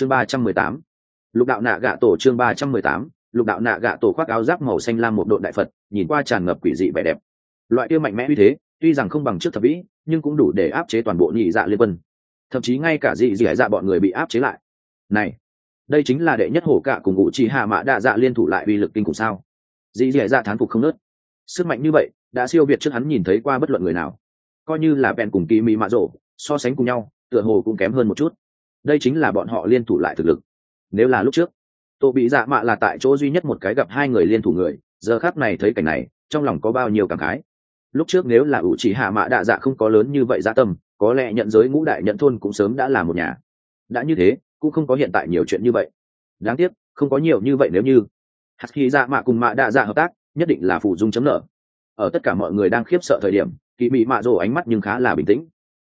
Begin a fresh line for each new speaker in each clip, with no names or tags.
chương ba trăm mười tám. Lục đạo nạ gạ tổ chương ba trăm mười tám. Lục đạo nạ gạ tổ khoác áo giáp màu xanh lam một đội đại phật, nhìn qua tràn ngập quỷ dị vẻ đẹp. Loại kia mạnh mẽ uy thế, tuy rằng không bằng trước thập vĩ, nhưng cũng đủ để áp chế toàn bộ nhị dạ liên quân. Thậm chí ngay cả dị dị dạ bọn người bị áp chế lại. Này, đây chính là đệ nhất hổ cạ cùng ngụ chỉ hạ mã đa dạ liên thủ lại uy lực kinh khủng sao? Dị dị dạ thán phục không nớt. Sức mạnh như vậy, đã siêu việt trước hắn nhìn thấy qua bất luận người nào. Coi như là bèn cùng kỳ mỹ mạ rổ so sánh cùng nhau, tựa hồ cũng kém hơn một chút đây chính là bọn họ liên thủ lại thực lực. Nếu là lúc trước, tô bị dạ mạ là tại chỗ duy nhất một cái gặp hai người liên thủ người, giờ khác này thấy cảnh này, trong lòng có bao nhiêu cảm khái. Lúc trước nếu là ủ chỉ hạ mạ đạ dạ không có lớn như vậy dạ tâm, có lẽ nhận giới ngũ đại nhận thôn cũng sớm đã là một nhà. Đã như thế, cũng không có hiện tại nhiều chuyện như vậy. Đáng tiếc, không có nhiều như vậy nếu như hạt khi dạ mạ cùng mạ đạ dạ hợp tác, nhất định là phụ dung chấm nợ. Ở tất cả mọi người đang khiếp sợ thời điểm kỳ mị mạ rồ ánh mắt nhưng khá là bình tĩnh.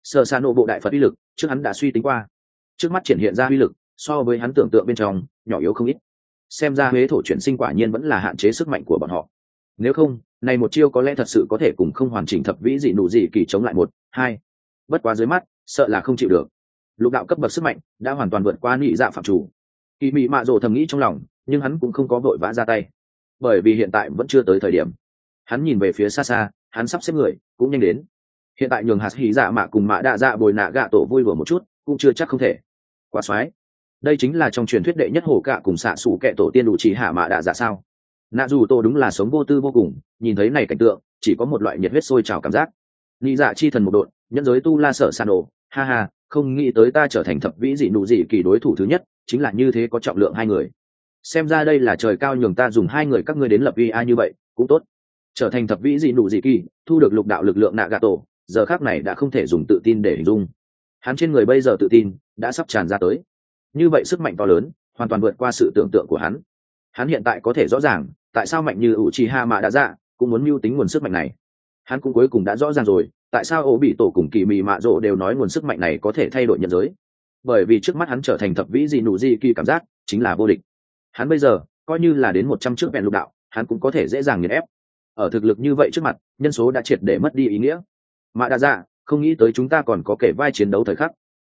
Sơ xa nộ bộ đại phật uy lực, trước hắn đã suy tính qua trước mắt triển hiện ra uy lực, so với hắn tưởng tượng bên trong, nhỏ yếu không ít. Xem ra huế thổ chuyển sinh quả nhiên vẫn là hạn chế sức mạnh của bọn họ. Nếu không, này một chiêu có lẽ thật sự có thể cùng không hoàn chỉnh thập vĩ dị nụ dị kỳ chống lại một, hai. Bất quá dưới mắt, sợ là không chịu được. Lục đạo cấp bậc sức mạnh đã hoàn toàn vượt qua nị dạ phạm chủ. Kỳ mị mạ rồ thầm nghĩ trong lòng, nhưng hắn cũng không có vội vã ra tay. Bởi vì hiện tại vẫn chưa tới thời điểm. Hắn nhìn về phía xa xa, hắn sắp xếp người, cũng nhanh đến. Hiện tại nhường hạt hỉ dạ mạ cùng mạ đạ dạ bồi nạ gạ tổ vui vừa một chút, cũng chưa chắc không thể quá soái đây chính là trong truyền thuyết đệ nhất hổ cạ cùng xạ xủ kệ tổ tiên đủ chỉ hạ mạ đạ dạ sao. Nạ dù tô đúng là sống vô tư vô cùng, nhìn thấy này cảnh tượng, chỉ có một loại nhiệt huyết sôi trào cảm giác. Nghĩ dạ chi thần một đội nhân giới tu la sợ san đồ. ha ha, không nghĩ tới ta trở thành thập vĩ dị nụ dị kỳ đối thủ thứ nhất, chính là như thế có trọng lượng hai người. Xem ra đây là trời cao nhường ta dùng hai người các ngươi đến lập vi ai như vậy, cũng tốt. Trở thành thập vĩ dị nụ dị kỳ, thu được lục đạo lực lượng nạ gà tổ, giờ khác này đã không thể dùng tự tin để hình dung. Hắn trên người bây giờ tự tin đã sắp tràn ra tới. Như vậy sức mạnh to lớn, hoàn toàn vượt qua sự tưởng tượng của hắn. Hắn hiện tại có thể rõ ràng, tại sao mạnh như ủ trì ha mạ đã dạ cũng muốn mưu tính nguồn sức mạnh này. Hắn cũng cuối cùng đã rõ ràng rồi, tại sao ổ bị tổ cùng kỳ mị mạ rộ đều nói nguồn sức mạnh này có thể thay đổi nhân giới. Bởi vì trước mắt hắn trở thành thập vĩ dị nụ di kỳ cảm giác, chính là vô địch. Hắn bây giờ, coi như là đến một trăm trước vẹn lục đạo, hắn cũng có thể dễ dàng nghiền ép. Ở thực lực như vậy trước mặt, nhân số đã triệt để mất đi ý nghĩa. Mạ đa dạ không nghĩ tới chúng ta còn có kể vai chiến đấu thời khắc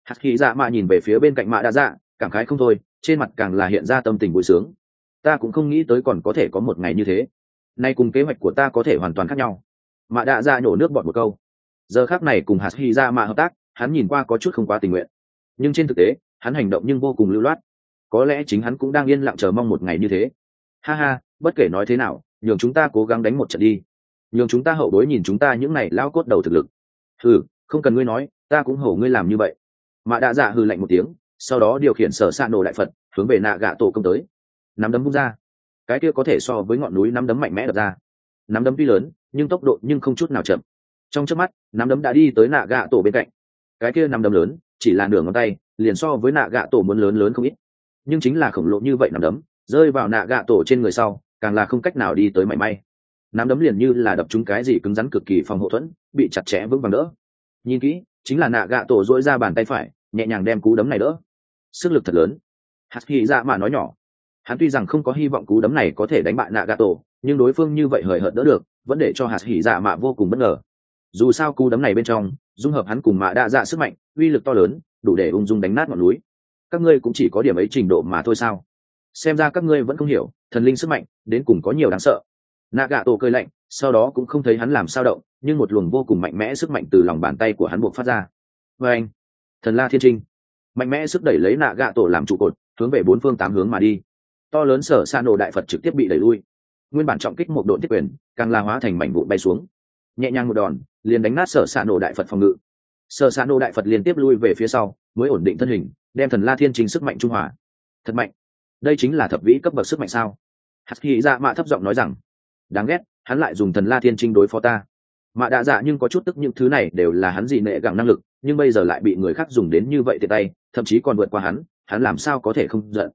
hạt khí dạ mạ nhìn về phía bên cạnh mạ đa dạ cảm khái không thôi, trên mặt càng là hiện ra tâm tình vui sướng. Ta cũng không nghĩ tới còn có thể có một ngày như thế. Nay cùng kế hoạch của ta có thể hoàn toàn khác nhau. Mạ đa dạ nhổ nước bọt một câu. Giờ khác này cùng hạt hy ra mạ hợp tác, hắn nhìn qua có chút không quá tình nguyện. Nhưng trên thực tế, hắn hành động nhưng vô cùng lưu loát. Có lẽ chính hắn cũng đang yên lặng chờ mong một ngày như thế. Ha ha, bất kể nói thế nào, nhường chúng ta cố gắng đánh một trận đi. Nhường chúng ta hậu đối nhìn chúng ta những này lao cốt đầu thực lực. Ừ không cần ngươi nói, ta cũng hổ ngươi làm như vậy mạ đạ dạ hừ lạnh một tiếng, sau đó điều khiển sở s nổ đại phật, hướng về nạ gạ tổ công tới. Nắm đấm bung ra. Cái kia có thể so với ngọn núi nắm đấm mạnh mẽ đập ra. Nắm đấm tuy lớn, nhưng tốc độ nhưng không chút nào chậm. Trong trước mắt, nắm đấm đã đi tới nạ gạ tổ bên cạnh. Cái kia nắm đấm lớn, chỉ là nửa ngón tay, liền so với nạ gạ tổ muốn lớn lớn không ít. Nhưng chính là khổng lồ như vậy nắm đấm, rơi vào nạ gạ tổ trên người sau, càng là không cách nào đi tới mảy may. Nắm đấm liền như là đập trúng cái gì cứng rắn cực kỳ phòng hậu thuẫn, bị chặt chẽ vững vàng đỡ. Nhìn kỹ, chính là nạ gạ tổ dỗi ra bàn tay phải nhẹ nhàng đem cú đấm này đỡ. Sức lực thật lớn. Hạt hy dạ mà nói nhỏ. Hắn tuy rằng không có hy vọng cú đấm này có thể đánh bại nạ Gà tổ nhưng đối phương như vậy hời hợt đỡ được, vẫn để cho hạt hỉ dạ mạ vô cùng bất ngờ. Dù sao cú đấm này bên trong, dung hợp hắn cùng mạ đa dạ sức mạnh, uy lực to lớn, đủ để ung dung đánh nát ngọn núi. Các ngươi cũng chỉ có điểm ấy trình độ mà thôi sao? Xem ra các ngươi vẫn không hiểu, thần linh sức mạnh, đến cùng có nhiều đáng sợ. Nạ Gà tổ cơi lạnh, sau đó cũng không thấy hắn làm sao động, nhưng một luồng vô cùng mạnh mẽ sức mạnh từ lòng bàn tay của hắn buộc phát ra. Vê anh thần la thiên trinh. Mạnh mẽ sức đẩy lấy nạ gạ tổ làm trụ cột, hướng về bốn phương tám hướng mà đi. To lớn sở sa nổ đại phật trực tiếp bị đẩy lui. Nguyên bản trọng kích một độ thiết quyền, càng la hóa thành mảnh vụn bay xuống. Nhẹ nhàng một đòn, liền đánh nát sở sa nổ đại phật phòng ngự. Sở sa nổ đại phật liên tiếp lui về phía sau, mới ổn định thân hình, đem thần la thiên Trinh sức mạnh trung hòa. Thật mạnh. Đây chính là thập vĩ cấp bậc sức mạnh sao? Hạt hy ra mạ thấp giọng nói rằng, đáng ghét, hắn lại dùng thần la thiên trinh đối phó ta mạ đạ dạ nhưng có chút tức những thứ này đều là hắn gì nệ gặng năng lực, nhưng bây giờ lại bị người khác dùng đến như vậy tiện tay, thậm chí còn vượt qua hắn hắn làm sao có thể không giận?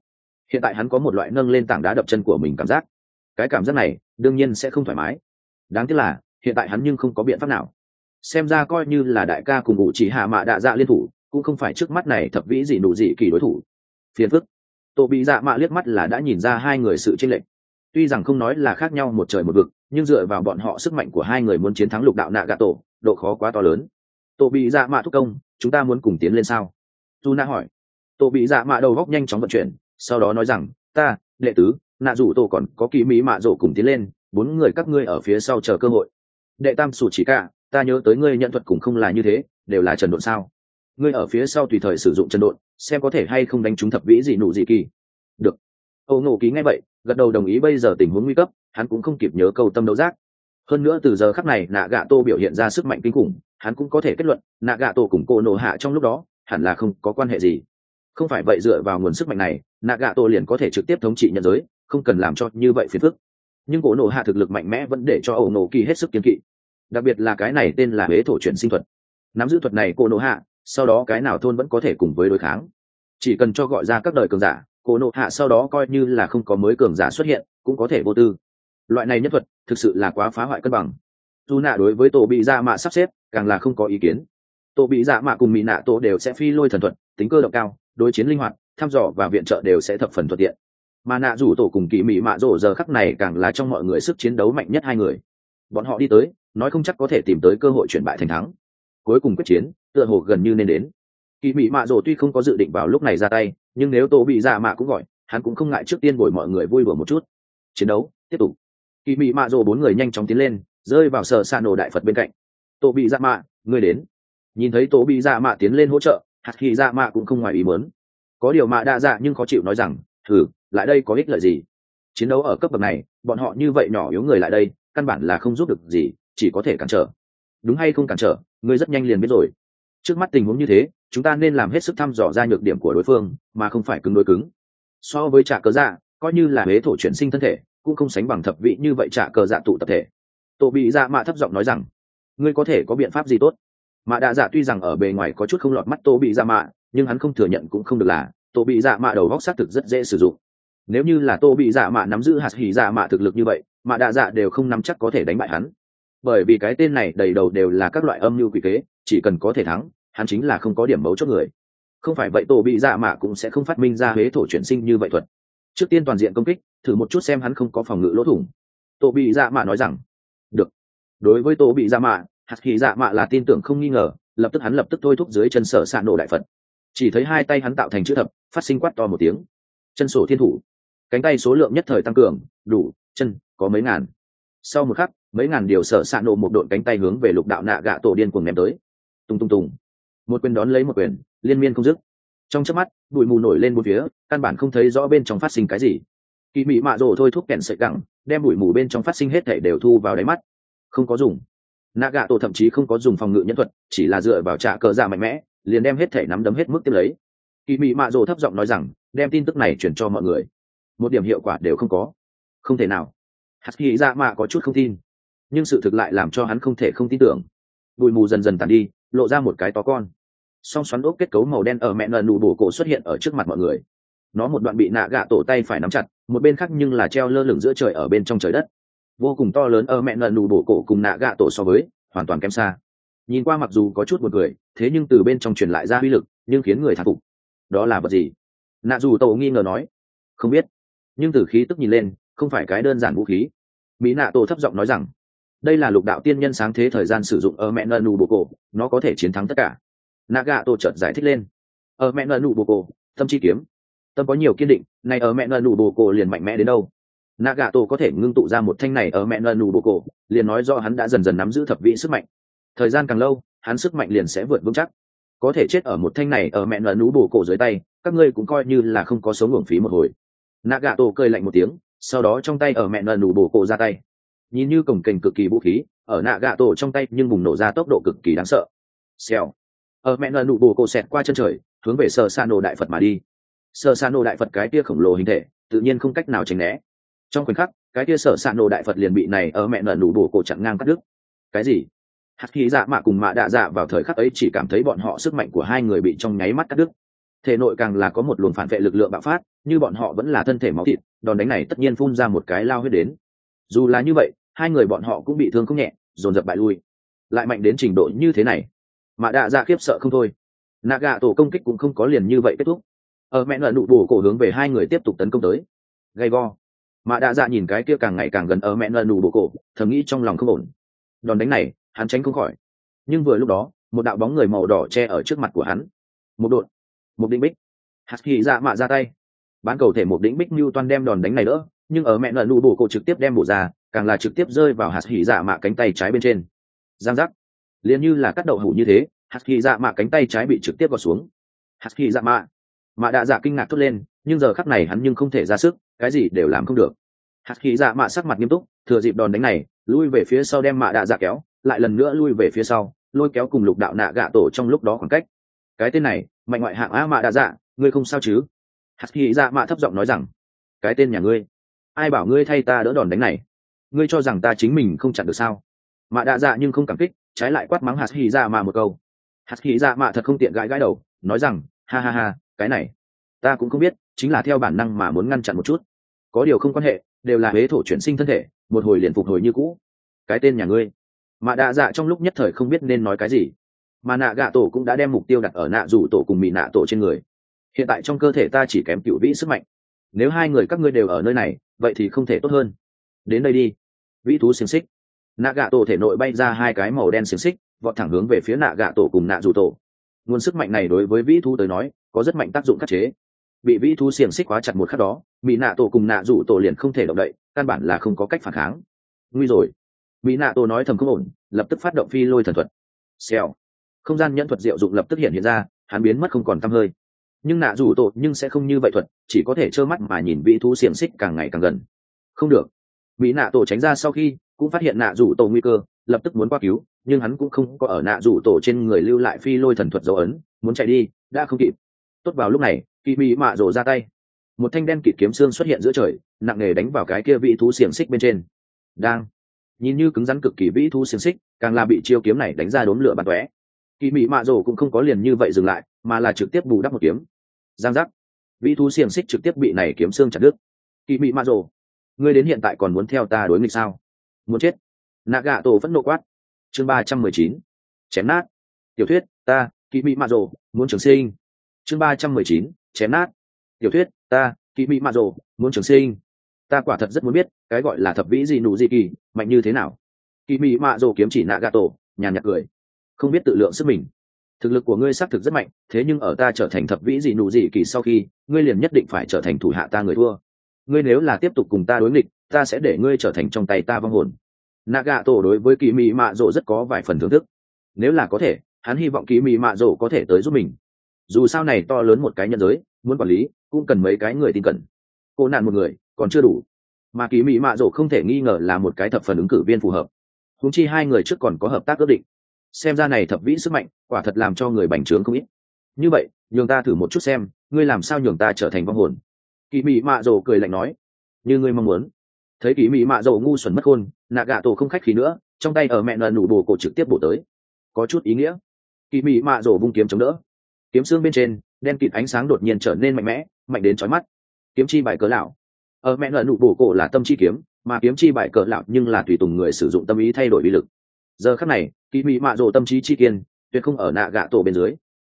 Hiện tại hắn có một loại nâng lên tảng đá đập chân của mình cảm giác. Cái cảm giác này, đương nhiên sẽ không thoải mái. Đáng tiếc là, hiện tại hắn nhưng không có biện pháp nào. Xem ra coi như là đại ca cùng ngụ chỉ hạ mạ đạ dạ liên thủ, cũng không phải trước mắt này thập vĩ gì nụ gì kỳ đối thủ. Phiền phức. Tổ bị dạ mạ liếc mắt là đã nhìn ra hai người sự chênh lệch. Tuy rằng không nói là khác nhau một trời một vực nhưng dựa vào bọn họ sức mạnh của hai người muốn chiến thắng lục đạo nạ gạ tổ độ khó quá to lớn. Tổ bị dạ mạ thúc công, chúng ta muốn cùng tiến lên sao? Dù nạ hỏi. Tổ bị dạ mạ đầu góc nhanh chóng vận chuyển, sau đó nói rằng, ta, đệ tứ nạ rủ tổ còn có kỳ mỹ mạ rổ cùng tiến lên, bốn người các ngươi ở phía sau chờ cơ hội. Đệ tam sủ chỉ cả, ta nhớ tới ngươi nhận thuật cũng không là như thế, đều là trần độn sao? Ngươi ở phía sau tùy thời sử dụng trần độn, xem có thể hay không đánh trúng thập vĩ gì nụ gì kỳ. Được. Âu nổ ký ngay vậy gật đầu đồng ý bây giờ tình huống nguy cấp, hắn cũng không kịp nhớ câu tâm đấu giác. Hơn nữa từ giờ khắc này nạ gạ tô biểu hiện ra sức mạnh kinh khủng, hắn cũng có thể kết luận nạ gạ tô cùng cô nổ hạ trong lúc đó, hẳn là không có quan hệ gì. Không phải vậy dựa vào nguồn sức mạnh này nạ gạ tô liền có thể trực tiếp thống trị nhận giới, không cần làm cho như vậy phiền phức. Nhưng cổ nổ hạ thực lực mạnh mẽ vẫn để cho ẩu nổ kỳ hết sức kiên kỵ. Đặc biệt là cái này tên là huế thổ chuyển sinh thuật. Nắm giữ thuật này cổ nổ hạ, sau đó cái nào thôn vẫn có thể cùng với đối kháng. Chỉ cần cho gọi ra các đời cường giả cổ nổ hạ sau đó coi như là không có mới cường giả xuất hiện, cũng có thể vô tư. Loại này nhất thuật, thực sự là quá phá hoại cân bằng. Dù nạ đối với tổ bị dạ mạ sắp xếp, càng là không có ý kiến. Tổ bị dạ mạ cùng mỹ nạ tổ đều sẽ phi lôi thần thuật, tính cơ động cao, đối chiến linh hoạt, thăm dò và viện trợ đều sẽ thập phần thuận tiện. Mà nạ rủ tổ cùng kỳ mỹ mạ rổ giờ khắc này càng là trong mọi người sức chiến đấu mạnh nhất hai người. Bọn họ đi tới, nói không chắc có thể tìm tới cơ hội chuyển bại thành thắng. Cuối cùng quyết chiến, tựa hồ gần như nên đến. Kỳ mỹ mạ rổ tuy không có dự định vào lúc này ra tay nhưng nếu tổ bị dạ mạ cũng gọi, hắn cũng không ngại trước tiên bồi mọi người vui đùa một chút. Chiến đấu, tiếp tục. Kỳ mị mạ rồ bốn người nhanh chóng tiến lên, rơi vào sở xa nổ đại phật bên cạnh. Tổ bị dạ mạ người đến. Nhìn thấy tổ bị dạ mạ tiến lên hỗ trợ, hạt khi dạ mạ cũng không ngoài ý muốn. Có điều mạ đa dạ nhưng khó chịu nói rằng, thử, lại đây có ích lợi gì? Chiến đấu ở cấp bậc này, bọn họ như vậy nhỏ yếu người lại đây, căn bản là không giúp được gì, chỉ có thể cản trở. Đúng hay không cản trở, ngươi rất nhanh liền biết rồi. Trước mắt tình huống như thế chúng ta nên làm hết sức thăm dò ra nhược điểm của đối phương, mà không phải cứng đối cứng. So với trả cờ dạ coi như là huế thổ chuyển sinh thân thể, cũng không sánh bằng thập vị như vậy trả cờ dạ tụ tập thể. Tổ bị dạ mạ thấp giọng nói rằng, ngươi có thể có biện pháp gì tốt? Mạ đạ dạ tuy rằng ở bề ngoài có chút không lọt mắt tổ bị dạ mạ, nhưng hắn không thừa nhận cũng không được là tổ bị dạ mạ đầu góc xác thực rất dễ sử dụng. Nếu như là tô bị dạ mạ nắm giữ hạt hỉ dạ mạ thực lực như vậy, mạ đạ dạ đều không nắm chắc có thể đánh bại hắn. Bởi vì cái tên này đầy đầu đều là các loại âm mưu quỷ kế, chỉ cần có thể thắng hắn chính là không có điểm mấu chốt người. Không phải vậy tổ bị dạ mạ cũng sẽ không phát minh ra huế thổ chuyển sinh như vậy thuật. Trước tiên toàn diện công kích, thử một chút xem hắn không có phòng ngự lỗ thủng. Tổ bị dạ mạ nói rằng, được. Đối với tổ bị dạ mạ, hạt hỉ dạ mạ là tin tưởng không nghi ngờ, lập tức hắn lập tức thôi thúc dưới chân sở xạ nổ đại phật. Chỉ thấy hai tay hắn tạo thành chữ thập, phát sinh quát to một tiếng. Chân sổ thiên thủ. Cánh tay số lượng nhất thời tăng cường, đủ, chân, có mấy ngàn. Sau một khắc, mấy ngàn điều sở xạ nổ một đội cánh tay hướng về lục đạo nạ gạ tổ điên cuồng ném tới. Tung tung tùng một quyền đón lấy một quyền, liên miên không dứt. Trong chớp mắt, bụi mù nổi lên một phía, căn bản không thấy rõ bên trong phát sinh cái gì. Kỳ mị mạ rồ thôi thúc kẹn sợi gẳng, đem bụi mù bên trong phát sinh hết thể đều thu vào đáy mắt. Không có dùng. Nạ gạ tổ thậm chí không có dùng phòng ngự nhân thuật, chỉ là dựa vào trạ cờ giả mạnh mẽ, liền đem hết thể nắm đấm hết mức tiếp lấy. Kỳ mị mạ rồ thấp giọng nói rằng, đem tin tức này chuyển cho mọi người. Một điểm hiệu quả đều không có. Không thể nào. Hạt kỳ ra mạ có chút không tin. Nhưng sự thực lại làm cho hắn không thể không tin tưởng. Bụi mù dần dần tàn đi lộ ra một cái to con. Song xoắn ốc kết cấu màu đen ở mẹ nợ nụ bổ cổ xuất hiện ở trước mặt mọi người. Nó một đoạn bị nạ gạ tổ tay phải nắm chặt, một bên khác nhưng là treo lơ lửng giữa trời ở bên trong trời đất. Vô cùng to lớn ở mẹ nợ nụ bổ cổ cùng nạ gạ tổ so với, hoàn toàn kém xa. Nhìn qua mặc dù có chút một người thế nhưng từ bên trong truyền lại ra uy lực, nhưng khiến người thán phục. Đó là vật gì? Nạ dù tổ nghi ngờ nói. Không biết. Nhưng từ khí tức nhìn lên, không phải cái đơn giản vũ khí. Mỹ nạ tổ thấp giọng nói rằng đây là lục đạo tiên nhân sáng thế thời gian sử dụng ở mẹ nợ nụ bồ cổ, nó có thể chiến thắng tất cả. Nạ gạ tổ chợt giải thích lên. Ở mẹ nợ nụ bồ cổ, tâm chi kiếm. Tâm có nhiều kiên định này ở mẹ nợ nụ bồ cổ liền mạnh mẽ đến đâu? Nạ gạ tổ có thể ngưng tụ ra một thanh này ở mẹ nợ nụ bồ cổ, liền nói do hắn đã dần dần nắm giữ thập vị sức mạnh. Thời gian càng lâu, hắn sức mạnh liền sẽ vượt vững chắc. Có thể chết ở một thanh này ở mẹ nợ nụ bồ cổ dưới tay, các ngươi cũng coi như là không có số uổng phí một hồi. Nạ gạ tổ cười lạnh một tiếng, sau đó trong tay ở mẹ nợ nụ bồ cổ ra tay nhìn như cổng kềnh cực kỳ vũ khí, ở nạ gạ tổ trong tay nhưng bùng nổ ra tốc độ cực kỳ đáng sợ. Xèo. Ở mẹ nợ nụ bồ cổ xẹt qua chân trời, hướng về sơ sa nổ đại phật mà đi. Sơ sa nổ đại phật cái tia khổng lồ hình thể, tự nhiên không cách nào tránh né. Trong khoảnh khắc, cái tia sở sa nổ đại phật liền bị này ở mẹ nợ nụ bồ cổ chặn ngang cắt đứt. Cái gì? Hạt khí dạ mạ cùng mạ đạ dạ vào thời khắc ấy chỉ cảm thấy bọn họ sức mạnh của hai người bị trong nháy mắt cắt đứt. Thể nội càng là có một luồng phản vệ lực lượng bạo phát, như bọn họ vẫn là thân thể máu thịt, đòn đánh này tất nhiên phun ra một cái lao huyết đến dù là như vậy, hai người bọn họ cũng bị thương không nhẹ, dồn dập bại lui. Lại mạnh đến trình độ như thế này, mà đạ dạ khiếp sợ không thôi. Nạ gạ tổ công kích cũng không có liền như vậy kết thúc. Ở mẹ nợ nụ bổ cổ hướng về hai người tiếp tục tấn công tới. Gay go. Mà đạ dạ nhìn cái kia càng ngày càng gần ở mẹ nợ nụ bổ cổ, thầm nghĩ trong lòng không ổn. Đòn đánh này, hắn tránh không khỏi. Nhưng vừa lúc đó, một đạo bóng người màu đỏ che ở trước mặt của hắn. Một đột. Một định bích. Hạt kỳ dạ mạ ra tay. Bán cầu thể một đỉnh bích như toàn đem đòn đánh này đỡ nhưng ở mẹ nợ nụ bổ cổ trực tiếp đem bổ ra, càng là trực tiếp rơi vào hạt hỉ dạ mạ cánh tay trái bên trên. Giang giác. Liền như là cắt đậu hủ như thế, hạt hỉ dạ mạ cánh tay trái bị trực tiếp vào xuống. Hạt hỉ dạ mạ. Mạ đạ dạ kinh ngạc thốt lên, nhưng giờ khắc này hắn nhưng không thể ra sức, cái gì đều làm không được. Hạt hỉ dạ mạ sắc mặt nghiêm túc, thừa dịp đòn đánh này, lui về phía sau đem mạ đạ dạ kéo, lại lần nữa lui về phía sau, lôi kéo cùng lục đạo nạ gạ tổ trong lúc đó khoảng cách. Cái tên này, mạnh ngoại hạng a mạ đạ dạ ngươi không sao chứ? Hạt hỉ dạ mạ thấp giọng nói rằng, cái tên nhà ngươi ai bảo ngươi thay ta đỡ đòn đánh này? Ngươi cho rằng ta chính mình không chặn được sao? Mạ đạ dạ nhưng không cảm kích, trái lại quát mắng hạt hỉ dạ mạ một câu. Hạt hỉ dạ mạ thật không tiện gãi gãi đầu, nói rằng, ha ha ha, cái này, ta cũng không biết, chính là theo bản năng mà muốn ngăn chặn một chút. Có điều không quan hệ, đều là huế thổ chuyển sinh thân thể, một hồi liền phục hồi như cũ. Cái tên nhà ngươi. Mạ đạ dạ trong lúc nhất thời không biết nên nói cái gì. Mà nạ gạ tổ cũng đã đem mục tiêu đặt ở nạ rủ tổ cùng mỹ nạ tổ trên người. Hiện tại trong cơ thể ta chỉ kém cựu vĩ sức mạnh nếu hai người các ngươi đều ở nơi này, vậy thì không thể tốt hơn. Đến đây đi. Vĩ thú xiềng xích. Nạ gạ tổ thể nội bay ra hai cái màu đen xiềng xích, vọt thẳng hướng về phía nạ gạ tổ cùng nạ dù tổ nguồn sức mạnh này đối với vĩ thú tới nói, có rất mạnh tác dụng khắc chế. Bị vĩ thú xiềng xích quá chặt một khắc đó mỹ nạ tổ cùng nạ dù tổ liền không thể động đậy, căn bản là không có cách phản kháng. Nguy rồi. Mỹ nạ tổ nói thầm không ổn, lập tức phát động phi lôi thần thuật. Xèo. Không gian nhẫn thuật diệu dụng lập tức hiện hiện ra, hắn biến mất không còn t hơi nhưng nạ rủ tổ nhưng sẽ không như vậy thuật, chỉ có thể trơ mắt mà nhìn vị thú xiềng xích càng ngày càng gần. Không được. Mỹ nạ tổ tránh ra sau khi, cũng phát hiện nạ rủ tổ nguy cơ, lập tức muốn qua cứu, nhưng hắn cũng không có ở nạ rủ tổ trên người lưu lại phi lôi thần thuật dấu ấn, muốn chạy đi, đã không kịp. Tốt vào lúc này kỳ mỹ mạ rổ ra tay. Một thanh đen kịt kiếm xương xuất hiện giữa trời, nặng nề đánh vào cái kia vị thú xiềng xích bên trên. Đang. Nhìn như cứng rắn cực kỳ vĩ thú xiềng xích, càng là bị chiêu kiếm này đánh ra đốn lửa bắn tóe. Kỳ mỹ mạ rổ cũng không có liền như vậy dừng lại, mà là trực tiếp bù đắp một kiếm giang giác. Vĩ thú xiềng xích trực tiếp bị này kiếm xương chặt đứt. Kỳ mỹ ma rồ, ngươi đến hiện tại còn muốn theo ta đối nghịch sao? Muốn chết. Nạ gạ tổ phẫn nộ quát. Chương ba trăm mười chín. Chém nát. Tiểu thuyết, ta kỳ mỹ ma rồ, muốn trường sinh. Chương ba trăm mười chín. Chém nát. Tiểu thuyết, ta kỳ mỹ ma rồ, muốn trường sinh. Ta quả thật rất muốn biết, cái gọi là thập vĩ gì nụ gì kỳ, mạnh như thế nào. Kỳ mỹ mạ rồ kiếm chỉ nạ gạ tổ, nhàn nhạt cười. Không biết tự lượng sức mình thực lực của ngươi xác thực rất mạnh, thế nhưng ở ta trở thành thập vĩ gì nụ gì kỳ sau khi, ngươi liền nhất định phải trở thành thủ hạ ta người thua. Ngươi nếu là tiếp tục cùng ta đối nghịch, ta sẽ để ngươi trở thành trong tay ta vong hồn. Nạ Gà tổ đối với kỳ Mị mạ rộ rất có vài phần thưởng thức. Nếu là có thể, hắn hy vọng kỳ Mị mạ rộ có thể tới giúp mình. Dù sao này to lớn một cái nhân giới, muốn quản lý, cũng cần mấy cái người tin cẩn. Cô nạn một người, còn chưa đủ. Mà kỳ Mị mạ rộ không thể nghi ngờ là một cái thập phần ứng cử viên phù hợp. Húng chi hai người trước còn có hợp tác ước định xem ra này thập vĩ sức mạnh, quả thật làm cho người bành trướng không ít. Như vậy, nhường ta thử một chút xem, ngươi làm sao nhường ta trở thành vong hồn? Kỳ mỹ mạ rồ cười lạnh nói, như ngươi mong muốn. Thấy kỳ mỹ mạ rồ ngu xuẩn mất khôn nạ gạ tổ không khách khí nữa, trong tay ở mẹ nợ nụ bồ cổ trực tiếp bổ tới. Có chút ý nghĩa. Kỳ mỹ mạ rồ vung kiếm chống đỡ. Kiếm xương bên trên, đen kịt ánh sáng đột nhiên trở nên mạnh mẽ, mạnh đến chói mắt. Kiếm chi bài cớ lão. Ở mẹ nợ nụ bồ cổ là tâm chi kiếm, mà kiếm chi bài cờ lão nhưng là tùy tùng người sử dụng tâm ý thay đổi uy lực giờ khắc này kỳ mỹ mạ rồ tâm trí chi kiên, tuyệt không ở nạ gạ tổ bên dưới.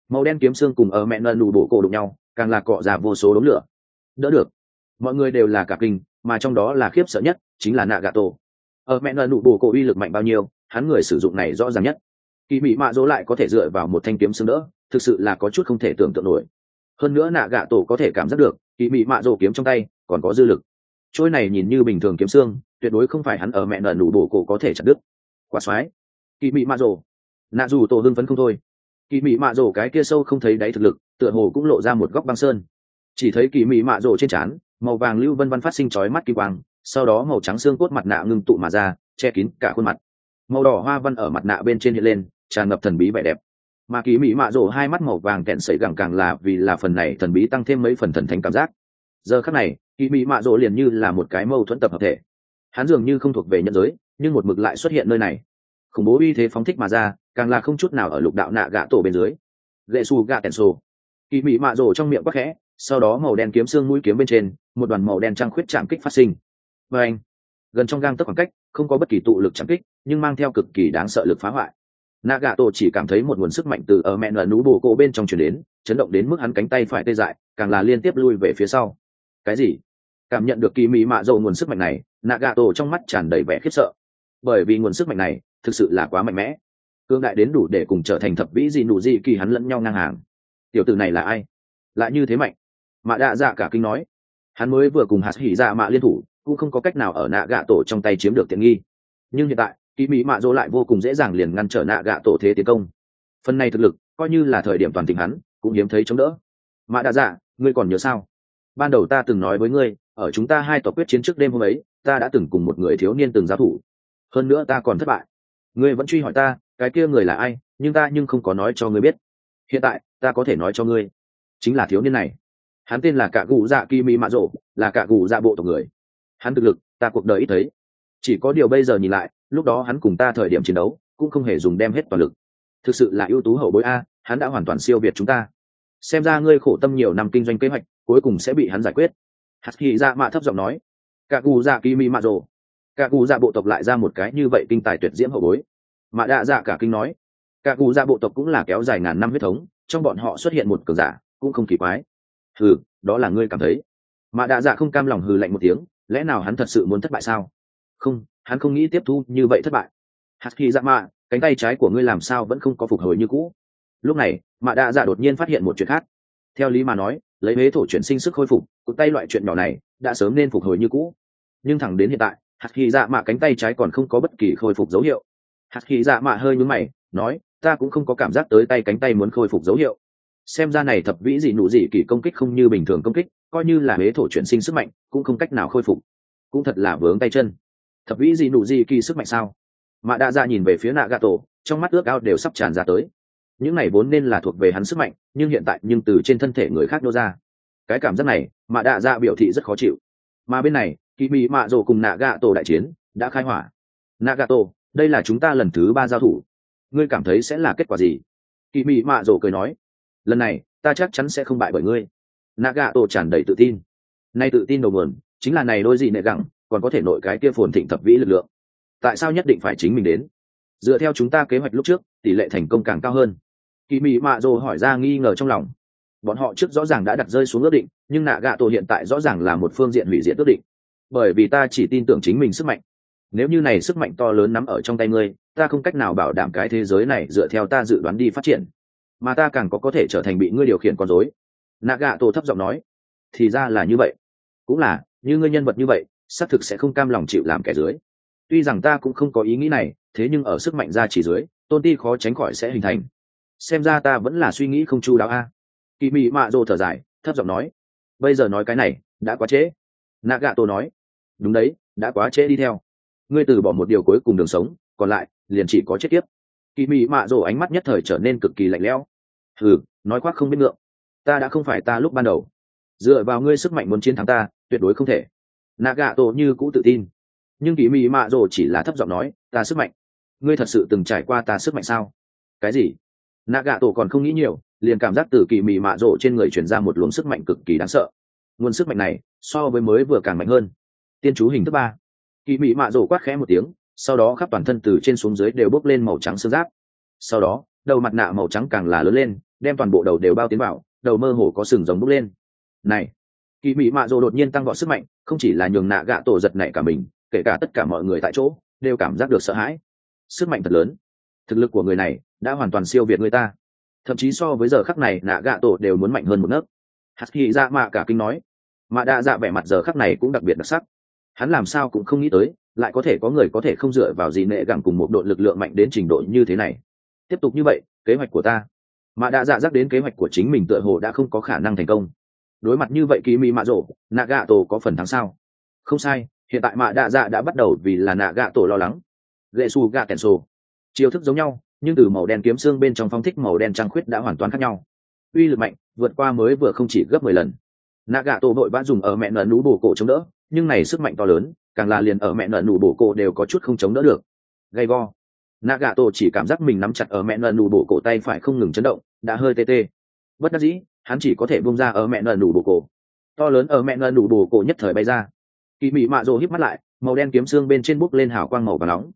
Màu đen kiếm xương cùng ở mẹ nợ nụ bổ cổ đụng nhau, càng là cọ ra vô số đống lửa. Đỡ được. Mọi người đều là cả kinh, mà trong đó là khiếp sợ nhất chính là nạ gạ tổ. Ở mẹ nợ nụ bổ cổ uy lực mạnh bao nhiêu, hắn người sử dụng này rõ ràng nhất. Kỳ mỹ mạ dỗ lại có thể dựa vào một thanh kiếm xương đỡ, thực sự là có chút không thể tưởng tượng nổi. Hơn nữa nạ gạ tổ có thể cảm giác được kỳ mỹ mạ dỗ kiếm trong tay còn có dư lực. Trôi này nhìn như bình thường kiếm xương, tuyệt đối không phải hắn ở mẹ nợ nụ bổ cổ có thể chặt đứt quả soái kỳ mỹ mạ rồ, nạ dù tổ hưng phấn không thôi. Kỳ mỹ mạ rồ cái kia sâu không thấy đáy thực lực tựa hồ cũng lộ ra một góc băng sơn. Chỉ thấy kỳ mỹ mạ rồ trên trán màu vàng lưu vân văn phát sinh chói mắt kỳ quang sau đó màu trắng xương cốt mặt nạ ngưng tụ mà ra che kín cả khuôn mặt. Màu đỏ hoa văn ở mặt nạ bên trên hiện lên tràn ngập thần bí vẻ đẹp. Mà kỳ mỹ mạ rồ hai mắt màu vàng kẹn sẩy gẳng càng là vì là phần này thần bí tăng thêm mấy phần thần thánh cảm giác. Giờ khắc này kỳ mỹ mạ rồ liền như là một cái mâu thuẫn tập hợp thể. Hắn dường như không thuộc về nhân giới nhưng một mực lại xuất hiện nơi này. Khủng bố uy thế phóng thích mà ra, càng là không chút nào ở lục đạo nạ gạ tổ bên dưới. Lệ su gạ kẹn sô kỳ mỹ mạ rổ trong miệng quắc khẽ, sau đó màu đen kiếm xương mũi kiếm bên trên, một đoàn màu đen trăng khuyết chạm kích phát sinh. Và anh gần trong gang tấc khoảng cách, không có bất kỳ tụ lực chạm kích, nhưng mang theo cực kỳ đáng sợ lực phá hoại. Nạ gạ tổ chỉ cảm thấy một nguồn sức mạnh từ ở mẹ nợ nú bồ cộ bên trong chuyển đến, chấn động đến mức hắn cánh tay phải tê dại, càng là liên tiếp lui về phía sau. Cái gì? Cảm nhận được kỳ mỹ mạ dầu nguồn sức mạnh này, nạ gạ tổ trong mắt tràn đầy vẻ khiếp sợ bởi vì nguồn sức mạnh này thực sự là quá mạnh mẽ. Cương đại đến đủ để cùng trở thành thập vĩ gì nụ gì kỳ hắn lẫn nhau ngang hàng. Tiểu tử này là ai? Lại như thế mạnh. Mạ đạ dạ cả kinh nói. Hắn mới vừa cùng hạt hỉ dạ mạ liên thủ, cũng không có cách nào ở nạ gạ tổ trong tay chiếm được tiện nghi. Nhưng hiện tại kỳ mỹ mạ dỗ lại vô cùng dễ dàng liền ngăn trở nạ gạ tổ thế tiến công. Phần này thực lực, coi như là thời điểm toàn tình hắn, cũng hiếm thấy chống đỡ. Mạ đạ dạ ngươi còn nhớ sao? Ban đầu ta từng nói với ngươi, ở chúng ta hai tộc quyết chiến trước đêm hôm ấy, ta đã từng cùng một người thiếu niên từng giao thủ hơn nữa ta còn thất bại. Ngươi vẫn truy hỏi ta, cái kia người là ai, nhưng ta nhưng không có nói cho ngươi biết. Hiện tại, ta có thể nói cho ngươi, chính là thiếu niên này. Hắn tên là cả cụ dạ kỳ mỹ mạ rộ, là cả cụ dạ bộ tộc người. Hắn thực lực, ta cuộc đời ít thấy. Chỉ có điều bây giờ nhìn lại, lúc đó hắn cùng ta thời điểm chiến đấu, cũng không hề dùng đem hết toàn lực. Thực sự là ưu tú hậu bối a, hắn đã hoàn toàn siêu việt chúng ta. Xem ra ngươi khổ tâm nhiều năm kinh doanh kế hoạch, cuối cùng sẽ bị hắn giải quyết. Hạt kỳ dạ mạ thấp giọng nói. Cả cụ dạ kỳ mỹ mạ rộ cả cụ dạ bộ tộc lại ra một cái như vậy kinh tài tuyệt diễm hậu bối. Mà đạ dạ cả kinh nói, cả cụ dạ bộ tộc cũng là kéo dài ngàn năm huyết thống, trong bọn họ xuất hiện một cường giả cũng không kỳ quái. Hừ, đó là ngươi cảm thấy. Mà đạ dạ không cam lòng hừ lạnh một tiếng, lẽ nào hắn thật sự muốn thất bại sao? Không, hắn không nghĩ tiếp thu như vậy thất bại. Hạt khi dạ mạ, cánh tay trái của ngươi làm sao vẫn không có phục hồi như cũ? Lúc này mạ đạ dạ đột nhiên phát hiện một chuyện khác. Theo lý mà nói, lấy huế thổ chuyển sinh sức khôi phục, cụt tay loại chuyện nhỏ này đã sớm nên phục hồi như cũ. Nhưng thẳng đến hiện tại hạt khi dạ mạ cánh tay trái còn không có bất kỳ khôi phục dấu hiệu. Hạt khi dạ mạ hơi nhúm mày, nói, ta cũng không có cảm giác tới tay cánh tay muốn khôi phục dấu hiệu. Xem ra này thập vĩ dị nụ dị kỳ công kích không như bình thường công kích, coi như là huế thổ chuyển sinh sức mạnh, cũng không cách nào khôi phục. Cũng thật là vướng tay chân. Thập vĩ dị nụ dị kỳ sức mạnh sao? Mạ đa ra nhìn về phía nạ gà tổ trong mắt ước ao đều sắp tràn ra tới. Những này vốn nên là thuộc về hắn sức mạnh, nhưng hiện tại nhưng từ trên thân thể người khác nô ra. Cái cảm giác này, mạ đa ra biểu thị rất khó chịu. Mà bên này kỳ mỹ mạ rồ cùng nạ gạ tổ đại chiến đã khai hỏa. Nạ gạ tổ đây là chúng ta lần thứ ba giao thủ. Ngươi cảm thấy sẽ là kết quả gì? Kỳ mỹ mạ rồ cười nói, lần này, ta chắc chắn sẽ không bại bởi ngươi. Nạ gạ tổ tràn đầy tự tin. Nay tự tin đầu nguồn chính là này đôi gì nệ gẳng, còn có thể nội cái kia phồn thịnh thập vĩ lực lượng. Tại sao nhất định phải chính mình đến? Dựa theo chúng ta kế hoạch lúc trước, tỷ lệ thành công càng cao hơn. Kỳ mị mạ rồ hỏi ra nghi ngờ trong lòng. Bọn họ trước rõ ràng đã đặt rơi xuống ước định, nhưng nạ gạ tổ hiện tại rõ ràng là một phương diện hủy diệt ước định bởi vì ta chỉ tin tưởng chính mình sức mạnh. Nếu như này sức mạnh to lớn nắm ở trong tay ngươi, ta không cách nào bảo đảm cái thế giới này dựa theo ta dự đoán đi phát triển. Mà ta càng có có thể trở thành bị ngươi điều khiển con dối nạ gạ tổ thấp giọng nói. Thì ra là như vậy. Cũng là, như ngươi nhân vật như vậy, xác thực sẽ không cam lòng chịu làm kẻ dưới. Tuy rằng ta cũng không có ý nghĩ này, thế nhưng ở sức mạnh ra chỉ dưới, tôn ti khó tránh khỏi sẽ hình thành. Xem ra ta vẫn là suy nghĩ không chu đáo a. Kỳ mị mạ rồ thở dài, thấp giọng nói. Bây giờ nói cái này, đã quá trễ nạ gạ tổ nói. Đúng đấy, đã quá trễ đi theo. Ngươi từ bỏ một điều cuối cùng đường sống, còn lại, liền chỉ có chết tiếp. Kỳ mị mạ Rổ ánh mắt nhất thời trở nên cực kỳ lạnh lẽo. Ừ nói khoác không biết ngượng. Ta đã không phải ta lúc ban đầu. Dựa vào ngươi sức mạnh muốn chiến thắng ta, tuyệt đối không thể. Nạ gạ tổ như cũ tự tin. Nhưng kỳ mị mạ Rổ chỉ là thấp giọng nói, ta sức mạnh. Ngươi thật sự từng trải qua ta sức mạnh sao? Cái gì? Nạ gạ tổ còn không nghĩ nhiều, liền cảm giác từ kỳ mị mạ Rổ trên người chuyển ra một luồng sức mạnh cực kỳ đáng sợ nguồn sức mạnh này so với mới vừa càng mạnh hơn. Tiên chú hình thứ ba. Kỳ mị mạ rổ quát khẽ một tiếng, sau đó khắp toàn thân từ trên xuống dưới đều bốc lên màu trắng xương giáp. Sau đó, đầu mặt nạ màu trắng càng là lớn lên, đem toàn bộ đầu đều bao tiến vào, đầu mơ hồ có sừng giống bốc lên. Này kỳ mị mạ rổ đột nhiên tăng gọn sức mạnh, không chỉ là nhường nạ gạ tổ giật nảy cả mình, kể cả tất cả mọi người tại chỗ đều cảm giác được sợ hãi. Sức mạnh thật lớn. Thực lực của người này đã hoàn toàn siêu việt người ta. Thậm chí so với giờ khắc này, nạ gạ tổ đều muốn mạnh hơn một nấc hạt kỳ dạ mạ cả kinh nói. Mạ đa dạ vẻ mặt giờ khắc này cũng đặc biệt đặc sắc. Hắn làm sao cũng không nghĩ tới, lại có thể có người có thể không dựa vào gì nệ gẳng cùng một đội lực lượng mạnh đến trình độ như thế này. Tiếp tục như vậy, kế hoạch của ta. Mạ đa dạ dắt đến kế hoạch của chính mình tựa hồ đã không có khả năng thành công. Đối mặt như vậy kỳ mỹ mạ rộ nạ gạ tổ có phần thắng sao? Không sai, hiện tại mạ đa dạ đã bắt đầu vì là nạ gạ tổ lo lắng. Lệ su gạ kèn sô chiêu thức giống nhau, nhưng từ màu đen kiếm xương bên trong phong thích màu đen trăng khuyết đã hoàn toàn khác nhau uy lực mạnh, vượt qua mới vừa không chỉ gấp mười lần. Nạ gạ tổ vội vã dùng ở mẹ nợ nú bổ cổ chống đỡ, nhưng này sức mạnh to lớn, càng là liền ở mẹ nợ nụ bổ cổ đều có chút không chống đỡ được. Gay go. Nạ gạ tổ chỉ cảm giác mình nắm chặt ở mẹ nợ nụ bổ cổ tay phải không ngừng chấn động, đã hơi tê tê. Bất đắc dĩ, hắn chỉ có thể bung ra ở mẹ nợ nụ bổ cổ. To lớn ở mẹ nợ nụ bổ cổ nhất thời bay ra. Kỳ mị mạ rồ híp mắt lại, màu đen kiếm xương bên trên bút lên hào quang màu và nóng.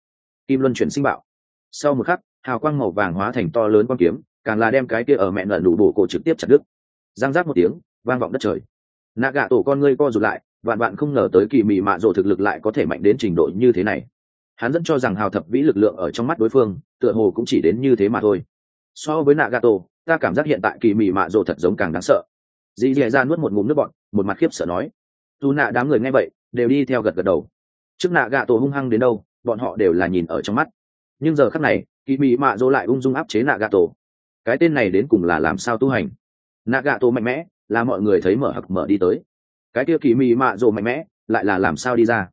Kim luân chuyển sinh bạo. Sau một khắc, hào quang màu vàng hóa thành to lớn quang kiếm càng là đem cái kia ở mẹ nợ nụ bổ cổ trực tiếp chặt đứt. Giang giác một tiếng, vang vọng đất trời. Nạ gạ tổ con ngươi co rụt lại, vạn bạn không ngờ tới kỳ mị mạ rộ thực lực lại có thể mạnh đến trình độ như thế này. Hắn dẫn cho rằng hào thập vĩ lực lượng ở trong mắt đối phương, tựa hồ cũng chỉ đến như thế mà thôi. So với nạ gạ tổ, ta cảm giác hiện tại kỳ mị mạ rộ thật giống càng đáng sợ. Dì dì ra nuốt một ngụm nước bọn một mặt khiếp sợ nói. Dù nạ đám người nghe vậy, đều đi theo gật gật đầu. Trước nạ gạ tổ hung hăng đến đâu, bọn họ đều là nhìn ở trong mắt. Nhưng giờ khắc này, kỳ mị mạ rộ lại ung dung áp chế nạ gạ tổ cái tên này đến cùng là làm sao tu hành? Nạ gạ tổ mạnh mẽ, là mọi người thấy mở hặc mở đi tới. Cái kia kỳ mị mạ dỗ mạnh mẽ, lại là làm sao đi ra?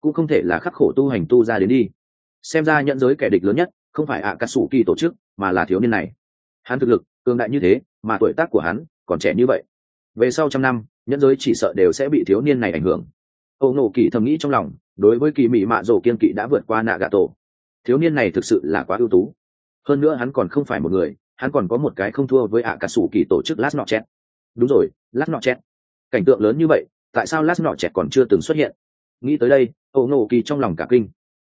Cũng không thể là khắc khổ tu hành tu ra đến đi. Xem ra nhận giới kẻ địch lớn nhất, không phải ạ cà sủ kỳ tổ chức, mà là thiếu niên này. Hắn thực lực, cường đại như thế, mà tuổi tác của hắn còn trẻ như vậy. Về sau trăm năm, nhẫn giới chỉ sợ đều sẽ bị thiếu niên này ảnh hưởng. Ô nổ kỳ thầm nghĩ trong lòng, đối với kỳ mị mạ rổ kiên kỵ đã vượt qua nạ gà tổ thiếu niên này thực sự là quá ưu tú. Hơn nữa hắn còn không phải một người hắn còn có một cái không thua với ạ cà sủ kỳ tổ chức lát nọ chẹt đúng rồi lát nọ chẹt cảnh tượng lớn như vậy, tại sao lát nọ chẹt còn chưa từng xuất hiện? Nghĩ tới đây, Âu nổ kỳ trong lòng cả kinh.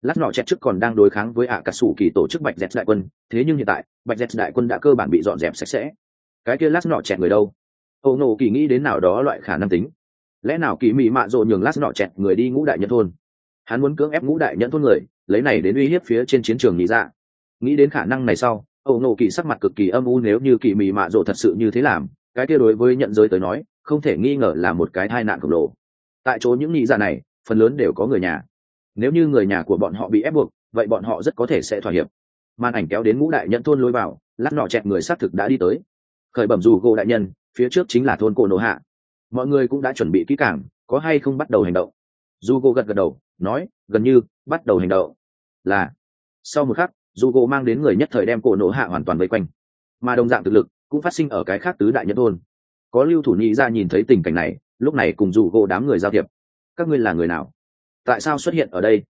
Lát nọ chẹt trước còn đang đối kháng với ạ cà sủ kỳ tổ chức bạch dẹt đại quân, thế nhưng hiện tại, bạch dẹt đại quân đã cơ bản bị dọn dẹp sạch sẽ. Cái kia lát nọ chẹt người đâu? Âu nổ kỳ nghĩ đến nào đó loại khả năng tính. Lẽ nào kỳ mị mạ rộ nhường lát nọ chẹt người đi ngũ đại nhân thôn? Hắn muốn cưỡng ép ngũ đại nhận thôn người, lấy này đến uy hiếp phía trên chiến trường nghĩ ra dạ. nghĩ đến khả năng này sau ẩu nổ kỳ sắc mặt cực kỳ âm u nếu như kỳ mị mạ rộ thật sự như thế làm, cái kia đối với nhận giới tới nói, không thể nghi ngờ là một cái tai nạn khổng lồ. Tại chỗ những nghĩ ra này, phần lớn đều có người nhà. Nếu như người nhà của bọn họ bị ép buộc, vậy bọn họ rất có thể sẽ thỏa hiệp. Màn ảnh kéo đến ngũ đại nhận thôn lối vào, lát nọ chẹt người xác thực đã đi tới. Khởi bẩm dù gỗ đại nhân, phía trước chính là thôn cổ nổ hạ. Mọi người cũng đã chuẩn bị kỹ càng, có hay không bắt đầu hành động. Dù gỗ gật gật đầu, nói, gần như bắt đầu hành động. Là, sau một khắc dù gỗ mang đến người nhất thời đem cổ nổ hạ hoàn toàn vây quanh. Mà đồng dạng thực lực cũng phát sinh ở cái khác tứ đại nhất thôn. Có lưu thủ nhị ra nhìn thấy tình cảnh này, lúc này cùng dù gỗ đám người giao thiệp. Các ngươi là người nào? Tại sao xuất hiện ở đây?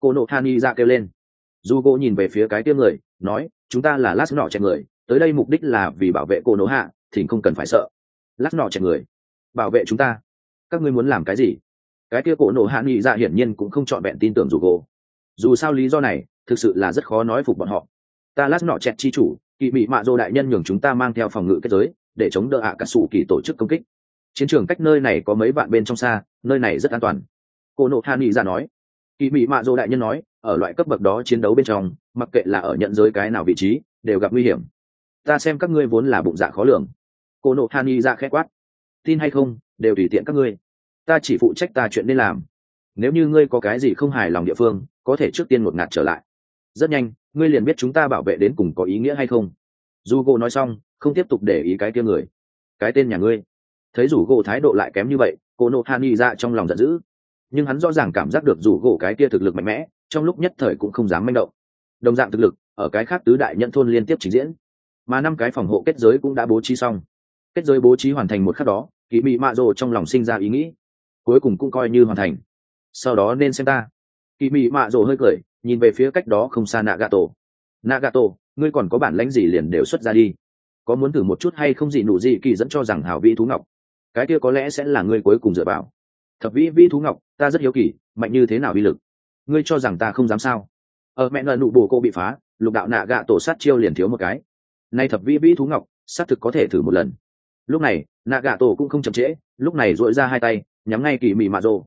Cô nộ hani ra kêu lên. Dù gỗ nhìn về phía cái tiêu người, nói, chúng ta là lát nọ chạy người, tới đây mục đích là vì bảo vệ cô nộ hạ, thì không cần phải sợ. Lát nọ chạy người, bảo vệ chúng ta? Các ngươi muốn làm cái gì? Cái kia cổ nộ hạ nhị ra hiển nhiên cũng không trọn vẹn tin tưởng dù gỗ. Dù sao lý do này thực sự là rất khó nói phục bọn họ. Ta lát nọ chẹt chi chủ, kỵ bị mạ dô đại nhân nhường chúng ta mang theo phòng ngự kết giới, để chống đỡ ạ cả sủ kỳ tổ chức công kích. Chiến trường cách nơi này có mấy vạn bên trong xa, nơi này rất an toàn. Cô nộ hạ nghị ra nói. Kỵ bị mạ dô đại nhân nói, ở loại cấp bậc đó chiến đấu bên trong, mặc kệ là ở nhận giới cái nào vị trí, đều gặp nguy hiểm. Ta xem các ngươi vốn là bụng dạ khó lường. Cô nộ hạ nghị ra khẽ quát. Tin hay không, đều tùy tiện các ngươi. Ta chỉ phụ trách ta chuyện nên làm. Nếu như ngươi có cái gì không hài lòng địa phương, có thể trước tiên một ngạt trở lại rất nhanh, ngươi liền biết chúng ta bảo vệ đến cùng có ý nghĩa hay không. Dù gỗ nói xong, không tiếp tục để ý cái kia người. Cái tên nhà ngươi. Thấy rủ gỗ thái độ lại kém như vậy, cô nộ han y ra trong lòng giận dữ. Nhưng hắn rõ ràng cảm giác được rủ gỗ cái kia thực lực mạnh mẽ, trong lúc nhất thời cũng không dám manh động. Đồng dạng thực lực, ở cái khác tứ đại nhận thôn liên tiếp trình diễn. Mà năm cái phòng hộ kết giới cũng đã bố trí xong. Kết giới bố trí hoàn thành một khắc đó kỳ mị mạ rồ trong lòng sinh ra ý nghĩ. Cuối cùng cũng coi như hoàn thành. Sau đó nên xem ta. Kỳ mị mạ rồ hơi cười nhìn về phía cách đó không xa nạ gà tổ nạ gà tổ ngươi còn có bản lãnh gì liền đều xuất ra đi. Có muốn thử một chút hay không gì nụ gì kỳ dẫn cho rằng hảo vĩ thú ngọc. Cái kia có lẽ sẽ là ngươi cuối cùng dựa vào. Thập vĩ vĩ thú ngọc, ta rất hiếu kỳ, mạnh như thế nào uy lực? Ngươi cho rằng ta không dám sao? Ở mẹ nợ nụ bồ cô bị phá, lục đạo nạ gạ tổ sát chiêu liền thiếu một cái. Nay thập vĩ vĩ thú ngọc, xác thực có thể thử một lần. Lúc này nạ gạ tổ cũng không chậm trễ, lúc này dội ra hai tay, nhắm ngay kỳ mị mạ rồ.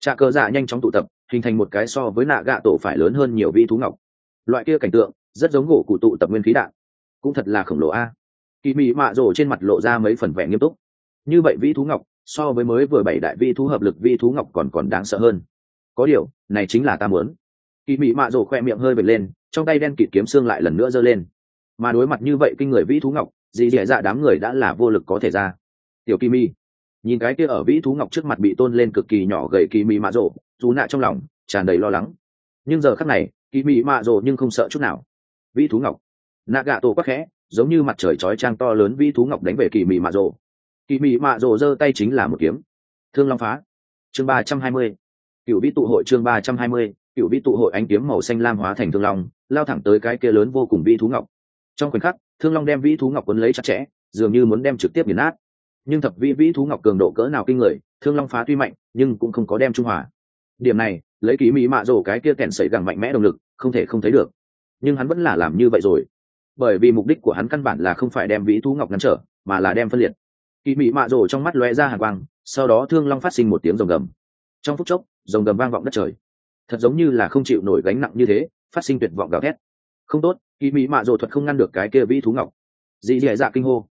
Trà cờ dạ nhanh chóng tụ tập hình thành một cái so với nạ gạ tổ phải lớn hơn nhiều vi thú ngọc. Loại kia cảnh tượng, rất giống gỗ cụ tụ tập nguyên khí đạn. Cũng thật là khổng lồ a. Kỳ mị mạ rồ trên mặt lộ ra mấy phần vẻ nghiêm túc. Như vậy vi thú ngọc, so với mới vừa bảy đại vi thú hợp lực vi thú ngọc còn còn đáng sợ hơn. Có điều, này chính là ta muốn. Kỳ mị mạ rồ khoe miệng hơi vệt lên, trong tay đen kịt kiếm xương lại lần nữa giơ lên. Mà đối mặt như vậy kinh người vi thú ngọc, dì dẻ dạ đám người đã là vô lực có thể ra. Tiểu kỳ mi nhìn cái kia ở vĩ thú ngọc trước mặt bị tôn lên cực kỳ nhỏ gầy kỳ mị mạ rộ dù nạ trong lòng tràn đầy lo lắng. Nhưng giờ khắc này, kỳ mị mạ rộ nhưng không sợ chút nào. Vĩ thú ngọc. Nạ gạ tổ quắc khẽ, giống như mặt trời chói trang to lớn vĩ thú ngọc đánh về kỳ mị mạ rộ kỳ mị mạ rộ giơ tay chính là một kiếm. Thương long phá. Chương ba trăm hai mươi. Cựu vĩ tụ hội chương ba trăm hai mươi. Cựu vĩ tụ hội ánh kiếm màu xanh lam hóa thành thương long, lao thẳng tới cái kia lớn vô cùng vĩ thú ngọc. Trong khoảnh khắc, thương long đem vĩ thú ngọc quấn lấy chặt chẽ, dường như muốn đem trực tiếp nghiền nát nhưng thập vĩ vĩ thú ngọc cường độ cỡ nào kinh người, thương long phá tuy mạnh, nhưng cũng không có đem trung hòa. Điểm này, lấy ký mỹ mạ rổ cái kia kèn sẩy gẳng mạnh mẽ động lực, không thể không thấy được. Nhưng hắn vẫn là làm như vậy rồi. Bởi vì mục đích của hắn căn bản là không phải đem vĩ thú ngọc ngăn trở, mà là đem phân liệt. Kỳ mỹ mạ rổ trong mắt lóe ra hàng quang, sau đó thương long phát sinh một tiếng rồng gầm. Trong phút chốc, rồng gầm vang vọng đất trời. Thật giống như là không chịu nổi gánh nặng như thế, phát sinh tuyệt vọng gào thét. Không tốt kỳ mỹ mạ rổ thuật không ngăn được cái kia vĩ thú ngọc. Dị dẻ dạ kinh hô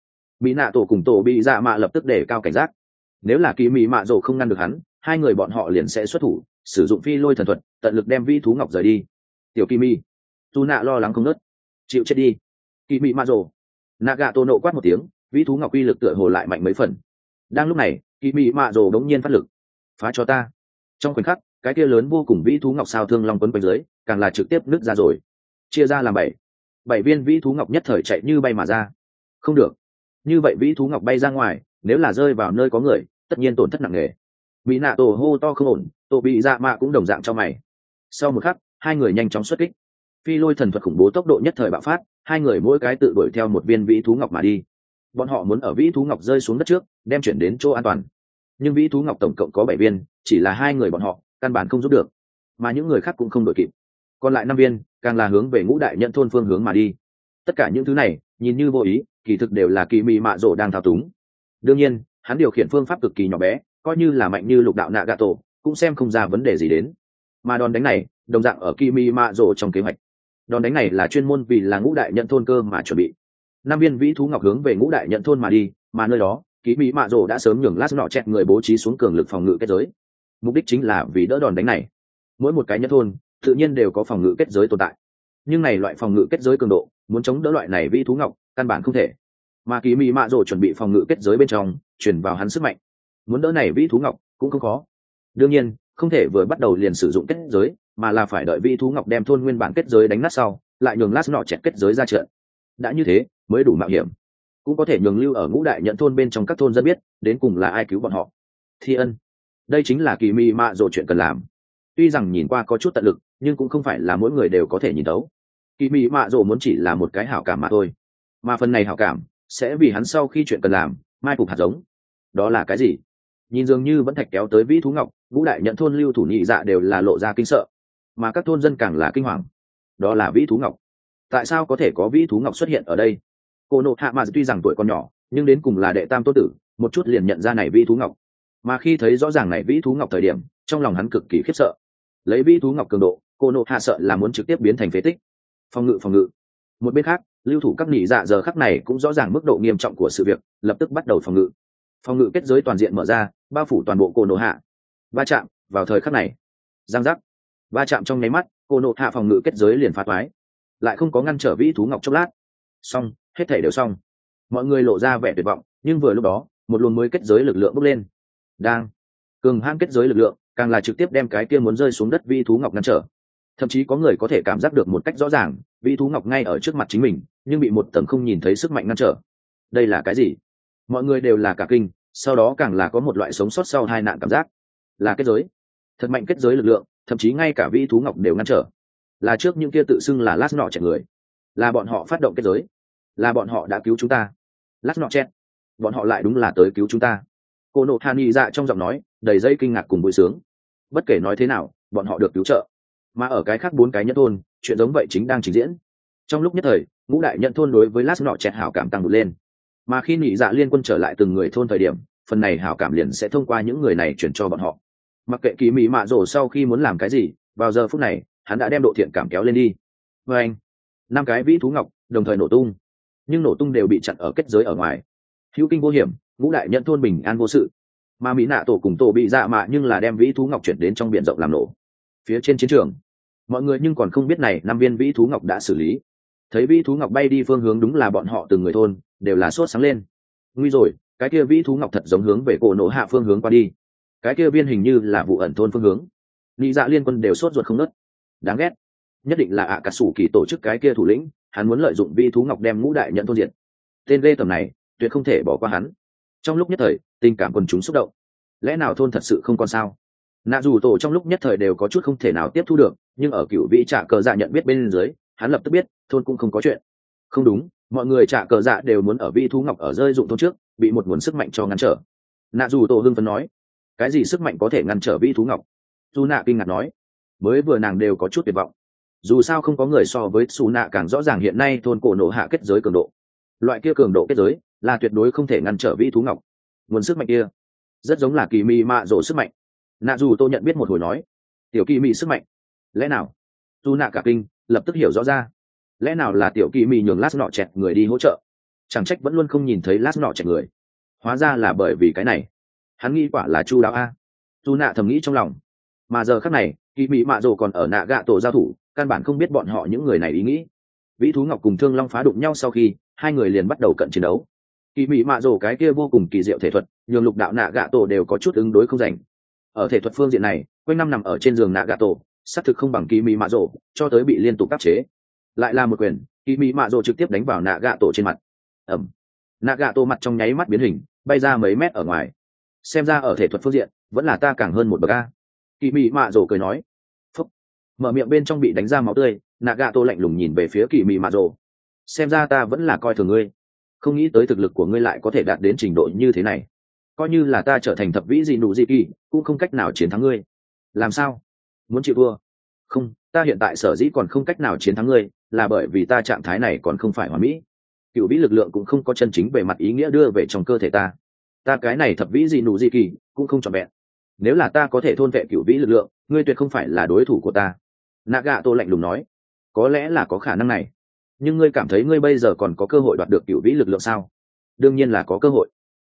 mỹ nạ tổ cùng tổ bị dạ mạ lập tức để cao cảnh giác. Nếu là kỳ mỹ mạ rồ không ngăn được hắn, hai người bọn họ liền sẽ xuất thủ, sử dụng phi lôi thần thuật, tận lực đem vi thú ngọc rời đi. Tiểu kỳ mi tu nạ lo lắng không nớt chịu chết đi. Kỳ mỹ mạ rồ. Nạ gạ tô nộ quát một tiếng, vi thú ngọc uy lực tựa hồ lại mạnh mấy phần. Đang lúc này, kỳ mỹ mạ rồ đống nhiên phát lực. Phá cho ta. Trong khoảnh khắc, cái kia lớn vô cùng vĩ thú ngọc sao thương long quấn quanh dưới, càng là trực tiếp nứt ra rồi. Chia ra làm bảy. Bảy viên vĩ thú ngọc nhất thời chạy như bay mà ra. Không được như vậy vĩ thú ngọc bay ra ngoài, nếu là rơi vào nơi có người, tất nhiên tổn thất nặng nề. Mỹ nạ tổ hô to không ổn, tổ bị dạ mạ cũng đồng dạng cho mày. Sau một khắc, hai người nhanh chóng xuất kích. Phi lôi thần thuật khủng bố tốc độ nhất thời bạo phát, hai người mỗi cái tự đuổi theo một viên vĩ thú ngọc mà đi. Bọn họ muốn ở vĩ thú ngọc rơi xuống đất trước, đem chuyển đến chỗ an toàn. Nhưng vĩ thú ngọc tổng cộng có bảy viên, chỉ là hai người bọn họ, căn bản không giúp được. Mà những người khác cũng không đội kịp. Còn lại năm viên, càng là hướng về ngũ đại nhận thôn phương hướng mà đi. Tất cả những thứ này nhìn như vô ý, kỳ thực đều là kỳ mị mạ rổ đang thao túng. Đương nhiên, hắn điều khiển phương pháp cực kỳ nhỏ bé, coi như là mạnh như lục đạo nạ gà tổ cũng xem không ra vấn đề gì đến. Mà đòn đánh này, đồng dạng ở kỳ mị mạ rổ trong kế hoạch. Đòn đánh này là chuyên môn vì là ngũ đại nhận thôn cơ mà chuẩn bị. Năm viên vĩ thú ngọc hướng về ngũ đại nhận thôn mà đi, mà nơi đó, kỳ mị mạ rổ đã sớm nhường lát nọ chẹt người bố trí xuống cường lực phòng ngự kết giới. Mục đích chính là vì đỡ đòn đánh này. Mỗi một cái nhận thôn, tự nhiên đều có phòng ngự kết giới tồn tại nhưng này loại phòng ngự kết giới cường độ, muốn chống đỡ loại này vi thú ngọc, căn bản không thể. Mà kỳ mị mạ rồ chuẩn bị phòng ngự kết giới bên trong chuyển vào hắn sức mạnh. Muốn đỡ này vi thú ngọc cũng không khó. Đương nhiên, không thể vừa bắt đầu liền sử dụng kết giới, mà là phải đợi vi thú ngọc đem thôn nguyên bản kết giới đánh nát sau, lại nhường lát nọ chẹt kết giới ra trận. Đã như thế, mới đủ mạo hiểm. Cũng có thể nhường lưu ở ngũ đại nhận thôn bên trong các thôn dân biết, đến cùng là ai cứu bọn họ. Thi ân, đây chính là kỳ mị mạ rộ chuyện cần làm. Tuy rằng nhìn qua có chút tận lực, nhưng cũng không phải là mỗi người đều có thể nhìn đấu kỳ mị mạ rộ muốn chỉ là một cái hảo cảm mà thôi. Mà phần này hảo cảm sẽ vì hắn sau khi chuyện cần làm, mai phục hạt giống. Đó là cái gì? Nhìn dường như vẫn thạch kéo tới vĩ thú ngọc vũ đại nhận thôn lưu thủ nhị dạ đều là lộ ra kinh sợ. Mà các thôn dân càng là kinh hoàng. Đó là vĩ thú ngọc. Tại sao có thể có vĩ thú ngọc xuất hiện ở đây? Cô nộ hạ mà tuy rằng tuổi còn nhỏ, nhưng đến cùng là đệ tam tô tử, một chút liền nhận ra này vĩ thú ngọc. Mà khi thấy rõ ràng này vĩ thú ngọc thời điểm, trong lòng hắn cực kỳ khiếp sợ. Lấy vĩ thú ngọc cường độ, cô nộ hạ sợ là muốn trực tiếp biến thành phế tích phòng ngự phòng ngự. Một bên khác, lưu thủ các nỉ dạ giờ khắc này cũng rõ ràng mức độ nghiêm trọng của sự việc, lập tức bắt đầu phòng ngự. Phòng ngự kết giới toàn diện mở ra, bao phủ toàn bộ cô nộ hạ. Va chạm, vào thời khắc này. Giang giác. Va chạm trong nháy mắt, cô nộ hạ phòng ngự kết giới liền phá toái. Lại không có ngăn trở vĩ thú ngọc chốc lát. Xong, hết thể đều xong. Mọi người lộ ra vẻ tuyệt vọng, nhưng vừa lúc đó, một luồng mới kết giới lực lượng bốc lên. Đang. Cường hãn kết giới lực lượng, càng là trực tiếp đem cái kia muốn rơi xuống đất vi thú ngọc ngăn trở thậm chí có người có thể cảm giác được một cách rõ ràng vị thú ngọc ngay ở trước mặt chính mình, nhưng bị một tầng không nhìn thấy sức mạnh ngăn trở. Đây là cái gì? Mọi người đều là cả kinh, sau đó càng là có một loại sống sót sau hai nạn cảm giác. Là kết giới. Thật mạnh kết giới lực lượng, thậm chí ngay cả vị thú ngọc đều ngăn trở. Là trước những kia tự xưng là lát nọ trẻ người. Là bọn họ phát động kết giới. Là bọn họ đã cứu chúng ta. Lát nọ chẹt. Bọn họ lại đúng là tới cứu chúng ta. Cô nộ hàn nghị dạ trong giọng nói, đầy dây kinh ngạc cùng vui sướng. Bất kể nói thế nào, bọn họ được cứu trợ mà ở cái khác bốn cái nhất thôn, chuyện giống vậy chính đang trình diễn. Trong lúc nhất thời, ngũ đại nhận thôn đối với lát nọ chẹt hảo cảm tăng vượt lên. Mà khi nhị dạ liên quân trở lại từng người thôn thời điểm, phần này hảo cảm liền sẽ thông qua những người này chuyển cho bọn họ. Mặc kệ kỳ mỹ mạ rổ sau khi muốn làm cái gì, vào giờ phút này, hắn đã đem độ thiện cảm kéo lên đi. Vê anh, năm cái vĩ thú ngọc, đồng thời nổ tung. Nhưng nổ tung đều bị chặn ở kết giới ở ngoài. Hữu kinh vô hiểm, ngũ đại nhận thôn bình an vô sự. Mà mỹ nạ tổ cùng tổ bị dạ mạ nhưng là đem vĩ thú ngọc chuyển đến trong b i ể n rộng làm nổ. Phía trên chiến trường mọi người nhưng còn không biết này, năm viên vĩ thú ngọc đã xử lý. Thấy vĩ thú ngọc bay đi phương hướng đúng là bọn họ từng người thôn, đều là sốt sáng lên. Nguy rồi, cái kia vĩ thú ngọc thật giống hướng về cổ nổ hạ phương hướng qua đi. Cái kia viên hình như là vụ ẩn thôn phương hướng. Nghĩ dạ liên quân đều sốt ruột không nớt. Đáng ghét. Nhất định là ạ cả sủ kỳ tổ chức cái kia thủ lĩnh, hắn muốn lợi dụng vi thú ngọc đem ngũ đại nhận thôn diện tên lê tầm này, tuyệt không thể bỏ qua hắn. Trong lúc nhất thời, tình cảm quần chúng xúc động. Lẽ nào thôn thật sự không còn sao? Nạ dù tổ trong lúc nhất thời đều có chút không thể nào tiếp thu được nhưng ở cựu vị trả cờ dạ nhận biết bên dưới, hắn lập tức biết, thôn cũng không có chuyện. Không đúng, mọi người trả cờ dạ đều muốn ở vi thú ngọc ở rơi dụng thôn trước, bị một nguồn sức mạnh cho ngăn trở. Nạ dù tổ hưng phấn nói, cái gì sức mạnh có thể ngăn trở vi thú ngọc? Dù nạ kinh ngạc nói, mới vừa nàng đều có chút tuyệt vọng. Dù sao không có người so với xù nạ càng rõ ràng hiện nay thôn cổ nổ hạ kết giới cường độ. Loại kia cường độ kết giới là tuyệt đối không thể ngăn trở vi thú ngọc. Nguồn sức mạnh kia rất giống là kỳ mị mạ rổ sức mạnh. Nạ dù tôi nhận biết một hồi nói, tiểu kỳ mị sức mạnh lẽ nào? Dù nạ cả kinh lập tức hiểu rõ ra. Lẽ nào là tiểu kỳ mị nhường lát nọ chẹt người đi hỗ trợ? Chẳng trách vẫn luôn không nhìn thấy lát nọ chẹt người. Hóa ra là bởi vì cái này. Hắn nghĩ quả là chu đáo a. Dù nạ thầm nghĩ trong lòng. Mà giờ khác này kỳ mỹ mạ rồ còn ở nạ gạ tổ giao thủ, căn bản không biết bọn họ những người này ý nghĩ. Vĩ thú ngọc cùng thương long phá đụng nhau sau khi, hai người liền bắt đầu cận chiến đấu. Kỳ mỹ mạ rồ cái kia vô cùng kỳ diệu thể thuật, nhường lục đạo nạ gạ tổ đều có chút ứng đối không rành ở thể thuật phương diện này, quanh năm nằm ở trên giường nạ gạ tổ xác thực không bằng kỳ mỹ mạ rộ, cho tới bị liên tục áp chế. Lại là một quyền kỳ mỹ mạ rộ trực tiếp đánh vào nạ gạ tổ trên mặt. Ẩm. Nạ gạ tổ mặt trong nháy mắt biến hình, bay ra mấy mét ở ngoài. Xem ra ở thể thuật phương diện, vẫn là ta càng hơn một bậc a. Kỳ mỹ mạ rồ cười nói. Phúc. Mở miệng bên trong bị đánh ra máu tươi nạ gạ tô lạnh lùng nhìn về phía kỳ mỹ mạ rồ xem ra ta vẫn là coi thường ngươi. Không nghĩ tới thực lực của ngươi lại có thể đạt đến trình độ như thế này. Coi như là ta trở thành thập vĩ gì nụ gì kỳ, cũng không cách nào chiến thắng ngươi. Làm sao? Muốn chịu thua. Không, ta hiện tại sở dĩ còn không cách nào chiến thắng ngươi, là bởi vì ta trạng thái này còn không phải hoàn mỹ. Cựu vĩ lực lượng cũng không có chân chính về mặt ý nghĩa đưa về trong cơ thể ta. Ta cái này thập vĩ gì nụ gì kỳ, cũng không trọn vẹn. Nếu là ta có thể thôn vệ cựu vĩ lực lượng, ngươi tuyệt không phải là đối thủ của ta. Nạ gạ tô lạnh lùng nói. Có lẽ là có khả năng này. Nhưng ngươi cảm thấy ngươi bây giờ còn có cơ hội đoạt được cựu vĩ lực lượng sao? Đương nhiên là có cơ hội.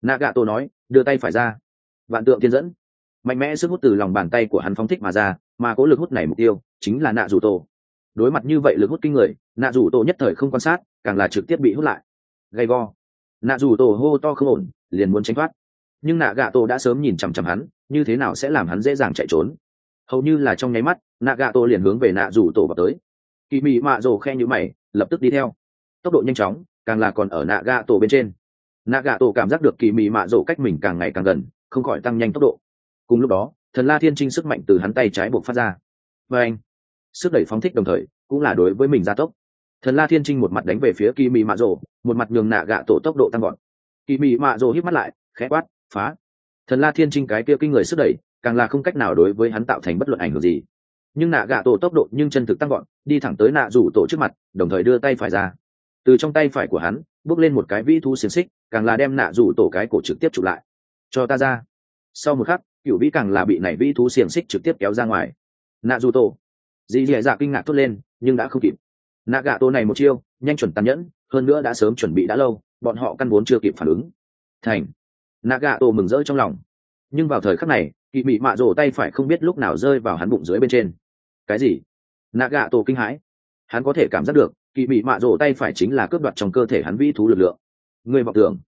Nạ gạ tô nói, đưa tay phải ra. Vạn tượng thiên dẫn. Mạnh mẽ sức hút từ lòng bàn tay của hắn phóng thích mà ra mà cố lực hút này mục tiêu chính là nạ rủ tổ. Đối mặt như vậy lực hút kinh người, nạ rủ tổ nhất thời không quan sát, càng là trực tiếp bị hút lại. Gay go. Nạ rủ tổ hô to không ổn, liền muốn tránh thoát. Nhưng nạ gạ tổ đã sớm nhìn chằm chằm hắn, như thế nào sẽ làm hắn dễ dàng chạy trốn? Hầu như là trong nháy mắt, nạ gạ tổ liền hướng về nạ rủ tổ vào tới. Kỳ mị mạ rồ khe như mày, lập tức đi theo. Tốc độ nhanh chóng, càng là còn ở nạ gạ tổ bên trên. Nạ gạ tổ cảm giác được kỳ mị mạ rồ cách mình càng ngày càng gần, không khỏi tăng nhanh tốc độ. Cùng lúc đó thần la thiên trinh sức mạnh từ hắn tay trái buộc phát ra. Và anh, sức đẩy phóng thích đồng thời, cũng là đối với mình gia tốc. Thần la thiên trinh một mặt đánh về phía kỳ mị mạ rồ một mặt nhường nạ gạ tổ tốc độ tăng gọn kỳ mị mạ rồ hít mắt lại, khẽ quát, phá! Thần la thiên trinh cái kia kinh người sức đẩy, càng là không cách nào đối với hắn tạo thành bất luận ảnh hưởng gì. Nhưng nạ gạ tổ tốc độ nhưng chân thực tăng gọn đi thẳng tới nạ rủ tổ trước mặt, đồng thời đưa tay phải ra. Từ trong tay phải của hắn, bước lên một cái vĩ thu xiềng xích, càng là đem nạ rủ tổ cái cổ trực tiếp chụp lại. Cho ta ra! Sau một khắc cựu vĩ càng là bị nảy vĩ thú xiềng xích trực tiếp kéo ra ngoài. Nạ dù tổ dì dì dạ kinh ngạc thốt lên, nhưng đã không kịp. Nạ gạ tổ này một chiêu, nhanh chuẩn tàn nhẫn, hơn nữa đã sớm chuẩn bị đã lâu, bọn họ căn vốn chưa kịp phản ứng. Thành. Nạ gạ tổ mừng rỡ trong lòng. Nhưng vào thời khắc này, kỵ mị mạ rổ tay phải không biết lúc nào rơi vào hắn bụng dưới bên trên. Cái gì? Nạ gạ tổ kinh hãi. Hắn có thể cảm giác được, kỵ mị mạ rổ tay phải chính là cướp đoạt trong cơ thể hắn vĩ thú lực lượng. Người vọng tưởng.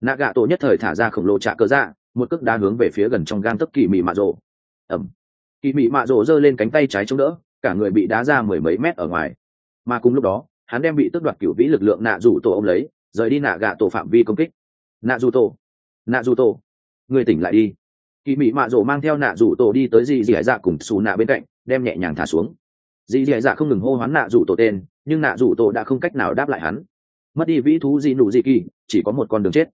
Nạ gạ tổ nhất thời thả ra khổng lồ trạ cơ dạ một cước đá hướng về phía gần trong gang tấc kỳ mị mạ rổ ẩm kỳ mị mạ rổ giơ lên cánh tay trái chống đỡ, cả người bị đá ra mười mấy mét ở ngoài. Mà cùng lúc đó, hắn đem bị tước đoạt cựu vĩ lực lượng nạ rủ tổ ông lấy, rời đi nạ gạ tổ phạm vi công kích. Nạ rủ tổ. Nạ rủ tổ. Người tỉnh lại đi. Kỳ mị mạ rổ mang theo nạ rủ tổ đi tới dì dì dạ cùng xù nạ bên cạnh, đem nhẹ nhàng thả xuống. Dì dì dạ không ngừng hô hoán nạ rủ tổ tên, nhưng nạ rủ tổ đã không cách nào đáp lại hắn. Mất đi vĩ thú dị nụ dị kỳ, chỉ có một con đường chết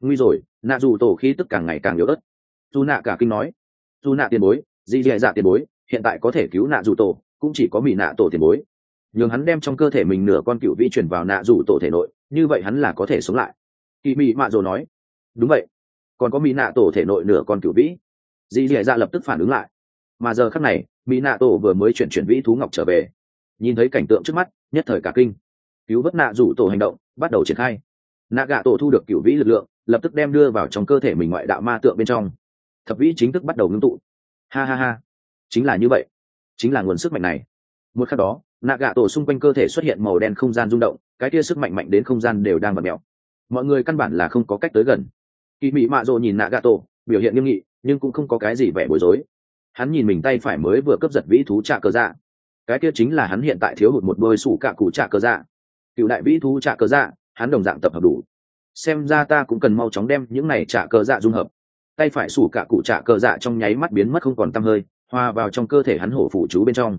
nguy rồi, nạ dù tổ khí tức càng ngày càng yếu ớt. Dù nạ cả kinh nói, dù nạ tiền bối, dì dì dạ tiền bối, hiện tại có thể cứu nạ dù tổ, cũng chỉ có mỹ nạ tổ tiền bối. Nhường hắn đem trong cơ thể mình nửa con cựu vĩ chuyển vào nạ dù tổ thể nội, như vậy hắn là có thể sống lại. Kỳ mị mạ dồ nói, đúng vậy, còn có mỹ nạ tổ thể nội nửa con cựu vĩ. Dì dì dạ lập tức phản ứng lại. Mà giờ khắc này mỹ nạ tổ vừa mới chuyển chuyển vĩ thú ngọc trở về. Nhìn thấy cảnh tượng trước mắt, nhất thời cả kinh. Cứu vớt nạ rủ tổ hành động, bắt đầu triển khai. Nạ gạ tổ thu được cựu vĩ lực lượng lập tức đem đưa vào trong cơ thể mình ngoại đạo ma tượng bên trong. Thập vĩ chính thức bắt đầu ngưng tụ. Ha ha ha. Chính là như vậy. Chính là nguồn sức mạnh này. Một khắc đó nạ gạ tổ xung quanh cơ thể xuất hiện màu đen không gian rung động, cái kia sức mạnh mạnh đến không gian đều đang bật mẹo. Mọi người căn bản là không có cách tới gần. Kỳ mị mạ rộ nhìn nạ gạ tổ biểu hiện nghiêm nghị, nhưng cũng không có cái gì vẻ bối rối. Hắn nhìn mình tay phải mới vừa cướp giật vĩ thú trạ cơ dạ cái kia chính là hắn hiện tại thiếu hụt một đôi sủ cạ cụ trạ cơ dạ cựu đại vĩ thú trạ cơ dạ hắn đồng dạng tập hợp đủ xem ra ta cũng cần mau chóng đem những này trả cờ dạ dung hợp. Tay phải sủ cả cụ trả cờ dạ trong nháy mắt biến mất không còn tăm hơi, hòa vào trong cơ thể hắn hổ phụ chú bên trong.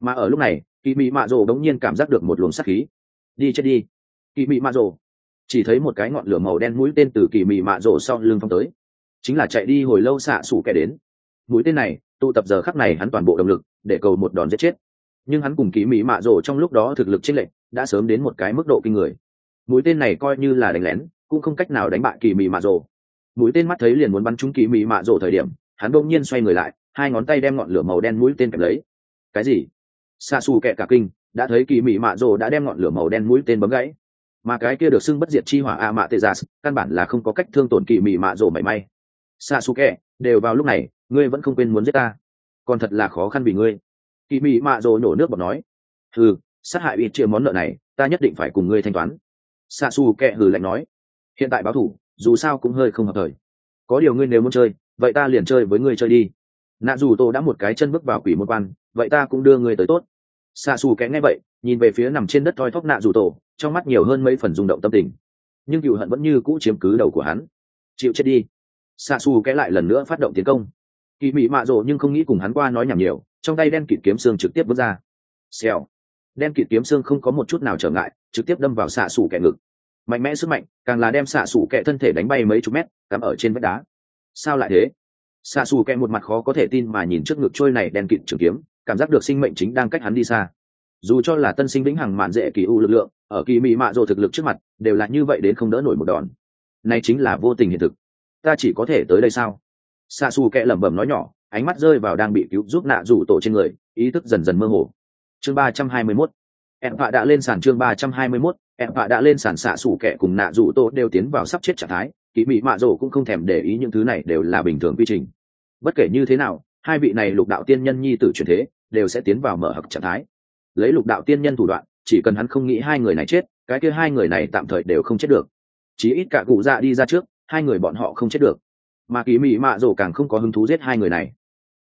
Mà ở lúc này kỳ mị mạ rồ đống nhiên cảm giác được một luồng sắc khí. Đi chết đi. Kỳ mị mạ rồ. Chỉ thấy một cái ngọn lửa màu đen mũi tên từ kỳ mị mạ rồ sau lưng phong tới. Chính là chạy đi hồi lâu xạ sủ kẻ đến. Mũi tên này, tụ tập giờ khắc này hắn toàn bộ động lực để cầu một đòn giết chết. Nhưng hắn cùng kỳ mỹ mạ rổ trong lúc đó thực lực chênh lệch, đã sớm đến một cái mức độ kinh người. Mũi tên này coi như là đánh lén cũng không cách nào đánh bại kỳ mị mạ rồ. mũi tên mắt thấy liền muốn bắn trúng kỳ mị mạ rồ thời điểm, hắn đột nhiên xoay người lại, hai ngón tay đem ngọn lửa màu đen mũi tên kẹp lấy. Cái gì? Xa xù kẹ cả kinh, đã thấy kỳ mị mạ rồ đã đem ngọn lửa màu đen mũi tên bấm gãy. Mà cái kia được xưng bất diệt chi hỏa a mạ tê gia, căn bản là không có cách thương tổn kỳ mị mạ rồ mảy may. Xa su kẹ đều vào lúc này, ngươi vẫn không quên muốn giết ta. Còn thật là khó khăn vì ngươi. Kỳ mị mạ rồ nhổ nước bọt nói. Ừ sát hại ít chia món nợ này, ta nhất định phải cùng ngươi thanh toán. Xa su kẹ hừ lạnh nói hiện tại báo thủ, dù sao cũng hơi không hợp thời. Có điều ngươi nếu muốn chơi, vậy ta liền chơi với ngươi chơi đi. Nạ dù tô đã một cái chân bước vào quỷ môn quan, vậy ta cũng đưa ngươi tới tốt. Xa xù kẽ nghe vậy, nhìn về phía nằm trên đất thoi thóp nạ dù tổ trong mắt nhiều hơn mấy phần rung động tâm tình. Nhưng cựu hận vẫn như cũ chiếm cứ đầu của hắn. Chịu chết đi. Xa xù kẽ lại lần nữa phát động tiến công. Kỳ mị mạ rộ nhưng không nghĩ cùng hắn qua nói nhảm nhiều, trong tay đen kịt kiếm xương trực tiếp bước ra. Xèo. Đen kịt kiếm xương không có một chút nào trở ngại, trực tiếp đâm vào xạ xù kẻ ngực mạnh mẽ sức mạnh, càng là đem xạ xù kẹ thân thể đánh bay mấy chục mét, cắm ở trên vách đá. Sao lại thế? Xạ xù kẹ một mặt khó có thể tin mà nhìn trước ngực trôi này đen kịt trường kiếm, cảm giác được sinh mệnh chính đang cách hắn đi xa. Dù cho là tân sinh vĩnh hằng mạn dễ kỳ u lực lượng, ở kỳ mị mạ rộ thực lực trước mặt, đều là như vậy đến không đỡ nổi một đòn. Này chính là vô tình hiện thực. Ta chỉ có thể tới đây sao? Xa xù kẹ lẩm bẩm nói nhỏ, ánh mắt rơi vào đang bị cứu giúp nạ rủ tổ trên người, ý thức dần dần mơ hồ. Chương ba trăm hai mươi mốt. Em vạ đã lên sàn chương ba trăm hai mươi mốt em họa đã lên sàn xạ sủ kẻ cùng nạ rủ tô đều tiến vào sắp chết trạng thái kỳ mị mạ rổ cũng không thèm để ý những thứ này đều là bình thường quy trình. Bất kể như thế nào, hai vị này lục đạo tiên nhân nhi tử truyền thế, đều sẽ tiến vào mở hặc trạng thái. Lấy lục đạo tiên nhân thủ đoạn, chỉ cần hắn không nghĩ hai người này chết, cái kia hai người này tạm thời đều không chết được. Chí ít cả cụ dạ đi ra trước, hai người bọn họ không chết được. Mà kỳ mị mạ rổ càng không có hứng thú giết hai người này.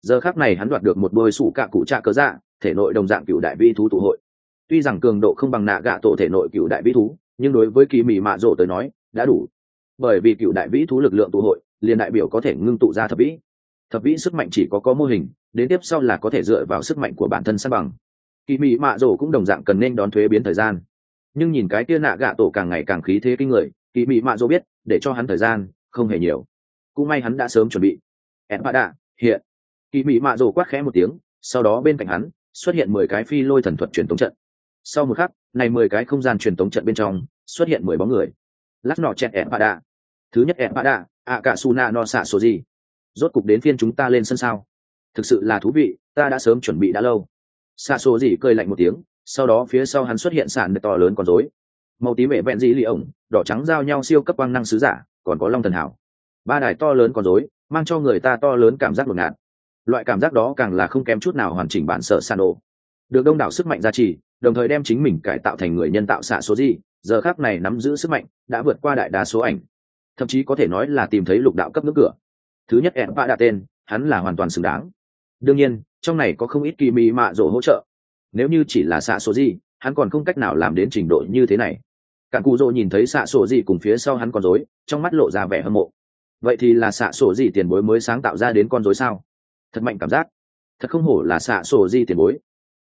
Giờ khác này hắn đoạt được một đôi sủ cạ cụ trạ cớ dạ thể nội đồng dạng cựu đại vi thú tụ hội tuy rằng cường độ không bằng nạ gạ tổ thể nội cựu đại vĩ thú, nhưng đối với kỳ mị mạ rổ tới nói, đã đủ. Bởi vì cựu đại vĩ thú lực lượng tụ hội, liền đại biểu có thể ngưng tụ ra thập vĩ. Thập vĩ sức mạnh chỉ có có mô hình, đến tiếp sau là có thể dựa vào sức mạnh của bản thân san bằng. Kỳ mị mạ rổ cũng đồng dạng cần nên đón thuế biến thời gian. Nhưng nhìn cái kia nạ gạ tổ càng ngày càng khí thế kinh người, kỳ mị mạ rổ biết, để cho hắn thời gian, không hề nhiều. Cũng may hắn đã sớm chuẩn bị. Em bạ đạ hiện. Kỳ mị mạ rổ quát khẽ một tiếng, sau đó bên cạnh hắn, xuất hiện mười cái phi lôi thần thuật truyền tống trận sau một khắc, này mười cái không gian truyền tống trận bên trong, xuất hiện mười bóng người. Lát nọ chẹt em bạ đạ. Thứ nhất em bạ đạ ạ cả su na no xạ số gì rốt cục đến phiên chúng ta lên sân sao. Thực sự là thú vị, ta đã sớm chuẩn bị đã lâu. Xạ số gì cười lạnh một tiếng, sau đó phía sau hắn xuất hiện sàn to lớn con rối. Màu tím vệ vẹn dĩ lì ổng, đỏ trắng giao nhau siêu cấp quang năng sứ giả, còn có long thần hảo. Ba đài to lớn con rối, mang cho người ta to lớn cảm giác ngột ngạt. Loại cảm giác đó càng là không kém chút nào hoàn chỉnh bản sở san đồ được đông đảo sức mạnh gia trì đồng thời đem chính mình cải tạo thành người nhân tạo xạ số gì giờ khác này nắm giữ sức mạnh đã vượt qua đại đa số ảnh. Thậm chí có thể nói là tìm thấy lục đạo cấp nước cửa. Thứ nhất em vạ đạ tên hắn là hoàn toàn xứng đáng. Đương nhiên trong này có không ít kỳ mị mạ rổ hỗ trợ. Nếu như chỉ là xạ số gì hắn còn không cách nào làm đến trình độ như thế này. Cạn cụ rỗ nhìn thấy xạ sổ gì cùng phía sau hắn con rối, trong mắt lộ ra vẻ hâm mộ. Vậy thì là xạ sổ gì tiền bối mới sáng tạo ra đến con rối sao? Thật mạnh cảm giác. Thật không hổ là xạ sổ gì tiền bối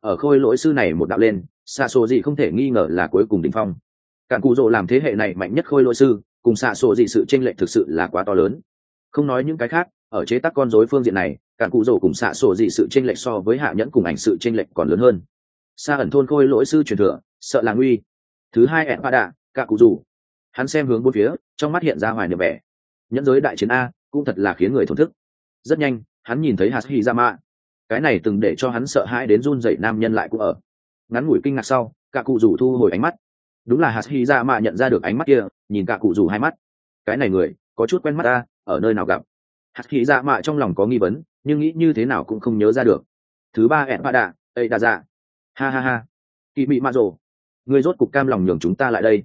ở khôi lỗi sư này một đạo lên, xạ sổ gì không thể nghi ngờ là cuối cùng đ ỉ n h phong. Cạn cụ rỗ làm thế hệ này mạnh nhất khôi lỗi sư, cùng xạ sổ gì sự tranh lệch thực sự là quá to lớn. Không nói những cái khác, ở chế tác con dối phương diện này, cản cụ rỗ cùng xạ sổ dị sự tranh lệch so với hạ nhẫn cùng ảnh sự tranh lệch còn lớn hơn. Xa ẩn thôn khôi lỗi sư truyền thừa, sợ là nguy. Thứ hai ẹn ba đạ, cạ cụ rủ. Hắn xem hướng bốn phía, trong mắt hiện ra hoài niệm vẻ. Nhẫn giới đại chiến a, cũng thật là khiến người thổn thức. Rất nhanh, hắn nhìn thấy hạt hy ra mạ cái này từng để cho hắn sợ hãi đến run dậy nam nhân lại cũng ở. Ngắn ngủi kinh ngạc sau, cả cụ rủ thu hồi ánh mắt. Đúng là hạt hy ra mạ nhận ra được ánh mắt kia, nhìn cả cụ rủ hai mắt. Cái này người, có chút quen mắt ta, ở nơi nào gặp? Hạt khí ra mạ trong lòng có nghi vấn, nhưng nghĩ như thế nào cũng không nhớ ra được. Thứ ba ẹn ba đạ, ây đa dạ. Ha ha ha. Kỳ mị mạ rồ. Người rốt cục cam lòng nhường chúng ta lại đây.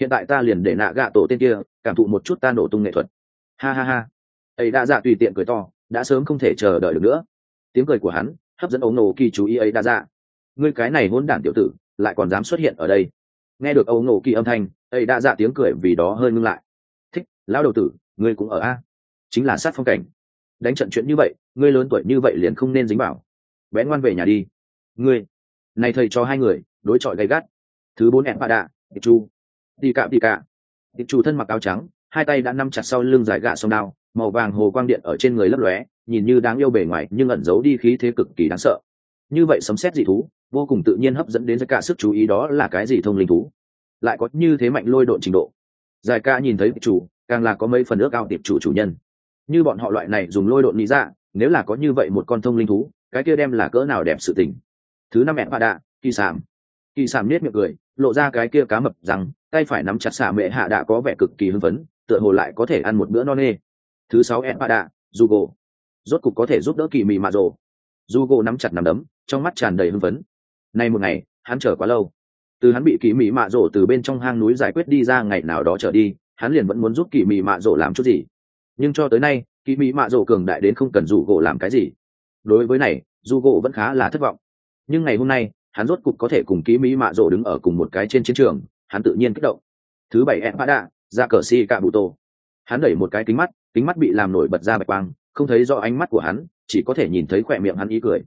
Hiện tại ta liền để nạ gạ tổ tên kia, cảm thụ một chút ta nổ tung nghệ thuật. Ha ha ha. Ây đa dạ tùy tiện cười to, đã sớm không thể chờ đợi được nữa tiếng cười của hắn hấp dẫn ấu nổ kỳ chú ý ấy đa ra. Ngươi cái này hôn đản tiểu tử, lại còn dám xuất hiện ở đây. Nghe được ấu nổ kỳ âm thanh, ấy đa dạ tiếng cười vì đó hơi ngưng lại. Thích, lão đầu tử, ngươi cũng ở a? Chính là sát phong cảnh. Đánh trận chuyện như vậy, ngươi lớn tuổi như vậy liền không nên dính vào. Bé ngoan về nhà đi. Ngươi, này thầy cho hai người, đối chọi gay gắt. Thứ bốn ẹn bạ đạ tịch chu. Tì cạm tì cạ. Tịch chu thân mặc áo trắng, hai tay đã nắm chặt sau lưng dài gạ sông đao, màu vàng hồ quang điện ở trên người lấp lóe nhìn như đáng yêu bề ngoài, nhưng ẩn giấu đi khí thế cực kỳ đáng sợ. Như vậy sấm xét dị thú, vô cùng tự nhiên hấp dẫn đến tất cả sức chú ý đó là cái gì thông linh thú? Lại có như thế mạnh lôi độn trình độ. Dài ca nhìn thấy chủ, càng là có mấy phần ước ao tiệp chủ chủ nhân. Như bọn họ loại này dùng lôi độn lý ra, nếu là có như vậy một con thông linh thú, cái kia đem là cỡ nào đẹp sự tình. Thứ năm mẹ ba đạ, kỳ sảm kỳ sảm nết miệng cười, lộ ra cái kia cá mập rằng, tay phải nắm chặt xả mẹ hạ đã có vẻ cực kỳ hưng phấn, tựa hồ lại có thể ăn một bữa no nê. Thứ sáu em ba đạ dù gỗ rốt cục có thể giúp đỡ kỳ mị mạ rồ. Dù gỗ nắm chặt nắm đấm, trong mắt tràn đầy hưng phấn. Nay một ngày, hắn chờ quá lâu. Từ hắn bị kỳ mị mạ rồ từ bên trong hang núi giải quyết đi ra ngày nào đó trở đi, hắn liền vẫn muốn giúp kỳ mị mạ rồ làm chút gì. Nhưng cho tới nay, kỳ mị mạ rồ cường đại đến không cần dù gỗ làm cái gì. Đối với này dù gỗ vẫn khá là thất vọng. Nhưng ngày hôm nay, hắn rốt cục có thể cùng kỳ mỹ mạ rồ đứng ở cùng một cái trên chiến trường, hắn tự nhiên kích động. Thứ bảy em đạ ra cờ si cạ bụ tô hắn đẩy một cái kính mắt kính mắt bị làm nổi bật ra bạch quang không thấy rõ ánh mắt của hắn, chỉ có thể nhìn thấy khỏe miệng hắn ý cười.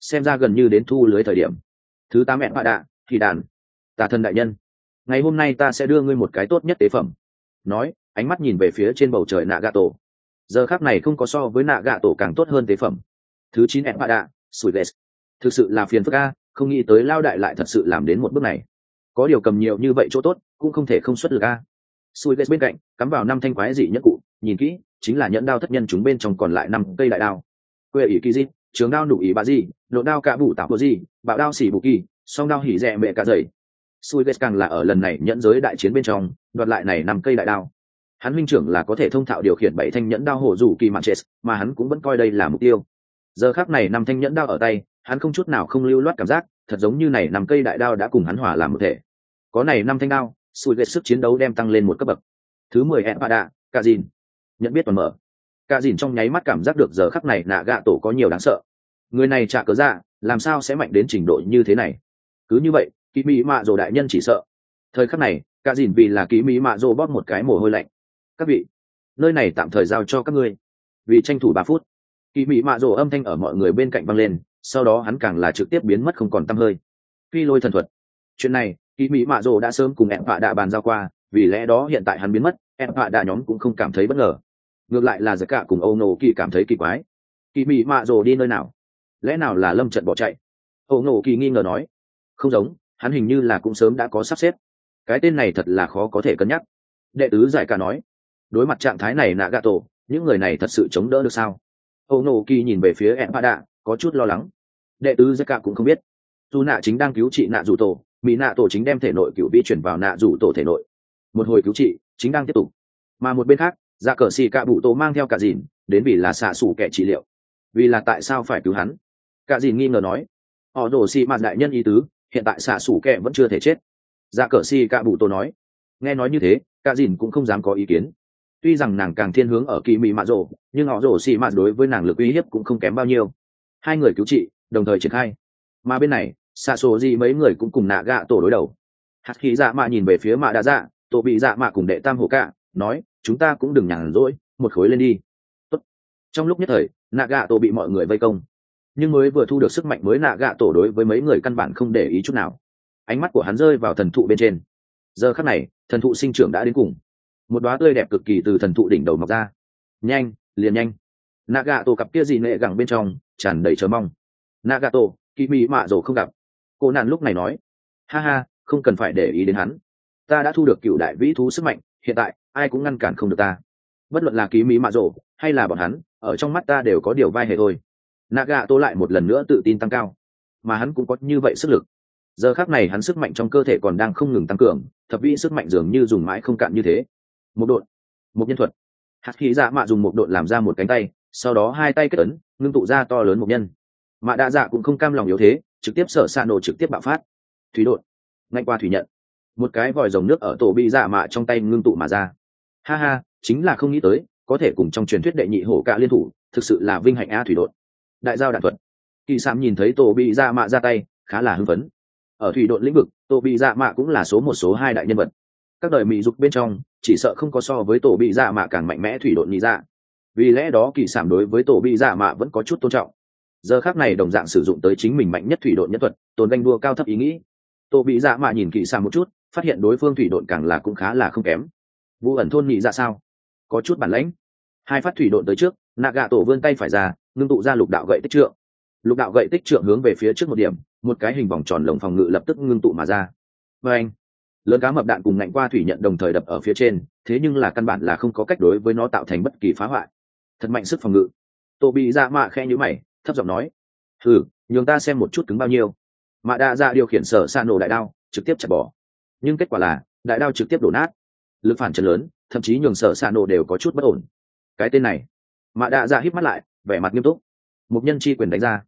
Xem ra gần như đến thu lưới thời điểm. Thứ tám mẹ bạ đạ, thì đàn. Tà thân đại nhân, ngày hôm nay ta sẽ đưa ngươi một cái tốt nhất tế phẩm. Nói, ánh mắt nhìn về phía trên bầu trời nạ gạ tổ giờ khác này không có so với nạ gạ tổ càng tốt hơn tế phẩm. Thứ chín mẹn bạ đạ, sủi ghét thực sự là phiền phức a, không nghĩ tới lao đại lại thật sự làm đến một bước này. Có điều cầm nhiều như vậy chỗ tốt, cũng không thể không xuất lực a. Sủi ghét bên cạnh, cắm vào năm thanh quái dị nhất cụ, nhìn kỹ chính là nhẫn đao thất nhân chúng bên trong còn lại năm cây đại đao. Quê ỷ kỳ di trường đao nụ ý bà di lộ đao cả bủ tạo bồ di, bạo đao xỉ bù kỳ, song đao hỉ rẻ mẹ cả dày sui ghét càng là ở lần này nhẫn giới đại chiến bên trong, đoạt lại này năm cây đại đao. Hắn minh trưởng là có thể thông thạo điều khiển bảy thanh nhẫn đao hổ rủ kỳ mạn chết, mà hắn cũng vẫn coi đây là mục tiêu. Giờ khác này năm thanh nhẫn đao ở tay, hắn không chút nào không lưu loát cảm giác, thật giống như này năm cây đại đao đã cùng hắn hòa làm một thể. Có này năm thanh đao sui ghét sức chiến đấu đem tăng lên một cấp bậc. Thứ mười e ba đạ cả dìn nhận biết toàn mở. Cả dìn trong nháy mắt cảm giác được giờ khắc này nạ gạ tổ có nhiều đáng sợ. Người này trả cớ ra, làm sao sẽ mạnh đến trình độ như thế này? Cứ như vậy kỳ mỹ mạ rồ đại nhân chỉ sợ. Thời khắc này, cả dìn vì là kỳ mỹ mạ rồ bóp một cái mồ hôi lạnh. Các vị, nơi này tạm thời giao cho các ngươi. Vì tranh thủ ba phút kỳ mỹ mạ rồ âm thanh ở mọi người bên cạnh vang lên, sau đó hắn càng là trực tiếp biến mất không còn t hơi. Phi lôi thần thuật. Chuyện này kỳ mỹ mạ rồ đã sớm cùng ẹn họa đạ bàn giao qua, vì lẽ đó hiện tại hắn biến mất em họa đạ nhóm cũng không cảm thấy bất ngờ ngược lại là giặc cả cùng âu nổ kỳ cảm thấy kỳ quái. Kỳ mị mạ rồ đi nơi nào? Lẽ nào là lâm trận bỏ chạy? Âu nổ kỳ nghi ngờ nói. Không giống, hắn hình như là cũng sớm đã có sắp xếp. Cái tên này thật là khó có thể cân nhắc. Đệ tứ giải cả nói. Đối mặt trạng thái này nạ gà tổ những người này thật sự chống đỡ được sao? Âu nổ kỳ nhìn về phía em đạ có chút lo lắng. Đệ tứ giải cả cũng không biết. Dù nạ chính đang cứu trị nạ rủ tổ mỹ nạ tổ chính đem thể nội cựu vi chuyển vào nạ rủ tổ thể nội. Một hồi cứu trị, chính đang tiếp tục. Mà một bên khác dạ cờ xì cạ bụ tổ mang theo cả dìn, đến vì là xạ xủ kẻ trị liệu. Vì là tại sao phải cứu hắn? Cả dìn nghi ngờ nói. Họ đổ xì mạt đại nhân ý tứ, hiện tại xạ xủ kẻ vẫn chưa thể chết. Dạ cờ xì cạ bụ tổ nói. Nghe nói như thế, cả dìn cũng không dám có ý kiến. Tuy rằng nàng càng thiên hướng ở kỳ mị mạ rổ nhưng họ rổ xì mạt đối với nàng lực uy hiếp cũng không kém bao nhiêu. Hai người cứu trị, đồng thời triển khai. Mà bên này, xạ sổ gì mấy người cũng cùng nạ gạ tổ đối đầu. Hạt khí dạ mạ nhìn về phía mạ đa dạ tổ bị dạ mạ cùng đệ tam hổ cả nói chúng ta cũng đừng nhàn rỗi, một khối lên đi. Tốt. trong lúc nhất thời nạ gạ tổ bị mọi người vây công. Nhưng mới vừa thu được sức mạnh mới nạ gạ tổ đối với mấy người căn bản không để ý chút nào. Ánh mắt của hắn rơi vào thần thụ bên trên. Giờ khắc này, thần thụ sinh trưởng đã đến cùng. Một đoá tươi đẹp cực kỳ từ thần thụ đỉnh đầu mọc ra. Nhanh, liền nhanh. Nạ gạ tổ cặp kia gì nệ gẳng bên trong, tràn đầy chờ mong. Nạ gạ tổ kỳ mỹ mạ rổ không gặp. Cô nạn lúc này nói. Ha ha, không cần phải để ý đến hắn. Ta đã thu được cựu đại vĩ thú sức mạnh, hiện tại ai cũng ngăn cản không được ta. Bất luận là ký mỹ mạ rổ hay là bọn hắn, ở trong mắt ta đều có điều vai hề thôi. Naga tô lại một lần nữa tự tin tăng cao. Mà hắn cũng có như vậy sức lực. Giờ khác này hắn sức mạnh trong cơ thể còn đang không ngừng tăng cường, thập vĩ sức mạnh dường như dùng mãi không cạn như thế. Một đội một nhân thuật. Hạt khí dạ mạ dùng một đội làm ra một cánh tay, sau đó hai tay kết ấn, ngưng tụ ra to lớn một nhân. Mạ đa dạ cũng không cam lòng yếu thế, trực tiếp sở xa nổ trực tiếp bạo phát. Thủy đột ngay qua thủy nhận. Một cái vòi rồng nước ở tổ bị dạ mạ trong tay ngưng tụ mà ra ha ha, chính là không nghĩ tới, có thể cùng trong truyền thuyết đệ nhị hổ cạ liên thủ, thực sự là vinh hạnh a thủy đội đại giao đạn thuật. Kỳ sám nhìn thấy tổ bị dạ mạ ra tay, khá là hưng phấn. Ở thủy đội lĩnh vực tổ bị dạ mạ cũng là số một, số hai đại nhân vật. Các đời mỹ dục bên trong, chỉ sợ không có so với tổ bị dạ mạ càng mạnh mẽ thủy đội nhị dạ. Vì lẽ đó kỳ sảm đối với tổ bị dạ mạ vẫn có chút tôn trọng. Giờ khác này đồng dạng sử dụng tới chính mình mạnh nhất thủy đội nhân thuật, tồn ganh đua cao thấp ý nghĩ. Tổ bị dạ mạ nhìn kỳ sảm một chút, phát hiện đối phương thủy độn càng là cũng khá là không kém vụ ẩn thôn nhị ra sao? Có chút bản lãnh. Hai phát thủy độn tới trước, nạ gạ tổ vươn tay phải ra, ngưng tụ ra lục đạo gậy tích trượng. Lục đạo gậy tích trượng hướng về phía trước một điểm, một cái hình vòng tròn lồng phòng ngự lập tức ngưng tụ mà ra. Và anh, lớn cá mập đạn cùng ngạnh qua thủy nhận đồng thời đập ở phía trên, thế nhưng là căn bản là không có cách đối với nó tạo thành bất kỳ phá hoại. Thật mạnh sức phòng ngự. Tổ bị ra mạ khe nhữ mày, thấp giọng nói thử nhường ta xem một chút cứng bao nhiêu. Mạ đa ra điều khiển sở xa nổ đại đao, trực tiếp chặt bỏ. Nhưng kết quả là, đại đao trực tiếp đổ nát lực phản chấn lớn, thậm chí nhường sở xạ nổ đều có chút bất ổn. Cái tên này, mạ đạ dạ híp mắt lại, vẻ mặt nghiêm túc. Một nhân chi quyền đánh ra.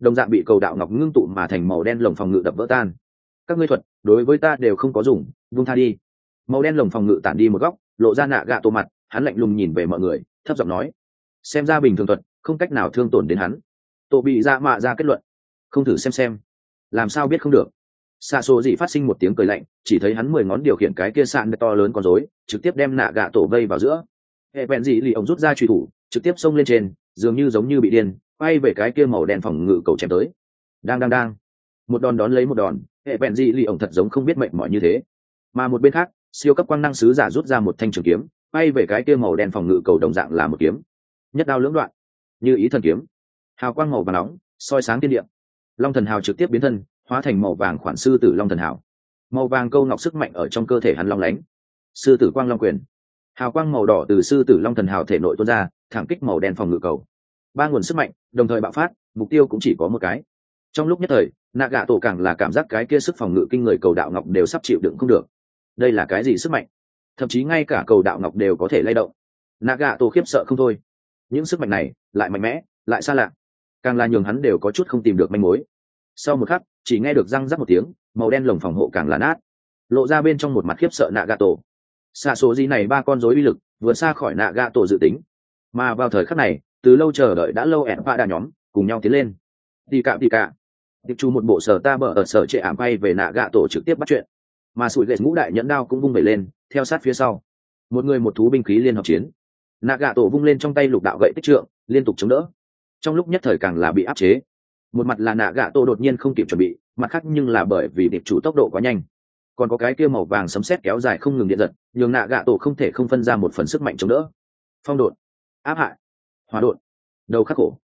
Đồng dạng bị cầu đạo ngọc ngưng tụ mà thành màu đen lồng phòng ngự đập vỡ tan. Các ngươi thuật, đối với ta đều không có dùng vung tha đi. Màu đen lồng phòng ngự tản đi một góc, lộ ra nạ gạ tô mặt, hắn lạnh lùng nhìn về mọi người, thấp giọng nói. Xem ra bình thường thuật, không cách nào thương tổn đến hắn. Tổ bị dạ mạ ra kết luận. Không thử xem xem. Làm sao biết không được? Xạ sổ dị phát sinh một tiếng cười lạnh, chỉ thấy hắn mười ngón điều khiển cái kia sạn to lớn con rối, trực tiếp đem nạ gạ tổ vây vào giữa. Hệ vẹn dị lì ông rút ra truy thủ, trực tiếp xông lên trên, dường như giống như bị điên, quay về cái kia màu đen phòng ngự cầu chém tới. Đang đang đang. Một đòn đón lấy một đòn, hệ vẹn dị lì ông thật giống không biết mệnh mọi như thế. Mà một bên khác, siêu cấp quang năng sứ giả rút ra một thanh trường kiếm, quay về cái kia màu đen phòng ngự cầu đồng dạng là một kiếm. Nhất đao lưỡng đoạn, như ý thần kiếm. Hào quang màu và nóng, soi sáng thiên địa. Long thần hào trực tiếp biến thân hóa thành màu vàng khoản sư tử long thần hào màu vàng câu ngọc sức mạnh ở trong cơ thể hắn long lánh. Sư tử quang long quyền. Hào quang màu đỏ từ sư tử long thần hào thể nội tuôn ra, thẳng kích màu đen phòng ngự cầu. Ba nguồn sức mạnh, đồng thời bạo phát, mục tiêu cũng chỉ có một cái. Trong lúc nhất thời nạ gạ tổ càng là cảm giác cái kia sức phòng ngự kinh người cầu đạo ngọc đều sắp chịu đựng không được. Đây là cái gì sức mạnh? Thậm chí ngay cả cầu đạo ngọc đều có thể lay động. Nạ gạ tổ khiếp sợ không thôi. Những sức mạnh này, lại mạnh mẽ, lại xa lạ. Càng là nhường hắn đều có chút không tìm được manh mối sau một khắc, chỉ nghe được răng rắc một tiếng, màu đen lồng phòng hộ càng là nát. Lộ ra bên trong một mặt khiếp sợ nạ gạ tổ xạ số gì này ba con rối uy lực, vượt xa khỏi nạ gạ tổ dự tính. Mà vào thời khắc này, từ lâu chờ đợi đã lâu ẹn pha đà nhóm, cùng nhau tiến lên. Đi cạm đi cạm tiệp chu một bộ sở ta bờ ở sở trệ ảm bay về nạ gạ tổ trực tiếp bắt chuyện. Mà sủi lệ ngũ đại nhẫn đao cũng vung vẩy lên, theo sát phía sau. Một người một thú binh khí liên hợp chiến. Nạ gạ tổ vung lên trong tay lục đạo gậy tích trượng, liên tục chống đỡ. Trong lúc nhất thời càng là bị áp chế một mặt là nạ gạ tổ đột nhiên không kịp chuẩn bị, mặt khác nhưng là bởi vì điệp chủ tốc độ quá nhanh. Còn có cái kia màu vàng sấm sét kéo dài không ngừng điện giật, nhường nạ gạ tổ không thể không phân ra một phần sức mạnh chống đỡ. Phong đột áp hại, hỏa đột đầu khắc khổ.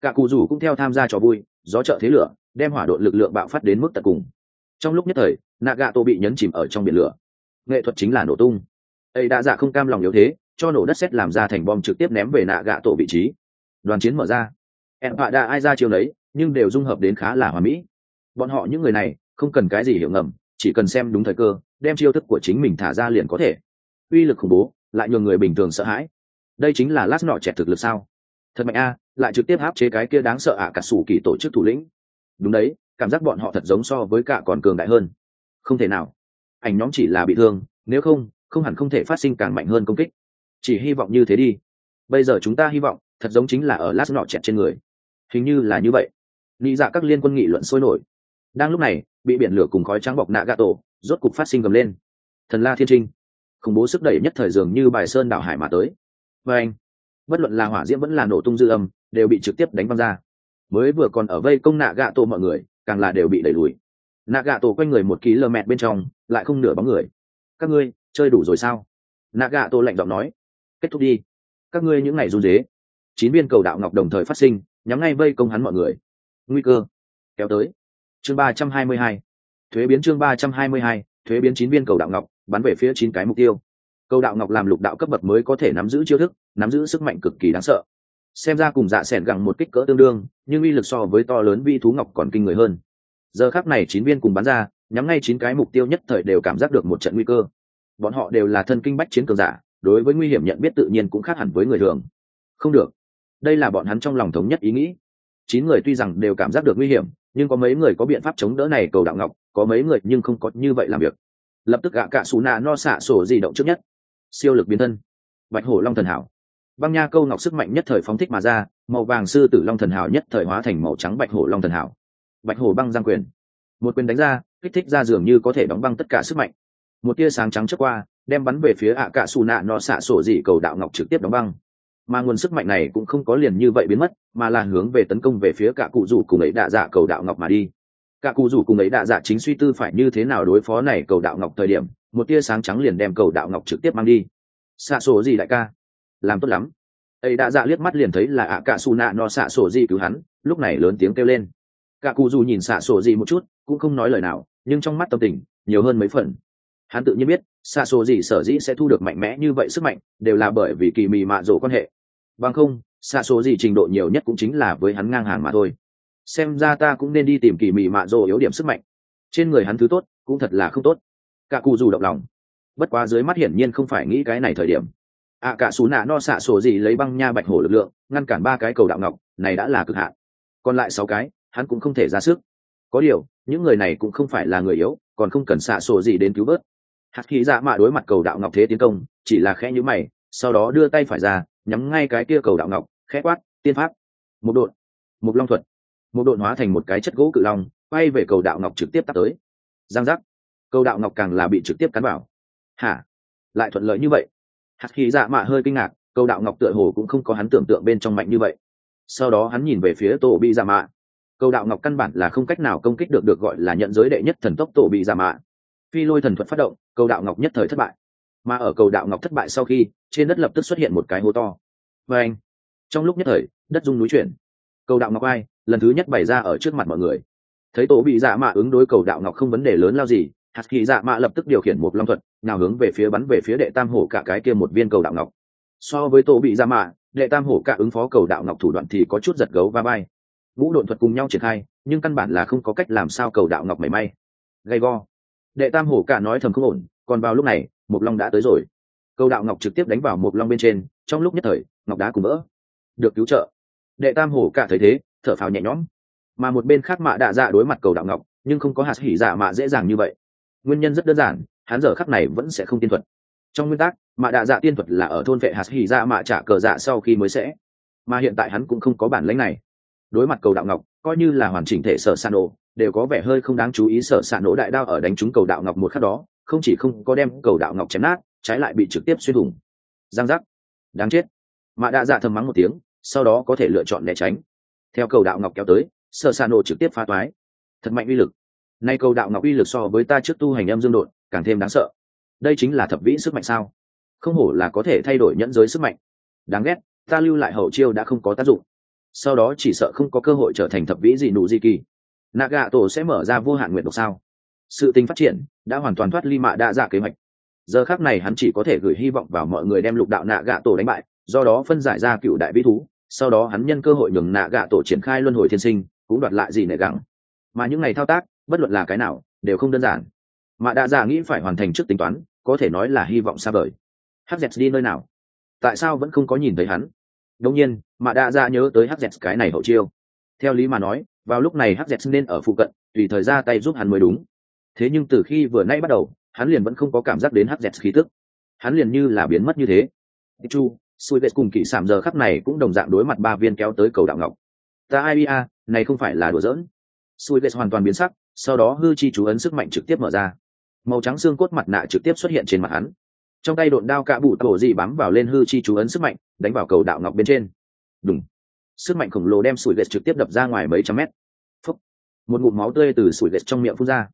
Cả cụ rủ cũng theo tham gia trò vui, gió trợ thế lửa, đem hỏa đột lực lượng bạo phát đến mức tận cùng. Trong lúc nhất thời, nạ gạ tổ bị nhấn chìm ở trong biển lửa. Nghệ thuật chính là nổ tung. Ấy đã dạ không cam lòng yếu thế, cho nổ đất xét làm ra thành bom trực tiếp ném về nạ gạ tổ vị trí. Đoàn chiến mở ra. Em họa đã ai ra chiều đấy nhưng đều dung hợp đến khá là hòa mỹ. Bọn họ những người này, không cần cái gì hiểu ngầm, chỉ cần xem đúng thời cơ, đem chiêu thức của chính mình thả ra liền có thể. Uy lực khủng bố, lại nhường người bình thường sợ hãi. Đây chính là lát nọ chẹt thực lực sao? Thật mạnh a, lại trực tiếp áp chế cái kia đáng sợ ạ cả sủ kỳ tổ chức thủ lĩnh. Đúng đấy, cảm giác bọn họ thật giống so với cả còn cường đại hơn. Không thể nào. Ảnh nhóm chỉ là bị thương, nếu không không hẳn không thể phát sinh càng mạnh hơn công kích. Chỉ hy vọng như thế đi. Bây giờ chúng ta hy vọng, thật giống chính là ở lát nọ chẹt trên người. Hình như là như vậy nghĩ dạ các liên quân nghị luận sôi nổi. Đang lúc này, bị biển lửa cùng khói trắng bọc nạ gà tổ rốt cục phát sinh gầm lên. Thần la thiên trinh. Khủng bố sức đẩy nhất thời dường như bài sơn đảo hải mà tới. Và anh, bất luận là hỏa diễm vẫn là nổ tung dư âm, đều bị trực tiếp đánh văng ra. Mới vừa còn ở vây công nạ gạ tổ mọi người, càng là đều bị đẩy lùi. Nạ gạ tổ quanh người một ký lơ mẹt bên trong, lại không nửa bóng người. Các ngươi, chơi đủ rồi sao? Nạ gạ tổ lạnh giọng nói. Kết thúc đi. Các ngươi những ngày run dế chín viên cầu đạo ngọc đồng thời phát sinh, nhắm ngay vây công hắn mọi người nguy cơ. Kéo tới. Chương ba trăm hai mươi hai. Thuế biến chương ba trăm hai mươi hai, thuế biến chín viên cầu đạo ngọc, bắn về phía chín cái mục tiêu. Cầu đạo ngọc làm lục đạo cấp bậc mới có thể nắm giữ chiêu thức, nắm giữ sức mạnh cực kỳ đáng sợ. Xem ra cùng dạ s ẻ n gẳng một kích cỡ tương đương, nhưng uy lực so với to lớn vi thú ngọc còn kinh người hơn. Giờ khác này chín viên cùng bắn ra, nhắm ngay chín cái mục tiêu nhất thời đều cảm giác được một trận nguy cơ. Bọn họ đều là thân kinh bách chiến cường giả, đối với nguy hiểm nhận biết tự nhiên cũng khác hẳn với người thường. Không được. Đây là bọn hắn trong lòng thống nhất ý nghĩ chín người tuy rằng đều cảm giác được nguy hiểm, nhưng có mấy người có biện pháp chống đỡ này cầu đạo ngọc, có mấy người nhưng không có như vậy làm việc. Lập tức gạ cả xù nạ no xạ sổ di động trước nhất. Siêu lực biến thân. Bạch hổ long thần hảo. Băng nha câu ngọc sức mạnh nhất thời phóng thích mà ra, màu vàng sư tử long thần hảo nhất thời hóa thành màu trắng bạch hổ long thần hảo. Bạch hổ băng giang quyền. Một quyền đánh ra, kích thích ra dường như có thể đóng băng tất cả sức mạnh. Một tia sáng trắng trước qua, đem bắn về phía ạ cả xù nạ no xạ sổ dị cầu đạo ngọc trực tiếp đóng băng mà nguồn sức mạnh này cũng không có liền như vậy biến mất, mà là hướng về tấn công về phía cả cụ rủ cùng ấy đạ dạ cầu đạo ngọc mà đi. Cả cụ rủ cùng ấy đạ dạ chính suy tư phải như thế nào đối phó này cầu đạo ngọc thời điểm, một tia sáng trắng liền đem cầu đạo ngọc trực tiếp mang đi. Xạ sổ gì đại ca? Làm tốt lắm. Ấy đạ dạ liếc mắt liền thấy là ạ cả su nạ no xạ sổ gì cứu hắn, lúc này lớn tiếng kêu lên. Cả cụ rủ nhìn xạ sổ gì một chút, cũng không nói lời nào, nhưng trong mắt tâm tình, nhiều hơn mấy phần. Hắn tự nhiên biết, xạ sổ gì sở dĩ sẽ thu được mạnh mẽ như vậy sức mạnh, đều là bởi vì kỳ mì mạ rổ quan hệ bằng không, xa số gì trình độ nhiều nhất cũng chính là với hắn ngang hàng mà thôi. Xem ra ta cũng nên đi tìm kỳ mị mạ rồ yếu điểm sức mạnh. Trên người hắn thứ tốt, cũng thật là không tốt. Cả cụ dù động lòng. Bất quá dưới mắt hiển nhiên không phải nghĩ cái này thời điểm. Ạ cả xú nạ no xạ sổ gì lấy băng nha bạch hổ lực lượng, ngăn cản ba cái cầu đạo ngọc, này đã là cực hạn. Còn lại sáu cái, hắn cũng không thể ra sức. Có điều, những người này cũng không phải là người yếu, còn không cần xạ sổ gì đến cứu vớt. Hạt khí dạ mạ đối mặt cầu đạo ngọc thế tiến công, chỉ là khẽ nhữ mày sau đó đưa tay phải ra, nhắm ngay cái kia cầu đạo ngọc, khẽ quát, tiên pháp một đột một long thuật. Một đột hóa thành một cái chất gỗ cự long, quay về cầu đạo ngọc trực tiếp tắt tới. Giang giác. Cầu đạo ngọc càng là bị trực tiếp cắn vào. Hả? Lại thuận lợi như vậy? Hạt khí dạ mạ hơi kinh ngạc, cầu đạo ngọc tựa hồ cũng không có hắn tưởng tượng bên trong mạnh như vậy. Sau đó hắn nhìn về phía tổ bị dạ mạ. Cầu đạo ngọc căn bản là không cách nào công kích được được gọi là nhận giới đệ nhất thần tốc tổ bị dạ mạ. Phi lôi thần thuật phát động, cầu đạo ngọc nhất thời thất bại mà ở cầu đạo ngọc thất bại sau khi, trên đất lập tức xuất hiện một cái hố to. Và anh, trong lúc nhất thời, đất rung núi chuyển. Cầu đạo ngọc ai? Lần thứ nhất bày ra ở trước mặt mọi người. Thấy tổ bị dạ mạ ứng đối cầu đạo ngọc không vấn đề lớn lao gì, hạt kỳ dạ mạ lập tức điều khiển một long thuật, nào hướng về phía bắn về phía đệ tam hổ cả cái kia một viên cầu đạo ngọc. So với tổ bị dạ mạ, đệ tam hổ cả ứng phó cầu đạo ngọc thủ đoạn thì có chút giật gấu va bay vũ độn thuật cùng nhau triển khai, nhưng căn bản là không có cách làm sao cầu đạo ngọc mảy may. Gay go. Đệ tam hổ cả nói thầm không ổn, còn vào lúc này Mộc long đã tới rồi. Cầu đạo ngọc trực tiếp đánh vào Mộc long bên trên, trong lúc nhất thời, ngọc đá cùng vỡ. Được cứu trợ. Đệ tam hổ cả thấy thế, thở phào nhẹ nhõm. Mà một bên khác mạ đạ dạ đối mặt cầu đạo ngọc, nhưng không có hạt hỉ dạ mạ dễ dàng như vậy. Nguyên nhân rất đơn giản, hắn giờ khắc này vẫn sẽ không tiên thuật. Trong nguyên tắc, mạ đạ dạ tiên thuật là ở thôn vệ hạt hỉ dạ mạ trả cờ dạ sau khi mới sẽ. Mà hiện tại hắn cũng không có bản lãnh này. Đối mặt cầu đạo ngọc, coi như là hoàn chỉnh thể sở san nổ đều có vẻ hơi không đáng chú ý sở san nổ đại đao ở đánh trúng cầu đạo ngọc một khắc đó không chỉ không có đem cầu đạo ngọc chém nát, trái lại bị trực tiếp xuyên thủng. Giang giác. Đáng chết. Mạ đạ dạ thầm mắng một tiếng, sau đó có thể lựa chọn né tránh. Theo cầu đạo ngọc kéo tới sợ san nổ trực tiếp phá toái. Thật mạnh uy lực. Nay cầu đạo ngọc uy lực so với ta trước tu hành âm dương đột càng thêm đáng sợ. Đây chính là thập vĩ sức mạnh sao? Không hổ là có thể thay đổi nhẫn giới sức mạnh. Đáng ghét, ta lưu lại hậu chiêu đã không có tác dụng. Sau đó chỉ sợ không có cơ hội trở thành thập vĩ gì nụ di kỳ. Naga tổ sẽ mở ra vô hạn nguyện độc sao? Sự tình phát triển, đã hoàn toàn thoát ly mạ đa dạ kế hoạch. Giờ khác này hắn chỉ có thể gửi hy vọng vào mọi người đem lục đạo nạ gạ tổ đánh bại, do đó phân giải ra cựu đại vĩ thú, sau đó hắn nhân cơ hội nhường nạ gạ tổ triển khai luân hồi thiên sinh, cũng đoạt lại gì nệ gắng mà những ngày thao tác, bất luận là cái nào, đều không đơn giản. Mạ đa dạ nghĩ phải hoàn thành trước tính toán, có thể nói là hy vọng xa vời. Hz đi nơi nào? Tại sao vẫn không có nhìn thấy hắn? Đông nhiên, mạ đa dạ nhớ tới hz cái này hậu chiêu. Theo lý mà nói, vào lúc này hz nên ở phụ cận, tùy thời ra tay giúp hắn mới đúng thế nhưng từ khi vừa nay bắt đầu, hắn liền vẫn không có cảm giác đến hz khí tức. Hắn liền như là biến mất như thế. Chu, xui vệ cùng kỵ sảm giờ khắc này cũng đồng dạng đối mặt ba viên kéo tới cầu đạo ngọc. Ta ai a, này không phải là đùa giỡn. Xui vệ hoàn toàn biến sắc, sau đó hư chi chú ấn sức mạnh trực tiếp mở ra. Màu trắng xương cốt mặt nạ trực tiếp xuất hiện trên mặt hắn. Trong tay độn đao cạ bụ tổ dị bám vào lên hư chi chú ấn sức mạnh, đánh vào cầu đạo ngọc bên trên. Đúng sức mạnh khổng lồ đem sủi ghét trực tiếp đập ra ngoài mấy trăm mét. Phúc. một ngụm máu tươi từ sủi ghét trong miệng phun ra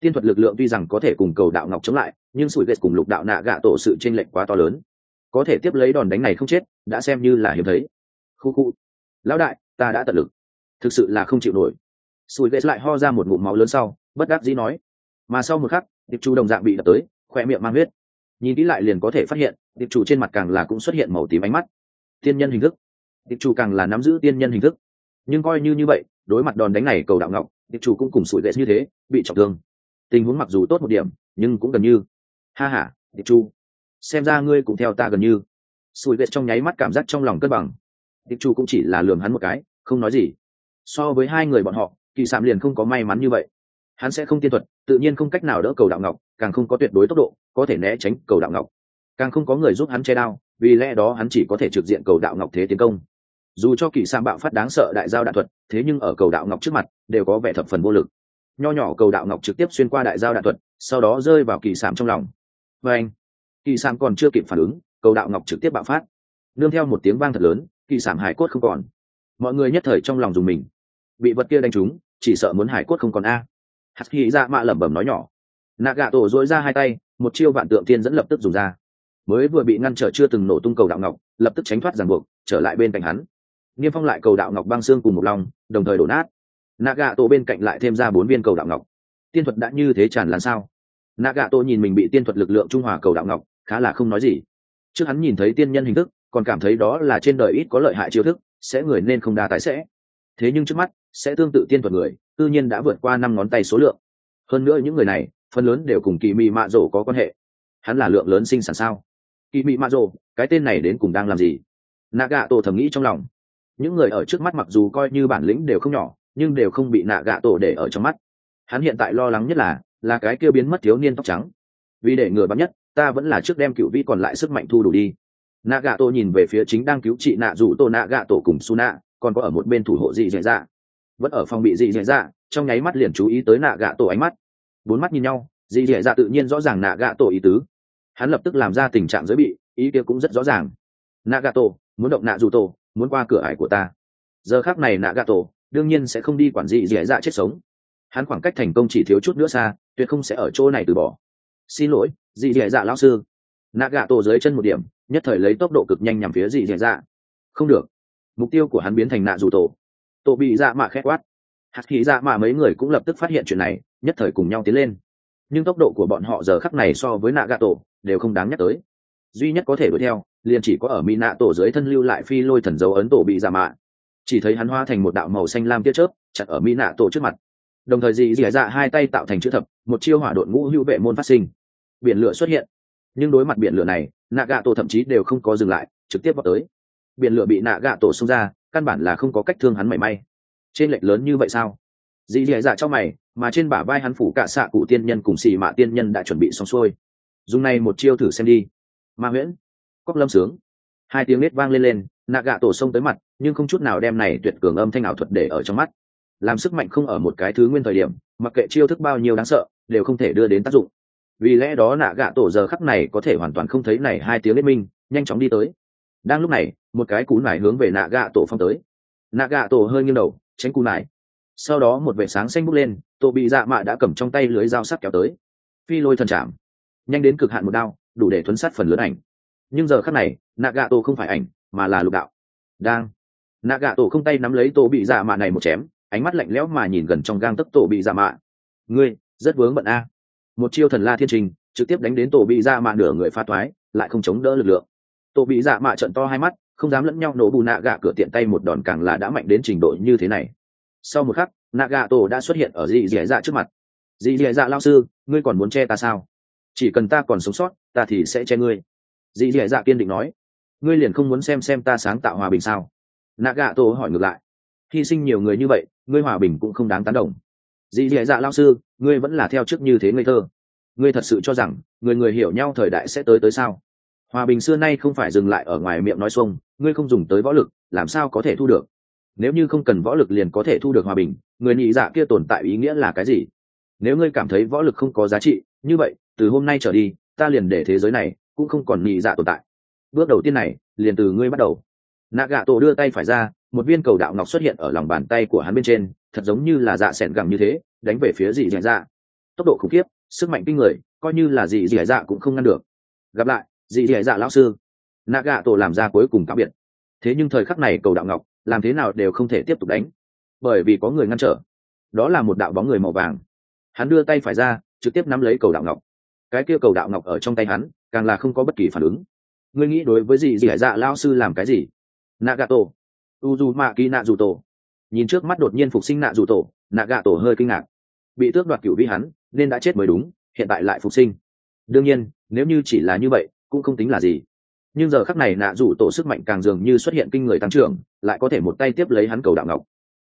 tiên thuật lực lượng tuy rằng có thể cùng cầu đạo ngọc chống lại, nhưng sủi vệt cùng lục đạo nạ gạ tổ sự chênh lệch quá to lớn. Có thể tiếp lấy đòn đánh này không chết, đã xem như là hiếm thấy. Khu khu. Lão đại, ta đã tận lực. Thực sự là không chịu nổi. Sủi vệt lại ho ra một ngụm máu lớn sau, bất đắc dĩ nói. Mà sau một khắc tiệp chủ đồng dạng bị đập tới khoe miệng mang huyết. Nhìn kỹ lại liền có thể phát hiện tiệp chủ trên mặt càng là cũng xuất hiện màu tím ánh mắt. Tiên nhân hình thức. Tiệp chủ càng là nắm giữ tiên nhân hình thức. Nhưng coi như như vậy, đối mặt đòn đánh này cầu đạo ngọc tiệp chủ cũng cùng sủi vệt như thế, bị trọng thương tình huống mặc dù tốt một điểm, nhưng cũng gần như. Ha ha tiệp Chu. xem ra ngươi cũng theo ta gần như. Sủi vệ trong nháy mắt cảm giác trong lòng cân bằng. Tiệp Chu cũng chỉ là lường hắn một cái, không nói gì. So với hai người bọn họ, kỳ sạm liền không có may mắn như vậy. Hắn sẽ không tiên thuật, tự nhiên không cách nào đỡ cầu đạo ngọc, càng không có tuyệt đối tốc độ, có thể né tránh cầu đạo ngọc. Càng không có người giúp hắn che đao, vì lẽ đó hắn chỉ có thể trực diện cầu đạo ngọc thế tiến công. Dù cho kỳ sam bạo phát đáng sợ đại giao đạn thuật, thế nhưng ở cầu đạo ngọc trước mặt, đều có vẻ thập phần vô lực nho nhỏ cầu đạo ngọc trực tiếp xuyên qua đại giao đạn thuật, sau đó rơi vào kỳ sạm trong lòng. Và anh, kỳ sạm còn chưa kịp phản ứng, cầu đạo ngọc trực tiếp bạo phát. Nương theo một tiếng vang thật lớn, kỳ sạm hải cốt không còn. Mọi người nhất thời trong lòng dùng mình. Bị vật kia đánh trúng, chỉ sợ muốn hải cốt không còn a. Hạt khi ra mạ lẩm bẩm nói nhỏ. Nạ gạ tổ dối ra hai tay, một chiêu vạn tượng tiên dẫn lập tức dùng ra. Mới vừa bị ngăn trở chưa từng nổ tung cầu đạo ngọc, lập tức tránh thoát ràng buộc, trở lại bên cạnh hắn. Niêm phong lại cầu đạo ngọc băng xương cùng một lòng, đồng thời đổ nát nạ gạ tổ bên cạnh lại thêm ra bốn viên cầu đạo ngọc. Tiên thuật đã như thế tràn lan sao? Nạ gạ tổ nhìn mình bị tiên thuật lực lượng trung hòa cầu đạo ngọc, khá là không nói gì. Trước hắn nhìn thấy tiên nhân hình thức, còn cảm thấy đó là trên đời ít có lợi hại chiêu thức, sẽ người nên không đa tài sẽ. Thế nhưng trước mắt, sẽ tương tự tiên thuật người, tự nhiên đã vượt qua năm ngón tay số lượng. Hơn nữa những người này, phần lớn đều cùng kỳ mị mạ rổ có quan hệ. Hắn là lượng lớn sinh sản sao? Kỳ mị mạ rổ cái tên này đến cùng đang làm gì? Nạ gạ tổ thầm nghĩ trong lòng. Những người ở trước mắt mặc dù coi như bản lĩnh đều không nhỏ nhưng đều không bị nạ gạ tổ để ở trong mắt. Hắn hiện tại lo lắng nhất là là cái kia biến mất thiếu niên tóc trắng. Vì để ngừa bắn nhất, ta vẫn là trước đem cựu vi còn lại sức mạnh thu đủ đi. Nạ gạ tổ nhìn về phía chính đang cứu trị nạ rủ tổ nạ gạ tổ cùng su nạ còn có ở một bên thủ hộ dị dạy dạ. Vẫn ở phòng bị dị dạy dạ trong nháy mắt liền chú ý tới nạ gạ tổ ánh mắt. Bốn mắt nhìn nhau, dị dạy dạ tự nhiên rõ ràng nạ gạ tổ ý tứ. Hắn lập tức làm ra tình trạng giới bị, ý kia cũng rất rõ ràng. Nạ gạ tổ, muốn động nạ rủ tổ, muốn qua cửa ải của ta. Giờ khác này nạ gạ tổ đương nhiên sẽ không đi quản dị dạy dạ chết sống. Hắn khoảng cách thành công chỉ thiếu chút nữa xa, tuyệt không sẽ ở chỗ này từ bỏ. Xin lỗi, dị dạy dạ lão sư. Nạ gạ tổ dưới chân một điểm, nhất thời lấy tốc độ cực nhanh nhằm phía dị dạy dạ. Không được. Mục tiêu của hắn biến thành nạ dù tổ. Tổ bị dạ mạ khét quát. Hạt khí dạ mạ mấy người cũng lập tức phát hiện chuyện này, nhất thời cùng nhau tiến lên. Nhưng tốc độ của bọn họ giờ khắc này so với nạ gạ tổ đều không đáng nhắc tới. Duy nhất có thể đuổi theo, liền chỉ có ở mỹ nạ tổ dưới thân lưu lại phi lôi thần dấu ấn tổ bị dạ mạ chỉ thấy hắn hoa thành một đạo màu xanh lam tia chớp, chặt ở mỹ nạ tổ trước mặt. Đồng thời dị dị dạ hai tay tạo thành chữ thập, một chiêu hỏa đội ngũ hữu vệ môn phát sinh. Biển lửa xuất hiện. Nhưng đối mặt biển lửa này, nạ gạ tổ thậm chí đều không có dừng lại, trực tiếp vào tới. Biển lửa bị nạ gạ tổ xông ra, căn bản là không có cách thương hắn mảy may. Trên lệch lớn như vậy sao? Dì dì dạ cho mày, mà trên bả vai hắn phủ cả xạ cụ tiên nhân cùng xì mạ tiên nhân đã chuẩn bị xong xuôi. Dùng này một chiêu thử xem đi. Ma nguyễn cóc lâm sướng hai tiếng nết vang lên lên, nạ gạ tổ xông tới mặt, nhưng không chút nào đem này tuyệt cường âm thanh ảo thuật để ở trong mắt. Làm sức mạnh không ở một cái thứ nguyên thời điểm, mặc kệ chiêu thức bao nhiêu đáng sợ, đều không thể đưa đến tác dụng. Vì lẽ đó nạ gạ tổ giờ khắc này có thể hoàn toàn không thấy này hai tiếng liên minh, nhanh chóng đi tới. Đang lúc này, một cái cú nải hướng về nạ gạ tổ phong tới. Nạ gạ tổ hơi nghiêng đầu, tránh cú nải. Sau đó một vệ sáng xanh bốc lên, tổ bị dạ mạ đã cầm trong tay lưới dao sắt kéo tới. Phi lôi thần chạm. Nhanh đến cực hạn một đao, đủ để thuấn sát phần lớn ảnh nhưng giờ khắc này nạ gạ tổ không phải ảnh mà là lục đạo. Đang. Nạ gạ tổ không tay nắm lấy tổ bị dạ mạ này một chém ánh mắt lạnh lẽo mà nhìn gần trong gang tấc tổ bị dạ mạ. Ngươi rất vướng bận a. Một chiêu thần la thiên trình trực tiếp đánh đến tổ bị dạ mạ nửa người pha thoái, lại không chống đỡ lực lượng. Tổ bị dạ mạ trận to hai mắt không dám lẫn nhau nổ bù nạ gạ cửa tiện tay một đòn càng là đã mạnh đến trình độ như thế này. Sau một khắc nạ gạ tổ đã xuất hiện ở dị dẻ dạ trước mặt. Dị dẻ dạ lao sư ngươi còn muốn che ta sao? Chỉ cần ta còn sống sót ta thì sẽ che ngươi dị dì dạ kiên định nói, ngươi liền không muốn xem xem ta sáng tạo hòa bình sao? Nạ gạ tổ hỏi ngược lại, hy sinh nhiều người như vậy, ngươi hòa bình cũng không đáng tán đồng. Dị dì dạ lao sư, ngươi vẫn là theo trước như thế ngây thơ. Ngươi thật sự cho rằng người người hiểu nhau thời đại sẽ tới tới sao? Hòa bình xưa nay không phải dừng lại ở ngoài miệng nói xuông, ngươi không dùng tới võ lực, làm sao có thể thu được? Nếu như không cần võ lực liền có thể thu được hòa bình, người nhị dạ kia tồn tại ý nghĩa là cái gì? Nếu ngươi cảm thấy võ lực không có giá trị, như vậy, từ hôm nay trở đi, ta liền để thế giới này cũng không còn nhị dạ tồn tại. Bước đầu tiên này, liền từ ngươi bắt đầu. Nạ gạ tổ đưa tay phải ra, một viên cầu đạo ngọc xuất hiện ở lòng bàn tay của hắn bên trên, thật giống như là dạ s ẻ n gẳng như thế, đánh về phía dị dạ dạ. Tốc độ khủng khiếp, sức mạnh kinh người, coi như là dị dì dạ cũng không ngăn được. Gặp lại, dị dạ dạ lão sư. Nạ gạ tổ làm ra cuối cùng cáo biệt. Thế nhưng thời khắc này cầu đạo ngọc, làm thế nào đều không thể tiếp tục đánh. Bởi vì có người ngăn trở. Đó là một đạo bóng người màu vàng. Hắn đưa tay phải ra, trực tiếp nắm lấy cầu đạo ngọc. Cái kia cầu đạo ngọc ở trong tay hắn càng là không có bất kỳ phản ứng. Ngươi nghĩ đối với gì gì hải dạ lao sư làm cái gì? Nagato. Uzumaki nạ dù tổ nhìn trước mắt đột nhiên phục sinh nạ dù tổ nagato hơi kinh ngạc. Bị tước đoạt cựu vi hắn, nên đã chết mới đúng, hiện tại lại phục sinh. Đương nhiên, nếu như chỉ là như vậy, cũng không tính là gì. Nhưng giờ khắc này nạ dù tổ sức mạnh càng dường như xuất hiện kinh người tăng trưởng, lại có thể một tay tiếp lấy hắn cầu đạo ngọc.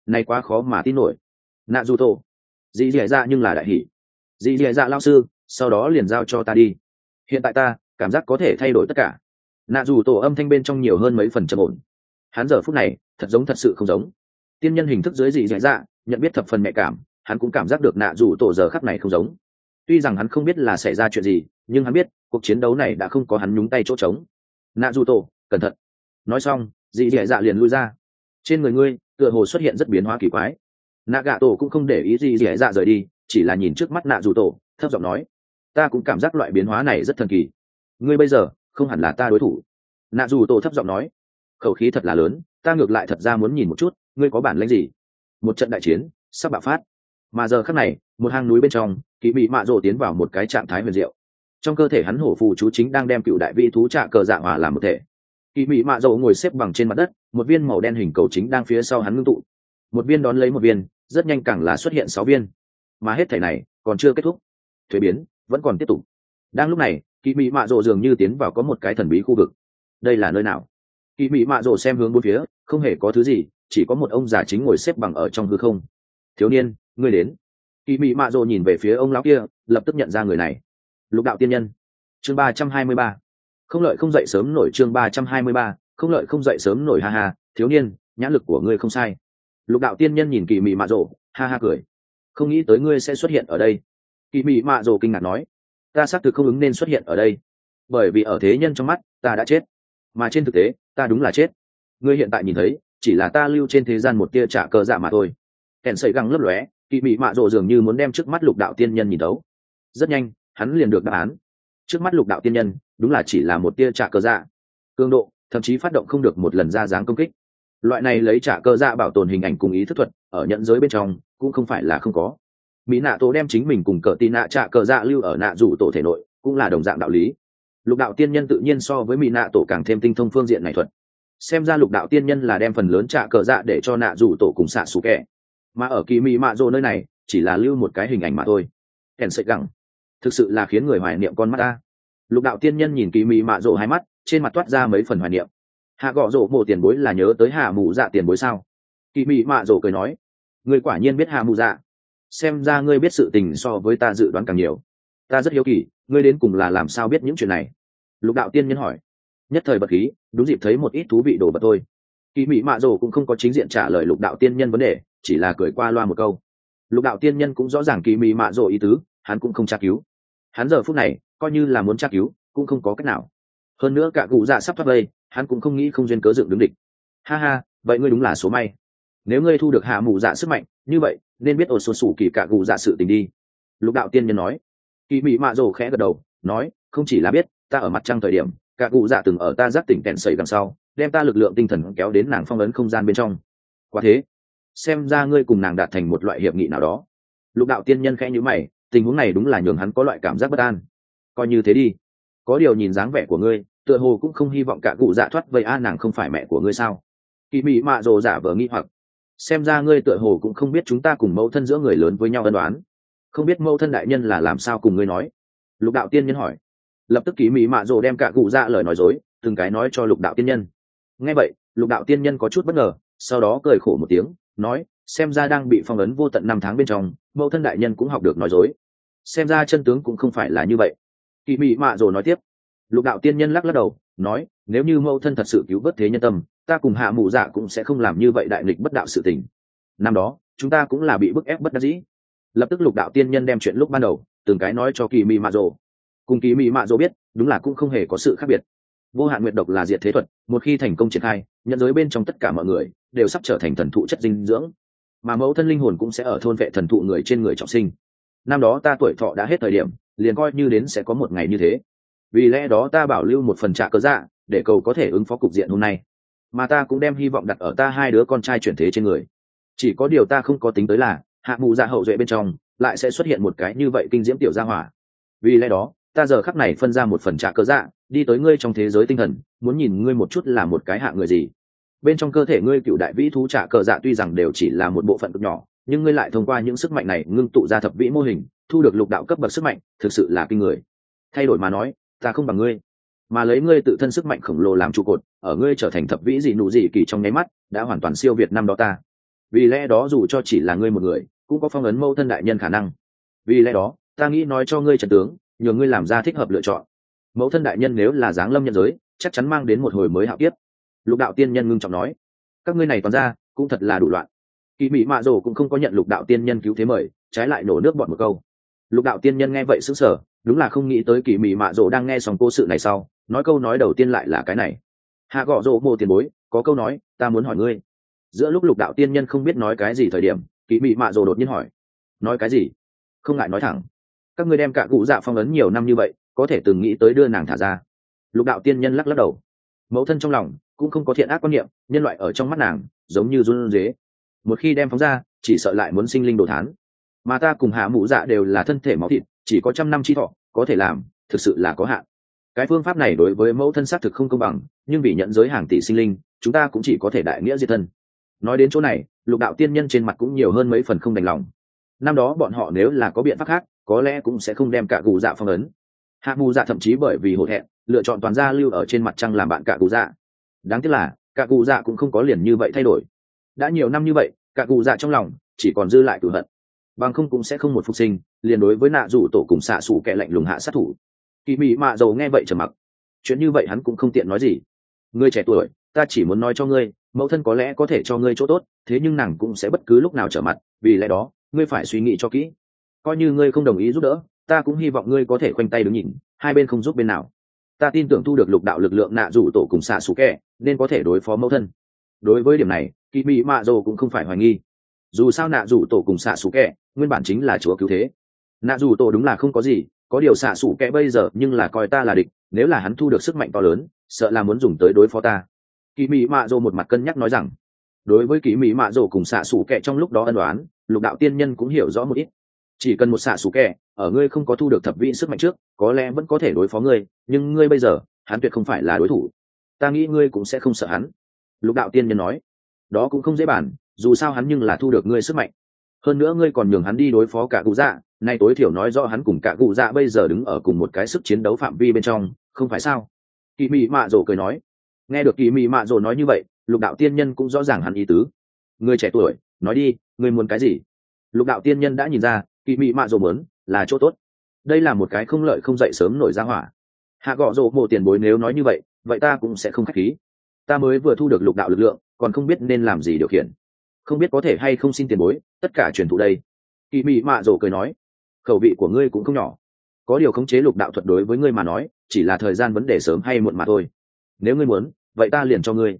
Này quá khó mà tin nổi. Nạ dù tổ dì dì dạ nhưng là đại hỷ. Dì dì dạ lao sư, sau đó liền giao cho ta đi hiện tại ta, cảm giác có thể thay đổi tất cả. Nạ Dù tổ âm thanh bên trong nhiều hơn mấy phần trầm ổn. Hắn giờ phút này, thật giống thật sự không giống. Tiên nhân hình thức dưới dị dì dạ nhận biết thập phần mẹ cảm, hắn cũng cảm giác được nạ Dù tổ giờ khắc này không giống. Tuy rằng hắn không biết là xảy ra chuyện gì, nhưng hắn biết, cuộc chiến đấu này đã không có hắn nhúng tay chỗ trống. Nạ dù tổ, cẩn thận. Nói xong dị dẻ dạ liền lui ra. Trên người ngươi, tựa hồ xuất hiện rất biến hóa kỳ quái. Nạ gạ tổ cũng không để ý dị dẻ dạ rời đi, chỉ là nhìn trước mắt nạ dù tổ, thấp giọng nói ta cũng cảm giác loại biến hóa này rất thần kỳ. Ngươi bây giờ, không hẳn là ta đối thủ. Nạ dù tổ thấp giọng nói. Khẩu khí thật là lớn, ta ngược lại thật ra muốn nhìn một chút, ngươi có bản lãnh gì? Một trận đại chiến, sắp bạo phát. Mà giờ khắc này, một hang núi bên trong, kỵ bị mạ rộ tiến vào một cái trạng thái huyền diệu. Trong cơ thể hắn hổ phù chú chính đang đem cựu đại vị thú trạ cờ dạ hòa làm một thể. Kỳ bị mạ rộ ngồi xếp bằng trên mặt đất, một viên màu đen hình cầu chính đang phía sau hắn ngưng tụ. Một viên đón lấy một viên, rất nhanh càng là xuất hiện sáu viên. Mà hết thể này còn chưa kết thúc. Thuế biến vẫn còn tiếp tục. Đang lúc này kỳ mị mạ rộ dường như tiến vào có một cái thần bí khu vực. Đây là nơi nào? Kỳ mị mạ rộ xem hướng bốn phía, không hề có thứ gì, chỉ có một ông già chính ngồi xếp bằng ở trong hư không. Thiếu niên, ngươi đến. Kỳ mị mạ rộ nhìn về phía ông lão kia, lập tức nhận ra người này. Lục đạo tiên nhân. Chương ba trăm hai mươi ba. Không lợi không dậy sớm nổi chương ba trăm hai mươi ba. Không lợi không dậy sớm nổi, ha ha, thiếu niên nhãn lực của ngươi không sai. Lục đạo tiên nhân nhìn kỳ mị mạ rộ ha ha cười. Không nghĩ tới ngươi sẽ xuất hiện ở đây kỳ mị mạ rồ kinh ngạc nói, ta xác thực không ứng nên xuất hiện ở đây, bởi vì ở thế nhân trong mắt, ta đã chết. Mà trên thực tế, ta đúng là chết. Ngươi hiện tại nhìn thấy, chỉ là ta lưu trên thế gian một tia trả cờ dạ mà thôi. Kèn sợi găng lấp lóe, kỳ mị mạ rồ dường như muốn đem trước mắt lục đạo tiên nhân nhìn đấu rất nhanh, hắn liền được đáp án. Trước mắt lục đạo tiên nhân, đúng là chỉ là một tia trả cờ dạ. Cường độ, thậm chí phát động không được một lần ra dáng công kích. Loại này lấy trả cơ dạ bảo tồn hình ảnh cùng ý thức thuật, ở nhận giới bên trong, cũng không phải là không có mỹ nạ tổ đem chính mình cùng cờ tì nạ trạ cờ dạ lưu ở nạ rủ tổ thể nội, cũng là đồng dạng đạo lý. Lục đạo tiên nhân tự nhiên so với mỹ nạ tổ càng thêm tinh thông phương diện này thuật. Xem ra lục đạo tiên nhân là đem phần lớn trạ cờ dạ để cho nạ rủ tổ cùng xạ xù kẻ. Mà ở kỳ mỹ mạ rộ nơi này, chỉ là lưu một cái hình ảnh mà thôi. Kèn sợi gẳng. Thực sự là khiến người hoài niệm con mắt ta. Lục đạo tiên nhân nhìn kỳ mỹ mạ rộ hai mắt, trên mặt toát ra mấy phần hoài niệm. Hạ gõ rộ mộ tiền bối là nhớ tới hạ mù dạ tiền bối sao? Kỳ mỹ mạ rộ cười nói người quả nhiên biết hạ mù dạ xem ra ngươi biết sự tình so với ta dự đoán càng nhiều. Ta rất hiếu kỳ, ngươi đến cùng là làm sao biết những chuyện này? Lục đạo tiên nhân hỏi. Nhất thời bật khí, đúng dịp thấy một ít thú vị đồ vật thôi. Kỳ mỹ mạ rồ cũng không có chính diện trả lời lục đạo tiên nhân vấn đề, chỉ là cười qua loa một câu. Lục đạo tiên nhân cũng rõ ràng kỳ mỹ mạ rồ ý tứ, hắn cũng không tra cứu. Hắn giờ phút này, coi như là muốn tra cứu, cũng không có cách nào. Hơn nữa cả cụ dạ sắp thoát vây, hắn cũng không nghĩ không duyên cớ dựng đứng địch. Ha ha, vậy ngươi đúng là số may. Nếu ngươi thu được hạ mù dạ sức mạnh, như vậy nên biết ổ xuân sủ kỳ cả gù dạ sự tình đi. Lục đạo tiên nhân nói. Kỳ mỹ mạ rồ khẽ gật đầu, nói, không chỉ là biết, ta ở mặt trăng thời điểm cả gù dạ từng ở ta giác tỉnh kẹn sầy đằng sau, đem ta lực lượng tinh thần kéo đến nàng phong ấn không gian bên trong. Quá thế. Xem ra ngươi cùng nàng đạt thành một loại hiệp nghị nào đó. Lục đạo tiên nhân khẽ nhữ mày, tình huống này đúng là nhường hắn có loại cảm giác bất an. Coi như thế đi. Có điều nhìn dáng vẻ của ngươi, tựa hồ cũng không hy vọng cả cụ dạ thoát vậy a nàng không phải mẹ của ngươi sao? Kỳ mị mạ rồ giả vờ nghi hoặc xem ra ngươi tựa hồ cũng không biết chúng ta cùng mẫu thân giữa người lớn với nhau ân đoán không biết mẫu thân đại nhân là làm sao cùng ngươi nói? Lục đạo tiên nhân hỏi. Lập tức ký mỹ mạ rồ đem cả cụ ra lời nói dối, từng cái nói cho lục đạo tiên nhân. Nghe vậy, lục đạo tiên nhân có chút bất ngờ, sau đó cười khổ một tiếng, nói, xem ra đang bị phong ấn vô tận năm tháng bên trong, mẫu thân đại nhân cũng học được nói dối. Xem ra chân tướng cũng không phải là như vậy. Kỳ mị mạ rồ nói tiếp. Lục đạo tiên nhân lắc lắc đầu, nói, nếu như mẫu thân thật sự cứu vớt thế nhân tâm ta cùng hạ mụ dạ cũng sẽ không làm như vậy đại nghịch bất đạo sự tình. Năm đó, chúng ta cũng là bị bức ép bất đắc dĩ. Lập tức lục đạo tiên nhân đem chuyện lúc ban đầu, từng cái nói cho kỳ mị mạ rồ cùng kỳ mị mạ rồ biết, đúng là cũng không hề có sự khác biệt. Vô hạn nguyệt độc là diệt thế thuật, một khi thành công triển khai, nhận giới bên trong tất cả mọi người, đều sắp trở thành thần thụ chất dinh dưỡng. Mà mẫu thân linh hồn cũng sẽ ở thôn vệ thần thụ người trên người trọng sinh. Năm đó ta tuổi thọ đã hết thời điểm, liền coi như đến sẽ có một ngày như thế. Vì lẽ đó ta bảo lưu một phần trạ cơ dạ để cầu có thể ứng phó cục diện hôm nay mà ta cũng đem hy vọng đặt ở ta hai đứa con trai chuyển thế trên người. Chỉ có điều ta không có tính tới là, hạ mụ dạ hậu duệ bên trong, lại sẽ xuất hiện một cái như vậy kinh diễm tiểu gia hỏa. Vì lẽ đó, ta giờ khắc này phân ra một phần trả cơ dạ đi tới ngươi trong thế giới tinh thần, muốn nhìn ngươi một chút là một cái hạ người gì. Bên trong cơ thể ngươi cựu đại vĩ thú trả cờ dạ tuy rằng đều chỉ là một bộ phận cực nhỏ, nhưng ngươi lại thông qua những sức mạnh này ngưng tụ ra thập vĩ mô hình, thu được lục đạo cấp bậc sức mạnh, thực sự là kinh người. Thay đổi mà nói, ta không bằng ngươi mà lấy ngươi tự thân sức mạnh khổng lồ làm trụ cột, ở ngươi trở thành thập vĩ dị nụ dị kỳ trong nháy mắt, đã hoàn toàn siêu việt năm đó ta. Vì lẽ đó dù cho chỉ là ngươi một người, cũng có phong ấn mâu thân đại nhân khả năng. Vì lẽ đó, ta nghĩ nói cho ngươi trần tướng, nhờ ngươi làm ra thích hợp lựa chọn. Mẫu thân đại nhân nếu là giáng lâm nhân giới, chắc chắn mang đến một hồi mới hạo kiếp. Lục đạo tiên nhân ngưng trọng nói, các ngươi này toàn ra, cũng thật là đủ loạn. Kỳ mỹ mạ rồ cũng không có nhận lục đạo tiên nhân cứu thế mời, trái lại nổ nước bọn một câu. Lục đạo tiên nhân nghe vậy sững sờ, đúng là không nghĩ tới kỳ mỹ mạ rồ đang nghe xong cô sự này sau nói câu nói đầu tiên lại là cái này. Hạ gõ rỗ mô tiền bối, có câu nói, ta muốn hỏi ngươi. Giữa lúc lục đạo tiên nhân không biết nói cái gì thời điểm kỳ mị mạ rồ đột nhiên hỏi. Nói cái gì? Không ngại nói thẳng. Các ngươi đem cả cụ dạ phong ấn nhiều năm như vậy, có thể từng nghĩ tới đưa nàng thả ra. Lục đạo tiên nhân lắc lắc đầu. Mẫu thân trong lòng cũng không có thiện ác quan niệm, nhân loại ở trong mắt nàng giống như run dế một khi đem phóng ra, chỉ sợ lại muốn sinh linh đồ thán. Mà ta cùng hạ mụ dạ đều là thân thể máu thịt, chỉ có trăm năm chi thọ, có thể làm, thực sự là có hạn cái phương pháp này đối với mẫu thân xác thực không công bằng, nhưng vì nhận giới hàng tỷ sinh linh, chúng ta cũng chỉ có thể đại nghĩa diệt thân. Nói đến chỗ này, lục đạo tiên nhân trên mặt cũng nhiều hơn mấy phần không đành lòng. Năm đó bọn họ nếu là có biện pháp khác, có lẽ cũng sẽ không đem cả gù dạ phong ấn. Hạ gù dạ thậm chí bởi vì hổ thẹn, lựa chọn toàn gia lưu ở trên mặt trăng làm bạn cả gù dạ. Đáng tiếc là, cả gù dạ cũng không có liền như vậy thay đổi. Đã nhiều năm như vậy, cả gù dạ trong lòng chỉ còn dư lại cửu hận. Bằng không cũng sẽ không một phục sinh, liền đối với nạ rủ tổ cùng xạ xủ kẻ lạnh lùng hạ sát thủ kỳ mị mạ dầu nghe vậy trầm mặc. Chuyện như vậy hắn cũng không tiện nói gì. Ngươi trẻ tuổi, ta chỉ muốn nói cho ngươi, mẫu thân có lẽ có thể cho ngươi chỗ tốt, thế nhưng nàng cũng sẽ bất cứ lúc nào trở mặt, vì lẽ đó, ngươi phải suy nghĩ cho kỹ. Coi như ngươi không đồng ý giúp đỡ, ta cũng hy vọng ngươi có thể khoanh tay đứng nhìn, hai bên không giúp bên nào. Ta tin tưởng thu được lục đạo lực lượng nạ rủ tổ cùng xạ xù kẻ, nên có thể đối phó mẫu thân. Đối với điểm này, kỳ mị mạ Dầu cũng không phải hoài nghi. Dù sao nạ rủ tổ cùng xạ xù kẻ, nguyên bản chính là chúa cứu thế. Nạ rủ tổ đúng là không có gì có điều xạ sủ kẻ bây giờ nhưng là coi ta là địch, nếu là hắn thu được sức mạnh to lớn, sợ là muốn dùng tới đối phó ta. Kỳ mỹ mạ dô một mặt cân nhắc nói rằng, đối với kỳ mỹ mạ dô cùng xạ sủ kẻ trong lúc đó ân đoán lục đạo tiên nhân cũng hiểu rõ một ít. Chỉ cần một xạ sủ kẻ, ở ngươi không có thu được thập vị sức mạnh trước, có lẽ vẫn có thể đối phó ngươi, nhưng ngươi bây giờ, hắn tuyệt không phải là đối thủ. Ta nghĩ ngươi cũng sẽ không sợ hắn. Lục đạo tiên nhân nói, đó cũng không dễ bàn, dù sao hắn nhưng là thu được ngươi sức mạnh hơn nữa ngươi còn nhường hắn đi đối phó cả cụ dạ nay tối thiểu nói rõ hắn cùng cả cụ dạ bây giờ đứng ở cùng một cái sức chiến đấu phạm vi bên trong, không phải sao? Kỳ mị mạ rồ cười nói. Nghe được kỳ mị mạ rồ nói như vậy, lục đạo tiên nhân cũng rõ ràng hắn ý tứ. Người trẻ tuổi, nói đi ngươi muốn cái gì? Lục đạo tiên nhân đã nhìn ra kỳ mị mạ rồ muốn, là chỗ tốt. Đây là một cái không lợi không dậy sớm nổi ra hỏa. Hạ gọ rộ mộ tiền bối nếu nói như vậy vậy ta cũng sẽ không k h á c h khí. Ta mới vừa thu được lục đạo lực lượng, còn không biết nên làm gì điều khiển không biết có thể hay không xin tiền bối, tất cả truyền thụ đây. Kỳ mị mạ rồ cười nói, khẩu vị của ngươi cũng không nhỏ. Có điều khống chế lục đạo thuật đối với ngươi mà nói, chỉ là thời gian vấn đề sớm hay muộn mà thôi. Nếu ngươi muốn, vậy ta liền cho ngươi.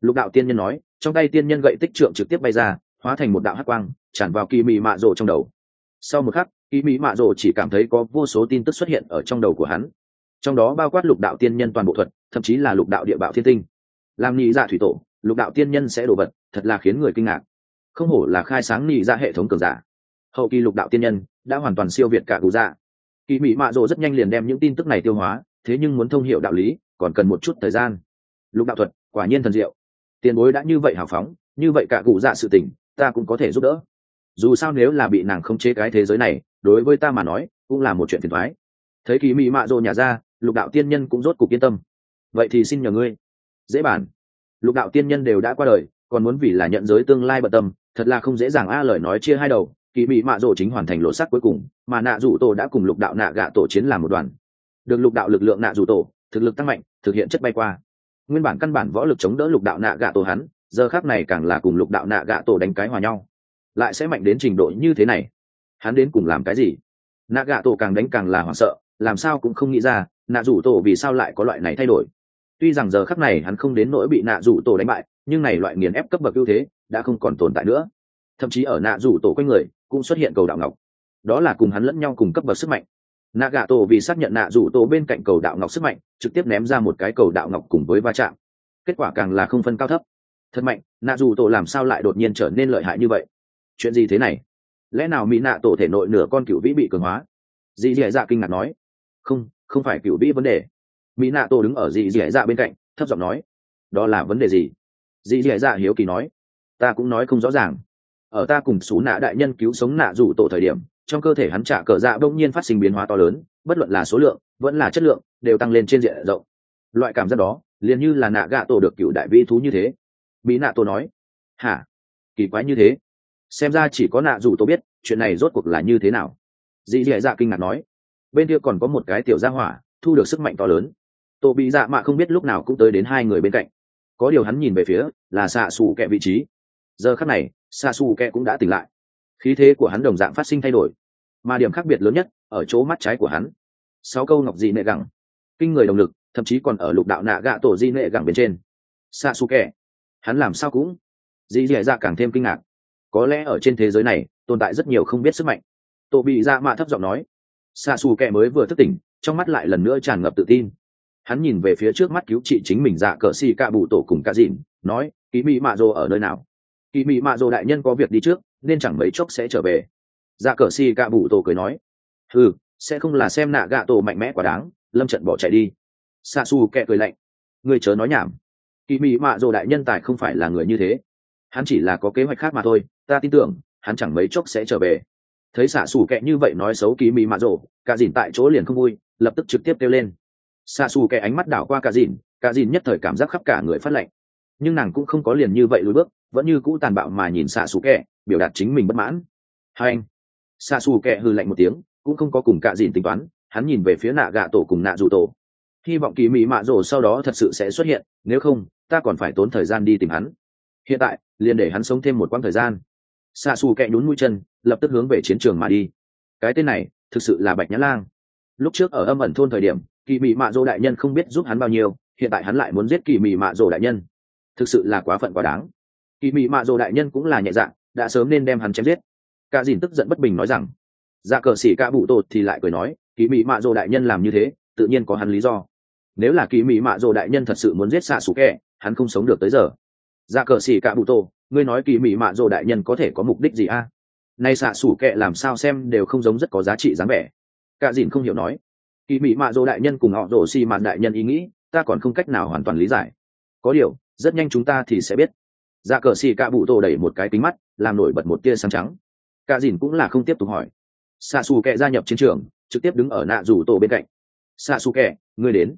Lục đạo tiên nhân nói, trong tay tiên nhân gậy tích trượng trực tiếp bay ra, hóa thành một đạo hắc quang, tràn vào kỳ mị mạ rồ trong đầu. Sau một khắc, kỳ mỹ mạ rồ chỉ cảm thấy có vô số tin tức xuất hiện ở trong đầu của hắn. Trong đó bao quát lục đạo tiên nhân toàn bộ thuật, thậm chí là lục đạo địa bạo thiên tinh. Làm nhị dạ thủy tổ, lục đạo tiên nhân sẽ đổ vật thật là khiến người kinh ngạc. Không hổ là khai sáng nhị ra hệ thống cường giả. Hậu kỳ lục đạo tiên nhân đã hoàn toàn siêu việt cả cụ dạ. Kỳ mỹ mạ rộ rất nhanh liền đem những tin tức này tiêu hóa, thế nhưng muốn thông hiểu đạo lý, còn cần một chút thời gian. Lục đạo thuật, quả nhiên thần diệu. Tiền bối đã như vậy hào phóng, như vậy cả cụ dạ sự tình, ta cũng có thể giúp đỡ. Dù sao nếu là bị nàng không chế cái thế giới này, đối với ta mà nói, cũng là một chuyện phiền thoái thấy kỳ mỹ mạ rộ nhà ra, lục đạo tiên nhân cũng rốt cuộc yên tâm. Vậy thì xin nhờ ngươi. Dễ bản lục đạo tiên nhân đều đã qua đời còn muốn vì là nhận giới tương lai bận tâm, thật là không dễ dàng a, lời nói chia hai đầu, kỳ bị mạ rổ chính hoàn thành lộ sắc cuối cùng, mà nạ rủ tổ đã cùng lục đạo nạ gạ tổ chiến làm một đoàn. Được lục đạo lực lượng nạ rủ tổ, thực lực tăng mạnh, thực hiện chất bay qua. Nguyên bản căn bản võ lực chống đỡ lục đạo nạ gạ tổ hắn, giờ khác này càng là cùng lục đạo nạ gạ tổ đánh cái hòa nhau. Lại sẽ mạnh đến trình độ như thế này. Hắn đến cùng làm cái gì? Nạ gạ tổ càng đánh càng là hoảng sợ, làm sao cũng không nghĩ ra, nạ rủ tổ vì sao lại có loại này thay đổi. Tuy rằng giờ khắc này hắn không đến nỗi bị nạ rủ tổ đánh bại nhưng này loại nghiền ép cấp bậc ưu thế đã không còn tồn tại nữa. Thậm chí ở nạ rủ tổ quanh người cũng xuất hiện cầu đạo ngọc. Đó là cùng hắn lẫn nhau cùng cấp bậc sức mạnh. Nạ gà tổ vì xác nhận nạ rủ tổ bên cạnh cầu đạo ngọc sức mạnh, trực tiếp ném ra một cái cầu đạo ngọc cùng với va chạm. Kết quả càng là không phân cao thấp. Thật mạnh, nạ rủ tổ làm sao lại đột nhiên trở nên lợi hại như vậy? Chuyện gì thế này? Lẽ nào mỹ nạ tổ thể nội nửa con cựu vĩ bị cường hóa? Dì dì dạ kinh ngạc nói. Không không phải cựu vĩ vấn đề. Mỹ nạ tổ đứng ở dì dì dạ bên cạnh, thấp giọng nói. Đó là vấn đề gì? Dì dì dạ hiếu kỳ nói, ta cũng nói không rõ ràng. Ở ta cùng xú nạ đại nhân cứu sống nạ rủ tổ thời điểm, trong cơ thể hắn trả cờ dạ bỗng nhiên phát sinh biến hóa to lớn, bất luận là số lượng, vẫn là chất lượng, đều tăng lên trên diện rộng. Loại cảm giác đó, liền như là nạ gạ tổ được cựu đại vi thú như thế. Mỹ nạ tổ nói, hả? Kỳ quái như thế. Xem ra chỉ có nạ rủ tổ biết, chuyện này rốt cuộc là như thế nào. Dì dì dạ kinh ngạc nói, bên kia còn có một cái tiểu gia hỏa, thu được sức mạnh to lớn. Tổ bị dạ mạ không biết lúc nào cũng tới đến hai người bên cạnh có điều hắn nhìn về phía là xạ xù kẹ vị trí. Giờ khắc này, xạ xù kẹ cũng đã tỉnh lại. Khí thế của hắn đồng dạng phát sinh thay đổi. Mà điểm khác biệt lớn nhất ở chỗ mắt trái của hắn. Sáu câu ngọc dị nệ gẳng. Kinh người động lực, thậm chí còn ở lục đạo nạ gạ tổ di nệ gẳng bên trên. Xạ xù kẹ. Hắn làm sao cũng? Dị dì dạ càng thêm kinh ngạc. Có lẽ ở trên thế giới này, tồn tại rất nhiều không biết sức mạnh. Tổ bị dạ mạ thấp giọng nói. Xạ xù kẹ mới vừa thức tỉnh, trong mắt lại lần nữa tràn ngập tự tin hắn nhìn về phía trước mắt cứu trị chính mình dạ cờ xì ca bụ tổ cùng ca dìn nói kỳ mỹ mạ rồ ở nơi nào? Kỳ mỹ mạ rồ đại nhân có việc đi trước, nên chẳng mấy chốc sẽ trở về. Dạ cờ xì ca bụ tổ cười nói ừ sẽ không là xem nạ gạ tổ mạnh mẽ quá đáng, lâm trận bỏ chạy đi. Xa xù kẹ cười lạnh người chớ nói nhảm. Kỳ mỹ mạ rồ đại nhân tài không phải là người như thế. Hắn chỉ là có kế hoạch khác mà thôi, ta tin tưởng, hắn chẳng mấy chốc sẽ trở về. Thấy xả xù kẹ như vậy nói xấu kỳ mỹ mạ rổ cả dìn tại chỗ liền không vui, lập tức trực tiếp kêu lên xa xù kẻ ánh mắt đảo qua cả dìn cả dìn nhất thời cảm giác khắp cả người phát lạnh. Nhưng nàng cũng không có liền như vậy lùi bước, vẫn như cũ tàn bạo mà nhìn xạ xù kẻ, biểu đạt chính mình bất mãn. Hai anh. Xạ xù kẻ hư lạnh một tiếng, cũng không có cùng cả dìn tính toán, hắn nhìn về phía nạ gạ tổ cùng nạ dù tổ. Hy vọng kỳ mỹ mạ rổ sau đó thật sự sẽ xuất hiện, nếu không, ta còn phải tốn thời gian đi tìm hắn. Hiện tại, liền để hắn sống thêm một quãng thời gian. Xa xù kẹ nhún mũi chân, lập tức hướng về chiến trường mà đi. Cái tên này, thực sự là bạch nhã lang. Lúc trước ở âm ẩn thôn thời điểm kỳ mị mạ dỗ đại nhân không biết giúp hắn bao nhiêu, hiện tại hắn lại muốn giết kỳ mị mạ dỗ đại nhân. Thực sự là quá phận quá đáng. Kỳ mị mạ dỗ đại nhân cũng là nhẹ dạng đã sớm nên đem hắn chém giết. Cả dìn tức giận bất bình nói rằng dạ cờ xỉ ca bụ tột thì lại cười nói, kỳ mị mạ dỗ đại nhân làm như thế, tự nhiên có hắn lý do. Nếu là kỳ mị mạ dỗ đại nhân thật sự muốn giết xạ xù kẹ hắn không sống được tới giờ. Dạ cờ xỉ ca bụ tổ, ngươi nói kỳ mị mạ dỗ đại nhân có thể có mục đích gì a? Nay xạ Sủ kệ làm sao xem đều không giống rất có giá trị dáng vẻ. Cả dìn không hiểu nói kỳ mị mạ dỗ đại nhân cùng họ rổ xi mạn đại nhân ý nghĩ, ta còn không cách nào hoàn toàn lý giải. Có điều, rất nhanh chúng ta thì sẽ biết. Dạ cờ xì cạ bụ tổ đẩy một cái kính mắt, làm nổi bật một tia sáng trắng. Cạ dìn cũng là không tiếp tục hỏi. Xạ xù kệ gia nhập chiến trường, trực tiếp đứng ở nạ rủ tổ bên cạnh. Xạ xù kệ ngươi đến.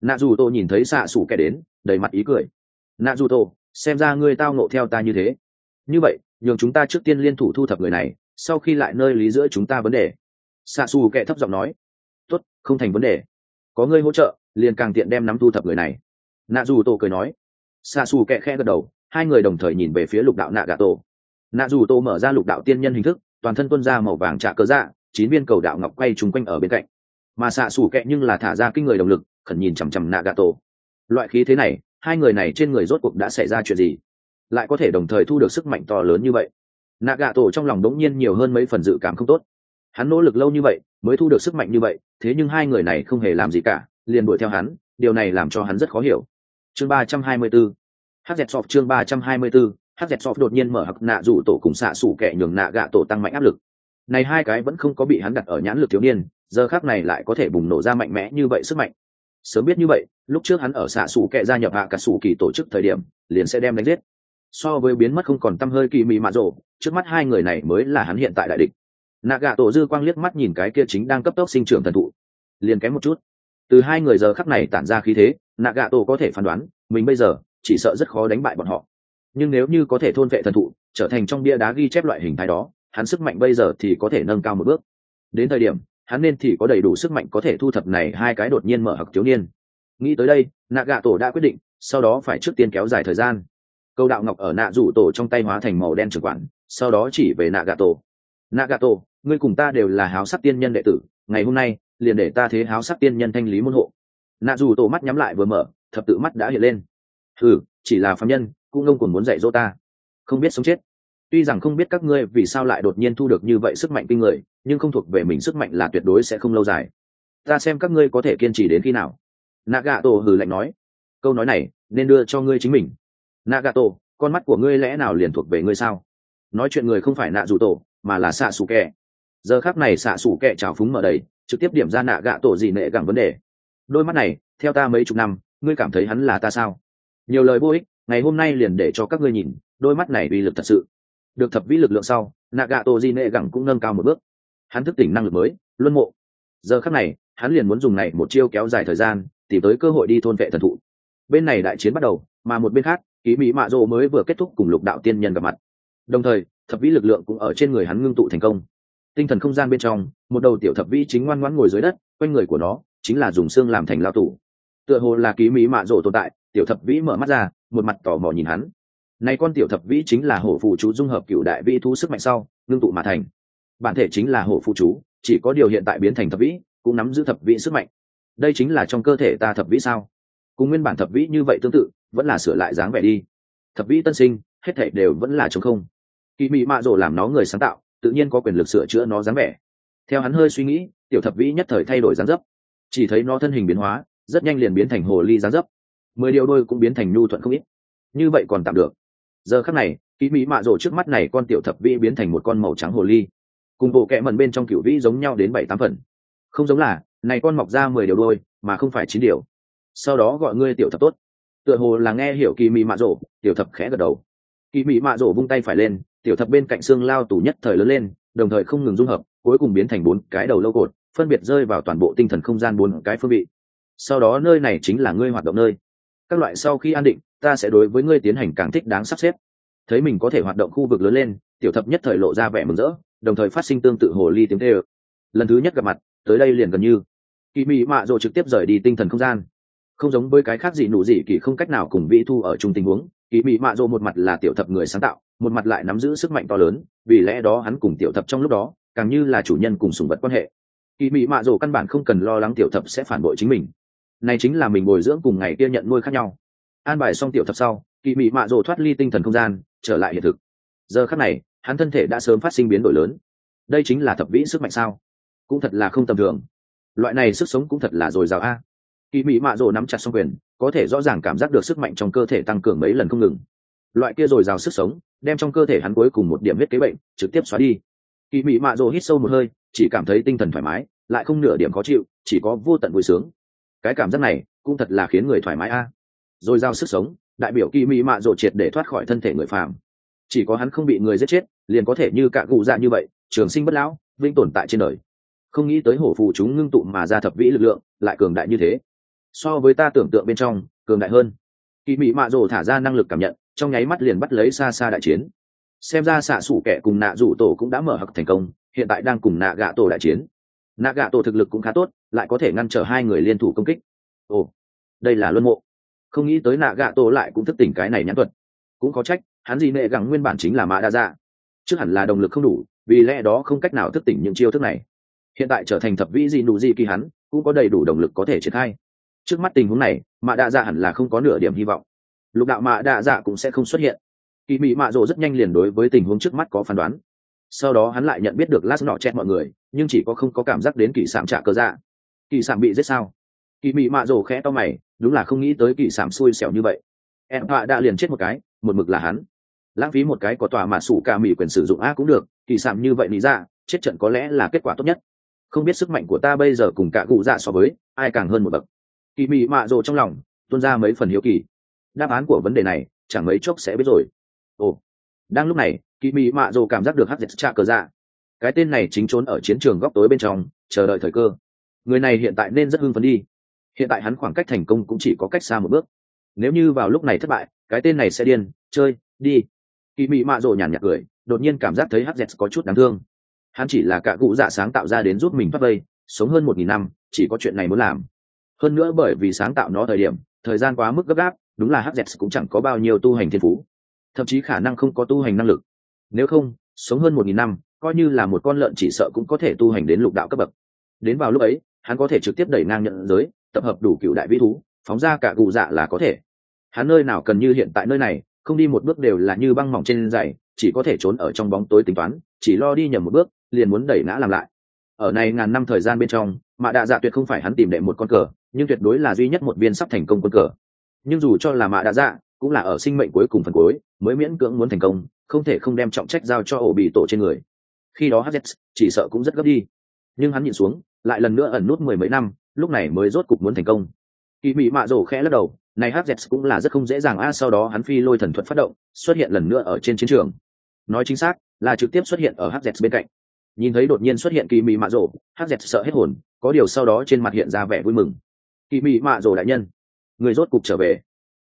Nạ rủ tổ nhìn thấy xạ xù kệ đến, đầy mặt ý cười. Nạ rủ tổ, xem ra ngươi tao nộ theo ta như thế. Như vậy, nhường chúng ta trước tiên liên thủ thu thập người này, sau khi lại nơi lý giữa chúng ta vấn đề. Xạ xù kệ thấp giọng nói tốt, không thành vấn đề. Có ngươi hỗ trợ, liền càng tiện đem nắm thu thập người này. Nạ dù tô cười nói. Xa xù kẹ khe gật đầu, hai người đồng thời nhìn về phía lục đạo nạ gà tô. Nạ dù tô mở ra lục đạo tiên nhân hình thức, toàn thân tuân ra màu vàng trạ cớ dạ chín viên cầu đạo ngọc quay chung quanh ở bên cạnh. Mà xạ xù kẹ nhưng là thả ra kinh người động lực, khẩn nhìn chằm chằm nạ gà tô. Loại khí thế này, hai người này trên người rốt cuộc đã xảy ra chuyện gì? Lại có thể đồng thời thu được sức mạnh to lớn như vậy? Nạ Gà tổ trong lòng đống nhiên nhiều hơn mấy phần dự cảm không tốt. Hắn nỗ lực lâu như vậy, mới thu được sức mạnh như vậy thế nhưng hai người này không hề làm gì cả, liền đuổi theo hắn, điều này làm cho hắn rất khó hiểu. Chương ba trăm hai mươi bốn hz soft chương ba trăm hai mươi bốn hz soft đột nhiên mở hặc nạ rủ tổ cùng xạ xủ kẻ nhường nạ gạ tổ tăng mạnh áp lực. Này hai cái vẫn không có bị hắn đặt ở nhãn lực thiếu niên, giờ khác này lại có thể bùng nổ ra mạnh mẽ như vậy sức mạnh. Sớm biết như vậy, lúc trước hắn ở xạ sủ kẻ gia nhập hạ cả sủ kỳ tổ chức thời điểm, liền sẽ đem đánh giết. So với biến mất không còn t hơi kỳ mị mạ rộ trước mắt hai người này mới là hắn hiện tại đại địch nạ gạ tổ dư quang liếc mắt nhìn cái kia chính đang cấp tốc sinh trưởng thần thụ. Liền kém một chút. Từ hai người giờ khắc này tản ra khí thế, nạ gạ tổ có thể phán đoán, mình bây giờ chỉ sợ rất khó đánh bại bọn họ. Nhưng nếu như có thể thôn vệ thần thụ, trở thành trong bia đá ghi chép loại hình thái đó, hắn sức mạnh bây giờ thì có thể nâng cao một bước. Đến thời điểm, hắn nên thì có đầy đủ sức mạnh có thể thu thập này hai cái đột nhiên mở hặc thiếu niên. Nghĩ tới đây, nạ gạ tổ đã quyết định, sau đó phải trước tiên kéo dài thời gian. Câu đạo ngọc ở nạ rủ tổ trong tay hóa thành màu đen trưởng quản, sau đó chỉ về nạ gà tổ. Nạ gà tổ ngươi cùng ta đều là háo sắc tiên nhân đệ tử, ngày hôm nay, liền để ta thế háo sắc tiên nhân thanh lý môn hộ. Nạ dù tổ mắt nhắm lại vừa mở, thập tự mắt đã hiện lên. Ừ chỉ là phạm nhân, cũng ông còn muốn dạy dỗ ta. Không biết sống chết. Tuy rằng không biết các ngươi vì sao lại đột nhiên thu được như vậy sức mạnh kinh người, nhưng không thuộc về mình sức mạnh là tuyệt đối sẽ không lâu dài. Ta xem các ngươi có thể kiên trì đến khi nào. Nạ gà tổ hừ lạnh nói. Câu nói này, nên đưa cho ngươi chính mình. Nagato con mắt của ngươi lẽ nào liền thuộc về ngươi sao? Nói chuyện người không phải nạ dù tổ, mà là xạ xù kẹ giờ khác này xạ xù kẹ trào phúng mở đầy, trực tiếp điểm ra nạ gạ tổ gì nệ gẳng vấn đề. Đôi mắt này, theo ta mấy chục năm, ngươi cảm thấy hắn là ta sao? Nhiều lời vô ích, ngày hôm nay liền để cho các ngươi nhìn, đôi mắt này uy lực thật sự. Được thập vĩ lực lượng sau, nạ gạ tổ di nệ gẳng cũng nâng cao một bước. Hắn thức tỉnh năng lực mới, luân mộ. Giờ khắc này, hắn liền muốn dùng này một chiêu kéo dài thời gian tìm tới cơ hội đi thôn vệ thần thụ. Bên này đại chiến bắt đầu, mà một bên khác, ký mỹ mạ rộ mới vừa kết thúc cùng lục đạo tiên nhân gặp mặt. Đồng thời, thập vĩ lực lượng cũng ở trên người hắn ngưng tụ thành công tinh thần không gian bên trong, một đầu tiểu thập vĩ chính ngoan ngoãn ngồi dưới đất, quanh người của nó chính là dùng xương làm thành lao tủ. Tựa hồ là ký mỹ mạ rộ tồn tại, tiểu thập vĩ mở mắt ra, một mặt tò mò nhìn hắn. Này con tiểu thập vĩ chính là hổ phụ chú dung hợp cựu đại vĩ thu sức mạnh sau, ngưng tụ mà thành. Bản thể chính là hổ phụ chú, chỉ có điều hiện tại biến thành thập vĩ, cũng nắm giữ thập vĩ sức mạnh. Đây chính là trong cơ thể ta thập vĩ sao? Cùng nguyên bản thập vĩ như vậy tương tự, vẫn là sửa lại dáng vẻ đi. Thập vĩ tân sinh, hết thảy đều vẫn là chống không. Kỳ mị mạ rộ làm nó người sáng tạo tự nhiên có quyền lực sửa chữa nó dáng vẻ. Theo hắn hơi suy nghĩ, tiểu thập vĩ nhất thời thay đổi dáng dấp. Chỉ thấy nó thân hình biến hóa, rất nhanh liền biến thành hồ ly dáng dấp. Mười điều đôi cũng biến thành nhu thuận không ít. Như vậy còn tạm được. Giờ khắc này kỳ mỹ mạ rồ trước mắt này con tiểu thập vĩ biến thành một con màu trắng hồ ly. Cùng bộ kẹ mần bên trong cựu vĩ giống nhau đến bảy tám phần. Không giống là, này con mọc ra mười điều đôi, mà không phải chín điều. Sau đó gọi ngươi tiểu thập tốt. Tựa hồ là nghe hiểu kỳ mị mạ rổ tiểu thập khẽ gật đầu. Kỳ mị mạ rổ vung tay phải lên tiểu thập bên cạnh xương lao tù nhất thời lớn lên, đồng thời không ngừng dung hợp, cuối cùng biến thành bốn cái đầu lâu cột, phân biệt rơi vào toàn bộ tinh thần không gian bốn cái phương vị. Sau đó nơi này chính là ngươi hoạt động nơi. Các loại sau khi an định, ta sẽ đối với ngươi tiến hành càng thích đáng sắp xếp. Thấy mình có thể hoạt động khu vực lớn lên, tiểu thập nhất thời lộ ra vẻ mừng rỡ, đồng thời phát sinh tương tự hồ ly tiếng tê ơ. Lần thứ nhất gặp mặt, tới đây liền gần như. Kỳ mị mạ rộ trực tiếp rời đi tinh thần không gian. Không giống với cái khác gì nụ gì kỳ không cách nào cùng vĩ thu ở chung tình huống kỳ mị mạ rộ một mặt là tiểu thập người sáng tạo, một mặt lại nắm giữ sức mạnh to lớn, vì lẽ đó hắn cùng tiểu thập trong lúc đó, càng như là chủ nhân cùng sùng vật quan hệ. Kỳ mị mạ rộ căn bản không cần lo lắng tiểu thập sẽ phản bội chính mình. Này chính là mình bồi dưỡng cùng ngày kia nhận nuôi khác nhau. An bài xong tiểu thập sau kỳ mị mạ rộ thoát ly tinh thần không gian, trở lại hiện thực. Giờ khắc này, hắn thân thể đã sớm phát sinh biến đổi lớn. Đây chính là thập vĩ sức mạnh sao? Cũng thật là không tầm thường. Loại này sức sống cũng thật là dồi dào a. Kỳ mị mạ rồ nắm chặt xong quyền có thể rõ ràng cảm giác được sức mạnh trong cơ thể tăng cường mấy lần không ngừng. Loại kia dồi dào sức sống, đem trong cơ thể hắn cuối cùng một điểm huyết kế bệnh, trực tiếp xóa đi. Kỳ mị mạ rồ hít sâu một hơi, chỉ cảm thấy tinh thần thoải mái, lại không nửa điểm khó chịu, chỉ có vô tận vui sướng. Cái cảm giác này, cũng thật là khiến người thoải mái a. À. dồi dào sức sống, đại biểu kỳ mị mạ rồ triệt để thoát khỏi thân thể người phàm. Chỉ có hắn không bị người giết chết, liền có thể như cả cụ dạ như vậy, trường sinh bất lão, vĩnh tồn tại trên đời. Không nghĩ tới hổ phù chúng ngưng tụ mà ra thập vĩ lực lượng, lại cường đại như thế so với ta tưởng tượng bên trong, cường đại hơn. Kỳ mị mạ rồ thả ra năng lực cảm nhận, trong nháy mắt liền bắt lấy xa xa đại chiến. Xem ra xạ xủ kẻ cùng nạ rủ tổ cũng đã mở hặc thành công, hiện tại đang cùng nạ gạ tổ đại chiến. Nạ gạ tổ thực lực cũng khá tốt, lại có thể ngăn trở hai người liên thủ công kích. Ồ, đây là luân mộ. Không nghĩ tới nạ gạ tổ lại cũng thức tỉnh cái này nhãn thuật. Cũng có trách, hắn gì nệ gắng nguyên bản chính là mã đa dạ. Trước hẳn là động lực không đủ, vì lẽ đó không cách nào thức tỉnh những chiêu thức này. Hiện tại trở thành thập vĩ gì nụ gì kỳ hắn, cũng có đầy đủ động lực có thể triển khai trước mắt tình huống này, mạ đạ dạ hẳn là không có nửa điểm hy vọng. Lục đạo mạ đạ dạ cũng sẽ không xuất hiện. Kỳ mị mạ rộ rất nhanh liền đối với tình huống trước mắt có phán đoán. Sau đó hắn lại nhận biết được lát nọ chẹt mọi người, nhưng chỉ có không có cảm giác đến kỳ sảm trả cơ dạ. Kỳ sảm bị giết sao? Kỳ mị mạ rộ khẽ to mày, đúng là không nghĩ tới kỳ sảm xui xẻo như vậy. Em họa đã liền chết một cái, một mực là hắn. Lãng phí một cái có tòa mà sủ ca mị quyền sử dụng a cũng được, kỳ sảm như vậy lý ra, chết trận có lẽ là kết quả tốt nhất. Không biết sức mạnh của ta bây giờ cùng cả cụ dạ so với, ai càng hơn một bậc? Kỳ mị mạ rồ trong lòng, tuôn ra mấy phần hiếu kỳ. Đáp án của vấn đề này, chẳng mấy chốc sẽ biết rồi. Ồ, đang lúc này, kỳ mị mạ rồ cảm giác được hắc dệt trạ cờ dạ. Cái tên này chính trốn ở chiến trường góc tối bên trong, chờ đợi thời cơ. Người này hiện tại nên rất hưng phấn đi. Hiện tại hắn khoảng cách thành công cũng chỉ có cách xa một bước. Nếu như vào lúc này thất bại, cái tên này sẽ điên, chơi, đi. Kỳ mị mạ rồ nhàn nhạt cười, đột nhiên cảm giác thấy hắc dệt có chút đáng thương. Hắn chỉ là cả cụ dạ sáng tạo ra đến giúp mình thoát vây, sống hơn một nghìn năm, chỉ có chuyện này muốn làm hơn nữa bởi vì sáng tạo nó thời điểm, thời gian quá mức gấp gáp, đúng là hz cũng chẳng có bao nhiêu tu hành thiên phú. Thậm chí khả năng không có tu hành năng lực. Nếu không, sống hơn một nghìn năm, coi như là một con lợn chỉ sợ cũng có thể tu hành đến lục đạo cấp bậc. Đến vào lúc ấy, hắn có thể trực tiếp đẩy ngang nhận giới, tập hợp đủ cựu đại vĩ thú, phóng ra cả cụ dạ là có thể. Hắn nơi nào cần như hiện tại nơi này, không đi một bước đều là như băng mỏng trên dày chỉ có thể trốn ở trong bóng tối tính toán, chỉ lo đi nhầm một bước, liền muốn đẩy ngã làm lại. Ở này ngàn năm thời gian bên trong mạ đạ dạ tuyệt không phải hắn tìm đệ một con cờ nhưng tuyệt đối là duy nhất một viên sắp thành công quân cờ. Nhưng dù cho là mạ đã dạ cũng là ở sinh mệnh cuối cùng phần cuối, mới miễn cưỡng muốn thành công, không thể không đem trọng trách giao cho ổ bị tổ trên người. Khi đó hz chỉ sợ cũng rất gấp đi. Nhưng hắn nhìn xuống, lại lần nữa ẩn nút mười mấy năm, lúc này mới rốt cục muốn thành công. Kỳ mị mạ rổ khẽ lắc đầu, này hz cũng là rất không dễ dàng a, sau đó hắn phi lôi thần thuật phát động, xuất hiện lần nữa ở trên chiến trường. Nói chính xác, là trực tiếp xuất hiện ở hz bên cạnh. Nhìn thấy đột nhiên xuất hiện kỳ mị mạ rổ hz sợ hết hồn, có điều sau đó trên mặt hiện ra vẻ vui mừng kỳ mị mạ rồ đại nhân. Người rốt cục trở về.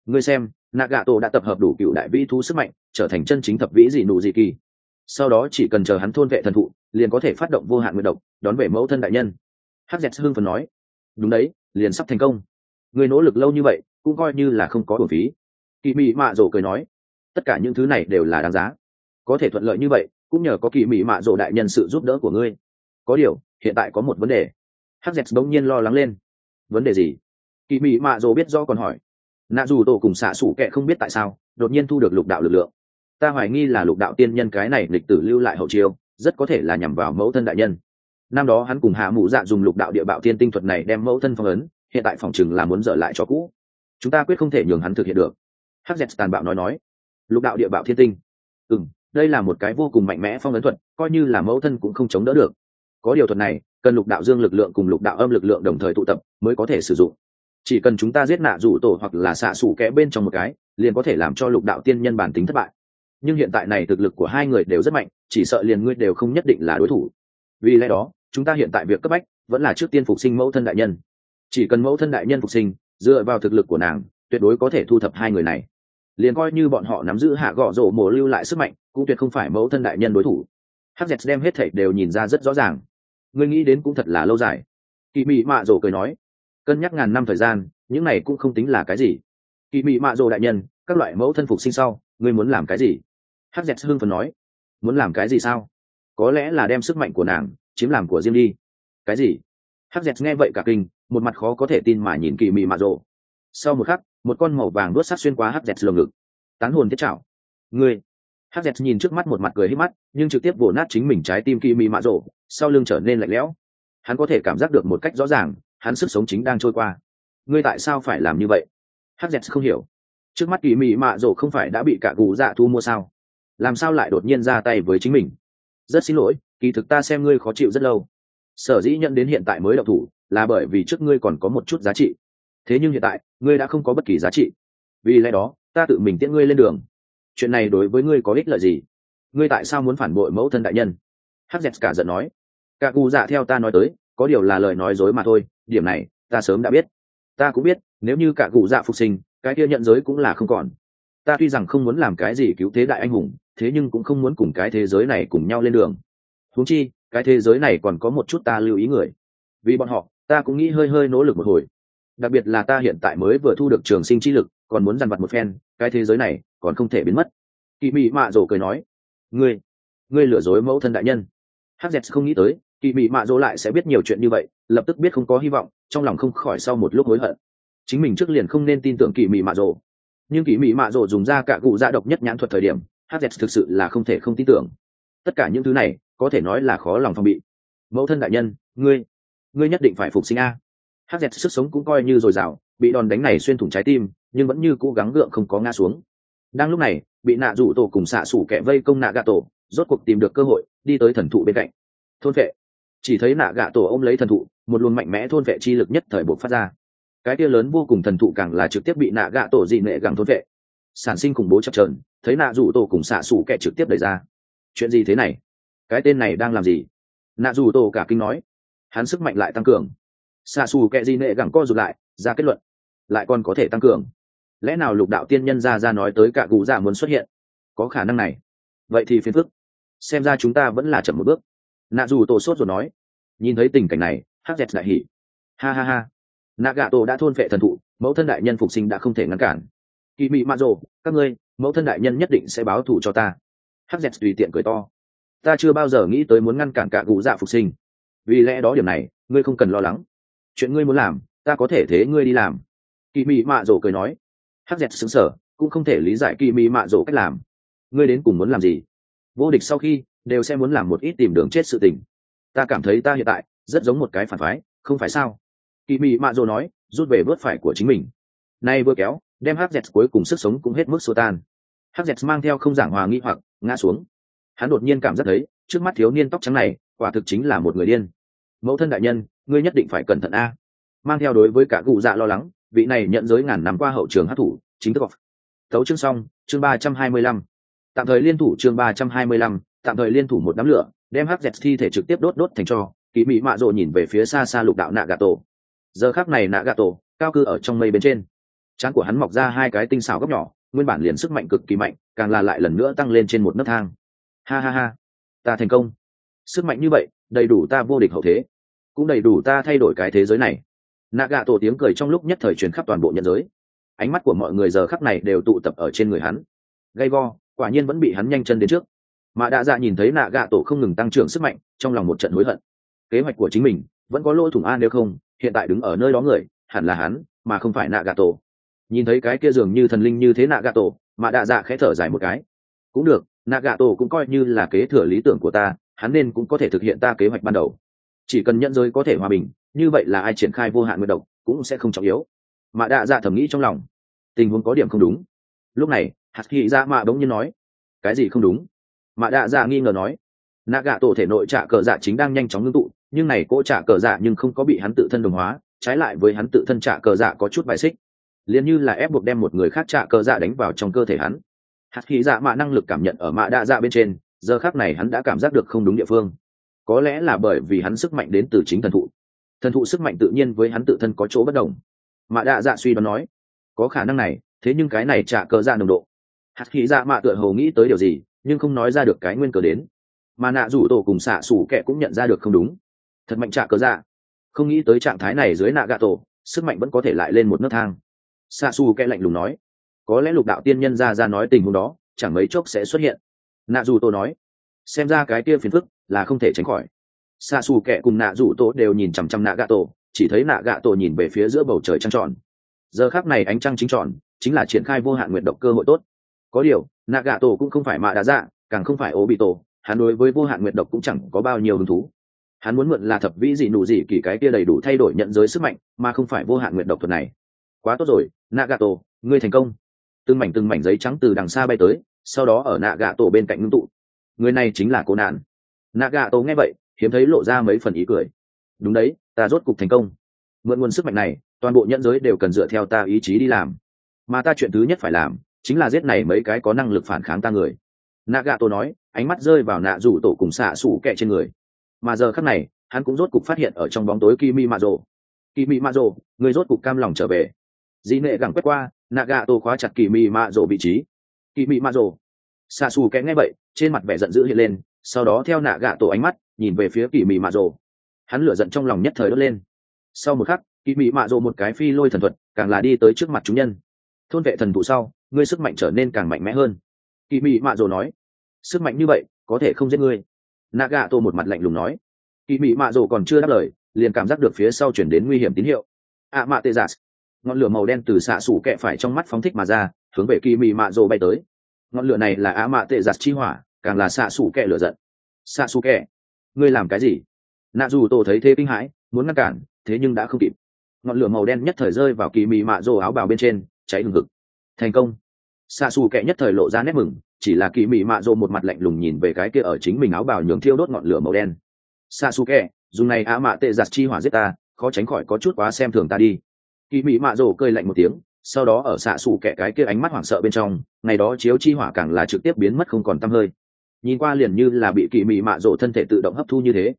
Người xem nạ gà tổ đã tập hợp đủ cựu đại vĩ thu sức mạnh, trở thành chân chính thập vĩ dị nụ dị kỳ. Sau đó chỉ cần chờ hắn thôn vệ thần thụ, liền có thể phát động vô hạn nguyện độc, đón về mẫu thân đại nhân. Hắc dẹt hưng phần nói. Đúng đấy, liền sắp thành công. Người nỗ lực lâu như vậy, cũng coi như là không có bổn phí. Kỳ mị mạ rồ cười nói. Tất cả những thứ này đều là đáng giá. Có thể thuận lợi như vậy, cũng nhờ có kỳ mị mạ rồ đại nhân sự giúp đỡ của ngươi. Có điều, hiện tại có một vấn đề. Hắc dẹt bỗng nhiên lo lắng lên vấn đề gì? Kỳ mị mạ dồ biết do còn hỏi. Nạ dù tổ cùng xạ xủ kệ không biết tại sao, đột nhiên thu được lục đạo lực lượng. Ta hoài nghi là lục đạo tiên nhân cái này lịch tử lưu lại hậu chiêu, rất có thể là nhằm vào mẫu thân đại nhân. Năm đó hắn cùng hạ mụ dạ dùng lục đạo địa bạo tiên tinh thuật này đem mẫu thân phong ấn, hiện tại phòng chừng là muốn dở lại cho cũ. Chúng ta quyết không thể nhường hắn thực hiện được. Hz tàn bạo nói nói. Lục đạo địa bạo thiên tinh. Ừ đây là một cái vô cùng mạnh mẽ phong ấn thuật, coi như là mẫu thân cũng không chống đỡ được. Có điều thuật này cần lục đạo dương lực lượng cùng lục đạo âm lực lượng đồng thời tụ tập mới có thể sử dụng. Chỉ cần chúng ta giết nạ rủ tổ hoặc là xạ xủ kẽ bên trong một cái, liền có thể làm cho lục đạo tiên nhân bản tính thất bại. Nhưng hiện tại này thực lực của hai người đều rất mạnh, chỉ sợ liền ngươi đều không nhất định là đối thủ. Vì lẽ đó, chúng ta hiện tại việc cấp bách vẫn là trước tiên phục sinh mẫu thân đại nhân. Chỉ cần mẫu thân đại nhân phục sinh, dựa vào thực lực của nàng, tuyệt đối có thể thu thập hai người này. Liền coi như bọn họ nắm giữ hạ gõ rổ mổ lưu lại sức mạnh, cũng tuyệt không phải mẫu thân đại nhân đối thủ. Hắc đem hết thảy đều nhìn ra rất rõ ràng ngươi nghĩ đến cũng thật là lâu dài. Kỳ mị mạ rồ cười nói, cân nhắc ngàn năm thời gian, những này cũng không tính là cái gì. Kỳ mị mạ rồ đại nhân, các loại mẫu thân phục sinh sau, ngươi muốn làm cái gì? Hắc dẹt hưng phần nói, muốn làm cái gì sao? Có lẽ là đem sức mạnh của nàng chiếm làm của riêng đi. Cái gì? Hắc dẹt nghe vậy cả kinh, một mặt khó có thể tin mà nhìn kỳ mị mạ rồ. Sau một khắc, một con màu vàng đuốt sát xuyên qua hắc dẹt lồng ngực. Tán hồn thiết chảo ngươi hắc dẹt nhìn trước mắt một mặt cười hít mắt, nhưng trực tiếp vồ nát chính mình trái tim kỳ mị mạ rổ sau lưng trở nên lạnh lẽo. Hắn có thể cảm giác được một cách rõ ràng, hắn sức sống chính đang trôi qua. Ngươi tại sao phải làm như vậy? Hắc dẹt không hiểu. Trước mắt kỳ mị mạ rổ không phải đã bị cả gù dạ thu mua sao? Làm sao lại đột nhiên ra tay với chính mình? Rất xin lỗi, kỳ thực ta xem ngươi khó chịu rất lâu. Sở dĩ nhận đến hiện tại mới đậu thủ, là bởi vì trước ngươi còn có một chút giá trị. Thế nhưng hiện tại, ngươi đã không có bất kỳ giá trị. Vì lẽ đó, ta tự mình tiễn ngươi lên đường chuyện này đối với ngươi có ích lợi gì? Ngươi tại sao muốn phản bội mẫu thân đại nhân? Hắc cả giận nói. Cả cụ dạ theo ta nói tới, có điều là lời nói dối mà thôi, điểm này ta sớm đã biết. Ta cũng biết, nếu như cả cụ dạ phục sinh, cái kia nhận giới cũng là không còn. Ta tuy rằng không muốn làm cái gì cứu thế đại anh hùng, thế nhưng cũng không muốn cùng cái thế giới này cùng nhau lên đường. Huống chi, cái thế giới này còn có một chút ta lưu ý người. Vì bọn họ, ta cũng nghĩ hơi hơi nỗ lực một hồi. Đặc biệt là ta hiện tại mới vừa thu được trường sinh chi lực, còn muốn dằn vặt một phen, cái thế giới này còn không thể biến mất. Kỳ mị mạ rồ cười nói, ngươi ngươi lừa dối mẫu thân đại nhân. Hz không nghĩ tới kỳ mị mạ rồ lại sẽ biết nhiều chuyện như vậy, lập tức biết không có hy vọng, trong lòng không khỏi sau một lúc hối hận. Chính mình trước liền không nên tin tưởng kỳ mị mạ rồ. Nhưng kỳ mị mạ rồ dùng ra cả cụ dạ độc nhất nhãn thuật thời điểm hz thực sự là không thể không tin tưởng. Tất cả những thứ này, có thể nói là khó lòng phòng bị. Mẫu thân đại nhân, ngươi ngươi nhất định phải phục sinh a. Hz sức sống cũng coi như dồi dào, bị đòn đánh này xuyên thủng trái tim, nhưng vẫn như cố gắng gượng không có ngã xuống đang lúc này, bị nạ rủ tổ cùng xạ xủ kẻ vây công nạ gạ tổ, rốt cuộc tìm được cơ hội, đi tới thần thụ bên cạnh. Thôn vệ. Chỉ thấy nạ gạ tổ ôm lấy thần thụ, một luồng mạnh mẽ thôn vệ chi lực nhất thời buộc phát ra. Cái kia lớn vô cùng thần thụ càng là trực tiếp bị nạ gạ tổ dị nệ gẳng thôn vệ. Sản sinh khủng bố chập trờn thấy nạ rủ tổ cùng xạ xủ kẻ trực tiếp đẩy ra. Chuyện gì thế này? Cái tên này đang làm gì? Nạ rủ tổ cả kinh nói. Hắn sức mạnh lại tăng cường. Xạ xù kẻ dị nệ gẳng co rụt lại, ra kết luận. Lại còn có thể tăng cường lẽ nào lục đạo tiên nhân ra ra nói tới cả cụ dạ muốn xuất hiện? Có khả năng này. Vậy thì phiền phức. Xem ra chúng ta vẫn là chậm một bước. Nạ dù tổ sốt rồi nói. Nhìn thấy tình cảnh này, hắc dẹt lại hỉ. Ha ha ha. Nạ gạ tổ đã thôn vệ thần thụ, mẫu thân đại nhân phục sinh đã không thể ngăn cản. Kỳ mị mạ rồ, các ngươi, mẫu thân đại nhân nhất định sẽ báo thù cho ta. Hắc dẹt tùy tiện cười to. Ta chưa bao giờ nghĩ tới muốn ngăn cản cả cụ dạ phục sinh. Vì lẽ đó điểm này, ngươi không cần lo lắng. Chuyện ngươi muốn làm, ta có thể thế ngươi đi làm. Kỳ mị mạ rồ cười nói hắc dẹt xứng sở cũng không thể lý giải kỳ mị mạ rỗ cách làm. Ngươi đến cùng muốn làm gì? Vô địch sau khi, đều sẽ muốn làm một ít tìm đường chết sự tình. Ta cảm thấy ta hiện tại, rất giống một cái phản phái, không phải sao? Kỳ mị mạ rỗ nói, rút về vớt phải của chính mình. Nay vừa kéo, đem hắc dẹt cuối cùng sức sống cũng hết mức xô tan. Hắc dẹt mang theo không giảng hòa nghi hoặc, ngã xuống. Hắn đột nhiên cảm giác thấy, trước mắt thiếu niên tóc trắng này, quả thực chính là một người điên. Mẫu thân đại nhân, ngươi nhất định phải cẩn thận a. Mang theo đối với cả cụ dạ lo lắng vị này nhận giới ngàn năm qua hậu trường hát thủ, chính thức off. Tấu chương xong, chương ba trăm hai mươi lăm. Tạm thời liên thủ chương ba trăm hai mươi lăm, tạm thời liên thủ một đám lửa, đem hắc dẹt thi thể trực tiếp đốt đốt thành cho kỳ mỹ mạ rộ nhìn về phía xa xa lục đạo nạ gà tổ giờ khác này nạ gà tổ cao cư ở trong mây bên trên. Trán của hắn mọc ra hai cái tinh xảo góc nhỏ, nguyên bản liền sức mạnh cực kỳ mạnh, càng là lại lần nữa tăng lên trên một nấc thang. Ha ha ha, ta thành công. Sức mạnh như vậy, đầy đủ ta vô địch hậu thế. Cũng đầy đủ ta thay đổi cái thế giới này nạ gạ tổ tiếng cười trong lúc nhất thời truyền khắp toàn bộ nhân giới. Ánh mắt của mọi người giờ khắc này đều tụ tập ở trên người hắn. Gay go, quả nhiên vẫn bị hắn nhanh chân đến trước. Mà đã dạ nhìn thấy nạ gạ tổ không ngừng tăng trưởng sức mạnh, trong lòng một trận hối hận. Kế hoạch của chính mình vẫn có lỗ thủng an nếu không, hiện tại đứng ở nơi đó người, hẳn là hắn, mà không phải nạ gạ tổ. Nhìn thấy cái kia dường như thần linh như thế nạ gạ tổ, mà đạ dạ khẽ thở dài một cái. Cũng được, nạ gạ tổ cũng coi như là kế thừa lý tưởng của ta, hắn nên cũng có thể thực hiện ta kế hoạch ban đầu. Chỉ cần nhận giới có thể hòa bình như vậy là ai triển khai vô hạn nguyên độc cũng sẽ không trọng yếu. Mạ đạ dạ thầm nghĩ trong lòng. Tình huống có điểm không đúng. Lúc này, hạt thị dạ mạ bỗng nhiên nói, cái gì không đúng? Mạ đạ dạ nghi ngờ nói, nạ gạ tổ thể nội trả cờ dạ chính đang nhanh chóng ngưng tụ, nhưng này cỗ trả cờ dạ nhưng không có bị hắn tự thân đồng hóa, trái lại với hắn tự thân trả cờ dạ có chút bài xích. Liền như là ép buộc đem một người khác trả cờ dạ đánh vào trong cơ thể hắn. Hạt khí dạ mạ năng lực cảm nhận ở mạ đa dạ bên trên, giờ khác này hắn đã cảm giác được không đúng địa phương. Có lẽ là bởi vì hắn sức mạnh đến từ chính thần thụ thần thụ sức mạnh tự nhiên với hắn tự thân có chỗ bất đồng. Mạ đạ dạ suy đoán nói, có khả năng này, thế nhưng cái này trả cờ ra nồng độ. Hạt khí dạ mạ tựa hồ nghĩ tới điều gì, nhưng không nói ra được cái nguyên cờ đến. Mà nạ rủ tổ cùng xạ xủ kẹ cũng nhận ra được không đúng. Thật mạnh trả cờ dạ. Không nghĩ tới trạng thái này dưới nạ gạ tổ, sức mạnh vẫn có thể lại lên một nấc thang. Xạ xù kẹ lạnh lùng nói, có lẽ lục đạo tiên nhân ra ra nói tình huống đó, chẳng mấy chốc sẽ xuất hiện. Nạ dù tổ nói, xem ra cái kia phiền phức là không thể tránh khỏi xa xù kẹ cùng nạ rủ tổ đều nhìn chằm chằm nạ gạ tổ, chỉ thấy nạ gạ tổ nhìn về phía giữa bầu trời trăng tròn. Giờ khác này ánh trăng chính tròn, chính là triển khai vô hạn nguyện độc cơ hội tốt. Có điều, nạ gạ tổ cũng không phải mạ đá dạ càng không phải ố bị tổ, hắn đối với vô hạn nguyện độc cũng chẳng có bao nhiêu hứng thú. Hắn muốn mượn là thập vĩ gì nụ gì kỳ cái kia đầy đủ thay đổi nhận giới sức mạnh, mà không phải vô hạn nguyện độc thuật này. Quá tốt rồi, nạ gạ tổ, ngươi thành công. Từng mảnh từng mảnh giấy trắng từ đằng xa bay tới, sau đó ở nạ gạ tổ bên cạnh ngưng tụ. Người này chính là cô nạn. Nạ gạ tổ nghe vậy hiếm thấy lộ ra mấy phần ý cười. Đúng đấy, ta rốt cục thành công. Mượn nguồn sức mạnh này, toàn bộ nhân giới đều cần dựa theo ta ý chí đi làm. Mà ta chuyện thứ nhất phải làm, chính là giết này mấy cái có năng lực phản kháng ta người. Nạ gạ tổ nói, ánh mắt rơi vào nạ rủ tổ cùng xạ xủ kẹ trên người. Mà giờ khắc này, hắn cũng rốt cục phát hiện ở trong bóng tối kimi mạ rồ kimi mạ rồ người rốt cục cam lòng trở về. Dĩ nệ gẳng quét qua nạ gạ tổ khóa chặt kỳ mị mạ rồ vị trí. Kỳ mị mạ rồ xạ xù kẽ nghe vậy, trên mặt vẻ giận dữ hiện lên, sau đó theo nạ gạ tổ ánh mắt nhìn về phía kỳ mị mạ rồ. Hắn lửa giận trong lòng nhất thời đốt lên. Sau một khắc kỳ mị mạ rồ một cái phi lôi thần thuật, càng là đi tới trước mặt chúng nhân. Thôn vệ thần thụ sau, ngươi sức mạnh trở nên càng mạnh mẽ hơn. Kỳ mị mạ rồ nói, sức mạnh như vậy, có thể không giết ngươi? Nạ gà tổ một mặt lạnh lùng nói. Kỳ mị mạ rồ còn chưa đáp lời, liền cảm giác được phía sau chuyển đến nguy hiểm tín hiệu. Ạ mạ tê giả ngọn lửa màu đen từ xạ xủ kẹ phải trong mắt phóng thích mà ra, hướng về kỳ mị mạ rồ bay tới. Ngọn lửa này là ạ mạ tê giả chi hỏa, càng là xạ xủ kẹ lửa giận. Xạ xủ kẹ ngươi làm cái gì? Nạ dù tổ thấy thế kinh hãi muốn ngăn cản thế nhưng đã không kịp. Ngọn lửa màu đen nhất thời rơi vào kỳ mị mạ rồ áo bào bên trên cháy hừng hực. Thành công. Xa xù kệ nhất thời lộ ra nét mừng chỉ là kỳ mị mạ rồ một mặt lạnh lùng nhìn về cái kia ở chính mình áo bào nhường thiêu đốt ngọn lửa màu đen. Xa xù kệ, dùng này á mạ tệ giặt chi hỏa giết ta khó tránh khỏi có chút quá xem thường ta đi. Kỳ mị mạ rồ cơi lạnh một tiếng sau đó ở xạ xù kẻ cái kia ánh mắt hoảng sợ bên trong ngày đó chiếu chi hỏa càng là trực tiếp biến mất không còn t hơi nhìn qua liền như là bị kỳ mị mạ rộ thân thể tự động hấp thu như thế.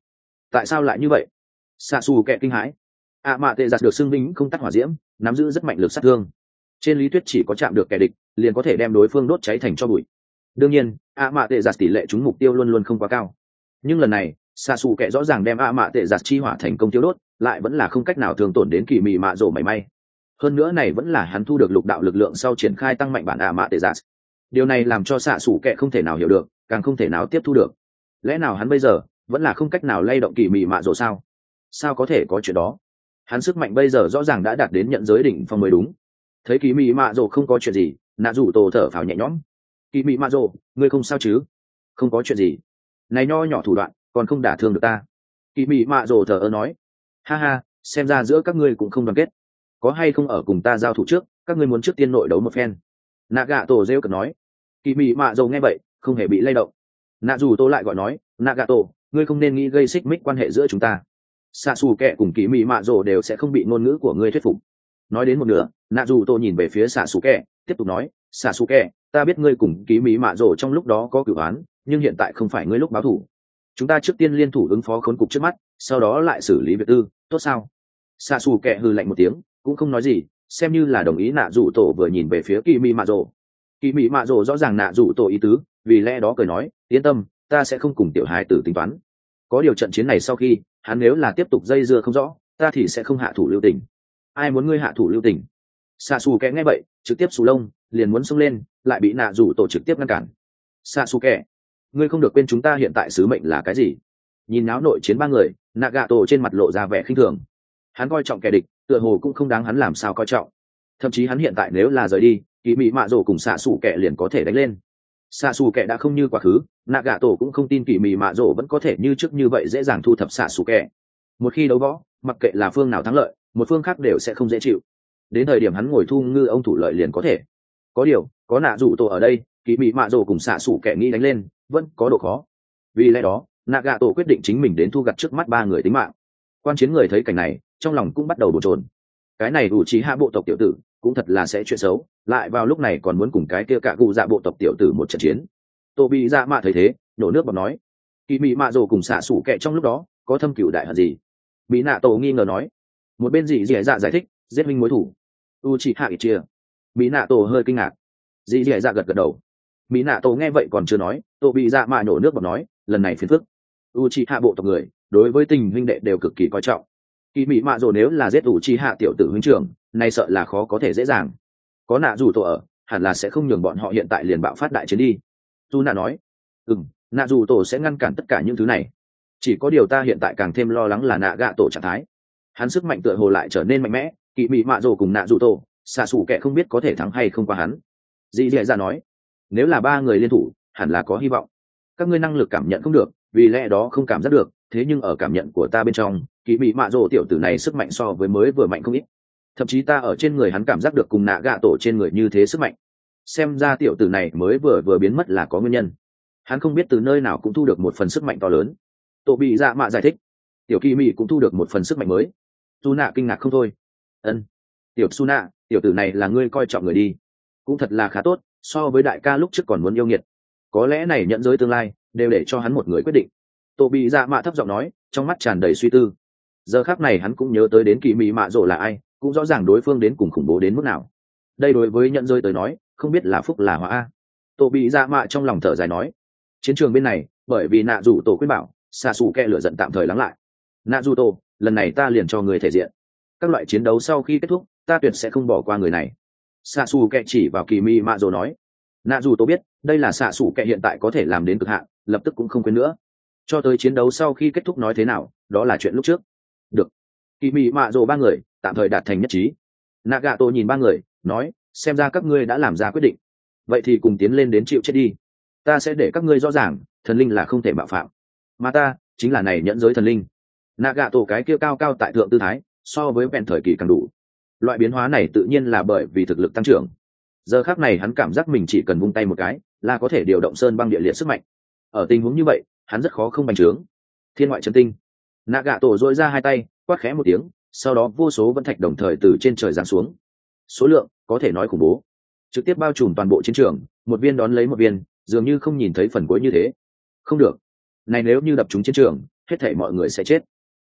Tại sao lại như vậy? Xa xù kệ kinh hãi. Ạ mạ tệ giặt được xưng binh không tắt hỏa diễm, nắm giữ rất mạnh lực sát thương. Trên lý thuyết chỉ có chạm được kẻ địch, liền có thể đem đối phương đốt cháy thành cho bụi. Đương nhiên ạ mạ tệ giặt tỷ lệ trúng mục tiêu luôn luôn không quá cao. Nhưng lần này xa xù kệ rõ ràng đem ạ mạ tệ giặt chi hỏa thành công tiêu đốt, lại vẫn là không cách nào thường tổn đến kỳ mị mạ rổ mảy may. Hơn nữa này vẫn là hắn thu được lục đạo lực lượng sau triển khai tăng mạnh bản ạ mạ tệ giặt. Điều này làm cho xạ xù kệ không thể nào hiểu được càng không thể nào tiếp thu được. Lẽ nào hắn bây giờ vẫn là không cách nào lay động kỳ mị mạ rổ sao? Sao có thể có chuyện đó? Hắn sức mạnh bây giờ rõ ràng đã đạt đến nhận giới đỉnh phong mới đúng. Thấy kỳ mị mạ rổ không có chuyện gì, nạ rủ tổ thở phào nhẹ nhõm. Kỳ mị mạ rổ ngươi không sao chứ? Không có chuyện gì. Này nho nhỏ thủ đoạn, còn không đả thương được ta. Kỳ mị mạ rồ thở ơ nói. Ha ha, xem ra giữa các ngươi cũng không đoàn kết. Có hay không ở cùng ta giao thủ trước, các ngươi muốn trước tiên nội đấu một phen. Nạ gạ tổ rêu cực nói. Kỳ mị mạ rồ nghe vậy không hề bị lay động. Nạ dù tô lại gọi nói nạ gà tổ ngươi không nên nghĩ gây xích mích quan hệ giữa chúng ta. Xạ xù kẹ cùng kỳ mị mạ Rồ đều sẽ không bị ngôn ngữ của ngươi thuyết phục. Nói đến một nửa, nạ dù tô nhìn về phía xạ xù kẹ tiếp tục nói xạ xù kẹ ta biết ngươi cùng kỳ mị mạ Rồ trong lúc đó có cửu án, nhưng hiện tại không phải ngươi lúc báo thủ. Chúng ta trước tiên liên thủ ứng phó khốn cục trước mắt, sau đó lại xử lý việc tư, tốt sao? Xạ xù kẹ hư lạnh một tiếng, cũng không nói gì, xem như là đồng ý nạ Dù tổ vừa nhìn về phía kỳ Mị mạ rồ. Kỳ Mị mạ rồ rõ ràng nạ Dù tổ ý tứ vì lẽ đó cười nói, yên tâm, ta sẽ không cùng tiểu hài tử tính toán. Có điều trận chiến này sau khi, hắn nếu là tiếp tục dây dưa không rõ, ta thì sẽ không hạ thủ lưu tình. Ai muốn ngươi hạ thủ lưu tình? Xạ xù kẽ nghe vậy, trực tiếp xù lông, liền muốn xông lên, lại bị nạ rủ tổ trực tiếp ngăn cản. Xạ xù kẽ ngươi không được quên chúng ta hiện tại sứ mệnh là cái gì? Nhìn náo nội chiến ba người nạ gạ tổ trên mặt lộ ra vẻ khinh thường. Hắn coi trọng kẻ địch, tựa hồ cũng không đáng hắn làm sao coi trọng. Thậm chí hắn hiện tại nếu là rời đi kỳ mị mạ rổ cùng xạ xù kẻ liền có thể đánh lên xạ xù kẻ đã không như quá khứ nạ gà tổ cũng không tin kỳ mị mạ rổ vẫn có thể như trước như vậy dễ dàng thu thập xạ xù kẻ. Một khi đấu võ, mặc kệ là phương nào thắng lợi, một phương khác đều sẽ không dễ chịu. Đến thời điểm hắn ngồi thu ngư ông thủ lợi liền có thể. Có điều, có nạ rủ tổ ở đây, kỳ mị mạ rổ cùng xạ xù kẻ nghĩ đánh lên, vẫn có độ khó. Vì lẽ đó nạ gà tổ quyết định chính mình đến thu gặt trước mắt ba người tính mạng. Quan chiến người thấy cảnh này, trong lòng cũng bắt đầu bồn trồn cái này đủ trí hạ bộ tộc tiểu tử cũng thật là sẽ chuyện xấu, lại vào lúc này còn muốn cùng cái kia cả cụ dạ bộ tộc tiểu tử một trận chiến. Tô bị dạ mạ thấy thế, nổ nước bọc nói kỳ mị mạ rồ cùng xạ sủ kệ trong lúc đó, có thâm cửu đại hận gì? Mỹ nạ tổ nghi ngờ nói, một bên dì dì dạ giải thích, giết minh mối thủ. U chị hạ ít chia. Mỹ nạ tổ hơi kinh ngạc. Dì dì dạ gật gật đầu. Mỹ nạ tổ nghe vậy còn chưa nói, Tô bị dạ mạ nổ nước bọc nói, lần này phiền phức. U chị hạ bộ tộc người, đối với tình huynh đệ đều cực kỳ coi trọng. Kỳ mỹ mạ rồ nếu là giết u chị hạ tiểu tử huynh trưởng nay sợ là khó có thể dễ dàng. Có nạ dù tổ ở, hẳn là sẽ không nhường bọn họ hiện tại liền bạo phát đại chiến đi. Tu nạ nói ừ m nạ dù tổ sẽ ngăn cản tất cả những thứ này. Chỉ có điều ta hiện tại càng thêm lo lắng là nạ gạ tổ trạng thái. Hắn sức mạnh tựa hồ lại trở nên mạnh mẽ, kỵ mị mạ rồ cùng nạ dù tổ, xạ xủ kẻ không biết có thể thắng hay không qua hắn. Dì dì ra nói, nếu là ba người liên thủ, hẳn là có hy vọng. Các ngươi năng lực cảm nhận không được, vì lẽ đó không cảm giác được, thế nhưng ở cảm nhận của ta bên trong, kỵ mị mạ rồ tiểu tử này sức mạnh so với mới vừa mạnh không ít thậm chí ta ở trên người hắn cảm giác được cùng nạ gạ tổ trên người như thế sức mạnh. Xem ra tiểu tử này mới vừa vừa biến mất là có nguyên nhân. Hắn không biết từ nơi nào cũng thu được một phần sức mạnh to lớn. Tổ bị dạ mạ giải thích. Tiểu kỳ mỹ cũng thu được một phần sức mạnh mới. Su nạ kinh ngạc không thôi. Ân. Tiểu su nạ tiểu tử này là ngươi coi trọng người đi. Cũng thật là khá tốt, so với đại ca lúc trước còn muốn yêu nghiệt. Có lẽ này nhận giới tương lai, đều để cho hắn một người quyết định. Tổ bị dạ mạ thấp giọng nói, trong mắt tràn đầy suy tư. Giờ khác này hắn cũng nhớ tới đến kỳ mỹ mạ rộ là ai cũng rõ ràng đối phương đến cùng khủng bố đến mức nào. Đây đối với nhận rơi tới nói, không biết là phúc là hóa a. Tổ bị dạ mạ trong lòng thở dài nói, chiến trường bên này, bởi vì nạ rủ tổ quyết bảo xa xù kẹ lửa giận tạm thời lắng lại. Nạ rủ tổ, lần này ta liền cho người thể diện. Các loại chiến đấu sau khi kết thúc, ta tuyệt sẽ không bỏ qua người này. Xa xù kẹ chỉ vào kỳ mi mạ dồ nói, nạ dù tổ biết, đây là xạ xù kẹ hiện tại có thể làm đến cực hạn, lập tức cũng không quên nữa. Cho tới chiến đấu sau khi kết thúc nói thế nào, đó là chuyện lúc trước. Được. Kỳ mi mạ rồ ba người tạm thời đạt thành nhất trí. Nạ gà tổ nhìn ba người, nói, xem ra các ngươi đã làm ra quyết định. Vậy thì cùng tiến lên đến chịu chết đi. Ta sẽ để các ngươi rõ ràng, thần linh là không thể mạo phạm. Mà ta, chính là này nhẫn giới thần linh. Nạ gà tổ cái kia cao cao tại thượng tư thái, so với vẹn thời kỳ càng đủ. Loại biến hóa này tự nhiên là bởi vì thực lực tăng trưởng. Giờ khác này hắn cảm giác mình chỉ cần vung tay một cái, là có thể điều động sơn băng địa liệt sức mạnh. Ở tình huống như vậy, hắn rất khó không bành trướng. Thiên ngoại chân tinh. Nạ gà tổ dội ra hai tay, quát khẽ một tiếng sau đó vô số vẫn thạch đồng thời từ trên trời giáng xuống. Số lượng có thể nói khủng bố. Trực tiếp bao trùm toàn bộ chiến trường, một viên đón lấy một viên, dường như không nhìn thấy phần cuối như thế. Không được. Này nếu như đập chúng chiến trường, hết thảy mọi người sẽ chết.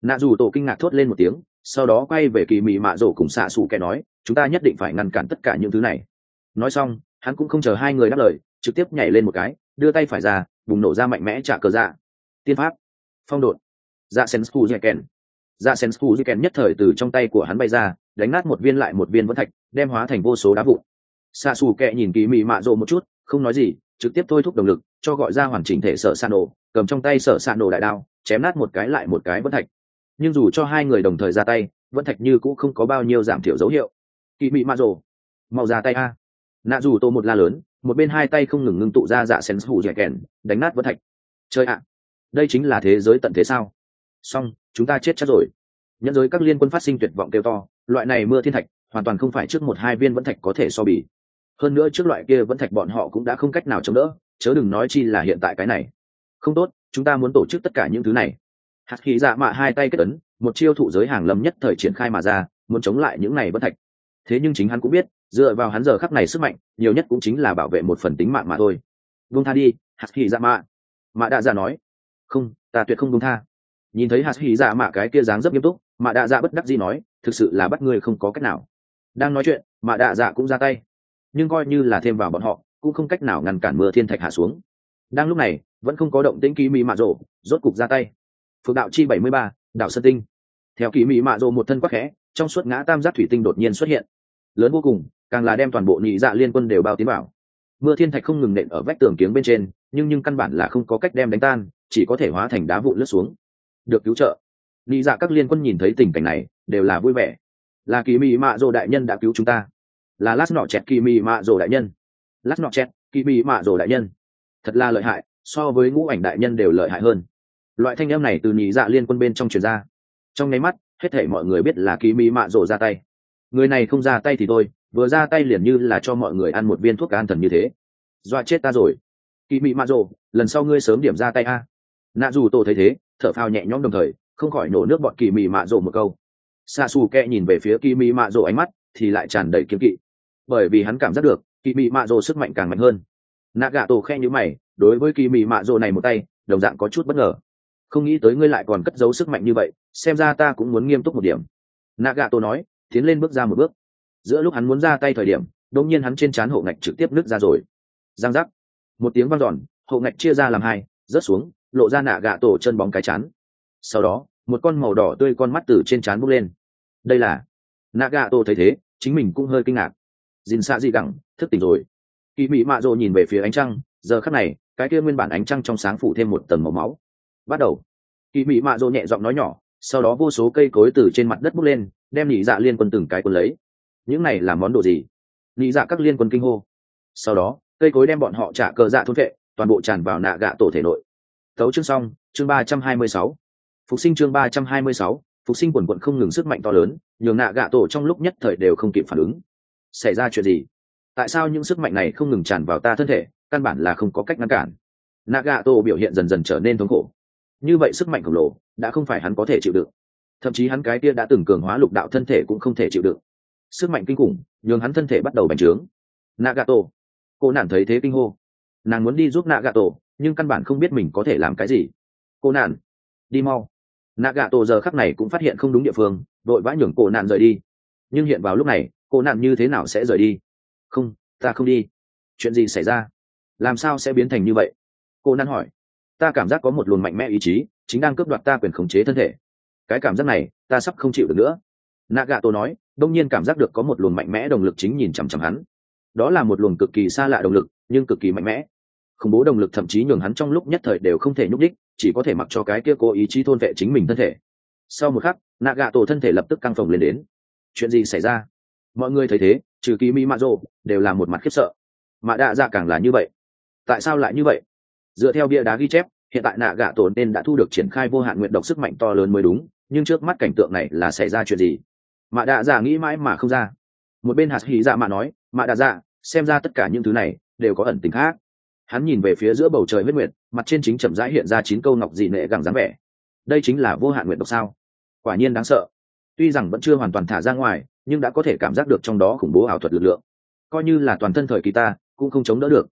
Nạ dù tổ kinh ngạc thốt lên một tiếng, sau đó quay về kỳ mị mạ rổ cùng xạ xù kẻ nói, chúng ta nhất định phải ngăn cản tất cả những thứ này. Nói xong, hắn cũng không chờ hai người đáp lời, trực tiếp nhảy lên một cái, đưa tay phải ra, bùng nổ ra mạnh mẽ trả cờ dạ. Tiên pháp. Phong độn. Dạ sen scu dạy kèn dạ sen scu dạy kèn nhất thời từ trong tay của hắn bay ra, đánh nát một viên lại một viên vẫn thạch, đem hóa thành vô số đá vụn. Sa xù kẹ nhìn kỳ mị mạ rộ một chút, không nói gì, trực tiếp thôi thúc động lực, cho gọi ra hoàn chỉnh thể sở san nổ, cầm trong tay sở san nổ đại đao, chém nát một cái lại một cái vẫn thạch. Nhưng dù cho hai người đồng thời ra tay, vẫn thạch như cũng không có bao nhiêu giảm thiểu dấu hiệu. Kỳ mị mạ rồ mau ra tay a. Nạ dù tô một la lớn, một bên hai tay không ngừng ngưng tụ ra dạ sen hủ dẻ kèn, đánh nát vẫn thạch. Chơi ạ, đây chính là thế giới tận thế sao? Xong chúng ta chết chắc rồi. Nhẫn giới các liên quân phát sinh tuyệt vọng kêu to, loại này mưa thiên thạch, hoàn toàn không phải trước một hai viên vẫn thạch có thể so bì. Hơn nữa trước loại kia vẫn thạch bọn họ cũng đã không cách nào chống đỡ, chớ đừng nói chi là hiện tại cái này. Không tốt, chúng ta muốn tổ chức tất cả những thứ này. Hạt khí dạ mạ hai tay kết ấn, một chiêu thụ giới hàng lâm nhất thời triển khai mà ra, muốn chống lại những này vẫn thạch. Thế nhưng chính hắn cũng biết, dựa vào hắn giờ khắc này sức mạnh, nhiều nhất cũng chính là bảo vệ một phần tính mạng mà thôi. Vung tha đi hạt khí dạ mạ. Mạ đã ra dạ nói. Không, ta tuyệt không vung tha nhìn thấy hạt khí dạ mạ cái kia dáng rất nghiêm túc, mạ đạ dạ bất đắc gì nói, thực sự là bắt người không có cách nào. Đang nói chuyện, mạ đạ dạ cũng ra tay. Nhưng coi như là thêm vào bọn họ, cũng không cách nào ngăn cản mưa thiên thạch hạ xuống. Đang lúc này, vẫn không có động tĩnh ký mỹ mạ rộ, rốt cục ra tay. Phượng đạo chi bảy mươi ba, đạo sơn tinh. Theo kỳ mỹ mạ rộ một thân quắc khẽ, trong suốt ngã tam giác thủy tinh đột nhiên xuất hiện. Lớn vô cùng, càng là đem toàn bộ nhị dạ liên quân đều bao tiến vào. Mưa thiên thạch không ngừng nện ở vách tường kiếng bên trên, nhưng nhưng căn bản là không có cách đem đánh tan, chỉ có thể hóa thành đá vụn lướt xuống được cứu trợ. Nghĩ dạ các liên quân nhìn thấy tình cảnh này, đều là vui vẻ. Là kỳ mị mạ rồ đại nhân đã cứu chúng ta. Là lát nọ chẹt kỳ mị mạ rồ đại nhân. Lát nọ chẹt kỳ mị mạ rồ đại nhân. Thật là lợi hại, so với ngũ ảnh đại nhân đều lợi hại hơn. Loại thanh em này từ nhị dạ liên quân bên trong truyền ra. Trong nháy mắt, hết thể mọi người biết là kỳ mị mạ rồ ra tay. Người này không ra tay thì thôi, vừa ra tay liền như là cho mọi người ăn một viên thuốc an thần như thế. Dọa chết ta rồi. Kỳ mị mạ rồ, lần sau ngươi sớm điểm ra tay a. Nạ dù tổ thấy thế thở phào nhẹ nhõm đồng thời, không khỏi nổ nước bọn kỳ mị mạ rộ một câu. Xa xù kẹ nhìn về phía kỳ mị mạ rộ ánh mắt, thì lại tràn đầy kiếm kỵ. Bởi vì hắn cảm giác được, kỳ mị mạ rồ sức mạnh càng mạnh hơn. Nạ gà tổ khe nhữ mày, đối với kỳ mị mạ rồ này một tay, đồng dạng có chút bất ngờ. Không nghĩ tới ngươi lại còn cất giấu sức mạnh như vậy, xem ra ta cũng muốn nghiêm túc một điểm. Nạ gà tổ nói, tiến lên bước ra một bước. Giữa lúc hắn muốn ra tay thời điểm, đột nhiên hắn trên trán hộ ngạch trực tiếp nứt ra rồi. Giang giác. Một tiếng vang giòn hộ ngạch chia ra làm hai, rớt xuống lộ ra nạ gạ tổ chân bóng cái chán. Sau đó, một con màu đỏ tươi con mắt từ trên trán bốc lên. Đây là nạ gạ tổ thấy thế, chính mình cũng hơi kinh ngạc. Dìn xạ dị gẳng thức tỉnh rồi. Kỳ mị mạ rộ nhìn về phía ánh trăng, giờ khắc này, cái kia nguyên bản ánh trăng trong sáng phủ thêm một tầng màu máu. Bắt đầu. Kỳ mị mạ rộ nhẹ giọng nói nhỏ, sau đó vô số cây cối từ trên mặt đất bốc lên, đem nhị dạ liên quân từng cái quân lấy. Những này là món đồ gì? Nhị dạ các liên quân kinh hô. Sau đó, cây cối đem bọn họ trả cờ dạ thôn vệ, toàn bộ tràn vào nạ gạ tổ thể nội tấu chương xong, chương ba trăm hai mươi sáu. Phục sinh chương ba trăm hai mươi sáu, phục sinh quần quận không ngừng sức mạnh to lớn, nhường nạ gạ tổ trong lúc nhất thời đều không kịp phản ứng. Xảy ra chuyện gì? Tại sao những sức mạnh này không ngừng tràn vào ta thân thể, căn bản là không có cách ngăn cản? Nạ gạ tổ biểu hiện dần dần trở nên thống khổ. Như vậy sức mạnh khổng lồ, đã không phải hắn có thể chịu đựng. Thậm chí hắn cái kia đã từng cường hóa lục đạo thân thể cũng không thể chịu đựng. Sức mạnh kinh khủng, nhường hắn thân thể bắt đầu bành trướng. Tổ. Cô nản thấy thế kinh hô. Nàng muốn đi giúp nạ gạ tổ nhưng căn bản không biết mình có thể làm cái gì. Cô nạn, đi mau. Nạ gạ tổ giờ khắc này cũng phát hiện không đúng địa phương đội vã nhường cô nạn rời đi. Nhưng hiện vào lúc này, cô nạn như thế nào sẽ rời đi? Không, ta không đi. Chuyện gì xảy ra? Làm sao sẽ biến thành như vậy? Cô nạn hỏi. Ta cảm giác có một luồng mạnh mẽ ý chí, chính đang cướp đoạt ta quyền khống chế thân thể. Cái cảm giác này, ta sắp không chịu được nữa. Nạ gạ tổ nói, đông nhiên cảm giác được có một luồng mạnh mẽ động lực chính nhìn chằm chằm hắn. Đó là một luồng cực kỳ xa lạ động lực, nhưng cực kỳ mạnh mẽ khủng bố động lực thậm chí nhường hắn trong lúc nhất thời đều không thể nhúc đích chỉ có thể mặc cho cái kia cố ý chí thôn vệ chính mình thân thể. Sau một khắc nạ gạ tổ thân thể lập tức căng phồng lên đến. Chuyện gì xảy ra? Mọi người thấy thế, trừ kỳ mỹ mạ rô đều là một mặt khiếp sợ. Mạ đạ dạ càng là như vậy. Tại sao lại như vậy? Dựa theo bia đá ghi chép, hiện tại nạ gạ tổ nên đã thu được triển khai vô hạn nguyện độc sức mạnh to lớn mới đúng, nhưng trước mắt cảnh tượng này là xảy ra chuyện gì? Mạ đạ dạ nghĩ mãi mà không ra. Một bên hạt hỉ dạ mạ nói mạ đạ dạ xem ra tất cả những thứ này đều có ẩn tình khác hắn nhìn về phía giữa bầu trời huyết nguyệt, mặt trên chính chậm rãi hiện ra chín câu ngọc dị nệ gẳng dáng vẻ. Đây chính là vô hạn nguyện độc sao? Quả nhiên đáng sợ. Tuy rằng vẫn chưa hoàn toàn thả ra ngoài, nhưng đã có thể cảm giác được trong đó khủng bố ảo thuật lực lượng. Coi như là toàn thân thời kỳ ta, cũng không chống đỡ được.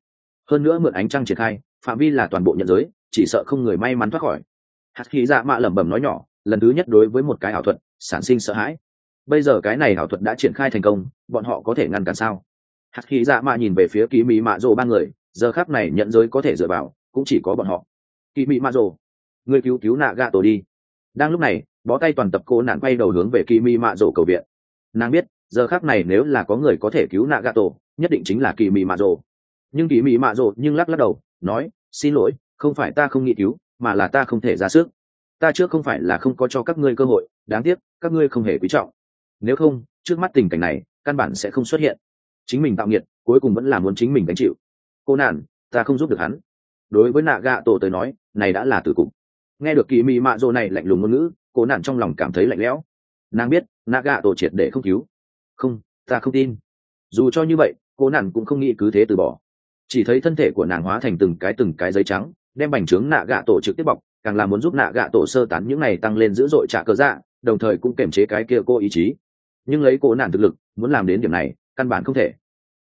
Hơn nữa mượn ánh trăng triển khai, phạm vi là toàn bộ nhận giới, chỉ sợ không người may mắn thoát khỏi. Hạt khí dạ mạ lẩm bẩm nói nhỏ, lần thứ nhất đối với một cái ảo thuật, sản sinh sợ hãi. Bây giờ cái này ảo thuật đã triển khai thành công, bọn họ có thể ngăn cản sao? Hạt khí dạ mạ nhìn về phía ký mỹ mạ rộ ba người giờ khác này nhận giới có thể dựa vào, cũng chỉ có bọn họ. Kỳ mỹ mạ rồ người cứu cứu nạ gạ tổ đi. Đang lúc này, bó tay toàn tập cô nạn quay đầu hướng về kỳ mỹ mạ rồ cầu viện. Nàng biết, giờ khác này nếu là có người có thể cứu nạ gạ tổ, nhất định chính là kỳ mỹ mạ rồ. Nhưng kỳ mỹ mạ rồ nhưng lắc lắc đầu, nói, xin lỗi, không phải ta không nghĩ cứu, mà là ta không thể ra sức. Ta trước không phải là không có cho các ngươi cơ hội, đáng tiếc, các ngươi không hề quý trọng. Nếu không, trước mắt tình cảnh này, căn bản sẽ không xuất hiện. Chính mình tạo nghiệt, cuối cùng vẫn là muốn chính mình gánh chịu cô nản, ta không giúp được hắn. Đối với nạ gạ tổ tới nói, này đã là từ cục. Nghe được kỳ mị mạ dô này lạnh lùng ngôn ngữ, cô nản trong lòng cảm thấy lạnh lẽo. Nàng biết, nạ gạ tổ triệt để không cứu. Không, ta không tin. Dù cho như vậy, cô nản cũng không nghĩ cứ thế từ bỏ. Chỉ thấy thân thể của nàng hóa thành từng cái từng cái giấy trắng, đem bành trướng nạ gạ tổ trực tiếp bọc, càng là muốn giúp nạ gạ tổ sơ tán những này tăng lên dữ dội trả cớ dạ đồng thời cũng kềm chế cái kia cô ý chí. Nhưng lấy cô nản thực lực, muốn làm đến điểm này, căn bản không thể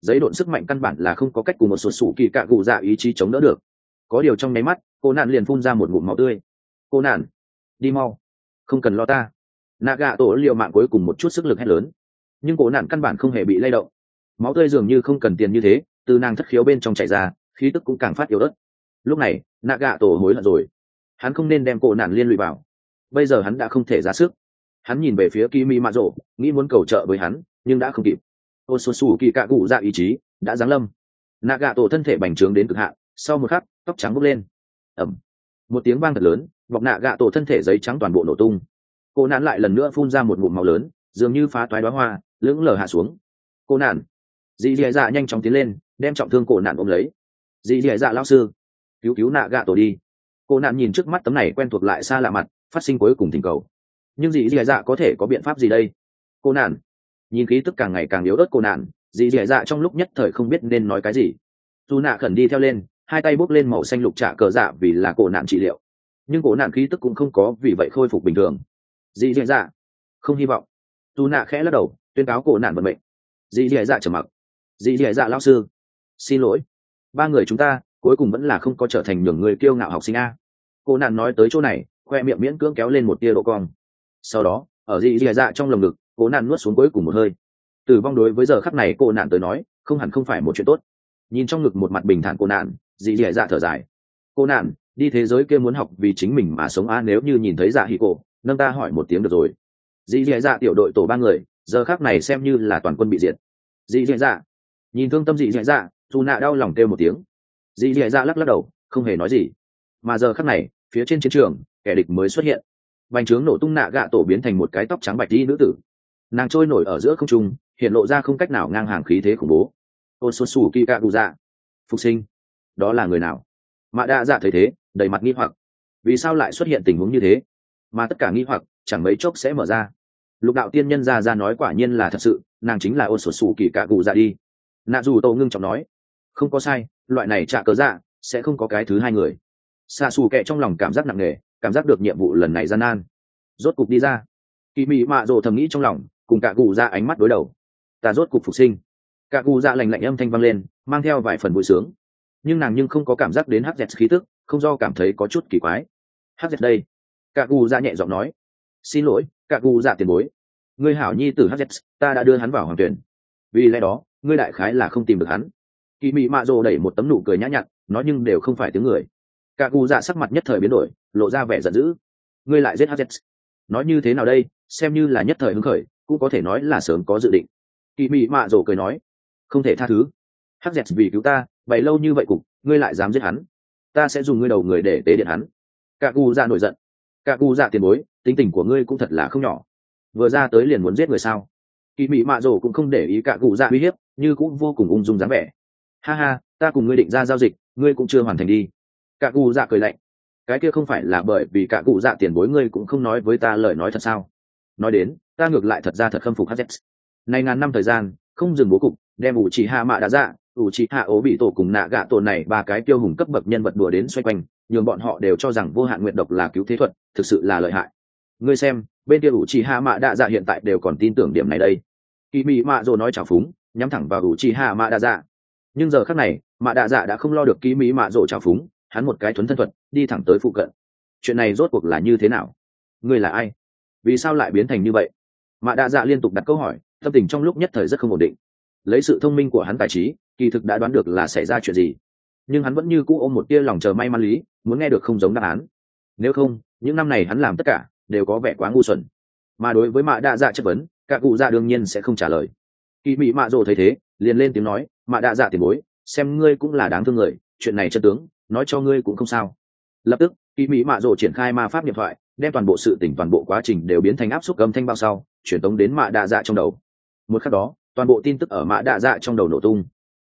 giấy độn sức mạnh căn bản là không có cách cùng một số sủ kỳ cạ cụ dạ ý chí chống đỡ được. Có điều trong nháy mắt, cô nạn liền phun ra một ngụm máu tươi. Cô nạn, đi mau, không cần lo ta. Nạ gạ tổ liệu mạng cuối cùng một chút sức lực hét lớn. Nhưng cô nạn căn bản không hề bị lay động. Máu tươi dường như không cần tiền như thế, từ nàng thất khiếu bên trong chạy ra, khí tức cũng càng phát yếu đất lúc này nạ gạ tổ hối hận rồi. Hắn không nên đem cô nạn liên lụy vào. Bây giờ hắn đã không thể ra sức. Hắn nhìn về phía kimi mạ rộ nghĩ muốn cầu trợ với hắn, nhưng đã không kịp ô xuân xù kỳ cạ cụ dạ ý chí, đã giáng lâm. Nạ gạ tổ thân thể bành trướng đến cực hạn, sau một khắc, tóc trắng bốc lên. Ẩm một tiếng vang thật lớn, bọc nạ gạ tổ thân thể giấy trắng toàn bộ nổ tung. Cô nạn lại lần nữa phun ra một ngụm màu lớn, dường như phá toái đoá hoa lưỡng lờ hạ xuống. Cô nạn dì dì dạ nhanh chóng tiến lên, đem trọng thương cổ nạn ôm lấy. Dì dì dạ lao sư, cứu cứu nạ gạ tổ đi. Cô nạn nhìn trước mắt tấm này quen thuộc lại xa lạ mặt, phát sinh cuối cùng thỉnh cầu. Nhưng dì dì dạ có thể có biện pháp gì đây? Cô nạn nhìn khí tức càng ngày càng yếu ớt cô nạn, dì dì dạ trong lúc nhất thời không biết nên nói cái gì. Dù nạ khẩn đi theo lên, hai tay bốc lên màu xanh lục trả cờ dạ vì là cổ nạn trị liệu. Nhưng cổ nạn khí tức cũng không có vì vậy khôi phục bình thường. Dì dì dạ không hy vọng. Dù nạ khẽ lắc đầu, tuyên cáo cổ nạn vận mệnh. Dì dì dạ trở mặc. Dì dì dạ lao sư, xin lỗi. Ba người chúng ta, cuối cùng vẫn là không có trở thành nhường người kiêu ngạo học sinh a. Cô nạn nói tới chỗ này, khoe miệng miễn cưỡng kéo lên một tia độ cong. Sau đó, ở dì dì dạ trong lồng ngực cố nạn nuốt xuống cuối cùng một hơi. Tử vong đối với giờ khắc này cô nạn tới nói, không hẳn không phải một chuyện tốt. Nhìn trong ngực một mặt bình thản cô nạn, dì dì dạ thở dài. Cô nạn, đi thế giới kia muốn học vì chính mình mà sống a nếu như nhìn thấy dạ hì cổ, nâng ta hỏi một tiếng được rồi. Dì dì dạ tiểu đội tổ ba người, giờ khác này xem như là toàn quân bị diệt. Dì dì dạ. Nhìn thương tâm dì dì dạ dù nạ đau lòng kêu một tiếng. Dì dì dạ lắc lắc đầu, không hề nói gì. Mà giờ khắc này, phía trên chiến trường, kẻ địch mới xuất hiện. Bành trướng nổ tung nạ gạ tổ biến thành một cái tóc trắng bạch đi nữ tử nàng trôi nổi ở giữa không trung, hiện lộ ra không cách nào ngang hàng khí thế khủng bố. Ôn xuân xù kỳ cạ cụ dạ phục sinh. Đó là người nào? Mạ đa dạ thấy thế, đầy mặt nghi hoặc. Vì sao lại xuất hiện tình huống như thế? Mà tất cả nghi hoặc, chẳng mấy chốc sẽ mở ra. Lục đạo tiên nhân ra ra nói quả nhiên là thật sự, nàng chính là ôn sổ sủ kỳ cạ cụ dạ đi. Nạ dù tô ngưng trọng nói. Không có sai, loại này trả cớ dạ sẽ không có cái thứ hai người. Xa xù kệ trong lòng cảm giác nặng nề, cảm giác được nhiệm vụ lần này gian nan. Rốt cục đi ra. Kỳ mị mạ rồ thầm nghĩ trong lòng cùng cả cụ ra ánh mắt đối đầu. Ta rốt cục phục sinh. Cả cụ dạ lành lạnh âm thanh vang lên, mang theo vài phần vui sướng. Nhưng nàng nhưng không có cảm giác đến hz khí tức, không do cảm thấy có chút kỳ quái. Hz đây. Cả cụ dạ nhẹ giọng nói. Xin lỗi cả cụ dạ tiền bối. Ngươi hảo nhi tử hz ta đã đưa hắn vào hoàng tuyển. Vì lẽ đó, ngươi đại khái là không tìm được hắn. Kỳ mị mạ rồ đẩy một tấm nụ cười nhã nhặn, nói nhưng đều không phải tiếng người. Cả cụ dạ sắc mặt nhất thời biến đổi, lộ ra vẻ giận dữ. Ngươi lại giết hz nói như thế nào đây, xem như là nhất thời hứng khởi cũng có thể nói là sớm có dự định. Kỳ mị mạ rồ cười nói, không thể tha thứ. Hắc dẹt vì cứu ta, bày lâu như vậy cục, ngươi lại dám giết hắn. Ta sẽ dùng ngươi đầu người để tế điện hắn. Cả cụ dạ nổi giận. Cả cụ dạ tiền bối, tính tình của ngươi cũng thật là không nhỏ. Vừa ra tới liền muốn giết người sao? Kỳ mị mạ rồ cũng không để ý cả cụ dạ uy hiếp, như cũng vô cùng ung dung dáng vẻ. Ha ha, ta cùng ngươi định ra giao dịch, ngươi cũng chưa hoàn thành đi. Cả cụ dạ cười lạnh. Cái kia không phải là bởi vì cả cụ dạ tiền bối ngươi cũng không nói với ta lời nói thật sao? Nói đến, ta ngược lại thật ra thật khâm phục hz Nay ngàn năm thời gian, không dừng bố cục, đem ủ chỉ hạ mạ đã dạ ủ chỉ hạ ố bị tổ cùng nạ gạ tổ này ba cái tiêu hùng cấp bậc nhân vật đùa đến xoay quanh, nhường bọn họ đều cho rằng vô hạn nguyện độc là cứu thế thuật, thực sự là lợi hại. Ngươi xem, bên kia ủ chỉ hạ mạ đã dạ hiện tại đều còn tin tưởng điểm này đây. Kỳ mị mạ rồi nói trào phúng, nhắm thẳng vào ủ chỉ hạ mạ đã dạ nhưng giờ khác này, mạ đạ dạ đã không lo được kỳ mị mạ rồi trào phúng, hắn một cái thuấn thân thuật, đi thẳng tới phụ cận. Chuyện này rốt cuộc là như thế nào? Ngươi là ai? Vì sao lại biến thành như vậy? Mạ Đa dạ liên tục đặt câu hỏi, tâm tình trong lúc nhất thời rất không ổn định. Lấy sự thông minh của hắn tài trí, kỳ thực đã đoán được là xảy ra chuyện gì. Nhưng hắn vẫn như cũ ôm một tia lòng chờ may mắn lý, muốn nghe được không giống đáp án. Nếu không, những năm này hắn làm tất cả, đều có vẻ quá ngu xuẩn. Mà đối với mạ đa dạ chất vấn, các cụ dạ đương nhiên sẽ không trả lời. Kỳ mị mạ rồ thấy thế, liền lên tiếng nói, mạ đa dạ tiền bối, xem ngươi cũng là đáng thương người, chuyện này chân tướng, nói cho ngươi cũng không sao. Lập tức, kỳ mỹ mạ rồ triển khai ma pháp điện thoại đem toàn bộ sự tỉnh, toàn bộ quá trình đều biến thành áp suất âm thanh bao sau, truyền tống đến mạ đa dạ trong đầu. Một khắc đó, toàn bộ tin tức ở mạ đa dạ trong đầu nổ tung.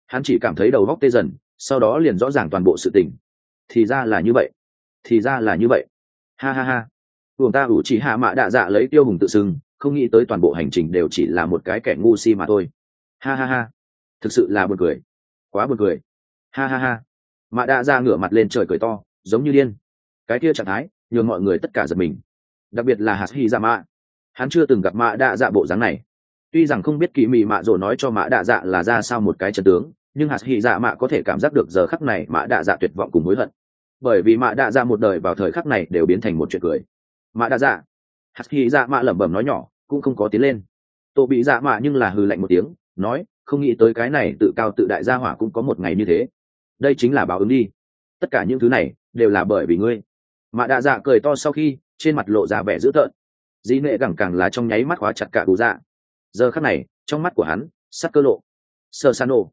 Hắn chỉ cảm thấy đầu góc tê dần, sau đó liền rõ ràng toàn bộ sự tỉnh. Thì ra là như vậy. Thì ra là như vậy. Ha ha ha. Buồng ta ủ chỉ hạ mạ đa dạ lấy tiêu hùng tự xưng, không nghĩ tới toàn bộ hành trình đều chỉ là một cái kẻ ngu si mà thôi. Ha ha ha. Thực sự là buồn cười. Quá buồn cười. Ha ha ha. Mạ đa dạ ngửa mặt lên trời cười to, giống như điên. Cái kia trạng thái nhường mọi người tất cả giật mình. Đặc biệt là hạt hy dạ mạ. Hắn chưa từng gặp mạ đa dạ bộ dáng này. Tuy rằng không biết kỳ mị mạ rồ nói cho mạ đa dạ là ra sao một cái chân tướng, nhưng hạt hy dạ mạ có thể cảm giác được giờ khắc này mạ đa dạ tuyệt vọng cùng hối hận. Bởi vì mạ đa dạ một đời vào thời khắc này đều biến thành một chuyện cười. Mạ đa dạ. Hạt hy dạ mạ lẩm bẩm nói nhỏ, cũng không có tiến lên. Tổ bị dạ mạ nhưng là hừ lạnh một tiếng, nói, không nghĩ tới cái này tự cao tự đại gia hỏa cũng có một ngày như thế. Đây chính là báo ứng đi. Tất cả những thứ này đều là bởi vì ngươi mạ đạ dạ cười to sau khi, trên mặt lộ ra vẻ dữ tợn. Dĩ nệ gẳng càng là trong nháy mắt khóa chặt cả cụ dạ. Giờ khắc này, trong mắt của hắn sắt cơ lộ. Sơ san nổ.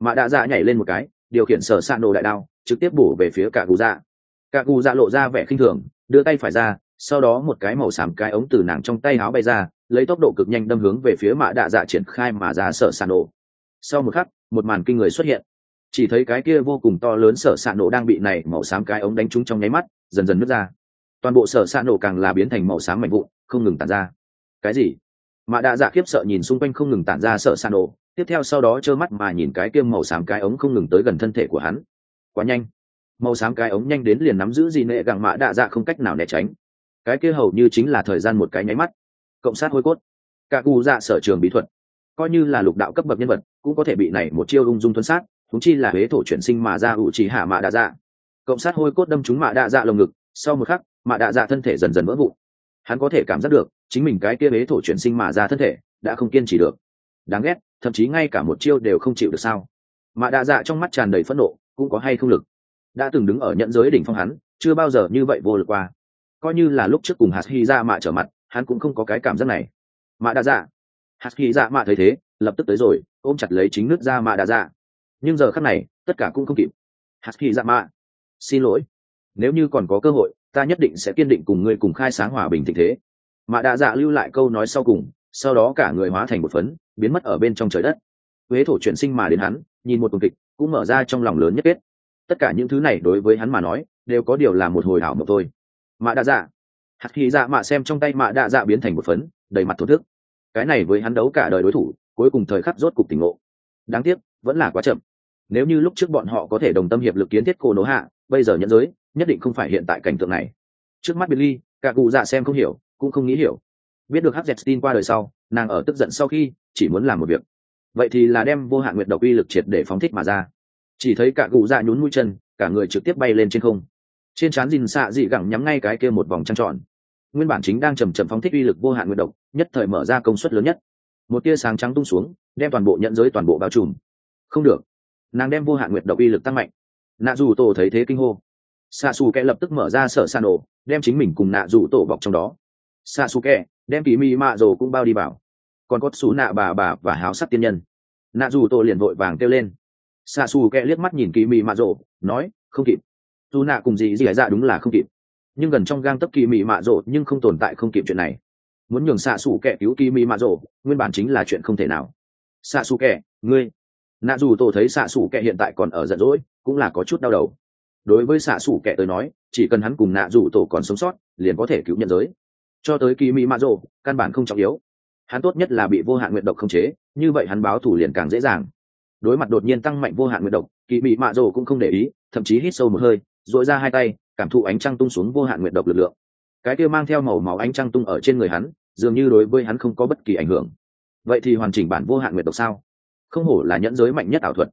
Mạ đạ dạ nhảy lên một cái, điều khiển sở san nổ đại đao, trực tiếp bổ về phía cả cụ dạ. Cả cụ dạ lộ ra vẻ khinh thường, đưa tay phải ra, sau đó một cái màu xám cái ống từ nàng trong tay áo bay ra, lấy tốc độ cực nhanh đâm hướng về phía mạ đạ dạ triển khai mà ra sở sàn nổ. Sau một khắc, một màn kinh người xuất hiện. Chỉ thấy cái kia vô cùng to lớn sở s nổ đang bị này màu xám cái ống đánh trúng trong nháy mắt dần dần nứt ra. Toàn bộ sở s ạ nổ càng là biến thành màu xám mạnh vụn, không ngừng tản ra. Cái gì? Mạ đạ dạ khiếp sợ nhìn xung quanh không ngừng tản ra sở s ạ nổ, tiếp theo sau đó trơ mắt mà nhìn cái kia màu xám cái ống không ngừng tới gần thân thể của hắn. Quá nhanh. Màu xám cái ống nhanh đến liền nắm giữ gì nệ gặng mạ đạ dạ không cách nào né tránh. Cái kia hầu như chính là thời gian một cái nháy mắt. Cộng sát hôi cốt. Cả cụ dạ sở trường bí thuật. Coi như là lục đạo cấp bậc nhân vật, cũng có thể bị này một chiêu ung dung tuân sát thúng chi là huế thổ chuyển sinh mà ra ủ trì hạ mạ đạ dạ cộng sát hôi cốt đâm trúng mạ đạ dạ lồng ngực, sau một khắc, mạ đạ dạ thân thể dần dần vỡ vụn. Hắn có thể cảm giác được, chính mình cái kia bế thổ chuyển sinh mà ra dạ thân thể đã không kiên trì được. Đáng ghét, thậm chí ngay cả một chiêu đều không chịu được sao? Mạ đạ dạ trong mắt tràn đầy phẫn nộ, cũng có hay không lực? Đã từng đứng ở nhận giới đỉnh phong hắn, chưa bao giờ như vậy vô lực qua. Coi như là lúc trước cùng hạt hy ra mạ trở mặt, hắn cũng không có cái cảm giác này. Mạ đạ dạ. Hạt hy ra mạ thấy thế, lập tức tới rồi, ôm chặt lấy chính nước ra mạ đạ dạ. Nhưng giờ khắc này, tất cả cũng không kịp. Hạt hy ra mạ xin lỗi. Nếu như còn có cơ hội, ta nhất định sẽ kiên định cùng ngươi cùng khai sáng hòa bình tình thế. Mạ đạ dạ lưu lại câu nói sau cùng, sau đó cả người hóa thành một phấn, biến mất ở bên trong trời đất. Huế thổ chuyển sinh mà đến hắn, nhìn một tuần kịch, cũng mở ra trong lòng lớn nhất kết. Tất cả những thứ này đối với hắn mà nói, đều có điều là một hồi hảo mộng thôi. Mạ đạ dạ. Hạt khi dạ mạ xem trong tay mạ đạ dạ biến thành một phấn, đầy mặt thổ thức. Cái này với hắn đấu cả đời đối thủ, cuối cùng thời khắc rốt cục tỉnh ngộ. Đáng tiếc, vẫn là quá chậm. Nếu như lúc trước bọn họ có thể đồng tâm hiệp lực kiến thiết cô nỗ hạ bây giờ nhận giới nhất định không phải hiện tại cảnh tượng này. Trước mắt billy, cả cụ dạ xem không hiểu, cũng không nghĩ hiểu. Biết được hắc tin qua đời sau, nàng ở tức giận sau khi chỉ muốn làm một việc. Vậy thì là đem vô hạn nguyệt độc uy lực triệt để phóng thích mà ra. Chỉ thấy cả cụ dạ nhún mũi chân, cả người trực tiếp bay lên trên không. Trên trán dìn xạ dị gẳng nhắm ngay cái kia một vòng trăng tròn. Nguyên bản chính đang chầm chậm phóng thích uy lực vô hạn nguyệt độc, nhất thời mở ra công suất lớn nhất. Một tia sáng trắng tung xuống, đem toàn bộ nhận giới toàn bộ bao trùm. Không được. Nàng đem vô hạn nguyệt độc uy lực tăng mạnh nạ dù tổ thấy thế kinh hô. Xạ xù kẻ lập tức mở ra sở san ổ, đem chính mình cùng nạ dù tổ bọc trong đó. Xạ xù kẻ, đem kỳ mi mạ rồ cũng bao đi vào. Còn có xù nạ bà bà và háo sắc tiên nhân. Nạ dù tổ liền vội vàng kêu lên. Xạ xù kẻ liếc mắt nhìn kỳ mi mạ rồ, nói, không kịp. Dù nạ cùng gì gì dạ đúng là không kịp. Nhưng gần trong gang tấp kỳ mị mạ rộ nhưng không tồn tại không kịp chuyện này. Muốn nhường xạ xù kẻ cứu kỳ mị mạ rộ nguyên bản chính là chuyện không thể nào. Xạ xù kẻ, ngươi. Nạ dù tổ thấy xạ xù kẻ hiện tại còn ở giận dỗi cũng là có chút đau đầu. Đối với xạ xủ kẻ tới nói, chỉ cần hắn cùng nạ rủ tổ còn sống sót, liền có thể cứu nhận giới. Cho tới kỳ mỹ mạ rộ căn bản không trọng yếu. Hắn tốt nhất là bị vô hạn nguyện độc không chế, như vậy hắn báo thủ liền càng dễ dàng. Đối mặt đột nhiên tăng mạnh vô hạn nguyện độc kỳ mỹ mạ rộ cũng không để ý, thậm chí hít sâu một hơi dội ra hai tay, cảm thụ ánh trăng tung xuống vô hạn nguyện độc lực lượng. Cái kia mang theo màu máu ánh trăng tung ở trên người hắn, dường như đối với hắn không có bất kỳ ảnh hưởng. Vậy thì hoàn chỉnh bản vô hạn nguyện độc sao? Không hổ là nhẫn giới mạnh nhất ảo thuật.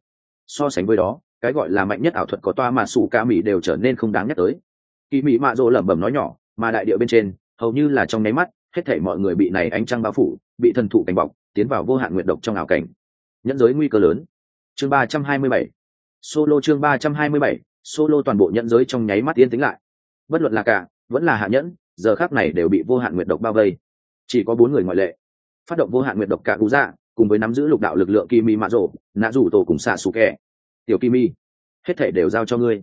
So sánh với đó cái gọi là mạnh nhất ảo thuật có toa mà sủ ca mỹ đều trở nên không đáng nhắc tới. Kỳ mỹ mạ rỗ lẩm bẩm nói nhỏ, mà đại điệu bên trên, hầu như là trong nháy mắt, hết thảy mọi người bị này ánh trăng bao phủ, bị thần thụ cảnh bọc, tiến vào vô hạn nguyện độc trong ảo cảnh. Nhẫn giới nguy cơ lớn. Chương ba trăm hai mươi bảy. Solo chương ba trăm hai mươi bảy, solo toàn bộ nhẫn giới trong nháy mắt yên tĩnh lại. Bất luận là cả, vẫn là hạ nhẫn, giờ khác này đều bị vô hạn nguyệt độc bao vây. Chỉ có bốn người ngoại lệ. Phát động vô hạn nguyệt độc cả cú dạ cùng với nắm giữ lục đạo lực lượng kỳ mỹ mạ rỗ, nạ rủ tổ cùng xạ xù kẹ tiểu kim y. Hết thể đều giao cho ngươi.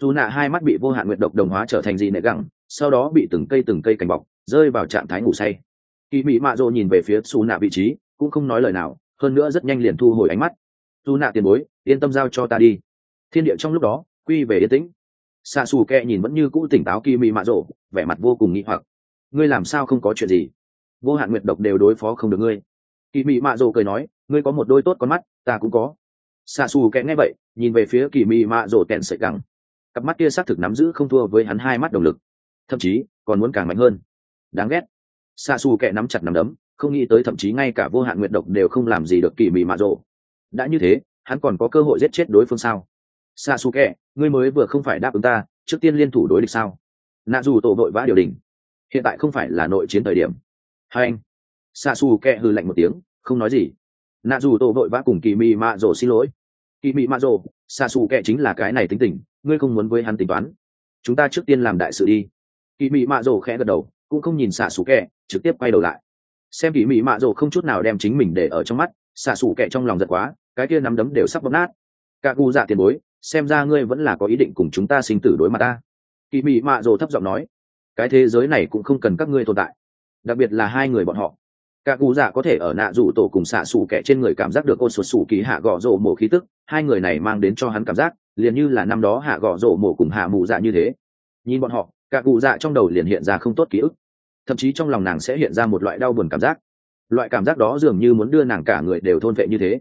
Dù nạ hai mắt bị vô hạn nguyệt độc đồng hóa trở thành gì nệ gẳng, sau đó bị từng cây từng cây cành bọc, rơi vào trạng thái ngủ say. Kỳ mị mạ rộ nhìn về phía xù nạ vị trí, cũng không nói lời nào, hơn nữa rất nhanh liền thu hồi ánh mắt. Dù nạ tiền bối, yên tâm giao cho ta đi. Thiên địa trong lúc đó, quy về yên tĩnh. Xa xù kẹ nhìn vẫn như cũ tỉnh táo kỳ mị mạ rộ vẻ mặt vô cùng nghi hoặc. Ngươi làm sao không có chuyện gì? Vô hạn nguyệt độc đều đối phó không được ngươi. Kỳ mị mạ rộ cười nói, ngươi có một đôi tốt con mắt, ta cũng có xạ xù kẹ nghe vậy, nhìn về phía kỳ Mị mạ rổ tẹn sợi gẳng. Cặp mắt kia xác thực nắm giữ không thua với hắn hai mắt động lực. Thậm chí, còn muốn càng mạnh hơn. Đáng ghét. Xạ xù kẹ nắm chặt nắm đấm, không nghĩ tới thậm chí ngay cả vô hạn nguyệt độc đều không làm gì được kỳ Mị mạ rổ đã như thế, hắn còn có cơ hội giết chết đối phương sao? Xa xù kẹ ngươi mới vừa không phải đáp ứng ta, trước tiên liên thủ đối địch sao? Nạ dù tổ vội vã điều đình. Hiện tại không phải là nội chiến thời điểm. Hai anh. Xa xù kẹ hư lạnh một tiếng, không nói gì nạ dù tổ vội vã cùng kỳ mị mạ rồ xin lỗi. Kỳ mị mạ rồ xa xù kẹ chính là cái này tính tình, ngươi không muốn với hắn tính toán. Chúng ta trước tiên làm đại sự đi. Kỳ mị mạ rồ khẽ gật đầu, cũng không nhìn xạ xù kẹ, trực tiếp quay đầu lại. Xem kỳ mị mạ rồ không chút nào đem chính mình để ở trong mắt xạ xù kẹ trong lòng giật quá, cái kia nắm đấm đều sắp bóp nát. Cả gu dạ tiền bối, xem ra ngươi vẫn là có ý định cùng chúng ta sinh tử đối mặt ta. Kỳ mị mạ rồ thấp giọng nói, cái thế giới này cũng không cần các ngươi tồn tại, đặc biệt là hai người bọn họ cả cụ dạ có thể ở nạ rủ tổ cùng xạ xù kẻ trên người cảm giác được ôn sụt xù kỳ hạ gõ rổ mổ khí tức, hai người này mang đến cho hắn cảm giác, liền như là năm đó hạ gõ rổ mổ cùng hạ mù dạ như thế. Nhìn bọn họ, cả cụ dạ trong đầu liền hiện ra không tốt ký ức. Thậm chí trong lòng nàng sẽ hiện ra một loại đau buồn cảm giác. Loại cảm giác đó dường như muốn đưa nàng cả người đều thôn vệ như thế.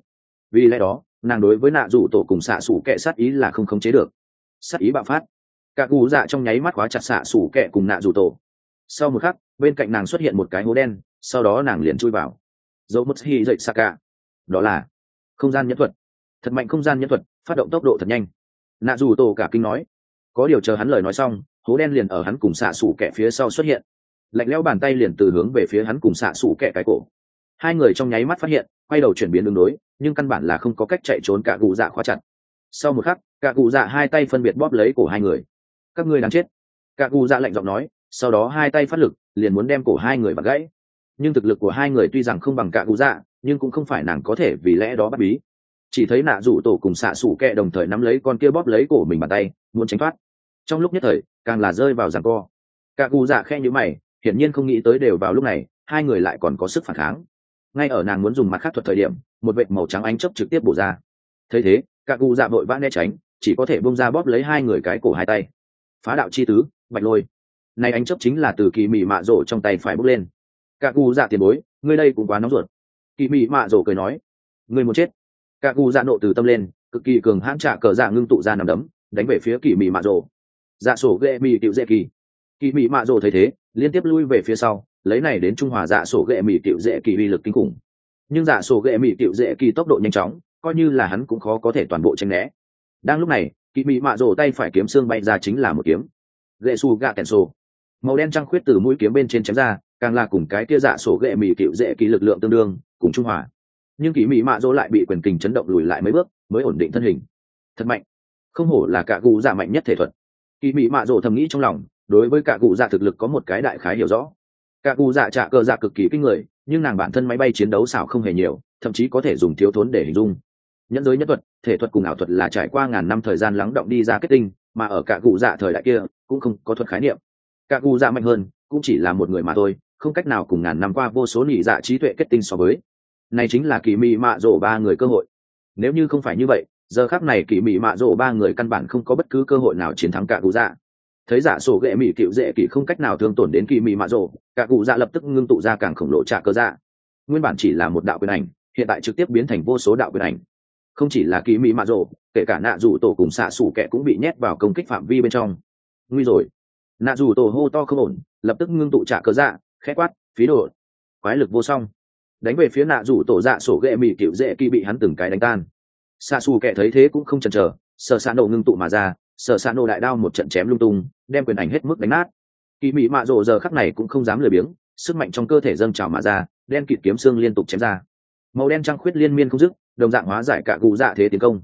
Vì lẽ đó, nàng đối với nạ rủ tổ cùng xạ xù kẻ sát ý là không khống chế được. Sát ý bạo phát. Cả cụ dạ trong nháy mắt khóa chặt xạ xù kẻ cùng nạ rủ tổ. Sau một khắc, bên cạnh nàng xuất hiện một cái hố đen sau đó nàng liền chui vào. Dấu mất hy dậy xa cả. Đó là không gian nhẫn thuật. Thật mạnh không gian nhẫn thuật, phát động tốc độ thật nhanh. Nạ dù tổ cả kinh nói. Có điều chờ hắn lời nói xong, hố đen liền ở hắn cùng xạ xủ kẹ phía sau xuất hiện. Lạnh lẽo bàn tay liền từ hướng về phía hắn cùng xạ xủ kẹ cái cổ. Hai người trong nháy mắt phát hiện, quay đầu chuyển biến đường đối, nhưng căn bản là không có cách chạy trốn cả cụ dạ khóa chặt. Sau một khắc, cả cụ dạ hai tay phân biệt bóp lấy cổ hai người. Các ngươi đang chết. Cả cụ dạ lạnh giọng nói, sau đó hai tay phát lực, liền muốn đem cổ hai người bật gãy nhưng thực lực của hai người tuy rằng không bằng cả cụ dạ nhưng cũng không phải nàng có thể vì lẽ đó bắt bí. Chỉ thấy nạ rủ tổ cùng xạ xủ kẹ đồng thời nắm lấy con kia bóp lấy cổ mình bàn tay, muốn tránh thoát. Trong lúc nhất thời, càng là rơi vào giằng co. Cả cụ dạ khe nhữ mày, hiển nhiên không nghĩ tới đều vào lúc này, hai người lại còn có sức phản kháng. Ngay ở nàng muốn dùng mặt khác thuật thời điểm, một vệt màu trắng ánh chớp trực tiếp bổ ra. Thấy thế, cả cụ dạ vội vã né tránh, chỉ có thể bông ra bóp lấy hai người cái cổ hai tay. Phá đạo chi tứ, bạch lôi. Này ánh chớp chính là từ kỳ mị mạ rổ trong tay phải bốc lên cả cụ dạ tiền bối, ngươi đây cũng quá nóng ruột. Kỳ mị mạ rổ cười nói, ngươi muốn chết. Cả cụ dạ nộ từ tâm lên, cực kỳ cường hãn trả cờ dạ ngưng tụ ra nằm đấm, đánh về phía kỳ mị mạ rổ dạ sổ ghệ mị cựu dễ kỳ. Kỳ mị mạ rổ thấy thế, liên tiếp lui về phía sau, lấy này đến trung hòa dạ sổ ghệ mị cựu dễ kỳ uy lực kinh khủng. Nhưng dạ sổ ghệ mị cựu dễ kỳ tốc độ nhanh chóng, coi như là hắn cũng khó có thể toàn bộ tranh né. Đang lúc này, kỳ mị mạ rổ tay phải kiếm xương bay ra chính là một kiếm. Ghệ su gạ kèn sổ. Màu đen trăng khuyết từ mũi kiếm bên trên chém ra càng là cùng cái kia dạ sổ ghệ mỹ cựu dễ kỳ lực lượng tương đương, cùng trung hòa. Nhưng kỳ mỹ mạ dỗ lại bị quyền kình chấn động lùi lại mấy bước, mới ổn định thân hình. Thật mạnh. Không hổ là cả cụ dạ mạnh nhất thể thuật. Kỳ mỹ mạ dỗ thầm nghĩ trong lòng, đối với cả cụ dạ thực lực có một cái đại khái hiểu rõ. Cả cụ dạ trả cờ dạ cực kỳ kinh người, nhưng nàng bản thân máy bay chiến đấu xảo không hề nhiều, thậm chí có thể dùng thiếu thốn để hình dung. Nhẫn giới nhất thuật, thể thuật cùng ảo thuật là trải qua ngàn năm thời gian lắng động đi ra kết tinh, mà ở cả cụ dạ thời đại kia, cũng không có thuật khái niệm. Cả cụ dạ mạnh hơn, cũng chỉ là một người mà thôi không cách nào cùng ngàn năm qua vô số nhị dạ trí tuệ kết tinh so với. Này chính là kỳ mị mạ rổ ba người cơ hội. Nếu như không phải như vậy, giờ khác này kỳ mị mạ rổ ba người căn bản không có bất cứ cơ hội nào chiến thắng cả cụ dạ. Thấy giả sổ ghệ mị cựu dễ kỳ không cách nào thương tổn đến kỳ mị mạ rổ cả cụ dạ lập tức ngưng tụ ra càng khổng lồ trả cơ dạ. Nguyên bản chỉ là một đạo quyền ảnh, hiện tại trực tiếp biến thành vô số đạo quyền ảnh. Không chỉ là kỳ mỹ mạ rộ, kể cả nạ dù tổ cùng xạ sủ kẹ cũng bị nhét vào công kích phạm vi bên trong. Nguy rồi. Nạ dù tổ hô to không ổn, lập tức ngưng tụ trả cơ dạ khẽ quát, phí đồ, quái lực vô song. Đánh về phía nạ rủ tổ dạ sổ ghệ mỹ cựu dễ kỳ bị hắn từng cái đánh tan. Xa xù kẻ thấy thế cũng không chần chờ, sợ xa nổ ngưng tụ mà ra, sợ xa nổ đại đao một trận chém lung tung, đem quyền ảnh hết mức đánh nát. Kỳ mỹ mạ rộ giờ khắc này cũng không dám lười biếng, sức mạnh trong cơ thể dâng trào mà ra, đen kịt kiếm xương liên tục chém ra. Màu đen trăng khuyết liên miên không dứt, đồng dạng hóa giải cả cụ dạ thế tiến công.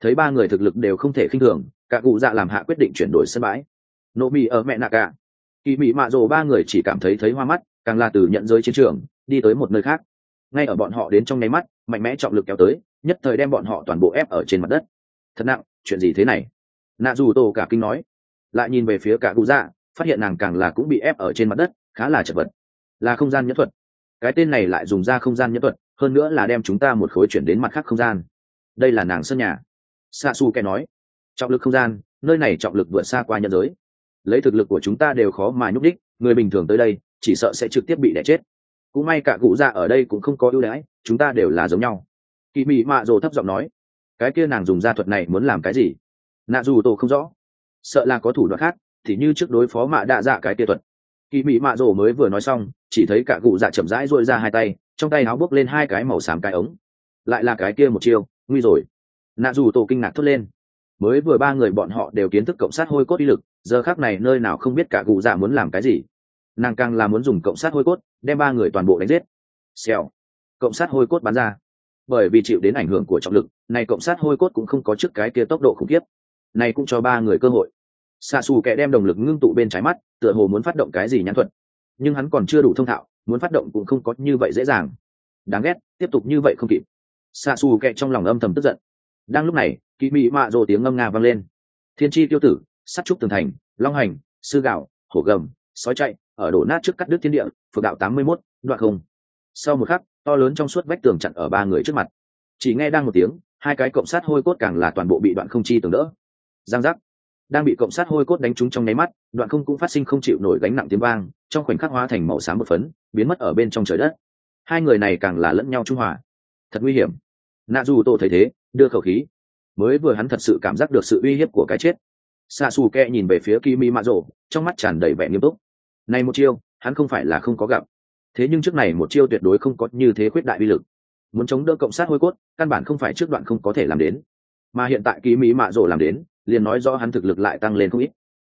Thấy ba người thực lực đều không thể khinh thường, cả cụ dạ làm hạ quyết định chuyển đổi sân bãi. Nộ mì ở mẹ nạ cả kỳ mị mạ rồ ba người chỉ cảm thấy thấy hoa mắt, càng là từ nhận giới chiến trường, đi tới một nơi khác. Ngay ở bọn họ đến trong nháy mắt, mạnh mẽ trọng lực kéo tới, nhất thời đem bọn họ toàn bộ ép ở trên mặt đất. Thật nặng, chuyện gì thế này? Nạ dù tô cả kinh nói. Lại nhìn về phía cả cụ dạ phát hiện nàng càng là cũng bị ép ở trên mặt đất, khá là chật vật. Là không gian nhẫn thuật. Cái tên này lại dùng ra không gian nhẫn thuật, hơn nữa là đem chúng ta một khối chuyển đến mặt khác không gian. Đây là nàng sân nhà. Xa su kẻ nói. Trọng lực không gian, nơi này trọng lực vượt xa qua nhân giới lấy thực lực của chúng ta đều khó mà nhúc đích người bình thường tới đây, chỉ sợ sẽ trực tiếp bị đẻ chết. Cũng may cả cụ già ở đây cũng không có ưu đãi, chúng ta đều là giống nhau. Kỳ mị mạ rồ thấp giọng nói, cái kia nàng dùng gia thuật này muốn làm cái gì? Nạ dù tổ không rõ. Sợ là có thủ đoạn khác, thì như trước đối phó mạ đạ dạ cái kia thuật. Kỳ mị mạ rồ mới vừa nói xong, chỉ thấy cả cụ dạ chậm rãi dội ra hai tay, trong tay áo bốc lên hai cái màu xám cái ống. Lại là cái kia một chiêu, nguy rồi. Nạ dù tổ kinh ngạc thốt lên mới vừa ba người bọn họ đều kiến thức cộng sát hôi cốt uy lực, giờ khác này nơi nào không biết cả cụ dạ muốn làm cái gì. Nàng càng là muốn dùng cộng sát hôi cốt, đem ba người toàn bộ đánh giết. Xèo. Cộng sát hôi cốt bắn ra. Bởi vì chịu đến ảnh hưởng của trọng lực, này cộng sát hôi cốt cũng không có trước cái kia tốc độ khủng khiếp. Này cũng cho ba người cơ hội. Xạ xù kẻ đem đồng lực ngưng tụ bên trái mắt, tựa hồ muốn phát động cái gì nhãn thuật. Nhưng hắn còn chưa đủ thông thạo, muốn phát động cũng không có như vậy dễ dàng. Đáng ghét, tiếp tục như vậy không kịp. Xạ xù kẹ trong lòng âm thầm tức giận. Đang lúc này kỳ mị mạ rồ tiếng ngâm nga vang lên. Thiên tri tiêu tử, sắt trúc tường thành, long hành, sư gạo, hổ gầm, sói chạy, ở đổ nát trước cắt đứt thiên địa, phượng đạo tám mươi mốt, đoạn không. Sau một khắc, to lớn trong suốt vách tường chặn ở ba người trước mặt. Chỉ nghe đang một tiếng, hai cái cộng sát hôi cốt càng là toàn bộ bị đoạn không chi tường đỡ. Giang giác. Đang bị cộng sát hôi cốt đánh trúng trong nháy mắt, đoạn không cũng phát sinh không chịu nổi gánh nặng tiếng vang, trong khoảnh khắc hóa thành màu xám một phấn, biến mất ở bên trong trời đất. Hai người này càng là lẫn nhau trung hòa. Thật nguy hiểm. Nạ dù tô thấy thế, đưa khẩu khí mới vừa hắn thật sự cảm giác được sự uy hiếp của cái chết. Xa xù kẹ nhìn về phía kimi mạ Rồ, trong mắt tràn đầy vẻ nghiêm túc. Này một chiêu hắn không phải là không có gặp. Thế nhưng trước này một chiêu tuyệt đối không có như thế khuyết đại uy lực. Muốn chống đỡ cộng sát hôi cốt căn bản không phải trước đoạn không có thể làm đến. Mà hiện tại kỳ mỹ mạ rồ làm đến liền nói rõ hắn thực lực lại tăng lên không ít.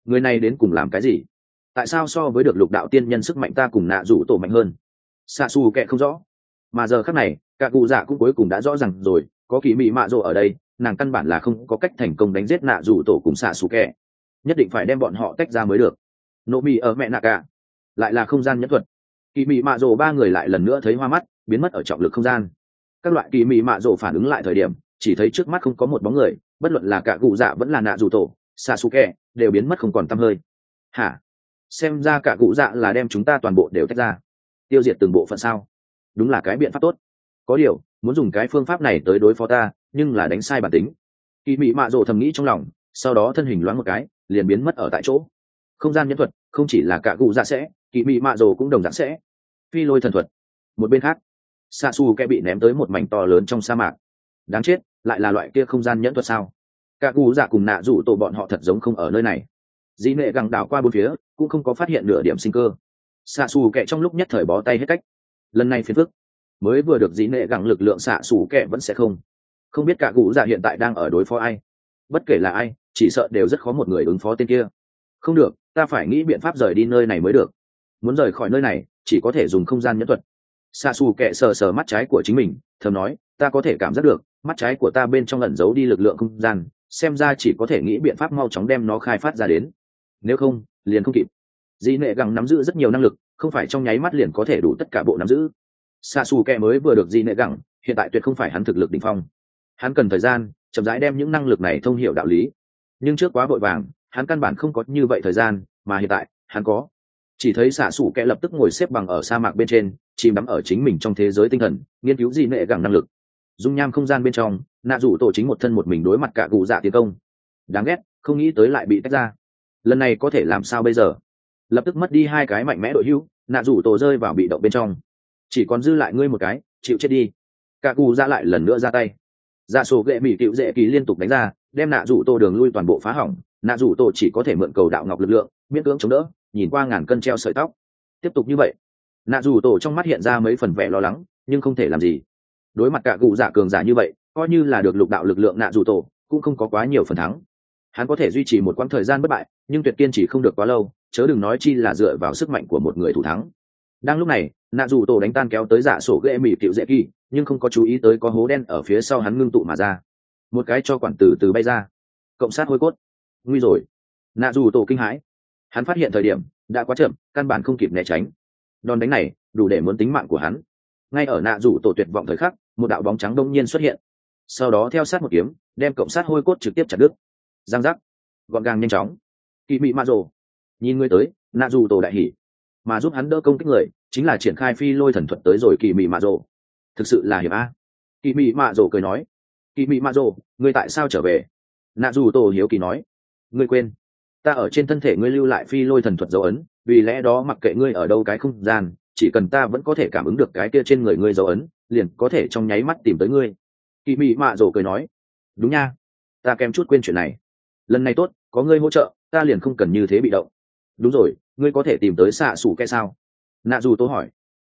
Người này đến cùng làm cái gì? Tại sao so với được lục đạo tiên nhân sức mạnh ta cùng nạ rủ tổ mạnh hơn? Xa xù kệ không rõ. Mà giờ khác này cả cụ dạ cũng cuối cùng đã rõ rằng rồi có kỳ mị mạ rồ ở đây nàng căn bản là không có cách thành công đánh giết nạ rủ tổ cùng xạ xù kẹ, nhất định phải đem bọn họ tách ra mới được. Nộ mì ở mẹ nạ cả. Lại là không gian nhất thuật. Kỳ mị mạ rồ ba người lại lần nữa thấy hoa mắt biến mất ở trọng lực không gian. Các loại kỳ mị mạ rồ phản ứng lại thời điểm chỉ thấy trước mắt không có một bóng người bất luận là cả cụ dạ vẫn là nạ rủ tổ xạ xù kẹ đều biến mất không còn tăm hơi. Hả? Xem ra cả cụ dạ là đem chúng ta toàn bộ đều tách ra. Tiêu diệt từng bộ phận sao? Đúng là cái biện pháp tốt. Có điều muốn dùng cái phương pháp này tới đối phó ta nhưng là đánh sai bản tính. Kỳ mị mạ rồ thầm nghĩ trong lòng, sau đó thân hình loáng một cái, liền biến mất ở tại chỗ. Không gian nhân thuật, không chỉ là cả cụ dạ sẽ, kỳ mị mạ rồ cũng đồng dạng sẽ. Phi lôi thần thuật. Một bên khác xa xù kẻ bị ném tới một mảnh to lớn trong sa mạc. Đáng chết, lại là loại kia không gian nhẫn thuật sao? Cả cụ dạ cùng nạ rủ tổ bọn họ thật giống không ở nơi này. Dĩ nệ gẳng đảo qua bốn phía, cũng không có phát hiện nửa điểm sinh cơ. Xạ xù kẹ trong lúc nhất thời bó tay hết cách. Lần này phiền phức. Mới vừa được dĩ nệ gẳng lực lượng xạ xù kẹ vẫn sẽ không không biết cả cụ dạ hiện tại đang ở đối phó ai. Bất kể là ai, chỉ sợ đều rất khó một người ứng phó tên kia. Không được, ta phải nghĩ biện pháp rời đi nơi này mới được. Muốn rời khỏi nơi này, chỉ có thể dùng không gian nhẫn thuật. Xa xù kệ sờ sờ mắt trái của chính mình, thầm nói, ta có thể cảm giác được, mắt trái của ta bên trong ẩn giấu đi lực lượng không gian, xem ra chỉ có thể nghĩ biện pháp mau chóng đem nó khai phát ra đến. Nếu không, liền không kịp. Dĩ nệ gẳng nắm giữ rất nhiều năng lực, không phải trong nháy mắt liền có thể đủ tất cả bộ nắm giữ. Xa xù kệ mới vừa được dĩ nệ gẳng, hiện tại tuyệt không phải hắn thực lực đ ỉ n h phong hắn cần thời gian, chậm rãi đem những năng lực này thông h i ể u đạo lý. Nhưng trước quá vội vàng, hắn căn bản không có như vậy thời gian, mà hiện tại, hắn có. Chỉ thấy xạ xủ kẽ lập tức ngồi xếp bằng ở sa mạc bên trên, chìm đắm ở chính mình trong thế giới tinh thần, nghiên cứu gì nệ gẳng năng lực. Dung nham không gian bên trong, nạ rủ tổ chính một thân một mình đối mặt cả cụ dạ tiến công. Đáng ghét, không nghĩ tới lại bị tách ra. Lần này có thể làm sao bây giờ? Lập tức mất đi hai cái mạnh mẽ đội hữu, nạ rủ tổ rơi vào bị động bên trong. Chỉ còn dư lại ngươi một cái, chịu chết đi. Cả cụ dạ lại lần nữa ra tay dạ sổ ghệ mỹ cựu dễ kỳ liên tục đánh ra, đem nạ rủ tô đường lui toàn bộ phá hỏng. Nạ rủ tổ chỉ có thể mượn cầu đạo ngọc lực lượng, miễn cưỡng chống đỡ, nhìn qua ngàn cân treo sợi tóc. Tiếp tục như vậy, nạ rủ tổ trong mắt hiện ra mấy phần vẻ lo lắng, nhưng không thể làm gì. Đối mặt cả cụ giả cường giả như vậy, coi như là được lục đạo lực lượng nạ rủ tổ, cũng không có quá nhiều phần thắng. Hắn có thể duy trì một quãng thời gian bất bại, nhưng tuyệt kiên chỉ không được quá lâu, chớ đừng nói chi là dựa vào sức mạnh của một người thủ thắng đang lúc này nạ dù tổ đánh tan kéo tới giả sổ ghệ mỹ cựu dễ kỳ, nhưng không có chú ý tới có hố đen ở phía sau hắn ngưng tụ mà ra. Một cái cho quản tử từ bay ra. Cộng sát hôi cốt. Nguy rồi. Nạ dù tổ kinh hãi. Hắn phát hiện thời điểm, đã quá chậm, căn bản không kịp né tránh. Đòn đánh này, đủ để muốn tính mạng của hắn. Ngay ở nạ rủ tổ tuyệt vọng thời khắc, một đạo bóng trắng đông nhiên xuất hiện. Sau đó theo sát một kiếm, đem cộng sát hôi cốt trực tiếp chặt đứt. Giang giác. Gọn gàng nhanh chóng. Kỳ mị ma rồ. Nhìn ngươi tới nạ dù tổ đại hỉ. Mà giúp hắn đỡ công kích người chính là triển khai phi lôi thần thuật tới rồi kỳ mị mạ rồ. Thực sự là hiểm a. Kỳ mị mạ rồ cười nói, kỳ mị mạ rồ, ngươi tại sao trở về? Nạ dù tổ hiếu kỳ nói, ngươi quên, ta ở trên thân thể ngươi lưu lại phi lôi thần thuật dấu ấn, vì lẽ đó mặc kệ ngươi ở đâu cái không gian, chỉ cần ta vẫn có thể cảm ứng được cái kia trên người ngươi dấu ấn, liền có thể trong nháy mắt tìm tới ngươi. Kỳ mị mạ rồ cười nói, đúng nha, ta kèm chút quên chuyện này. Lần này tốt, có ngươi hỗ trợ, ta liền không cần như thế bị động. Đúng rồi, ngươi có thể tìm tới xạ xù kẽ sao? Nạ dù tố hỏi.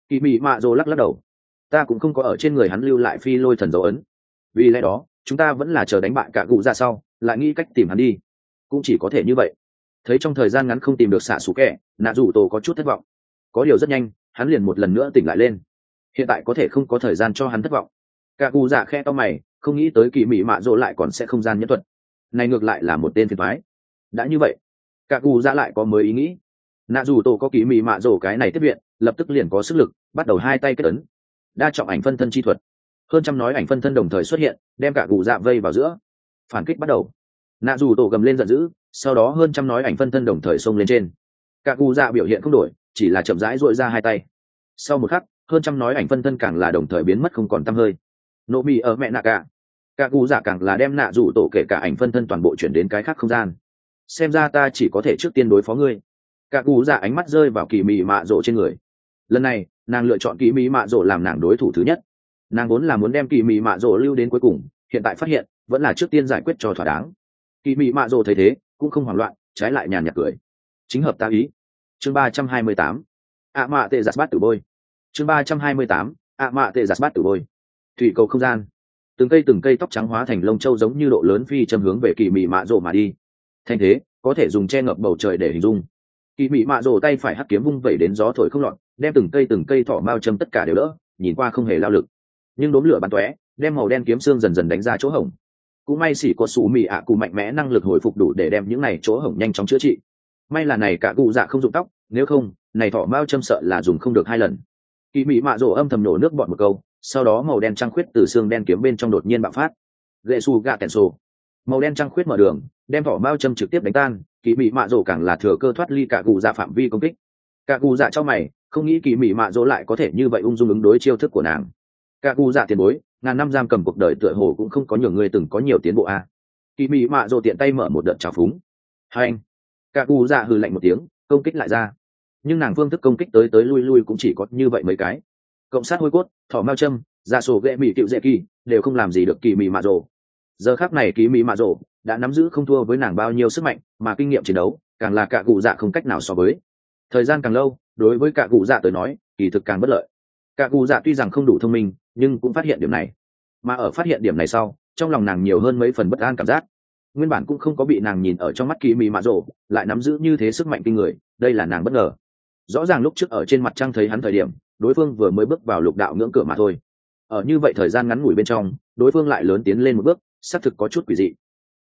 Kỳ mị mạ rồ lắc lắc đầu. Ta cũng không có ở trên người hắn lưu lại phi lôi thần dấu ấn. Vì lẽ đó, chúng ta vẫn là chờ đánh bại cả cụ ra sau, lại nghĩ cách tìm hắn đi. Cũng chỉ có thể như vậy. Thấy trong thời gian ngắn không tìm được xạ xù kẻ, nạ dù tổ có chút thất vọng. Có điều rất nhanh, hắn liền một lần nữa tỉnh lại lên. Hiện tại có thể không có thời gian cho hắn thất vọng. Cả cụ dạ khe to mày, không nghĩ tới kỳ Mị mạ Dỗ lại còn sẽ không gian nhẫn thuật. Này ngược lại là một tên phiền thoái đã như vậy, cả cụ dạ lại có mới ý nghĩ nạ dù tổ có kỳ mị mạ rổ cái này tiếp viện, lập tức liền có sức lực, bắt đầu hai tay kết ấn. Đa trọng ảnh phân thân chi thuật. Hơn trăm nói ảnh phân thân đồng thời xuất hiện, đem cả gù dạ vây vào giữa. Phản kích bắt đầu. Nạ dù tổ gầm lên giận dữ, sau đó hơn trăm nói ảnh phân thân đồng thời xông lên trên. Cả gù dạ biểu hiện không đổi, chỉ là chậm rãi dội ra hai tay. Sau một khắc, hơn trăm nói ảnh phân thân càng là đồng thời biến mất không còn t hơi. Nộ mì ở mẹ nạ cả. Cả gù dạ càng là đem nạ Dù tổ kể cả ảnh phân thân toàn bộ chuyển đến cái khác không gian. Xem ra ta chỉ có thể trước tiên đối phó ngươi cả cụ dạ ánh mắt rơi vào kỳ mị mạ rộ trên người. Lần này, nàng lựa chọn kỳ mị mạ rộ làm nàng đối thủ thứ nhất. Nàng vốn là muốn đem kỳ mị mạ rộ lưu đến cuối cùng, hiện tại phát hiện, vẫn là trước tiên giải quyết cho thỏa đáng. Kỳ mị mạ rộ thấy thế, cũng không hoảng loạn, trái lại nhàn nhạt cười. Chính hợp ta ý. Chương ba trăm hai mươi tám. Ạ mạ tệ giặt bát tử bôi. Chương ba trăm hai mươi tám. Ạ mạ tệ giặt bát tử bôi. Thủy cầu không gian. Từng cây từng cây tóc trắng hóa thành lông trâu giống như độ lớn phi châm hướng về kỳ mị mạ rộ mà đi. Thành thế, có thể dùng che ngập bầu trời để hình dung kỳ mị mạ rổ tay phải hắt kiếm vung vẩy đến gió thổi không lọt, đem từng cây từng cây thỏ mao châm tất cả đều đỡ, nhìn qua không hề lao lực. Nhưng đốm lửa bắn tóe, đem màu đen kiếm xương dần dần đánh ra chỗ hổng. Cũng may xỉ có sủ mị ạ cụ mạnh mẽ năng lực hồi phục đủ để đem những này chỗ hổng nhanh chóng chữa trị. May là này cả cụ dạ không dụng tóc, nếu không, này thỏ mao châm sợ là dùng không được hai lần. Kỳ mị mạ rổ âm thầm nổ nước bọn một câu, sau đó màu đen trăng khuyết từ xương đen kiếm bên trong đột nhiên bạo phát. Gậy xù gạ tèn sổ. Màu đen trăng khuyết mở đường đem thỏ mao châm trực tiếp đánh tan, kỳ mị mạ rổ càng là thừa cơ thoát ly cả cụ dạ phạm vi công kích. Cả cụ dạ cho mày, không nghĩ kỳ mị mạ rỗ lại có thể như vậy ung dung ứng đối chiêu thức của nàng. Cả cụ dạ tiền bối, ngàn năm giam cầm cuộc đời tựa hồ cũng không có nhiều người từng có nhiều tiến bộ a. À. kỳ mị mạ rỗ tiện tay mở một đợt trào phúng. Hai anh. Cả cụ dạ hừ lạnh một tiếng, công kích lại ra. Nhưng nàng phương thức công kích tới tới lui lui cũng chỉ có như vậy mấy cái. Cộng sát hôi cốt, thỏ mao châm ra sổ ghệ mỹ cựu dễ kỳ, đều không làm gì được kỳ mị mạ rỗ. Giờ khác này kỳ mị mạ rỗ đã nắm giữ không thua với nàng bao nhiêu sức mạnh, mà kinh nghiệm chiến đấu, càng là cả cụ dạ không cách nào so với. Thời gian càng lâu, đối với cả cụ dạ tới nói, kỳ thực càng bất lợi. Cả cụ dạ tuy rằng không đủ thông minh, nhưng cũng phát hiện điểm này. Mà ở phát hiện điểm này sau, trong lòng nàng nhiều hơn mấy phần bất an cảm giác. Nguyên bản cũng không có bị nàng nhìn ở trong mắt kỳ mị mạ rộ lại nắm giữ như thế sức mạnh kinh người, đây là nàng bất ngờ. Rõ ràng lúc trước ở trên mặt trăng thấy hắn thời điểm, đối phương vừa mới bước vào lục đạo ngưỡng cửa mà thôi. Ở như vậy thời gian ngắn ngủi bên trong, đối phương lại lớn tiến lên một bước, xác thực có chút quỷ dị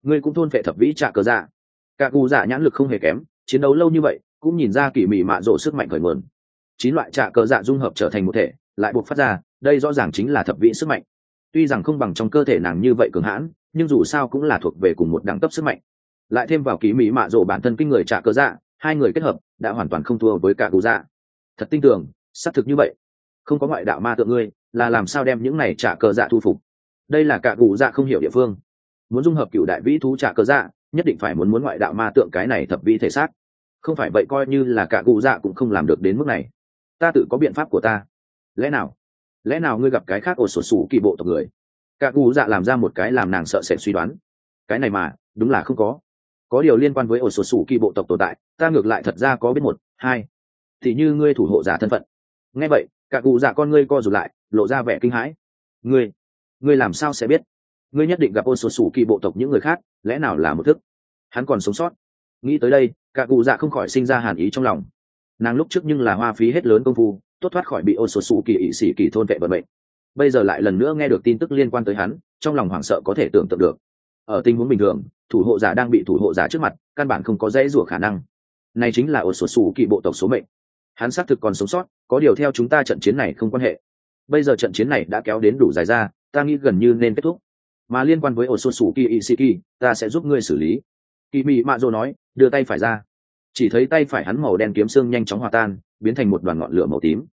ngươi cũng thôn phệ thập vĩ trạ cờ dạ. Cả cù giả nhãn lực không hề kém, chiến đấu lâu như vậy, cũng nhìn ra kỳ mị mạ rộ sức mạnh khởi nguồn. Chín loại trạ cờ dạ dung hợp trở thành một thể, lại buộc phát ra, đây rõ ràng chính là thập vĩ sức mạnh. Tuy rằng không bằng trong cơ thể nàng như vậy cường hãn, nhưng dù sao cũng là thuộc về cùng một đẳng cấp sức mạnh. Lại thêm vào kỳ mỹ mạ rộ bản thân kinh người trạ cờ dạ hai người kết hợp, đã hoàn toàn không thua với cả cụ dạ. Thật tin tưởng, xác thực như vậy. Không có ngoại đạo ma tượng ngươi, là làm sao đem những này trả cờ dạ thu phục? Đây là cả cụ dạ không hiểu địa phương muốn dung hợp cựu đại vĩ thú trả cơ dạ nhất định phải muốn muốn ngoại đạo ma tượng cái này thập vi thể xác. Không phải vậy coi như là cả cụ dạ cũng không làm được đến mức này. Ta tự có biện pháp của ta. Lẽ nào? Lẽ nào ngươi gặp cái khác ổ sổ sủ kỳ bộ tộc người? Cả cụ dạ làm ra một cái làm nàng sợ sệt suy đoán. Cái này mà, đúng là không có. Có điều liên quan với ổ sổ sủ kỳ bộ tộc tồn tại, ta ngược lại thật ra có biết một, hai. Thì như ngươi thủ hộ giả thân phận. Nghe vậy, cả cụ dạ con ngươi co rụt lại, lộ ra vẻ kinh hãi. Ngươi ngươi làm sao sẽ biết? Ngươi nhất định gặp ôn số sủ kỳ bộ tộc những người khác, lẽ nào là một thức? Hắn còn sống sót. Nghĩ tới đây, cả cụ dạ không khỏi sinh ra hàn ý trong lòng. Nàng lúc trước nhưng là hoa phí hết lớn công phu, tốt thoát khỏi bị ôn số sủ kỳ ỵ sĩ kỳ thôn vệ vận mệnh. Bây giờ lại lần nữa nghe được tin tức liên quan tới hắn, trong lòng hoảng sợ có thể tưởng tượng được. Ở tình huống bình thường, thủ hộ giả đang bị thủ hộ giả trước mặt, căn bản không có dễ rủa khả năng. Này chính là ổ sổ sủ kỳ bộ tộc số mệnh. Hắn xác thực còn sống sót, có điều theo chúng ta trận chiến này không quan hệ. Bây giờ trận chiến này đã kéo đến đủ dài ra, ta nghĩ gần như nên kết thúc mà liên quan với ổ xuân sủ kỳ isiki ta sẽ giúp ngươi xử lý. Kỳ mị mạ dô nói, đưa tay phải ra. Chỉ thấy tay phải hắn màu đen kiếm xương nhanh chóng hòa tan, biến thành một đoàn ngọn lửa màu tím.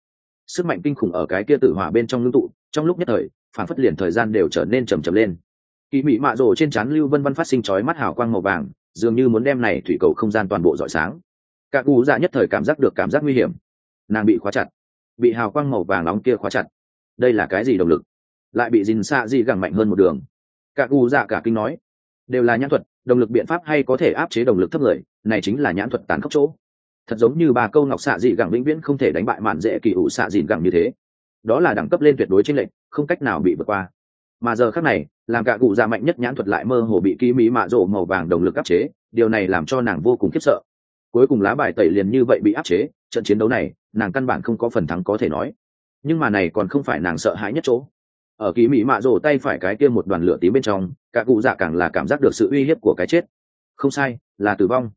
Sức mạnh kinh khủng ở cái kia tử hỏa bên trong ngưng tụ, trong lúc nhất thời, phản phất liền thời gian đều trở nên trầm trầm lên. Kỳ mị mạ rồ trên trán lưu vân vân phát sinh chói mắt hào quang màu vàng, dường như muốn đem này thủy cầu không gian toàn bộ rọi sáng. Cả cụ dạ nhất thời cảm giác được cảm giác nguy hiểm. Nàng bị khóa chặt. Bị hào quang màu vàng nóng kia khóa chặt. Đây là cái gì động lực? Lại bị dình xạ gì gẳng mạnh hơn một đường cả cụ dạ cả kinh nói, đều là nhãn thuật, động lực biện pháp hay có thể áp chế động lực thấp người, này chính là nhãn thuật tán khốc chỗ. Thật giống như bà câu ngọc xạ dị gẳng vĩnh viễn không thể đánh bại mạn dễ kỳ ủ xạ dịn gẳng như thế. Đó là đẳng cấp lên tuyệt đối trên lệnh không cách nào bị vượt qua. Mà giờ khác này, làm cả cụ già dạ mạnh nhất nhãn thuật lại mơ hồ bị ký mỹ mạ rộ màu vàng đồng lực áp chế, điều này làm cho nàng vô cùng khiếp sợ. Cuối cùng lá bài tẩy liền như vậy bị áp chế, trận chiến đấu này, nàng căn bản không có phần thắng có thể nói. Nhưng mà này còn không phải nàng sợ hãi nhất chỗ ở ký mỹ mạ rổ tay phải cái kia một đoàn lửa tím bên trong, cả cụ dạ càng là cảm giác được sự uy hiếp của cái chết. Không sai, là tử vong.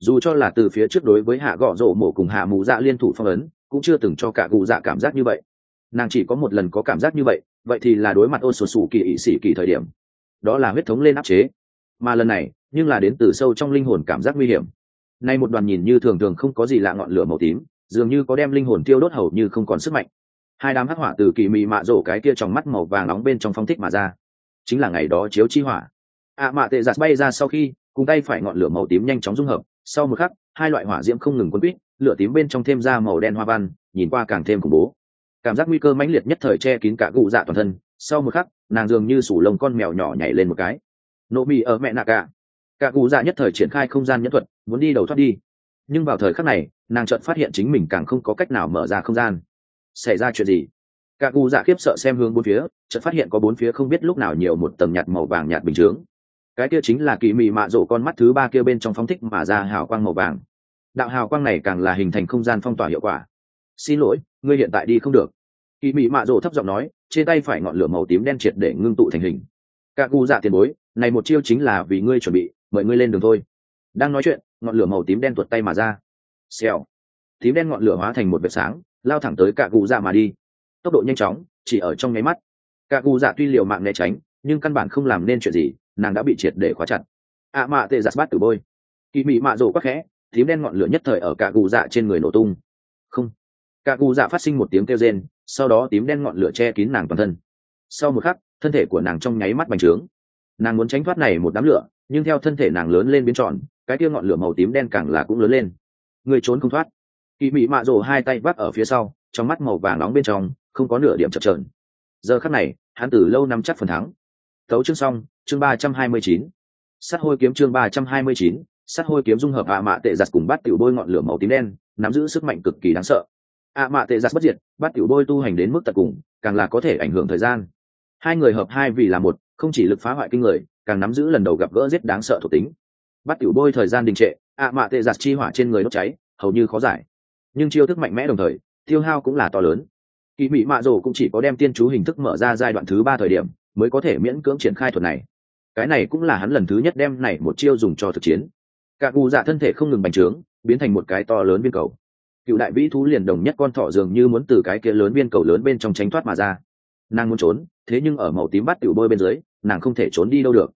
Dù cho là từ phía trước đối với hạ gõ rổ mổ cùng hạ mù dạ liên thủ phong ấn, cũng chưa từng cho cả cụ dạ cảm giác như vậy. Nàng chỉ có một lần có cảm giác như vậy vậy thì là đối mặt ôn sổ sủ kỳ ỵ sĩ kỳ thời điểm. Đó là huyết thống lên áp chế. Mà lần này, nhưng là đến từ sâu trong linh hồn cảm giác nguy hiểm. Nay một đoàn nhìn như thường thường không có gì lạ ngọn lửa màu tím, dường như có đem linh hồn tiêu đốt hầu như không còn sức mạnh hai đám hắc hỏa từ kỳ mị mạ rổ cái kia trong mắt màu vàng nóng bên trong phong thích mà ra. Chính là ngày đó chiếu chi hỏa. Ạ à mạ tệ giặt bay ra sau khi, cùng tay phải ngọn lửa màu tím nhanh chóng dung hợp. Sau một khắc, hai loại hỏa diễm không ngừng quấn quýt lửa tím bên trong thêm ra màu đen hoa văn, nhìn qua càng thêm khủng bố. Cảm giác nguy cơ mãnh liệt nhất thời che kín cả cụ dạ toàn thân. Sau một khắc, nàng dường như sủ lông con mèo nhỏ nhảy lên một cái. Nộ mì ở mẹ nạ cả. Cả cụ dạ nhất thời triển khai không gian nhẫn thuật, muốn đi đầu thoát đi. Nhưng vào thời khắc này, nàng chợt phát hiện chính mình càng không có cách nào mở ra không gian xảy ra chuyện gì? Cả cụ dạ khiếp sợ xem hướng bốn phía, chợt phát hiện có bốn phía không biết lúc nào nhiều một tầng nhạt màu vàng nhạt bình chướng. Cái kia chính là kỳ mị mạ rổ con mắt thứ ba kia bên trong phóng thích mà ra hào quang màu vàng. Đạo hào quang này càng là hình thành không gian phong tỏa hiệu quả. Xin lỗi, ngươi hiện tại đi không được. Kỳ mị mạ rổ thấp giọng nói, trên tay phải ngọn lửa màu tím đen triệt để ngưng tụ thành hình. Cả cụ dạ tiền bối, này một chiêu chính là vì ngươi chuẩn bị, mời ngươi lên đường thôi. Đang nói chuyện, ngọn lửa màu tím đen tuột tay mà ra. Xèo. Tím đen ngọn lửa hóa thành một vệt sáng lao thẳng tới cả cụ dạ mà đi. Tốc độ nhanh chóng, chỉ ở trong nháy mắt. Cả cụ dạ tuy liều mạng né tránh, nhưng căn bản không làm nên chuyện gì, nàng đã bị triệt để khóa chặt. Ạ à mạ tệ giặt bát tử bôi. Kỳ mị mạ rổ quắc khẽ, tím đen ngọn lửa nhất thời ở cả cụ dạ trên người nổ tung. Không. Cả cụ dạ phát sinh một tiếng kêu rên, sau đó tím đen ngọn lửa che kín nàng toàn thân. Sau một khắc, thân thể của nàng trong nháy mắt bành trướng. Nàng muốn tránh thoát này một đám lửa, nhưng theo thân thể nàng lớn lên biến tròn, cái kia ngọn lửa màu tím đen càng là cũng lớn lên. Người trốn không thoát kỳ mị mạ rồ hai tay vác ở phía sau, trong mắt màu vàng nóng bên trong, không có nửa điểm chập trờn giờ khắc này, hắn từ lâu nắm chắc phần thắng. Tấu chương xong, chương ba trăm hai mươi chín. Sắt hôi kiếm chương ba trăm hai mươi chín. Sắt hôi kiếm dung hợp ạ mạ tệ giặt cùng bắt tiểu bôi ngọn lửa màu tím đen, nắm giữ sức mạnh cực kỳ đáng sợ. Ạ mạ tệ giặt bất diệt bắt tiểu bôi tu hành đến mức tận cùng, càng là có thể ảnh hưởng thời gian. Hai người hợp hai vì là một, không chỉ lực phá hoại kinh người, càng nắm giữ lần đầu gặp gỡ giết đáng sợ thuộc tính. Bắt tiểu bôi thời gian đình trệ, ạ mạ tệ giặt chi hỏa trên người đốt cháy, hầu như khó giải nhưng chiêu thức mạnh mẽ đồng thời, tiêu hao cũng là to lớn. Kỳ mị mạ rồ cũng chỉ có đem tiên chú hình thức mở ra giai đoạn thứ ba thời điểm, mới có thể miễn cưỡng triển khai thuật này. Cái này cũng là hắn lần thứ nhất đem này một chiêu dùng cho thực chiến. Cả cụ dạ thân thể không ngừng bành trướng, biến thành một cái to lớn viên cầu. Cựu đại vĩ thú liền đồng nhất con thọ dường như muốn từ cái kia lớn viên cầu lớn bên trong tránh thoát mà ra. Nàng muốn trốn, thế nhưng ở màu tím bắt tiểu bôi bên dưới, nàng không thể trốn đi đâu được.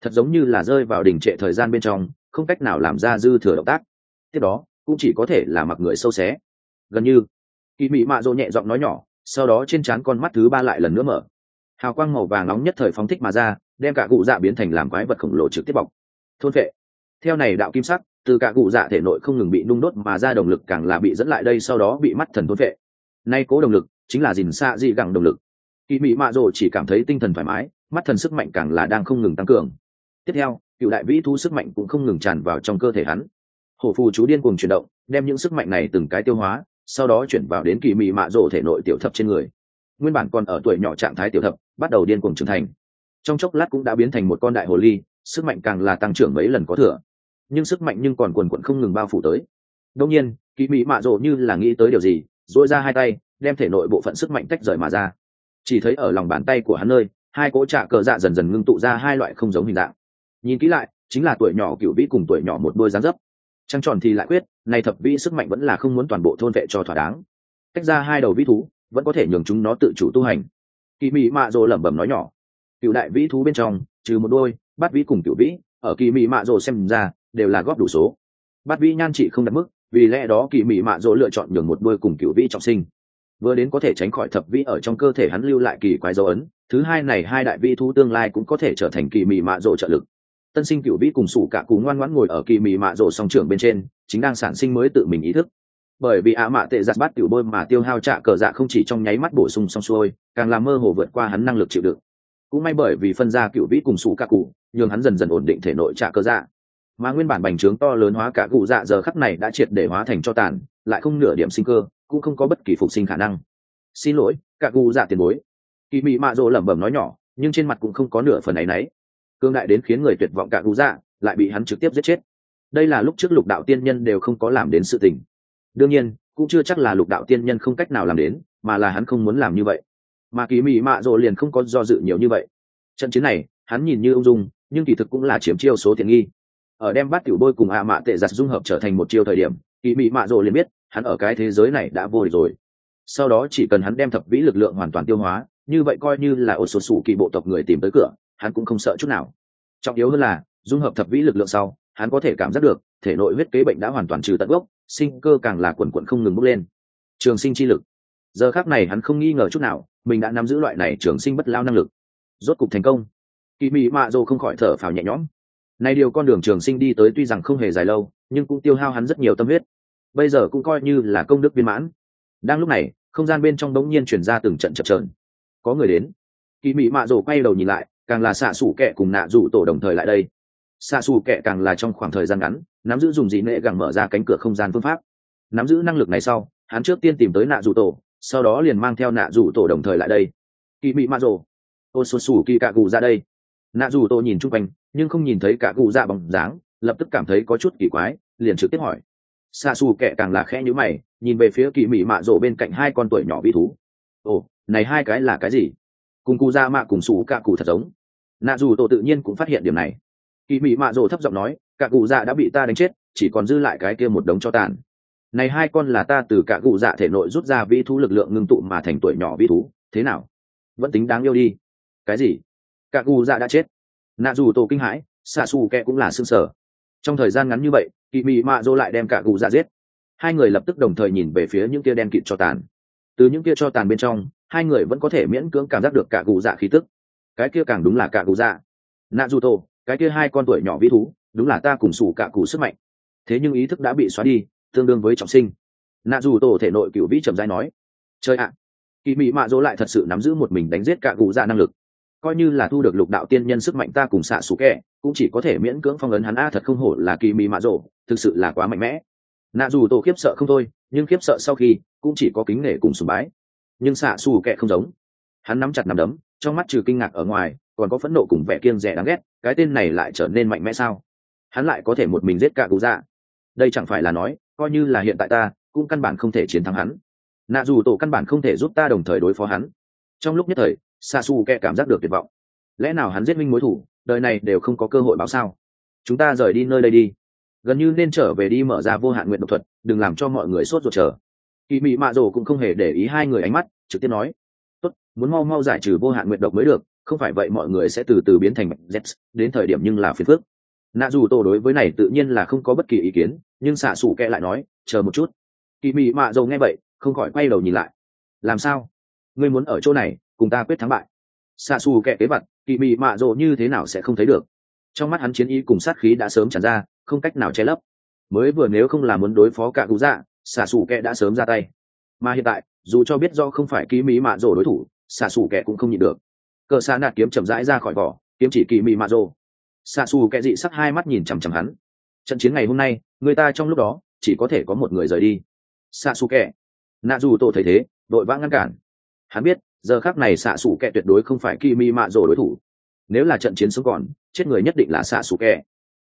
Thật giống như là rơi vào đỉnh trệ thời gian bên trong, không cách nào làm ra dư thừa động tác. Tiếp đó cũng chỉ có thể là mặc người sâu xé. Gần như, kỳ mị mạ rộ nhẹ giọng nói nhỏ, sau đó trên trán con mắt thứ ba lại lần nữa mở. Hào quang màu vàng nóng nhất thời phóng thích mà ra, đem cả cụ dạ biến thành làm quái vật khổng lồ trực tiếp bọc. Thôn vệ. Theo này đạo kim sắc, từ cả cụ dạ thể nội không ngừng bị nung đốt mà ra động lực càng là bị dẫn lại đây, sau đó bị mắt thần thôn vệ. Nay cố động lực chính là dình xạ dị gẳng động lực. Kỳ mị mạ rồ chỉ cảm thấy tinh thần thoải mái, mắt thần sức mạnh càng là đang không ngừng tăng cường. Tiếp theo, cựu đại vĩ thu sức mạnh cũng không ngừng tràn vào trong cơ thể hắn hổ phù chú điên cùng chuyển động, đem những sức mạnh này từng cái tiêu hóa, sau đó chuyển vào đến kỳ mị mạ rồ thể nội tiểu thập trên người. Nguyên bản còn ở tuổi nhỏ trạng thái tiểu thập, bắt đầu điên cuồng trưởng thành. Trong chốc lát cũng đã biến thành một con đại hồ ly, sức mạnh càng là tăng trưởng mấy lần có thừa. Nhưng sức mạnh nhưng còn quần quận không ngừng bao phủ tới. Đông nhiên, kỳ mỹ mạ rộ như là nghĩ tới điều gì dội ra hai tay, đem thể nội bộ phận sức mạnh tách rời mà ra. Chỉ thấy ở lòng bàn tay của hắn nơi, hai cỗ trạ cờ dạ dần dần ngưng tụ ra hai loại không giống hình dạng. Nhìn kỹ lại, chính là tuổi nhỏ cựu vĩ cùng tuổi nhỏ một đôi dáng dấp trăng tròn thì lại quyết này thập vĩ sức mạnh vẫn là không muốn toàn bộ thôn vệ cho thỏa đáng. Cách ra hai đầu vĩ thú, vẫn có thể nhường chúng nó tự chủ tu hành. Kỳ mỹ mạ rồ lẩm bẩm nói nhỏ, cựu đại vĩ thú bên trong, trừ một đôi, bát vĩ cùng cựu vĩ, ở kỳ mỹ mạ rồ xem ra, đều là góp đủ số. Bát vĩ nhan trị không đặt mức, vì lẽ đó kỳ mỹ mạ rồ lựa chọn nhường một đôi cùng cựu vĩ trọng sinh. Vừa đến có thể tránh khỏi thập vĩ ở trong cơ thể hắn lưu lại kỳ quái dấu ấn, thứ hai này hai đại vĩ thú tương lai cũng có thể trở thành kỳ mỹ mạ rồ trợ lực tân sinh cựu vĩ cùng sủ cả cú ngoan ngoãn ngồi ở kỳ mì mạ rổ song trưởng bên trên, chính đang sản sinh mới tự mình ý thức. Bởi vì ạ mạ tệ giặt bắt tiểu bôi mà tiêu hao trạ cờ dạ không chỉ trong nháy mắt bổ sung xong xuôi, càng làm mơ hồ vượt qua hắn năng lực chịu đựng. Cũng may bởi vì phân ra cựu vĩ cùng sủ cả cụ, nhường hắn dần dần ổn định thể nội trạ cờ dạ. Mà nguyên bản bành trướng to lớn hóa cả cụ dạ giờ khắc này đã triệt để hóa thành cho tàn, lại không nửa điểm sinh cơ, cũng không có bất kỳ phục sinh khả năng. Xin lỗi, cả cụ dạ tiền bối. Kỳ mị mạ rỗ lẩm bẩm nói nhỏ, nhưng trên mặt cũng không có nửa phần ấy nấy cương đại đến khiến người tuyệt vọng cả cụ dạ lại bị hắn trực tiếp giết chết. Đây là lúc trước lục đạo tiên nhân đều không có làm đến sự tình. Đương nhiên, cũng chưa chắc là lục đạo tiên nhân không cách nào làm đến, mà là hắn không muốn làm như vậy. Mà kỳ mị mạ rộ liền không có do dự nhiều như vậy. Trận chiến này, hắn nhìn như ung dung, nhưng kỳ thực cũng là chiếm chiêu số tiện nghi. Ở đem bát tiểu bôi cùng ạ mạ tệ giặt dung hợp trở thành một chiêu thời điểm kỳ mị mạ rộ liền biết, hắn ở cái thế giới này đã vô địch rồi. Sau đó chỉ cần hắn đem thập vĩ lực lượng hoàn toàn tiêu hóa, như vậy coi như là ổ số sủ kỳ bộ tộc người tìm tới cửa hắn cũng không sợ chút nào. Trọng yếu hơn là, dung hợp thập vĩ lực lượng sau, hắn có thể cảm giác được, thể nội huyết kế bệnh đã hoàn toàn trừ tận gốc, sinh cơ càng là quần quận không ngừng bốc lên. Trường sinh chi lực. Giờ khác này hắn không nghi ngờ chút nào, mình đã nắm giữ loại này trường sinh bất lao năng lực. Rốt cục thành công. Kỳ mị mạ dô không khỏi thở phào nhẹ nhõm. Này điều con đường trường sinh đi tới tuy rằng không hề dài lâu, nhưng cũng tiêu hao hắn rất nhiều tâm huyết. Bây giờ cũng coi như là công đức viên mãn. Đang lúc này, không gian bên trong đống nhiên chuyển ra từng trận chập trờn có người đến. Kỳ mị mạ dô quay đầu nhìn lại càng là xạ xủ kẹ cùng nạ rủ tổ đồng thời lại đây. Xạ xù kệ càng là trong khoảng thời gian ngắn, nắm giữ dùng dị nệ gẳng mở ra cánh cửa không gian phương pháp. Nắm giữ năng lực này sau, hắn trước tiên tìm tới nạ rủ tổ, sau đó liền mang theo nạ rủ tổ đồng thời lại đây. Kỳ mị mạ rồ. Ô xô xù kỳ cạ cụ ra đây. Nạ rủ tổ nhìn chung quanh, nhưng không nhìn thấy cả cụ ra bằng dáng, lập tức cảm thấy có chút kỳ quái, liền trực tiếp hỏi. Xạ xù kệ càng là khẽ nhữ mày, nhìn về phía kỳ mị mạ rồ bên cạnh hai con tuổi nhỏ vị thú. Ồ, này hai cái là cái gì? Cùng cụ ra mạ cùng sủ cả cụ thật giống. Nạ dù tổ tự nhiên cũng phát hiện điểm này. Kỳ mị mạ rồ thấp giọng nói cả cụ dạ đã bị ta đánh chết, chỉ còn dư lại cái kia một đống cho tàn. Này hai con là ta từ cả cụ dạ thể nội rút ra vĩ thú lực lượng ngưng tụ mà thành tuổi nhỏ vĩ thú, thế nào? Vẫn tính đáng yêu đi. Cái gì? Cả cụ dạ đã chết? Nạ dù tổ kinh hãi xạ xù kẹ cũng là xương sở trong thời gian ngắn như vậy kỳ mị mạ dô lại đem cả cụ dạ giết. Hai người lập tức đồng thời nhìn về phía những kia đen kịt cho tàn. Từ những kia cho tàn bên trong hai người vẫn có thể miễn cưỡng cảm giác được cả cụ dạ khí tức. Cái kia càng đúng là cả cụ dạ. Nạ dù tổ cái kia hai con tuổi nhỏ vĩ thú, đúng là ta cùng sủ cả cụ sức mạnh. Thế nhưng ý thức đã bị xóa đi, tương đương với trọng sinh. Nạ dù tổ thể nội cựu vĩ trầm dai nói chơi ạ kỳ mị mạ dỗ lại thật sự nắm giữ một mình đánh giết cả cụ dạ năng lực. Coi như là thu được lục đạo tiên nhân sức mạnh ta cùng xạ xù kẹ cũng chỉ có thể miễn cưỡng phong ấn hắn. A, thật không hổ là kỳ mị mạ dỗ, thực sự là quá mạnh mẽ. Nạ dù tổ khiếp sợ không thôi, nhưng khiếp sợ sau khi cũng chỉ có kính nể cùng sùng bái nhưng xạ xù kẹ không giống. Hắn nắm chặt nắm đấm, trong mắt trừ kinh ngạc ở ngoài, còn có phẫn nộ cùng vẻ kiêng rẻ đáng ghét, cái tên này lại trở nên mạnh mẽ sao? Hắn lại có thể một mình giết cả cụ dạ. Đây chẳng phải là nói, coi như là hiện tại ta, cũng căn bản không thể chiến thắng hắn. Nạ dù tổ căn bản không thể giúp ta đồng thời đối phó hắn. Trong lúc nhất thời xa xù kẹ cảm giác được tuyệt vọng. Lẽ nào hắn giết minh mối thủ, đời này đều không có cơ hội báo sao? Chúng ta rời đi nơi đây đi. Gần như nên trở về đi mở ra vô hạn nguyện độc thuật, đừng làm cho mọi người sốt ruột chờ kỳ mị mạ rồ cũng không hề để ý hai người ánh mắt, trực tiếp nói, tốt, muốn mau mau giải trừ vô hạn nguyện độc mới được, không phải vậy mọi người sẽ từ từ biến thành z đến thời điểm nhưng là phiền phước nạ dù tổ đối với này tự nhiên là không có bất kỳ ý kiến, nhưng xạ xủ kẹ lại nói, chờ một chút. Kỳ mị mạ rồ nghe vậy, không khỏi quay đầu nhìn lại. Làm sao? Ngươi muốn ở chỗ này, cùng ta quyết thắng bại. Xạ xù kẹ kế vật kỳ mị mạ Dầu như thế nào sẽ không thấy được. Trong mắt hắn chiến ý cùng sát khí đã sớm tràn ra, không cách nào che lấp. Mới vừa nếu không là muốn đối phó cả cụ dạ xạ xù kẹ đã sớm ra tay. Mà hiện tại, dù cho biết do không phải ký mỹ mạ rồ đối thủ xạ xù kẹ cũng không nhịn được. Cờ xa nạt kiếm chậm rãi ra khỏi vỏ, kiếm chỉ kỳ mỹ mạ rồ. Xạ xù kẹ dị sắc hai mắt nhìn chằm chằm hắn. Trận chiến ngày hôm nay, người ta trong lúc đó, chỉ có thể có một người rời đi. Xạ xù kẹ nạ dù tổ thấy thế, đội vã ngăn cản. Hắn biết, giờ khác này xạ xù kẹ tuyệt đối không phải kỳ mi mạ rồ đối thủ. Nếu là trận chiến sống còn, chết người nhất định là xạ xù kẹ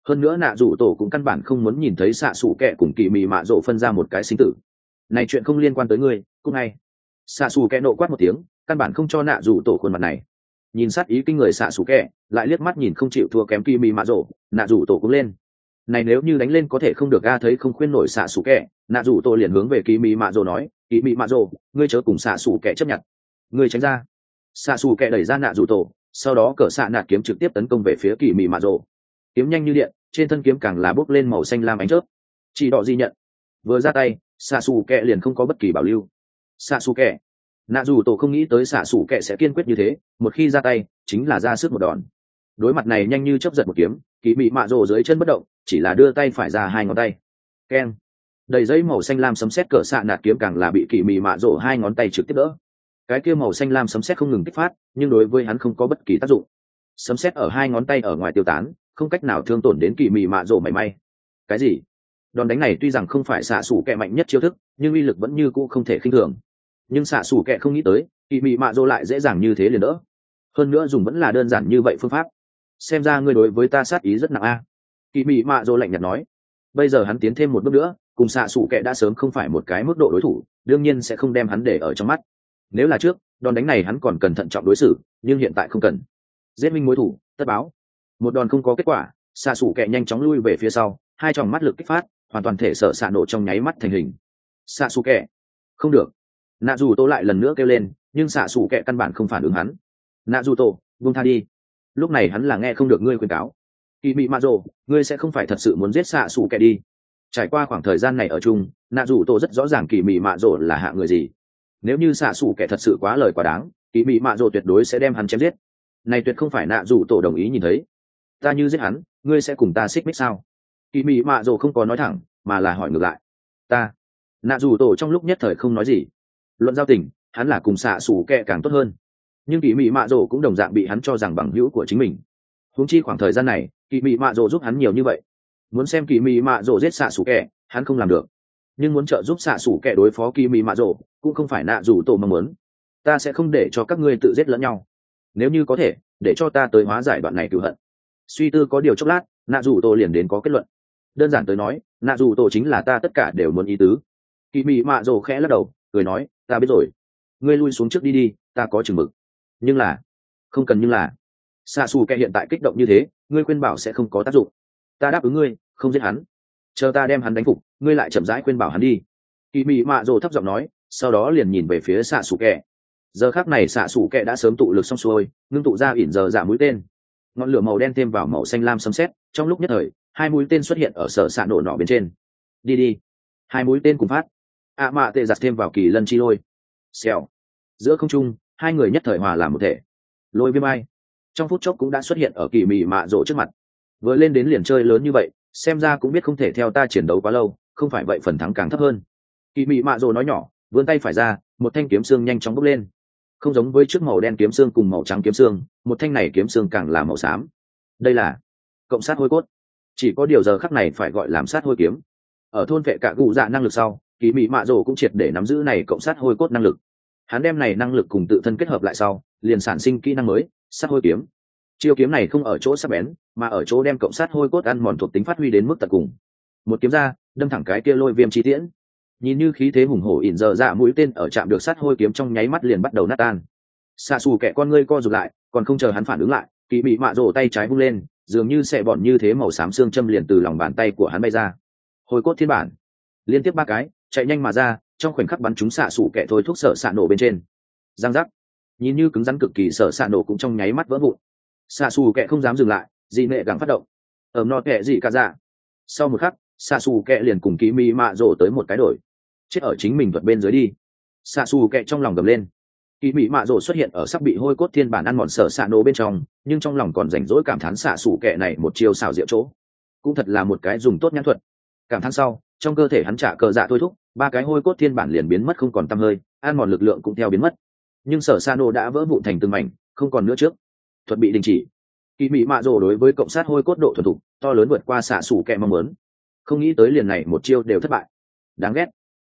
hơn nữa nạ rủ tổ cũng căn bản không muốn nhìn thấy xạ xù kẹ cùng kỳ mị mạ rộ phân ra một cái sinh tử. Này chuyện không liên quan tới ngươi, cũng ngay xạ xù kẹ nộ quát một tiếng, căn bản không cho nạ rủ tổ khuôn mặt này. Nhìn sát ý kinh người xạ xù kẹ, lại liếc mắt nhìn không chịu thua kém kỳ mị mạ rộ, nạ rủ tổ cũng lên. Này nếu như đánh lên có thể không được ga thấy không khuyên nổi xạ xù kẹ, nạ rủ tổ liền hướng về kỳ mị mạ rộ nói, kỳ mị mạ rộ, ngươi chớ cùng xạ xù kẹ chấp nhận. Ngươi tránh ra. Xạ xù kẹ đẩy ra nạ rủ tổ, sau đó cỡ xạ nạt kiếm trực tiếp tấn công về phía kỳ mị mạ rộ kiếm nhanh như điện, trên thân kiếm càng là bốc lên màu xanh lam ánh chớp. Chỉ đỏ di nhận? Vừa ra tay xạ xù kẹ liền không có bất kỳ bảo lưu. Xạ xù kẹ. Nạ dù tổ không nghĩ tới xạ xù kẹ sẽ kiên quyết như thế, một khi ra tay, chính là ra sức một đòn. Đối mặt này nhanh như chấp giật một kiếm kỳ bị mạ rồ dưới chân bất động, chỉ là đưa tay phải ra hai ngón tay. Keng. Đầy giấy màu xanh lam sấm xét cỡ xạ nạt kiếm càng là bị kỳ mị mạ rổ hai ngón tay trực tiếp đỡ. Cái kia màu xanh lam sấm xét không ngừng kích phát, nhưng đối với hắn không có bất kỳ tác dụng. Sấm xét ở hai ngón tay ở ngoài tiêu tán không cách nào thương tổn đến kỳ mị mạ rổ mảy may. Cái gì? Đòn đánh này tuy rằng không phải xạ xủ kẹ mạnh nhất chiêu thức, nhưng uy lực vẫn như cũ không thể khinh thường. Nhưng xạ xủ kẹ không nghĩ tới, kỳ mị mạ rổ lại dễ dàng như thế liền đỡ. Hơn nữa dùng vẫn là đơn giản như vậy phương pháp. Xem ra ngươi đối với ta sát ý rất nặng a. Kỳ mị mạ rổ lạnh nhạt nói. Bây giờ hắn tiến thêm một bước nữa, cùng xạ xủ kẹ đã sớm không phải một cái mức độ đối thủ, đương nhiên sẽ không đem hắn để ở trong mắt. Nếu là trước, đòn đánh này hắn còn cần thận trọng đối xử, nhưng hiện tại không cần. Giết minh mối thủ, tất báo một đòn không có kết quả, xạ xù kẹ nhanh chóng lui về phía sau, hai tròng mắt lực kích phát, hoàn toàn thể sợ xạ nổ trong nháy mắt thành hình. Xạ xù kẹ không được. Nạ dù tô lại lần nữa kêu lên, nhưng xạ xù kẹ căn bản không phản ứng hắn. Nạ dù tô, buông tha đi. Lúc này hắn là nghe không được ngươi khuyên cáo. Kỳ mị mạ rồ, ngươi sẽ không phải thật sự muốn giết xạ xù kẹ đi. Trải qua khoảng thời gian này ở chung, nạ dù tô rất rõ ràng kỳ mị mạ rồ là hạ người gì. Nếu như xạ xù kẹ thật sự quá lời quá đáng, kỳ mị mạ rồ tuyệt đối sẽ đem hắn chém giết. Này tuyệt không phải nạ dù tổ đồng ý nhìn thấy ta như giết hắn ngươi sẽ cùng ta xích mích sao? Kỳ mị mạ rồ không có nói thẳng mà là hỏi ngược lại. Ta. Nạ dù tổ trong lúc nhất thời không nói gì. Luận giao tình hắn là cùng xạ xù kẹ càng tốt hơn. Nhưng kỳ mị mạ rồ cũng đồng dạng bị hắn cho rằng bằng hữu của chính mình. Huống chi khoảng thời gian này kỳ mị mạ rồ giúp hắn nhiều như vậy. Muốn xem kỳ mị mạ rồ giết xạ xù kẹ hắn không làm được. Nhưng muốn trợ giúp xạ xù kẻ đối phó kỳ Mị mạ Rồ, cũng không phải nạ dù tổ mong muốn. Ta sẽ không để cho các ngươi tự giết lẫn nhau. Nếu như có thể để cho ta tới hóa giải đoạn này cựu hận suy tư có điều chốc lát, nạ dù tổ liền đến có kết luận. Đơn giản tới nói, nạ dù tổ chính là ta tất cả đều muốn ý tứ. Kỳ mị mạ dồ khẽ lắc đầu, cười nói, ta biết rồi. Ngươi lui xuống trước đi đi, ta có chừng mực. Nhưng là, không cần nhưng là. Xa xù kẻ hiện tại kích động như thế, ngươi khuyên bảo sẽ không có tác dụng. Ta đáp ứng ngươi, không giết hắn. Chờ ta đem hắn đánh phục, ngươi lại chậm rãi khuyên bảo hắn đi. Kỳ mị mạ rồ thấp giọng nói, sau đó liền nhìn về phía xạ xù kẹ giờ khác này xạ xù kẹ đã sớm tụ lực xong xuôi, ngưng tụ ra ỉn giờ giả mũi tên ngọn lửa màu đen thêm vào màu xanh lam sấm xét trong lúc nhất thời, hai mũi tên xuất hiện ở sở xạ nổ nỏ bên trên. Đi đi. Hai mũi tên cùng phát. Ạ mạ tệ giặt thêm vào kỳ lân chi lôi. Xèo. Giữa không trung, hai người nhất thời hòa làm một thể. Lôi viêm ai. Trong phút chốc cũng đã xuất hiện ở kỳ mị mạ rỗ trước mặt. Vừa lên đến liền chơi lớn như vậy, xem ra cũng biết không thể theo ta chiến đấu quá lâu, không phải vậy phần thắng càng thấp hơn. Kỳ mị mạ rỗ nói nhỏ, vươn tay phải ra, một thanh kiếm xương nhanh chóng bốc lên không giống với chiếc màu đen kiếm xương cùng màu trắng kiếm xương, một thanh này kiếm xương càng là màu xám. Đây là cộng sát hôi cốt. Chỉ có điều giờ khắc này phải gọi làm sát hôi kiếm. Ở thôn vệ cả cụ dạ năng lực sau, kỳ mị mạ rồ cũng triệt để nắm giữ này cộng sát hôi cốt năng lực. Hắn đem này năng lực cùng tự thân kết hợp lại sau, liền sản sinh kỹ năng mới, sát hôi kiếm. Chiêu kiếm này không ở chỗ sắc bén, mà ở chỗ đem cộng sát hôi cốt ăn mòn thuộc tính phát huy đến mức tận cùng. Một kiếm ra, đâm thẳng cái kia lôi viêm chi tiễn nhìn như khí thế hùng hổ ỉn dở dạ mũi tên ở chạm được sát hôi kiếm trong nháy mắt liền bắt đầu nát tan. Xạ xù kẻ con ngươi co rụt lại, còn không chờ hắn phản ứng lại, kỳ bị mạ rổ tay trái vung lên, dường như sẽ bọn như thế màu xám xương châm liền từ lòng bàn tay của hắn bay ra. Hồi cốt thiên bản. Liên tiếp ba cái, chạy nhanh mà ra, trong khoảnh khắc bắn chúng xạ xù kẻ thôi thuốc sợ xạ nổ bên trên. Giang giác. Nhìn như cứng rắn cực kỳ, sợ xạ nổ cũng trong nháy mắt vỡ vụn. Xạ xù kẻ không dám dừng lại, dị nệ gắng phát động. Ẩm no kẻ gì cả dạ. Sau một khắc, xạ xù kẻ liền cùng kỳ mỹ mạ rổ tới một cái đổi chết ở chính mình thuật bên dưới đi. Xạ xù kẹ trong lòng gầm lên. Kỳ mỹ mạ rổ xuất hiện ở sắp bị hôi cốt thiên bản ăn mòn sở xạ nổ bên trong, nhưng trong lòng còn rảnh rỗi cảm thán xạ xù kẹ này một chiêu xào rượu chỗ. Cũng thật là một cái dùng tốt nhãn thuật. Cảm thán sau, trong cơ thể hắn trả cờ dạ thôi thúc, ba cái hôi cốt thiên bản liền biến mất không còn tăm hơi, ăn mòn lực lượng cũng theo biến mất. Nhưng sở sa nổ đã vỡ vụn thành từng mảnh, không còn nữa trước. Thuật bị đình chỉ. Kỳ mị mạ rồ đối với cộng sát hôi cốt độ thuần thục, to lớn vượt qua xạ xù kẹ mong muốn. Không nghĩ tới liền này một chiêu đều thất bại. Đáng ghét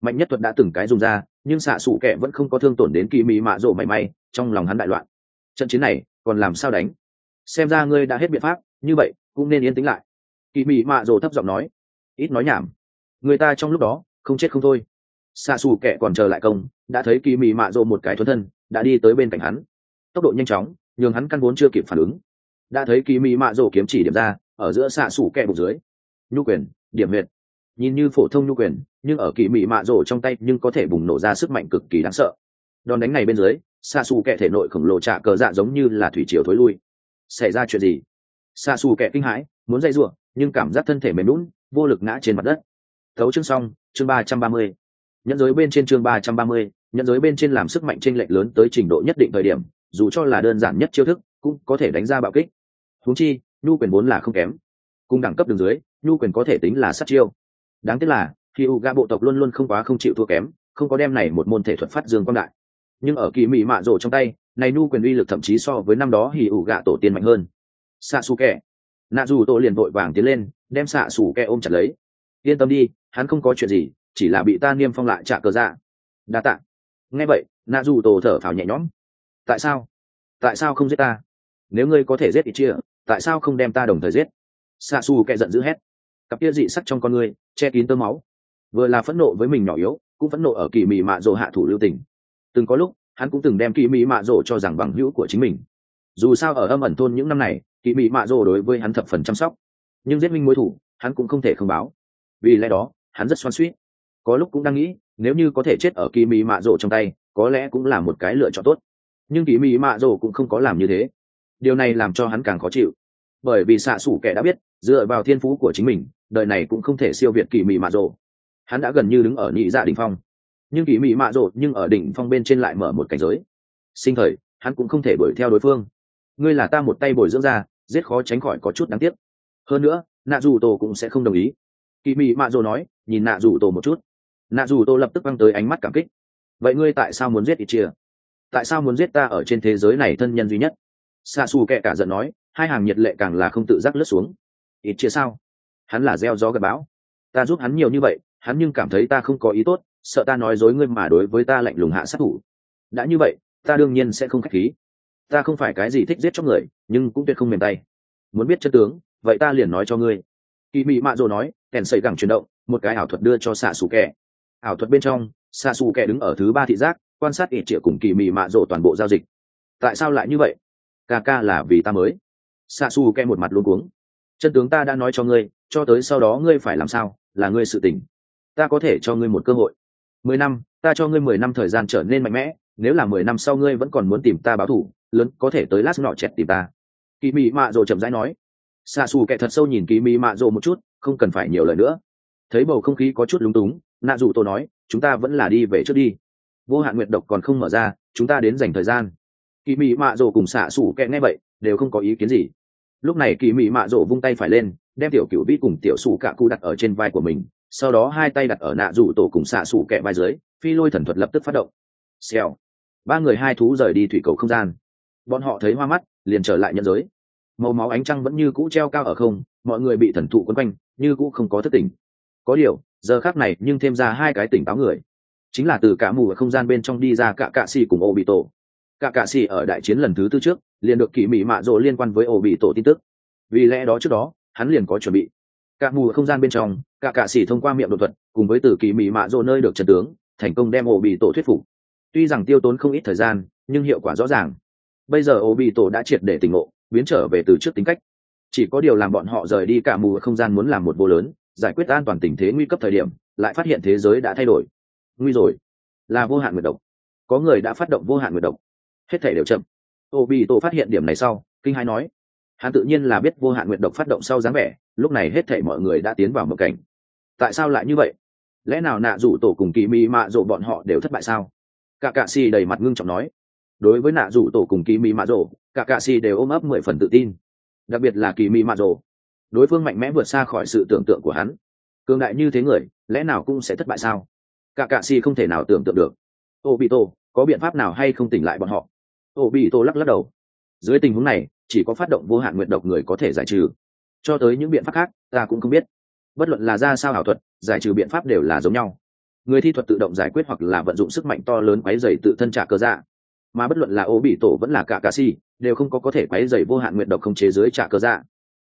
mạnh nhất thuật đã từng cái dùng ra, nhưng xạ xù kẹ vẫn không có thương tổn đến kỳ mỹ mạ rộ mảy may, trong lòng hắn đại loạn. Trận chiến này, còn làm sao đánh? Xem ra ngươi đã hết biện pháp, như vậy, cũng nên yên tĩnh lại. Kỳ mỹ mạ rộ thấp giọng nói. Ít nói nhảm. Người ta trong lúc đó, không chết không thôi. Xạ xù kẹ còn chờ lại công, đã thấy kỳ mỹ mạ rộ một cái thuần thân, đã đi tới bên cạnh hắn. Tốc độ nhanh chóng, nhường hắn căn vốn chưa kịp phản ứng. Đã thấy kỳ mỹ mạ rộ kiếm chỉ điểm ra, ở giữa xạ xù kẹ bục dưới. Nhu quyền, điểm huyệt nhìn như phổ thông nhu quyền, nhưng ở kỳ mị mạ rổ trong tay nhưng có thể bùng nổ ra sức mạnh cực kỳ đáng sợ. Đòn đánh này bên dưới xa xù kẻ thể nội khổng lồ trả cờ dạ giống như là thủy triều thối lui. Xảy ra chuyện gì? Xa xù kẻ kinh hãi, muốn dây ruộng nhưng cảm giác thân thể mềm lún vô lực ngã trên mặt đất. Thấu chương xong, chương ba trăm ba mươi. Nhẫn giới bên trên chương ba trăm ba mươi, nhẫn giới bên trên làm sức mạnh tranh lệch lớn tới trình độ nhất định thời điểm, dù cho là đơn giản nhất chiêu thức, cũng có thể đánh ra bạo kích. Húng chi, nhu quyền vốn là không kém. Cùng đẳng cấp đường dưới, nhu quyền có thể tính là sát chiêu đáng tiếc là, khi u ga bộ tộc luôn luôn không quá không chịu thua kém, không có đem này một môn thể thuật phát dương quang đại. Nhưng ở kỳ mỹ mạ rổ trong tay, này nu quyền uy lực thậm chí so với năm đó hì ủ gạ tổ tiên mạnh hơn. Xạ xù kẹ nạ dù tổ liền vội vàng tiến lên, đem xạ xù kẹ ôm chặt lấy. Yên tâm đi, hắn không có chuyện gì, chỉ là bị ta niêm phong lại trả cờ dạ. Đa tạ. Nghe vậy nạ dù tổ thở phào nhẹ nhõm. Tại sao? Tại sao không giết ta? Nếu ngươi có thể giết ít chia, tại sao không đem ta đồng thời giết? Xạ xù kẹ giận dữ hét cặp kia dị sắc trong con người che kín tơ máu. Vừa là phẫn nộ với mình nhỏ yếu, cũng phẫn nộ ở kỳ mị mạ rồ hạ thủ lưu tình. Từng có lúc, hắn cũng từng đem kỳ mị mạ rồ cho rằng bằng hữu của chính mình. Dù sao ở âm ẩn thôn những năm này, kỳ mị mạ rồ đối với hắn thập phần chăm sóc. Nhưng giết minh mối thủ, hắn cũng không thể không báo. Vì lẽ đó, hắn rất xoan suýt có lúc cũng đang nghĩ, nếu như có thể chết ở kỳ mị mạ rồ trong tay, có lẽ cũng là một cái lựa chọn tốt. Nhưng kỳ mị mạ rồ cũng không có làm như thế. Điều này làm cho hắn càng khó chịu. Bởi vì xạ xủ kẻ đã biết, dựa vào thiên phú của chính mình đời này cũng không thể siêu việt kỳ mị mạ rộ. hắn đã gần như đứng ở nhị dạ đỉnh phong. Nhưng kỳ mị mạ rộ nhưng ở đỉnh phong bên trên lại mở một cảnh giới. Sinh thời, hắn cũng không thể đuổi theo đối phương. Ngươi là ta một tay bồi dưỡng ra, giết khó tránh khỏi có chút đáng tiếc. Hơn nữa, nạ dù tổ cũng sẽ không đồng ý. Kỳ mị mạ rộ nói, nhìn nạ dù tổ một chút. Nạ dù tổ lập tức văng tới ánh mắt cảm kích. Vậy ngươi tại sao muốn giết ít chia tại sao muốn giết ta ở trên thế giới này thân nhân duy nhất? Xa xù kệ cả giận nói, hai hàng nhiệt lệ càng là không tự giác lướt xuống. Ít chia sao? Hắn là gieo gió gặp bão. Ta giúp hắn nhiều như vậy, hắn nhưng cảm thấy ta không có ý tốt, sợ ta nói dối ngươi mà đối với ta lạnh lùng hạ sát thủ. Đã như vậy, ta đương nhiên sẽ không khách khí. Ta không phải cái gì thích giết cho người, nhưng cũng tuyệt không mềm tay. Muốn biết chân tướng, vậy ta liền nói cho ngươi. Kỳ mị mạ rồ nói, kèn sẩy gẳng chuyển động, một cái ảo thuật đưa cho xạ xù kẻ. ảo thuật bên trong, xạ xù kẻ đứng ở thứ ba thị giác, quan sát ít triệu cùng kỳ mị mạ rồ toàn bộ giao dịch. Tại sao lại như vậy? Ca ca là vì ta mới. Xạ xù kẻ một mặt luôn cuống. Chân tướng ta đã nói cho ngươi cho tới sau đó ngươi phải làm sao, là ngươi sự tình. Ta có thể cho ngươi một cơ hội. Mười năm, ta cho ngươi mười năm thời gian trở nên mạnh mẽ, nếu là mười năm sau ngươi vẫn còn muốn tìm ta báo thủ, lớn, có thể tới lát nọ chẹt tìm ta. Kỳ mị mạ rồ chậm rãi nói. Xa xù kẹt thật sâu nhìn kỳ mị mạ rồ một chút, không cần phải nhiều lời nữa. Thấy bầu không khí có chút lúng túng, nạ dù tôi nói, chúng ta vẫn là đi về trước đi. Vô hạn nguyệt độc còn không mở ra, chúng ta đến dành thời gian. Kỳ mị mạ rồ cùng xạ xù kẹt nghe vậy, đều không có ý kiến gì. Lúc này kỳ mị mạ rồ vung tay phải lên đem tiểu cựu vĩ cùng tiểu sủ cạ cụ đặt ở trên vai của mình, sau đó hai tay đặt ở nạ rủ tổ cùng xạ sủ kẹ vai dưới, phi lôi thần thuật lập tức phát động. Xèo. Ba người hai thú rời đi thủy cầu không gian. Bọn họ thấy hoa mắt, liền trở lại nhân giới. Màu máu ánh trăng vẫn như cũ treo cao ở không, mọi người bị thần thụ quấn quanh, như cũ không có thất tình. có điều, giờ khác này nhưng thêm ra hai cái tỉnh táo người. Chính là từ cả mù ở không gian bên trong đi ra cả cạ xì cùng ô bị tổ cả cạ xì ở đại chiến lần thứ tư trước, liền được kỳ mỹ mạ rộ liên quan với ô bị tổ tin tức. Vì lẽ đó trước đó hắn liền có chuẩn bị. Cả mù ở không gian bên trong, cả cạ xỉ thông qua miệng đột thuật, cùng với từ kỳ mỹ mạ rộ nơi được trần tướng, thành công đem ổ bị tổ thuyết phục. Tuy rằng tiêu tốn không ít thời gian, nhưng hiệu quả rõ ràng. Bây giờ ổ bị tổ đã triệt để tỉnh ngộ, biến trở về từ trước tính cách. Chỉ có điều làm bọn họ rời đi cả mù ở không gian muốn làm một vô lớn, giải quyết an toàn tình thế nguy cấp thời điểm, lại phát hiện thế giới đã thay đổi. Nguy rồi. Là vô hạn nguyệt độc. Có người đã phát động vô hạn nguyệt độc. Hết thể đều chậm. Ô bị tổ phát hiện điểm này sau, kinh hai nói hắn tự nhiên là biết vô hạn nguyện độc phát động sau dáng vẻ, lúc này hết thể mọi người đã tiến vào một cảnh. Tại sao lại như vậy? Lẽ nào nạ rủ tổ cùng kỳ mỹ mạ rộ bọn họ đều thất bại sao? Cả cạ xì đầy mặt ngưng trọng nói. Đối với nạ rủ tổ cùng kỳ mỹ mạ rộ, cả cạ xì đều ôm ấp mười phần tự tin. Đặc biệt là kỳ mỹ mạ rộ. Đối phương mạnh mẽ vượt xa khỏi sự tưởng tượng của hắn. Cường đại như thế người, lẽ nào cũng sẽ thất bại sao? Cả cạ xì không thể nào tưởng tượng được. Ô bị tổ có biện pháp nào hay không tỉnh lại bọn họ? Ô bị tổ lắc lắc đầu dưới tình huống này, chỉ có phát động vô hạn nguyện độc người có thể giải trừ. Cho tới những biện pháp khác, ta cũng không biết. Bất luận là ra sao ảo thuật, giải trừ biện pháp đều là giống nhau. Người thi thuật tự động giải quyết hoặc là vận dụng sức mạnh to lớn quấy dày tự thân trả cơ dạ. Mà bất luận là ô bị tổ vẫn là cả cà si, đều không có có thể quấy dày vô hạn nguyện độc không chế dưới trả cơ dạ.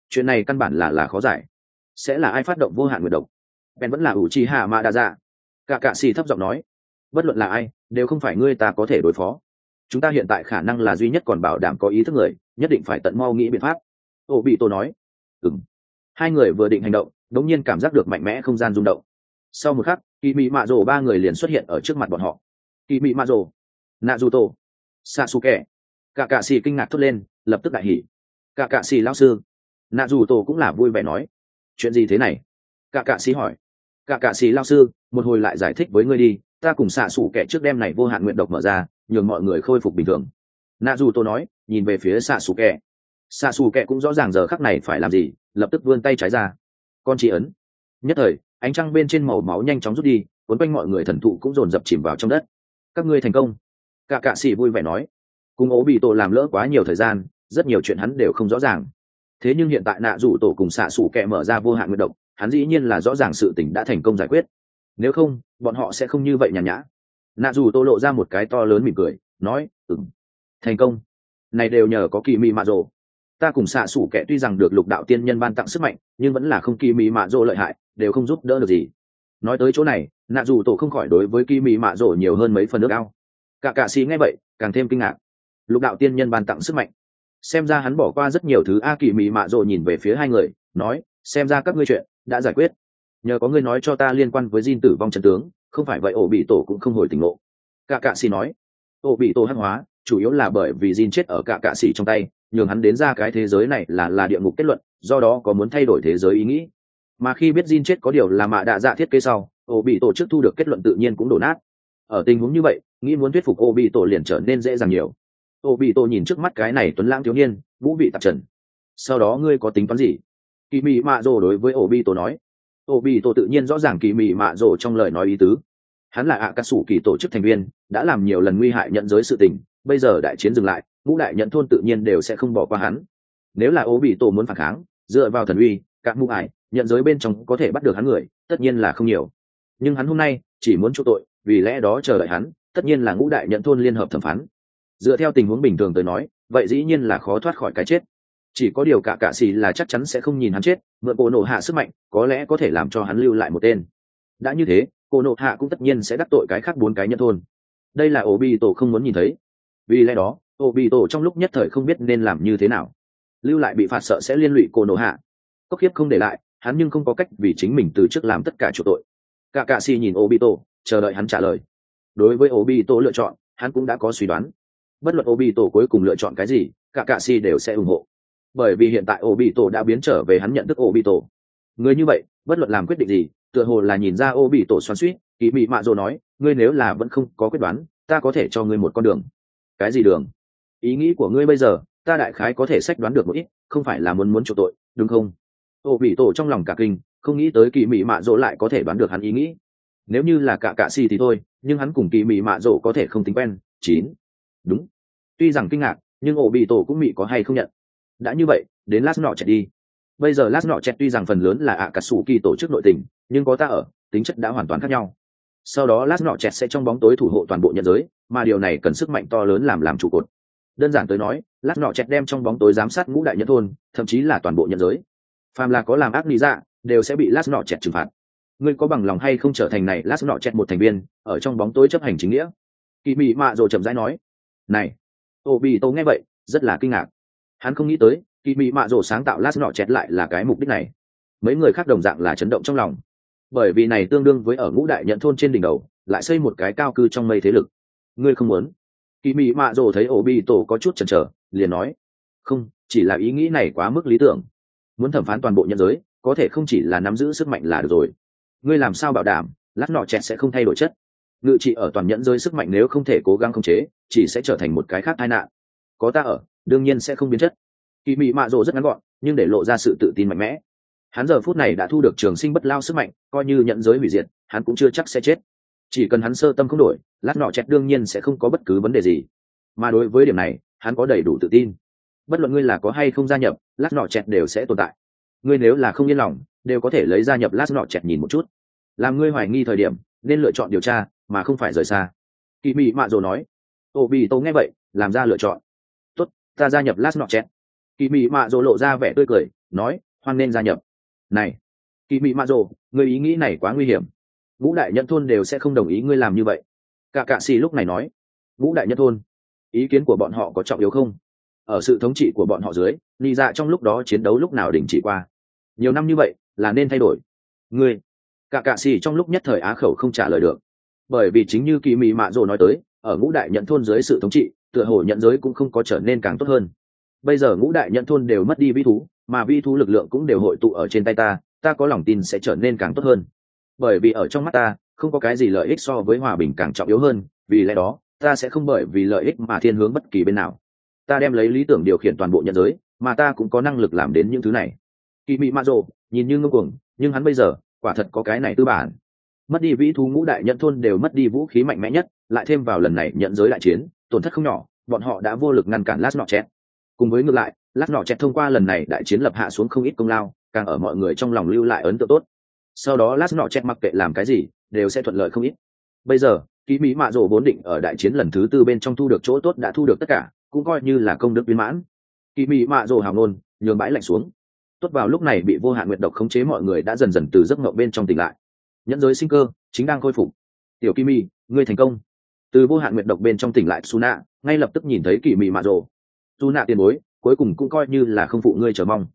Chuyện này căn bản là là khó giải. Sẽ là ai phát động vô hạn nguyện độc? Bèn vẫn là ủ chi hạ mạ đa dạ cả cạ si thấp giọng nói, bất luận là ai, đều không phải ngươi ta có thể đối phó chúng ta hiện tại khả năng là duy nhất còn bảo đảm có ý thức người, nhất định phải tận mau nghĩ biện pháp. Ô bị tổ nói. Ừng hai người vừa định hành động, đống nhiên cảm giác được mạnh mẽ không gian rung động. Sau một khắc kỳ mị mạ rồ ba người liền xuất hiện ở trước mặt bọn họ. Kỳ mị mạ rồ. Nạ dù tổ sa xù kẻ cả cạ xì kinh ngạc thốt lên, lập tức đại hỉ. Cả cạ xì lao sư. Nạ dù tổ cũng là vui vẻ nói. Chuyện gì thế này? Cả cạ xì hỏi. Cả cạ xì lao sư, một hồi lại giải thích với ngươi đi, ta cùng xạ xù kẻ trước đêm này vô hạn nguyện độc mở ra nhường mọi người khôi phục bình thường. Nạ dù tổ nói nhìn về phía xạ xù Kẹ, xạ xù Kẹ cũng rõ ràng giờ khắc này phải làm gì lập tức vươn tay trái ra. Con chỉ ấn. Nhất thời ánh trăng bên trên màu máu nhanh chóng rút đi cuốn quanh mọi người thần thụ cũng dồn dập chìm vào trong đất. Các ngươi thành công. Cả cạ sĩ vui vẻ nói. Cùng ố bị tổ làm lỡ quá nhiều thời gian rất nhiều chuyện hắn đều không rõ ràng. Thế nhưng hiện tại nạ rủ tổ cùng xạ xủ kẹ mở ra vô hạn nguyện động hắn dĩ nhiên là rõ ràng sự tỉnh đã thành công giải quyết. Nếu không bọn họ sẽ không như vậy nhàn nhã nạ Dù tô lộ ra một cái to lớn mỉm cười, nói ừng thành công. Này đều nhờ có kỳ mị mạ rồ. Ta cùng xạ xủ kẻ tuy rằng được lục đạo tiên nhân ban tặng sức mạnh, nhưng vẫn là không kỳ mị mạ rồ lợi hại, đều không giúp đỡ được gì. Nói tới chỗ này, nạ dù tổ không khỏi đối với kỳ mị mạ rồ nhiều hơn mấy phần nước ao. Cả cạ xì nghe vậy, càng thêm kinh ngạc. Lục đạo tiên nhân ban tặng sức mạnh. Xem ra hắn bỏ qua rất nhiều thứ, a kỳ mị mạ rồ nhìn về phía hai người, nói, xem ra các ngươi chuyện đã giải quyết. Nhờ có ngươi nói cho ta liên quan với diên tử vong trần tướng không phải vậy ổ bị tổ cũng không hồi tỉnh ngộ cả cạ xì nói ổ bị tổ hắc hóa chủ yếu là bởi vì Jin chết ở cả cạ sĩ trong tay, nhường hắn đến ra cái thế giới này là là địa ngục kết luận, do đó có muốn thay đổi thế giới ý nghĩ. Mà khi biết Jin chết có điều là mạ đạ dạ thiết kế sau, ổ bị tổ chức thu được kết luận tự nhiên cũng đổ nát. Ở tình huống như vậy, nghĩ muốn thuyết phục ổ bị tổ liền trở nên dễ dàng nhiều. Ổ bị tổ nhìn trước mắt cái này tuấn lãng thiếu niên, vũ vị tạp trần. Sau đó ngươi có tính toán gì? Kỳ Mị Mạ rồ đối với ổ bị tổ nói. Ô bị tổ tự nhiên rõ ràng Kỳ Mị Mạ rồ trong lời nói ý tứ. Hắn là ạ ca sủ kỳ tổ chức thành viên, đã làm nhiều lần nguy hại nhận giới sự tình, bây giờ đại chiến dừng lại ngũ đại nhận thôn tự nhiên đều sẽ không bỏ qua hắn. Nếu là ô bị tổ muốn phản kháng dựa vào thần uy các mũ ải nhận giới bên trong có thể bắt được hắn người tất nhiên là không nhiều. Nhưng hắn hôm nay chỉ muốn chu tội vì lẽ đó chờ đợi hắn tất nhiên là ngũ đại nhận thôn liên hợp thẩm phán. Dựa theo tình huống bình thường tới nói vậy dĩ nhiên là khó thoát khỏi cái chết chỉ có điều cả cạ xì là chắc chắn sẽ không nhìn hắn chết, mượn cổ nộ hạ sức mạnh, có lẽ có thể làm cho hắn lưu lại một tên. Đã như thế, cổ nộ hạ cũng tất nhiên sẽ đắc tội cái khác bốn cái nhân thôn. Đây là ổ bị tổ không muốn nhìn thấy. Vì lẽ đó ổ bị tổ trong lúc nhất thời không biết nên làm như thế nào. Lưu lại bị phạt sợ sẽ liên lụy cổ nộ hạ. Cốc khiếp không để lại, hắn nhưng không có cách vì chính mình từ trước làm tất cả chủ tội. Cả cạ xì nhìn ổ bị tổ chờ đợi hắn trả lời. Đối với ổ bị tổ lựa chọn, hắn cũng đã có suy đoán. Bất luận ổ bị tổ cuối cùng lựa chọn cái gì, cả cạ xì đều sẽ ủng hộ bởi vì hiện tại ổ bị tổ đã biến trở về hắn nhận thức ổ bị tổ người như vậy, bất luận làm quyết định gì, tựa hồ là nhìn ra ổ bị tổ xoắn suýt kỳ mị mạ dồ nói, ngươi nếu là vẫn không có quyết đoán, ta có thể cho ngươi một con đường. Cái gì đường? Ý nghĩ của ngươi bây giờ, ta đại khái có thể sách đoán được một ít, không phải là muốn muốn chỗ tội, đúng không? Ổ bị tổ trong lòng cả kinh, không nghĩ tới kỳ mị mạ dỗ lại có thể đoán được hắn ý nghĩ. Nếu như là cả cạ xì thì thôi, nhưng hắn cùng kỳ mị mạ dỗ có thể không tính quen. Chín. Đúng. Tuy rằng kinh ngạc, nhưng ổ bị tổ cũng mị có hay không nhận đã như vậy, đến lát nọ chạy đi. Bây giờ lát nọ chạy tuy rằng phần lớn là ạ cà sủ kỳ tổ chức nội tình, nhưng có ta ở, tính chất đã hoàn toàn khác nhau. Sau đó lát nọ chẹt sẽ trong bóng tối thủ hộ toàn bộ nhân giới, mà điều này cần sức mạnh to lớn làm làm trụ cột. Đơn giản tới nói lát nọ chẹt đem trong bóng tối giám sát ngũ đại nhân thôn, thậm chí là toàn bộ nhân giới. Phàm là có làm ác lý dạ đều sẽ bị lát nọ chẹt trừng phạt. Ngươi có bằng lòng hay không trở thành này lát nọ chẹt một thành viên, ở trong bóng tối chấp hành chính nghĩa? Kỳ mị mạ rồi chậm rãi nói. Này ô bị tô nghe vậy, rất là kinh ngạc hắn không nghĩ tới, kỳ mị mạ rổ sáng tạo lát nọ chẹt lại là cái mục đích này. Mấy người khác đồng dạng là chấn động trong lòng. Bởi vì này tương đương với ở ngũ đại nhận thôn trên đỉnh đầu, lại xây một cái cao cư trong mây thế lực. Ngươi không muốn? Kỳ mị mạ rổ thấy ổ bị tổ có chút chần chờ, liền nói, không, chỉ là ý nghĩ này quá mức lý tưởng. Muốn thẩm phán toàn bộ nhân giới, có thể không chỉ là nắm giữ sức mạnh là được rồi. Ngươi làm sao bảo đảm, lát nọ chẹt sẽ không thay đổi chất? Ngự trị ở toàn nhẫn giới sức mạnh nếu không thể cố gắng khống chế, chỉ sẽ trở thành một cái khác tai nạn. Có ta ở đương nhiên sẽ không biến chất. Kỳ mị mạ rồ rất ngắn gọn, nhưng để lộ ra sự tự tin mạnh mẽ. Hắn giờ phút này đã thu được trường sinh bất lao sức mạnh, coi như nhận giới hủy diệt, hắn cũng chưa chắc sẽ chết. Chỉ cần hắn sơ tâm không đổi, lát nọ chẹt đương nhiên sẽ không có bất cứ vấn đề gì. Mà đối với điểm này, hắn có đầy đủ tự tin. Bất luận ngươi là có hay không gia nhập, lát nọ chẹt đều sẽ tồn tại. Ngươi nếu là không yên lòng, đều có thể lấy gia nhập lát nọ chẹt nhìn một chút. Làm ngươi hoài nghi thời điểm, nên lựa chọn điều tra, mà không phải rời xa. Kỳ mị mạ rồ nói. Ô bị tô nghe vậy, làm ra lựa chọn ta gia nhập last nọ chẹt kỳ mị mạ rồ lộ ra vẻ tươi cười, nói, hoan nên gia nhập. Này, kỳ mị mạ rồ người ý nghĩ này quá nguy hiểm. Vũ đại nhân thôn đều sẽ không đồng ý ngươi làm như vậy. Cả cạ xì lúc này nói vũ đại nhân thôn, ý kiến của bọn họ có trọng yếu không? Ở sự thống trị của bọn họ dưới, nị dạ trong lúc đó chiến đấu lúc nào đình chỉ qua? Nhiều năm như vậy, là nên thay đổi. Ngươi, cả cạ xì trong lúc nhất thời á khẩu không trả lời được. Bởi vì chính như kỳ mị mạ rồ nói tới, ở ngũ đại nhận thôn dưới sự thống trị tựa hồ nhận giới cũng không có trở nên càng tốt hơn. Bây giờ ngũ đại nhận thôn đều mất đi vi thú, mà vi thú lực lượng cũng đều hội tụ ở trên tay ta ta có lòng tin sẽ trở nên càng tốt hơn. Bởi vì ở trong mắt ta, không có cái gì lợi ích so với hòa bình càng trọng yếu hơn, vì lẽ đó, ta sẽ không bởi vì lợi ích mà thiên hướng bất kỳ bên nào. Ta đem lấy lý tưởng điều khiển toàn bộ nhận giới, mà ta cũng có năng lực làm đến những thứ này. Kỳ mị mạ rồ, nhìn như ngưng cuồng, nhưng hắn bây giờ, quả thật có cái này tư bản. Mất đi vĩ thú ngũ đại nhận thôn đều mất đi vũ khí mạnh mẽ nhất, lại thêm vào lần này nhận giới đại chiến tổn thất không nhỏ, bọn họ đã vô lực ngăn cản lát nọ chẹt cùng với ngược lại lát nọ chẹt thông qua lần này đại chiến lập hạ xuống không ít công lao, càng ở mọi người trong lòng lưu lại ấn tượng tốt. Sau đó lát nọ chẹt mặc kệ làm cái gì, đều sẽ thuận lợi không ít. Bây giờ ký mỹ mạ rổ vốn định ở đại chiến lần thứ tư bên trong thu được chỗ tốt đã thu được tất cả, cũng coi như là công đức viên mãn. Ký mỹ mạ rổ hào nôn nhường bãi lạnh xuống. Tốt vào lúc này bị vô hạn nguyệt độc khống chế mọi người đã dần dần từ giấc mộng bên trong tỉnh lại. Nhẫn giới sinh cơ, chính đang khôi phục. Tiểu kim mi ngươi thành công từ vô hạn nguyện độc bên trong tỉnh lại su nạ ngay lập tức nhìn thấy kỳ mị mạ rồ. Su nạ tiền bối, cuối cùng cũng coi như là không phụ ngươi chờ mong.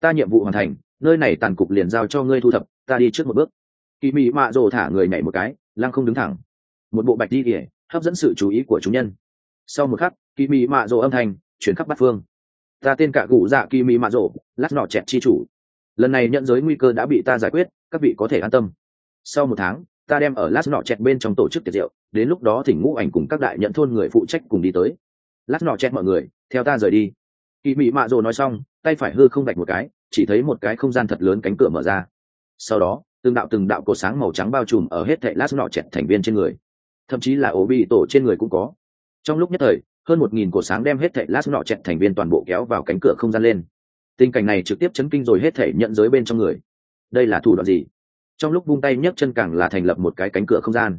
Ta nhiệm vụ hoàn thành, nơi này tàn cục liền giao cho ngươi thu thập, ta đi trước một bước. Kỳ mị mạ rồ thả người nhảy một cái, lăng không đứng thẳng. Một bộ bạch đi kỉa hấp dẫn sự chú ý của chúng nhân. Sau một khắc, kỳ mị mạ rồ âm thanh chuyển khắp bát phương. Ta tên cả cụ dạ kỳ mị mạ rồ, lát nọ chẹt chi chủ. Lần này nhận giới nguy cơ đã bị ta giải quyết, các vị có thể an tâm. Sau một tháng ta đem ở lát nọ chẹt bên trong tổ chức tiệc rượu, đến lúc đó thỉnh ngũ ảnh cùng các đại nhận thôn người phụ trách cùng đi tới. Lát nọ chẹt mọi người, theo ta rời đi. Kỳ mị mạ rồ nói xong, tay phải hư không vạch một cái, chỉ thấy một cái không gian thật lớn cánh cửa mở ra. Sau đó, từng đạo từng đạo cột sáng màu trắng bao trùm ở hết thệ lát nọ chẹt thành viên trên người. Thậm chí là ổ bị tổ trên người cũng có. Trong lúc nhất thời, hơn một nghìn cột sáng đem hết thệ lát nọ chẹt thành viên toàn bộ kéo vào cánh cửa không gian lên. Tình cảnh này trực tiếp chấn kinh rồi hết thể nhận giới bên trong người. Đây là thủ đoạn gì? Trong lúc vung tay nhấc chân càng là thành lập một cái cánh cửa không gian.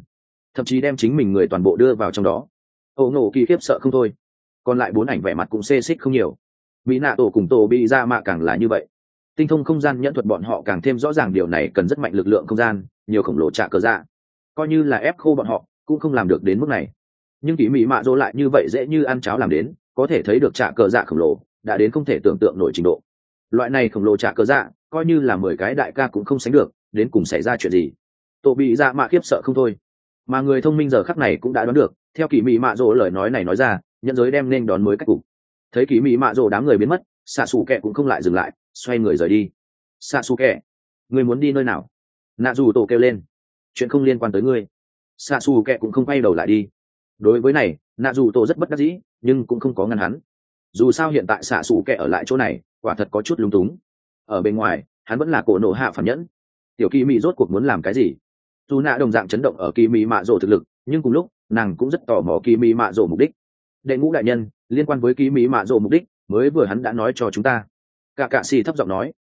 Thậm chí đem chính mình người toàn bộ đưa vào trong đó. Ẩu nổ kỳ khiếp sợ không thôi. Còn lại bốn ảnh vẻ mặt cũng xê xích không nhiều. Mỹ nạ tổ cùng tổ bị ra mạ càng là như vậy. Tinh thông không gian nhẫn thuật bọn họ càng thêm rõ ràng điều này cần rất mạnh lực lượng không gian, nhiều khổng lồ trả cờ ra coi như là ép khô bọn họ, cũng không làm được đến mức này. Nhưng kỳ mỹ mạ dỗ lại như vậy dễ như ăn cháo làm đến, có thể thấy được trả cờ dạ khổng lồ, đã đến không thể tưởng tượng nổi trình độ. Loại này khổng lồ trả cờ dạ coi như là mười cái đại ca cũng không sánh được đến cùng xảy ra chuyện gì. Tổ bị dạ mạ khiếp sợ không thôi. Mà người thông minh giờ khắc này cũng đã đoán được, theo kỳ mỹ mạ rỗ lời nói này nói ra nhân giới đem nên đón mới cách cục. Thấy kỳ mỹ mạ rỗ đám người biến mất xạ xù kẹ cũng không lại dừng lại, xoay người rời đi. Xạ xù kẹ, người muốn đi nơi nào? Nạ dù tổ kêu lên. Chuyện không liên quan tới ngươi. Xạ xù kẹ cũng không quay đầu lại đi. Đối với này, nạ dù tổ rất bất đắc dĩ, nhưng cũng không có ngăn hắn. Dù sao hiện tại xạ xù kẹ ở lại chỗ này, quả thật có chút lung túng. Ở bên ngoài, hắn vẫn là cổ nộ hạ phản nhẫn tiểu kỳ mỹ rốt cuộc muốn làm cái gì? Dù nạ đồng dạng chấn động ở kỳ mỹ mạ rộ thực lực, nhưng cùng lúc, nàng cũng rất tò mò kỳ mỹ mạ rộ mục đích. Đệ ngũ đại nhân, liên quan với kỳ mỹ mạ rộ mục đích, mới vừa hắn đã nói cho chúng ta. Cả cạ xì thấp giọng nói.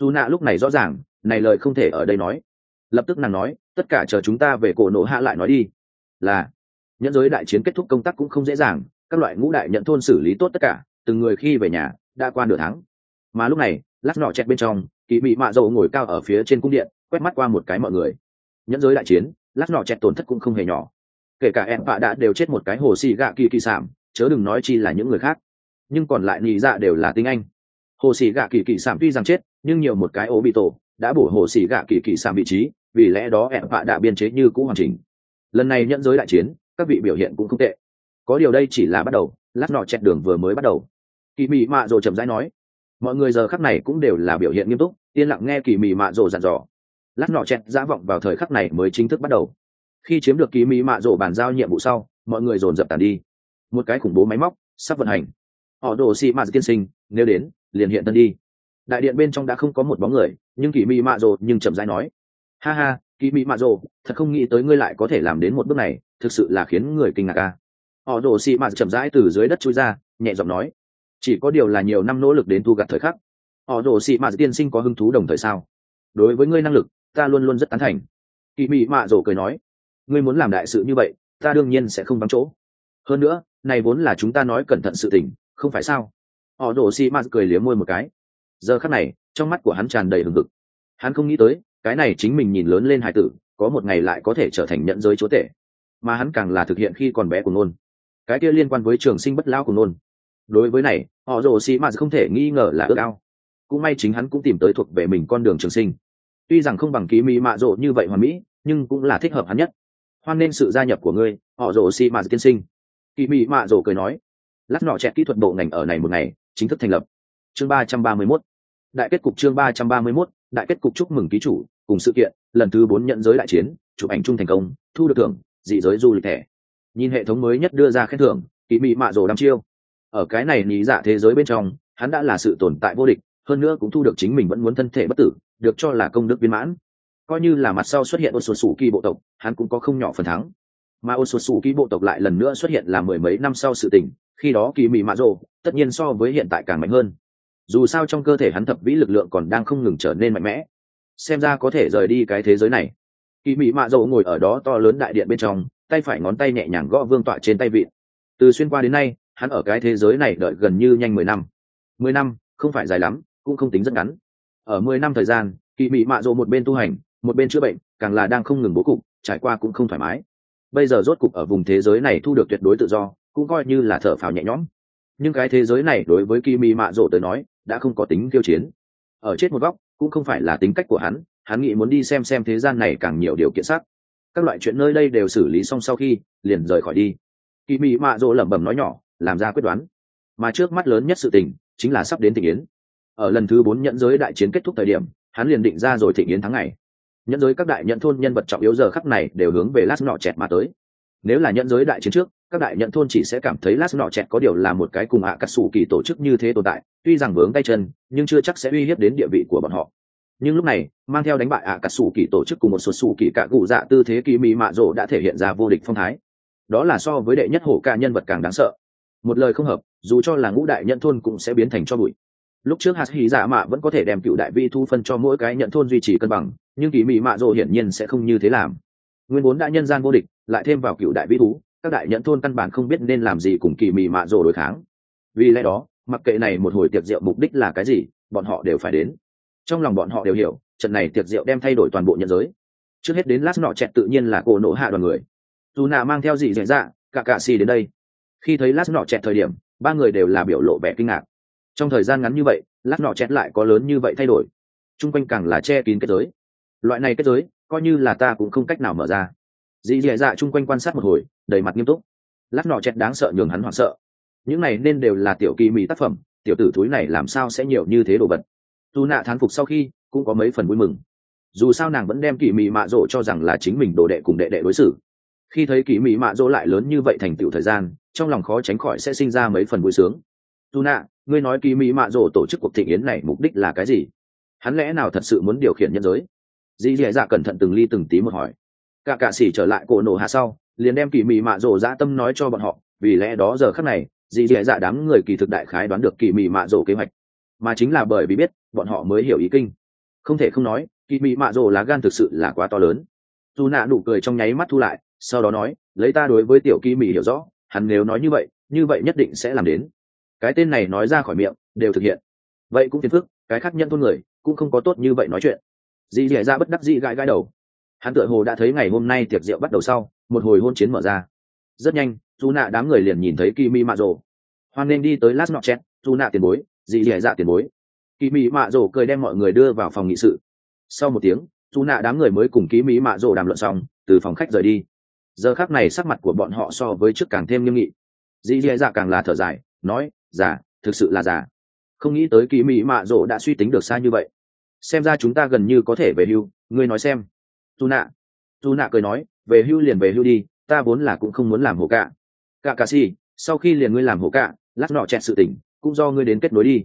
Dù nạ lúc này rõ ràng, này lời không thể ở đây nói. Lập tức nàng nói, tất cả chờ chúng ta về cổ nổ hạ lại nói đi. Là, nhẫn giới đại chiến kết thúc công tác cũng không dễ dàng, các loại ngũ đại nhận thôn xử lý tốt tất cả, từng người khi về nhà, đã qua nửa tháng. Mà lúc này, lát nọ chẹt bên trong, kỳ bị mạ dầu ngồi cao ở phía trên cung điện quét mắt qua một cái mọi người. Nhẫn giới đại chiến, lát nọ chẹt tổn thất cũng không hề nhỏ. Kể cả em bạ đã đều chết một cái hồ xì gạ kỳ kỳ sảm, chớ đừng nói chi là những người khác. Nhưng còn lại nhị dạ đều là tiếng anh. Hồ xì gạ kỳ kỳ sảm tuy rằng chết, nhưng nhiều một cái ố bị tổ đã bổ hồ xì gạ kỳ kỳ sảm vị trí, vì lẽ đó em bạ đã biên chế như cũ hoàn chỉnh. Lần này nhẫn giới đại chiến, các vị biểu hiện cũng không tệ. Có điều đây chỉ là bắt đầu, lát nọ chẹt đường vừa mới bắt đầu. Kỳ mị mạ rồi chậm rãi nói, mọi người giờ khắc này cũng đều là biểu hiện nghiêm túc, yên lặng nghe kỳ mị mạ rồ dặn dò lát nọ chẹt dã vọng vào thời khắc này mới chính thức bắt đầu. Khi chiếm được ký mỹ mạ rổ bàn giao nhiệm vụ sau, mọi người dồn dập tàn đi. Một cái khủng bố máy móc sắp vận hành. Họ đồ xị mạ tiên sinh, nếu đến, liền hiện tân đi. Đại điện bên trong đã không có một bóng người, nhưng kỳ mị mạ rồ nhưng chậm rãi nói. Ha ha kỳ mị mạ rồ thật không nghĩ tới ngươi lại có thể làm đến một bước này, thực sự là khiến người kinh ngạc ca họ đồ xị mạ chậm rãi từ dưới đất chui ra, nhẹ giọng nói. Chỉ có điều là nhiều năm nỗ lực đến thu gặt thời khắc. Họ đổ xị mạ tiên sinh có hứng thú đồng thời sao? Đối với ngươi năng lực ta luôn luôn rất tán thành. Kỳ mị mạ rổ cười nói, ngươi muốn làm đại sự như vậy, ta đương nhiên sẽ không vắng chỗ. Hơn nữa, này vốn là chúng ta nói cẩn thận sự tình, không phải sao? Họ đổ xị mạ cười liếm môi một cái. Giờ khắc này, trong mắt của hắn tràn đầy hừng hực. Hắn không nghĩ tới, cái này chính mình nhìn lớn lên hải tử, có một ngày lại có thể trở thành nhận giới chúa tể. Mà hắn càng là thực hiện khi còn bé của nôn cái kia liên quan với trường sinh bất lao của nôn đối với này, họ rồ xì mạt không thể nghi ngờ là ước ao. Cũng may chính hắn cũng tìm tới thuộc về mình con đường trường sinh tuy rằng không bằng ký mỹ mạ rộ như vậy hoàn mỹ, nhưng cũng là thích hợp hắn nhất. Hoan nên sự gia nhập của ngươi, họ rồ xì mạt tiên sinh. Kỳ mỹ mạ rộ cười nói, lát nọ chẹt kỹ thuật bộ ngành ở này một ngày, chính thức thành lập. Chương ba trăm ba mươi mốt. Đại kết cục chương ba trăm ba mươi mốt, đại kết cục chúc mừng ký chủ, cùng sự kiện, lần thứ bốn nhận giới đại chiến, chụp ảnh chung thành công, thu được thưởng, dị giới du lịch thẻ. Nhìn hệ thống mới nhất đưa ra khen thưởng kỳ mị mạ rồ đăm chiêu. Ở cái này lý dạ thế giới bên trong, hắn đã là sự tồn tại vô địch, hơn nữa cũng thu được chính mình vẫn muốn thân thể bất tử được cho là công đức viên mãn. Coi như là mặt sau xuất hiện ô sột sủ kỳ bộ tộc, hắn cũng có không nhỏ phần thắng. Mà ô sột sủ kỳ bộ tộc lại lần nữa xuất hiện là mười mấy năm sau sự tình, khi đó kỳ mị mạ rồ tất nhiên so với hiện tại càng mạnh hơn. Dù sao trong cơ thể hắn thập vĩ lực lượng còn đang không ngừng trở nên mạnh mẽ. Xem ra có thể rời đi cái thế giới này. Kỳ mị mạ rồ ngồi ở đó to lớn đại điện bên trong, tay phải ngón tay nhẹ nhàng gõ vương tọa trên tay vịn từ xuyên qua đến nay, hắn ở cái thế giới này đợi gần như nhanh mười năm. Mười năm, không phải dài lắm, cũng không tính rất ngắn ở mười năm thời gian kỳ mị mạ rộ một bên tu hành, một bên chữa bệnh, càng là đang không ngừng bố cục, trải qua cũng không thoải mái. Bây giờ rốt cục ở vùng thế giới này thu được tuyệt đối tự do, cũng coi như là thở phào nhẹ nhõm. Nhưng cái thế giới này đối với kỳ mị mạ rộ tới nói, đã không có tính tiêu chiến. Ở chết một góc, cũng không phải là tính cách của hắn hắn nghĩ muốn đi xem xem thế gian này càng nhiều điều kiện sắc các loại chuyện nơi đây đều xử lý xong sau khi, liền rời khỏi đi. Kỳ mị mạ rộ lẩm bẩm nói nhỏ, làm ra quyết đoán. Mà trước mắt lớn nhất sự tình, chính là sắp đến tình yến ở lần thứ bốn nhẫn giới đại chiến kết thúc thời điểm, hắn liền định ra rồi thịnh yến tháng ngày. Nhẫn giới các đại nhận thôn nhân vật trọng yếu giờ khắc này đều hướng về lát nọ chẹt mà tới. Nếu là nhẫn giới đại chiến trước, các đại nhận thôn chỉ sẽ cảm thấy lát nọ chẹt có điều là một cái cùng ạ à cắt xù kỳ tổ chức như thế tồn tại, tuy rằng vướng tay chân, nhưng chưa chắc sẽ uy hiếp đến địa vị của bọn họ. Nhưng lúc này, mang theo đánh bại ạ à cắt xù kỳ tổ chức cùng một số sủ kỳ cả cụ dạ tư thế kỳ mỹ mạ rộ đã thể hiện ra vô địch phong thái. Đó là so với đệ nhất hổ ca nhân vật càng đáng sợ. Một lời không hợp, dù cho là ngũ đại nhận thôn cũng sẽ biến thành cho bụi lúc trước hạt hỉ dạ mạ vẫn có thể đem cựu đại vi thu phân cho mỗi cái nhận thôn duy trì cân bằng, nhưng kỳ mị mạ rồ hiển nhiên sẽ không như thế làm. Nguyên vốn đã nhân gian vô địch, lại thêm vào cựu đại vi thú, các đại nhận thôn căn bản không biết nên làm gì cùng kỳ mị mạ rồ đối kháng. Vì lẽ đó, mặc kệ này một hồi tiệc rượu mục đích là cái gì, bọn họ đều phải đến. Trong lòng bọn họ đều hiểu, trận này tiệc rượu đem thay đổi toàn bộ nhân giới. Trước hết đến lát nọ chẹt tự nhiên là cổ nổ hạ đoàn người. Dù nạ mang theo gì dễ dạ cả cạ xì đến đây. Khi thấy lát nọ chẹt thời điểm, ba người đều là biểu lộ vẻ kinh ngạc trong thời gian ngắn như vậy, lát nọ chẹt lại có lớn như vậy thay đổi. T r u n g quanh càng là che kín kết giới. Loại này kết giới, coi như là ta cũng không cách nào mở ra. Dì dì dạ chung quanh quan sát một hồi, đầy mặt nghiêm túc. Lát nọ chẹt đáng sợ nhường hắn hoảng sợ. Những này nên đều là tiểu kỳ mỹ tác phẩm, tiểu tử thúi này làm sao sẽ nhiều như thế đồ vật? Dù nạ thán phục sau khi, cũng có mấy phần vui mừng. Dù sao nàng vẫn đem kỳ mỹ mạ rỗ cho rằng là chính mình đồ đệ cùng đệ đệ đối xử. Khi thấy kỳ mỹ mạ rỗ lại lớn như vậy thành tựu thời gian, trong lòng khó tránh khỏi sẽ sinh ra mấy phần vui sướng. Dù nạ ngươi nói kỳ mỹ mạ rổ tổ chức cuộc thị yến này mục đích là cái gì? Hắn lẽ nào thật sự muốn điều khiển nhân giới? Dì dì dạ cẩn thận từng ly từng tí một hỏi. Cả cạ xỉ trở lại cổ nổ hạ sau, liền đem kỳ mỹ mạ rổ dã tâm nói cho bọn họ, vì lẽ đó giờ khắc này, dì dì dạ đám người kỳ thực đại khái đoán được kỳ mỹ mạ rổ kế hoạch. Mà chính là bởi vì biết, bọn họ mới hiểu ý kinh. Không thể không nói, kỳ mỹ mạ rổ lá gan thực sự là quá to lớn. Dù nạ nụ cười trong nháy mắt thu lại, sau đó nói, lấy ta đối với tiểu kỳ mỹ hiểu rõ, hắn nếu nói như vậy như vậy nhất định sẽ làm đến cái tên này nói ra khỏi miệng, đều thực hiện. Vậy cũng phiền phức, cái khác nhân thôn người, cũng không có tốt như vậy nói chuyện. Dì dì ra bất đắc dĩ gãi gãi đầu. Hắn tựa hồ đã thấy ngày hôm nay tiệc rượu bắt đầu sau, một hồi hôn chiến mở ra. Rất nhanh dù nạ đám người liền nhìn thấy kimi mạ rồ. Hoan nên đi tới last notchet dù nạ tiền bối, dì dì dạ tiền bối. Kimi mạ rồ cười đem mọi người đưa vào phòng nghị sự. Sau một tiếng dù nạ đám người mới cùng kimi mạ rồ đàm luận xong, từ phòng khách rời đi. Giờ khác này sắc mặt của bọn họ so với trước càng thêm nghiêm nghị. Dì dì dạ càng là thở dài, nói giả thực sự là giả không nghĩ tới kỳ mỹ mạ rộ đã suy tính được xa như vậy. Xem ra chúng ta gần như có thể về hưu, ngươi nói xem. Tu nạ. Tu nạ cười nói, về hưu liền về hưu đi, ta vốn là cũng không muốn làm hổ cạ. Cạ cạ xì, sau khi liền ngươi làm hổ cạ, lát nọ chẹt sự tỉnh cũng do ngươi đến kết nối đi.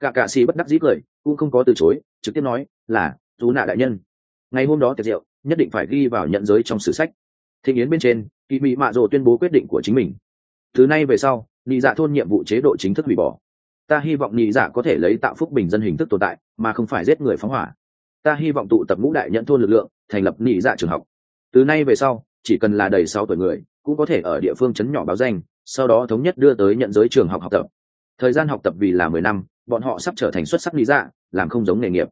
Cạ cạ xì bất đắc dĩ cười, cũng không có từ chối, trực tiếp nói, là, tu nạ đại nhân. Ngày hôm đó tiệc rượu, nhất định phải ghi vào nhận giới trong sử sách. Thịnh yến bên trên, kỳ mỹ mạ rộ tuyên bố quyết định của chính mình. Thứ nay về sau nhị dạ thôn nhiệm vụ chế độ chính thức hủy bỏ. Ta hy vọng nhị dạ có thể lấy tạo phúc bình dân hình thức tồn tại, mà không phải giết người phóng hỏa. Ta hy vọng tụ tập ngũ đại nhận thôn lực lượng, thành lập nhị dạ trường học. Từ nay về sau, chỉ cần là đầy sáu tuổi người, cũng có thể ở địa phương chấn nhỏ báo danh, sau đó thống nhất đưa tới nhận giới trường học học tập. Thời gian học tập vì là mười năm, bọn họ sắp trở thành xuất sắc nhị dạ làm không giống nghề nghiệp.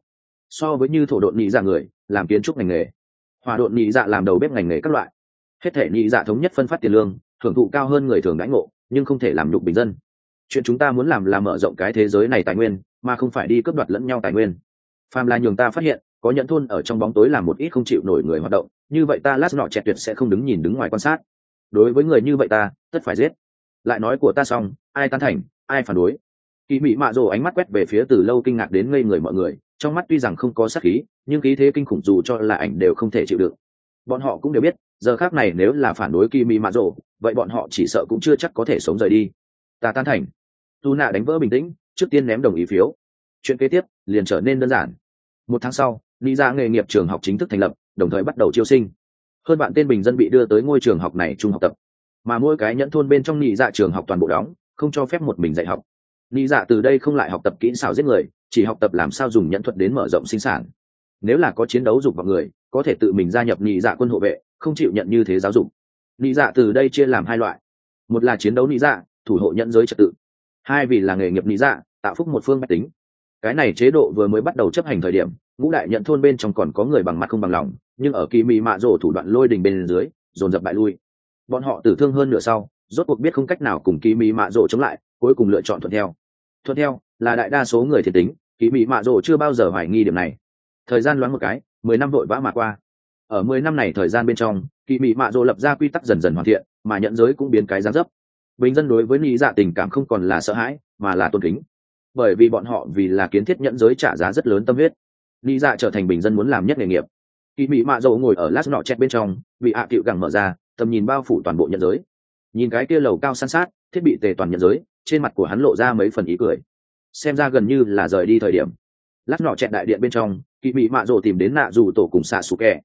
So với như thổ độn nhị dạ người, làm kiến trúc ngành nghề. Hòa độn nhị dạ làm đầu bếp ngành nghề các loại. Hết thể nhị dạ thống nhất phân phát tiền lương, thưởng thụ cao hơn người thường đãi ngộ nhưng không thể làm nhục bình dân. Chuyện chúng ta muốn làm là mở rộng cái thế giới này tài nguyên, mà không phải đi cướp đoạt lẫn nhau tài nguyên. Phàm là nhường ta phát hiện, có nhận thôn ở trong bóng tối làm một ít không chịu nổi người hoạt động, như vậy ta lát nọ chẹt tuyệt sẽ không đứng nhìn đứng ngoài quan sát. Đối với người như vậy ta, tất phải giết. Lại nói của ta xong, ai tán thành, ai phản đối? Kỳ mị mạ rồ ánh mắt quét về phía từ lâu kinh ngạc đến ngây người mọi người, trong mắt tuy rằng không có sát khí, nhưng khí thế kinh khủng dù cho là ảnh đều không thể chịu đựng bọn họ cũng đều biết, giờ khác này nếu là phản đối kỳ mị mạ rộ, vậy bọn họ chỉ sợ cũng chưa chắc có thể sống rời đi. Ta tan thành. Dù nạ đánh vỡ bình tĩnh, trước tiên ném đồng ý phiếu. Chuyện kế tiếp liền trở nên đơn giản. Một tháng sau đi ra dạ nghề nghiệp trường học chính thức thành lập, đồng thời bắt đầu chiêu sinh. Hơn bạn tên bình dân bị đưa tới ngôi trường học này chung học tập. Mà mỗi cái nhẫn thôn bên trong nhị dạ trường học toàn bộ đóng, không cho phép một mình dạy học. Nhị dạ từ đây không lại học tập kỹ xảo giết người, chỉ học tập làm sao dùng nhẫn thuật đến mở rộng sinh sản. Nếu là có chiến đấu dục vào người có thể tự mình gia nhập nhị dạ quân hộ vệ, không chịu nhận như thế giáo dục. Nhị dạ từ đây chia làm hai loại. Một là chiến đấu nhị dạ thủ hộ nhận giới trật tự. Hai vì là nghề nghiệp nhị dạ tạo phúc một phương mách tính. Cái này chế độ vừa mới bắt đầu chấp hành thời điểm, ngũ đại nhận thôn bên trong còn có người bằng mặt không bằng lòng, nhưng ở kỳ mị mạ rổ thủ đoạn lôi đình bên dưới, dồn dập bại lui. Bọn họ tử thương hơn nửa sau, rốt cuộc biết không cách nào cùng kỳ mị mạ rổ chống lại, cuối cùng lựa chọn thuận theo. Thuận theo là đại đa số người thiệt tính, kỳ mị mạ rổ chưa bao giờ hoài nghi điểm này. Thời gian loáng một cái mười năm vội vã mà qua. Ở mười năm này thời gian bên trong kỳ mị mạ dô lập ra quy tắc dần dần hoàn thiện, mà nhận giới cũng biến cái gián dấp. Bình dân đối với lý dạ tình cảm không còn là sợ hãi, mà là tôn kính. Bởi vì bọn họ vì là kiến thiết nhận giới trả giá rất lớn tâm huyết. Lý dạ trở thành bình dân muốn làm nhất nghề nghiệp. Kỳ mị mạ dầu ngồi ở lát nọ chẹt bên trong, bị hạ à cựu gẳng mở ra, tầm nhìn bao phủ toàn bộ nhận giới. Nhìn cái kia lầu cao san sát, thiết bị tề toàn nhận giới, trên mặt của hắn lộ ra mấy phần ý cười. Xem ra gần như là rời đi thời điểm. Lát nọ chẹt đại điện bên trong kỵ bị mạ dầu tìm đến nạ dù tổ cùng xạ xù kẹ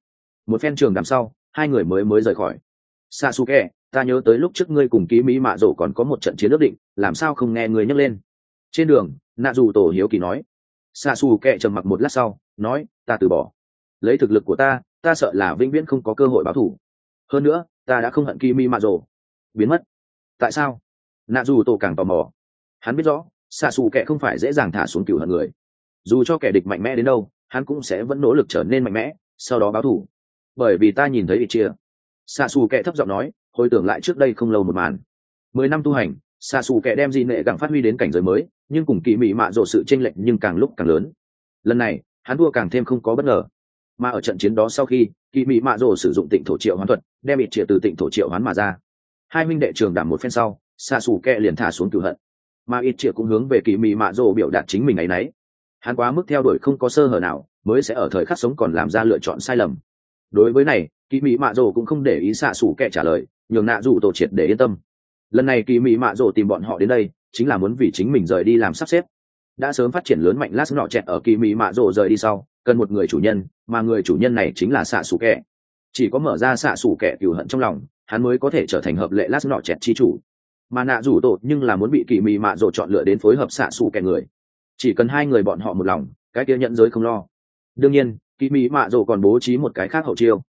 một phen trường đằng sau, hai người mới mới rời khỏi. Xạ xù kẹ ta nhớ tới lúc trước ngươi cùng ký mỹ mạ rổ còn có một trận chiến ước định, làm sao không nghe người nhắc lên? Trên đường, nạ dù tổ hiếu kỳ nói. Xạ xù kẹ trầm mặc một lát sau, nói, ta từ bỏ. Lấy thực lực của ta ta sợ là vĩnh viễn không có cơ hội báo thù hơn nữa, ta đã không hận kimi mạ rồ. Biến mất. Tại sao? Nạ dù tổ càng tò mò. Hắn biết rõ, xạ xù kẻ không phải dễ dàng thả xuống cựu hận người. Dù cho kẻ địch mạnh mẽ đến đâu hắn cũng sẽ vẫn nỗ lực trở nên mạnh mẽ, sau đó báo thù bởi vì ta nhìn thấy ít chia xa xù kệ thấp giọng nói, hồi tưởng lại trước đây không lâu một màn. Mười năm tu hành xa xù kệ đem di nệ càng phát huy đến cảnh giới mới, nhưng cùng kỳ mị mạ rộ sự tranh lệch nhưng càng lúc càng lớn. Lần này, hắn thua càng thêm không có bất ngờ. Mà ở trận chiến đó sau khi kỳ mị mạ rộ sử dụng tịnh thổ triệu hoán thuật, đem ít chia từ tịnh thổ triệu hoán mà ra. Hai minh đệ trường đảm một phen sau xa xù kệ liền thả xuống cửu hận. Mà ít chia cũng hướng về kỳ mị mạ rộ biểu đạt chính mình ấy nấy hắn quá mức theo đuổi không có sơ hở nào, mới sẽ ở thời khắc sống còn làm ra lựa chọn sai lầm. Đối với này kỳ mỹ mạ rồ cũng không để ý xạ xủ kệ trả lời, nhường nạ dù tổ triệt để yên tâm. Lần này kỳ mỹ mạ rồ tìm bọn họ đến đây, chính là muốn vì chính mình rời đi làm sắp xếp. Đã sớm phát triển lớn mạnh lát nọ chẹt ở kỳ mỹ mạ rồ rời đi sau, cần một người chủ nhân, mà người chủ nhân này chính là xạ xủ kệ chỉ có mở ra xạ xủ kệ cừu hận trong lòng, hắn mới có thể trở thành hợp lệ lát nọ chẹt chi chủ. Mà nạ rủ tổ nhưng là muốn bị kỳ mỹ mạ rồ chọn lựa đến phối hợp xạ xủ kệ người chỉ cần hai người bọn họ một lòng, cái kia nhận giới không lo. Đương nhiên kỳ mỹ mạ rồ còn bố trí một cái khác hậu chiêu.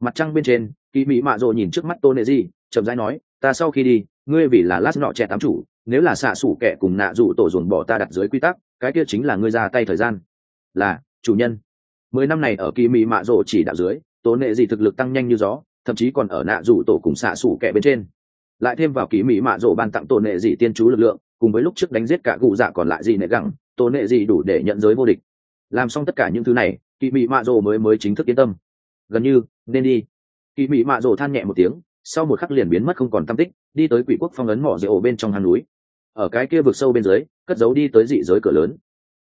Mặt trăng bên trên kỳ mỹ mạ rồ nhìn trước mắt tôn nệ di, chậm rãi nói, ta sau khi đi, ngươi vì là lát nọ trẻ tám chủ, nếu là xạ xủ kẻ cùng nạ dụ tổ dồn bỏ ta đặt dưới quy tắc, cái kia chính là ngươi ra tay thời gian. Là, chủ nhân. Mười năm này ở kỳ mỹ mạ rồ chỉ đạo dưới tố nệ gì thực lực tăng nhanh như gió, thậm chí còn ở nạ rủ tổ cùng xạ xủ kẻ bên trên. Lại thêm vào kỳ mỹ mạ rồ ban tặng tổ nệ gì tiên chú lực lượng, cùng với lúc trước đánh giết cả cụ dạ còn lại gì nệ gẳng tổ nệ gì đủ để nhận giới vô địch. Làm xong tất cả những thứ này kỳ mỹ mạ rồ mới mới chính thức yên tâm. Gần như, nên đi. Kỳ mỹ mạ rồ than nhẹ một tiếng, sau một khắc liền biến mất không còn tâm tích, đi tới quỷ quốc phong ấn mỏ dễ ổ bên trong hang núi. Ở cái kia vực sâu bên dưới, cất giấu đi tới dị giới cửa lớn.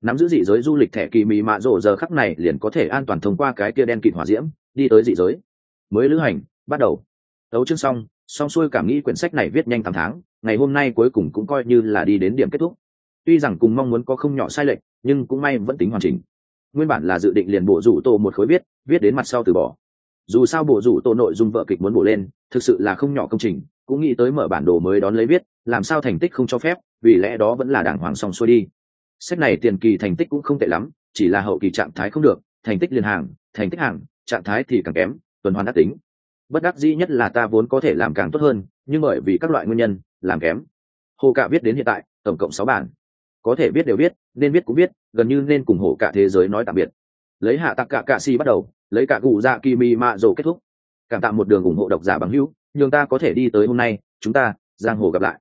Nắm giữ dị giới du lịch thẻ kỳ mỹ mạ rồ giờ khắc này liền có thể an toàn thông qua cái kia đen kịt hỏa diễm, đi tới dị giới. Mới lữ hành, bắt đầu. Đấu chương xong xong xuôi cảm nghĩ quyển sách này viết nhanh tám tháng, ngày hôm nay cuối cùng cũng coi như là đi đến điểm kết thúc tuy rằng cùng mong muốn có không nhỏ sai lệch, nhưng cũng may vẫn tính hoàn chỉnh. Nguyên bản là dự định liền bộ rủ tổ một khối viết viết đến mặt sau từ bỏ. Dù sao bộ rủ tổ nội dung vợ kịch muốn bổ lên, thực sự là không nhỏ công trình, cũng nghĩ tới mở bản đồ mới đón lấy viết, làm sao thành tích không cho phép, vì lẽ đó vẫn là đảng hoàng xong xuôi đi. Sách này tiền kỳ thành tích cũng không tệ lắm, chỉ là hậu kỳ trạng thái không được, thành tích liền hàng, thành tích hàng, trạng thái thì càng kém, tuần hoàn đắc tính. Bất đắc dĩ nhất là ta vốn có thể làm càng tốt hơn, nhưng bởi vì các loại nguyên nhân, làm kém. Hồ cạ viết đến hiện tại, tổng cộng sáu bản có thể biết đều biết, nên biết cũng biết, gần như nên cùng hộ cả thế giới nói tạm biệt. Lấy hạ tặc cả cạ si bắt đầu, lấy cả cụ dạ kỳ mi mạ rồ kết thúc. Cảm tạ một đường ủng hộ độc giả bằng hữu, nhường ta có thể đi tới hôm nay, chúng ta, giang hồ gặp lại.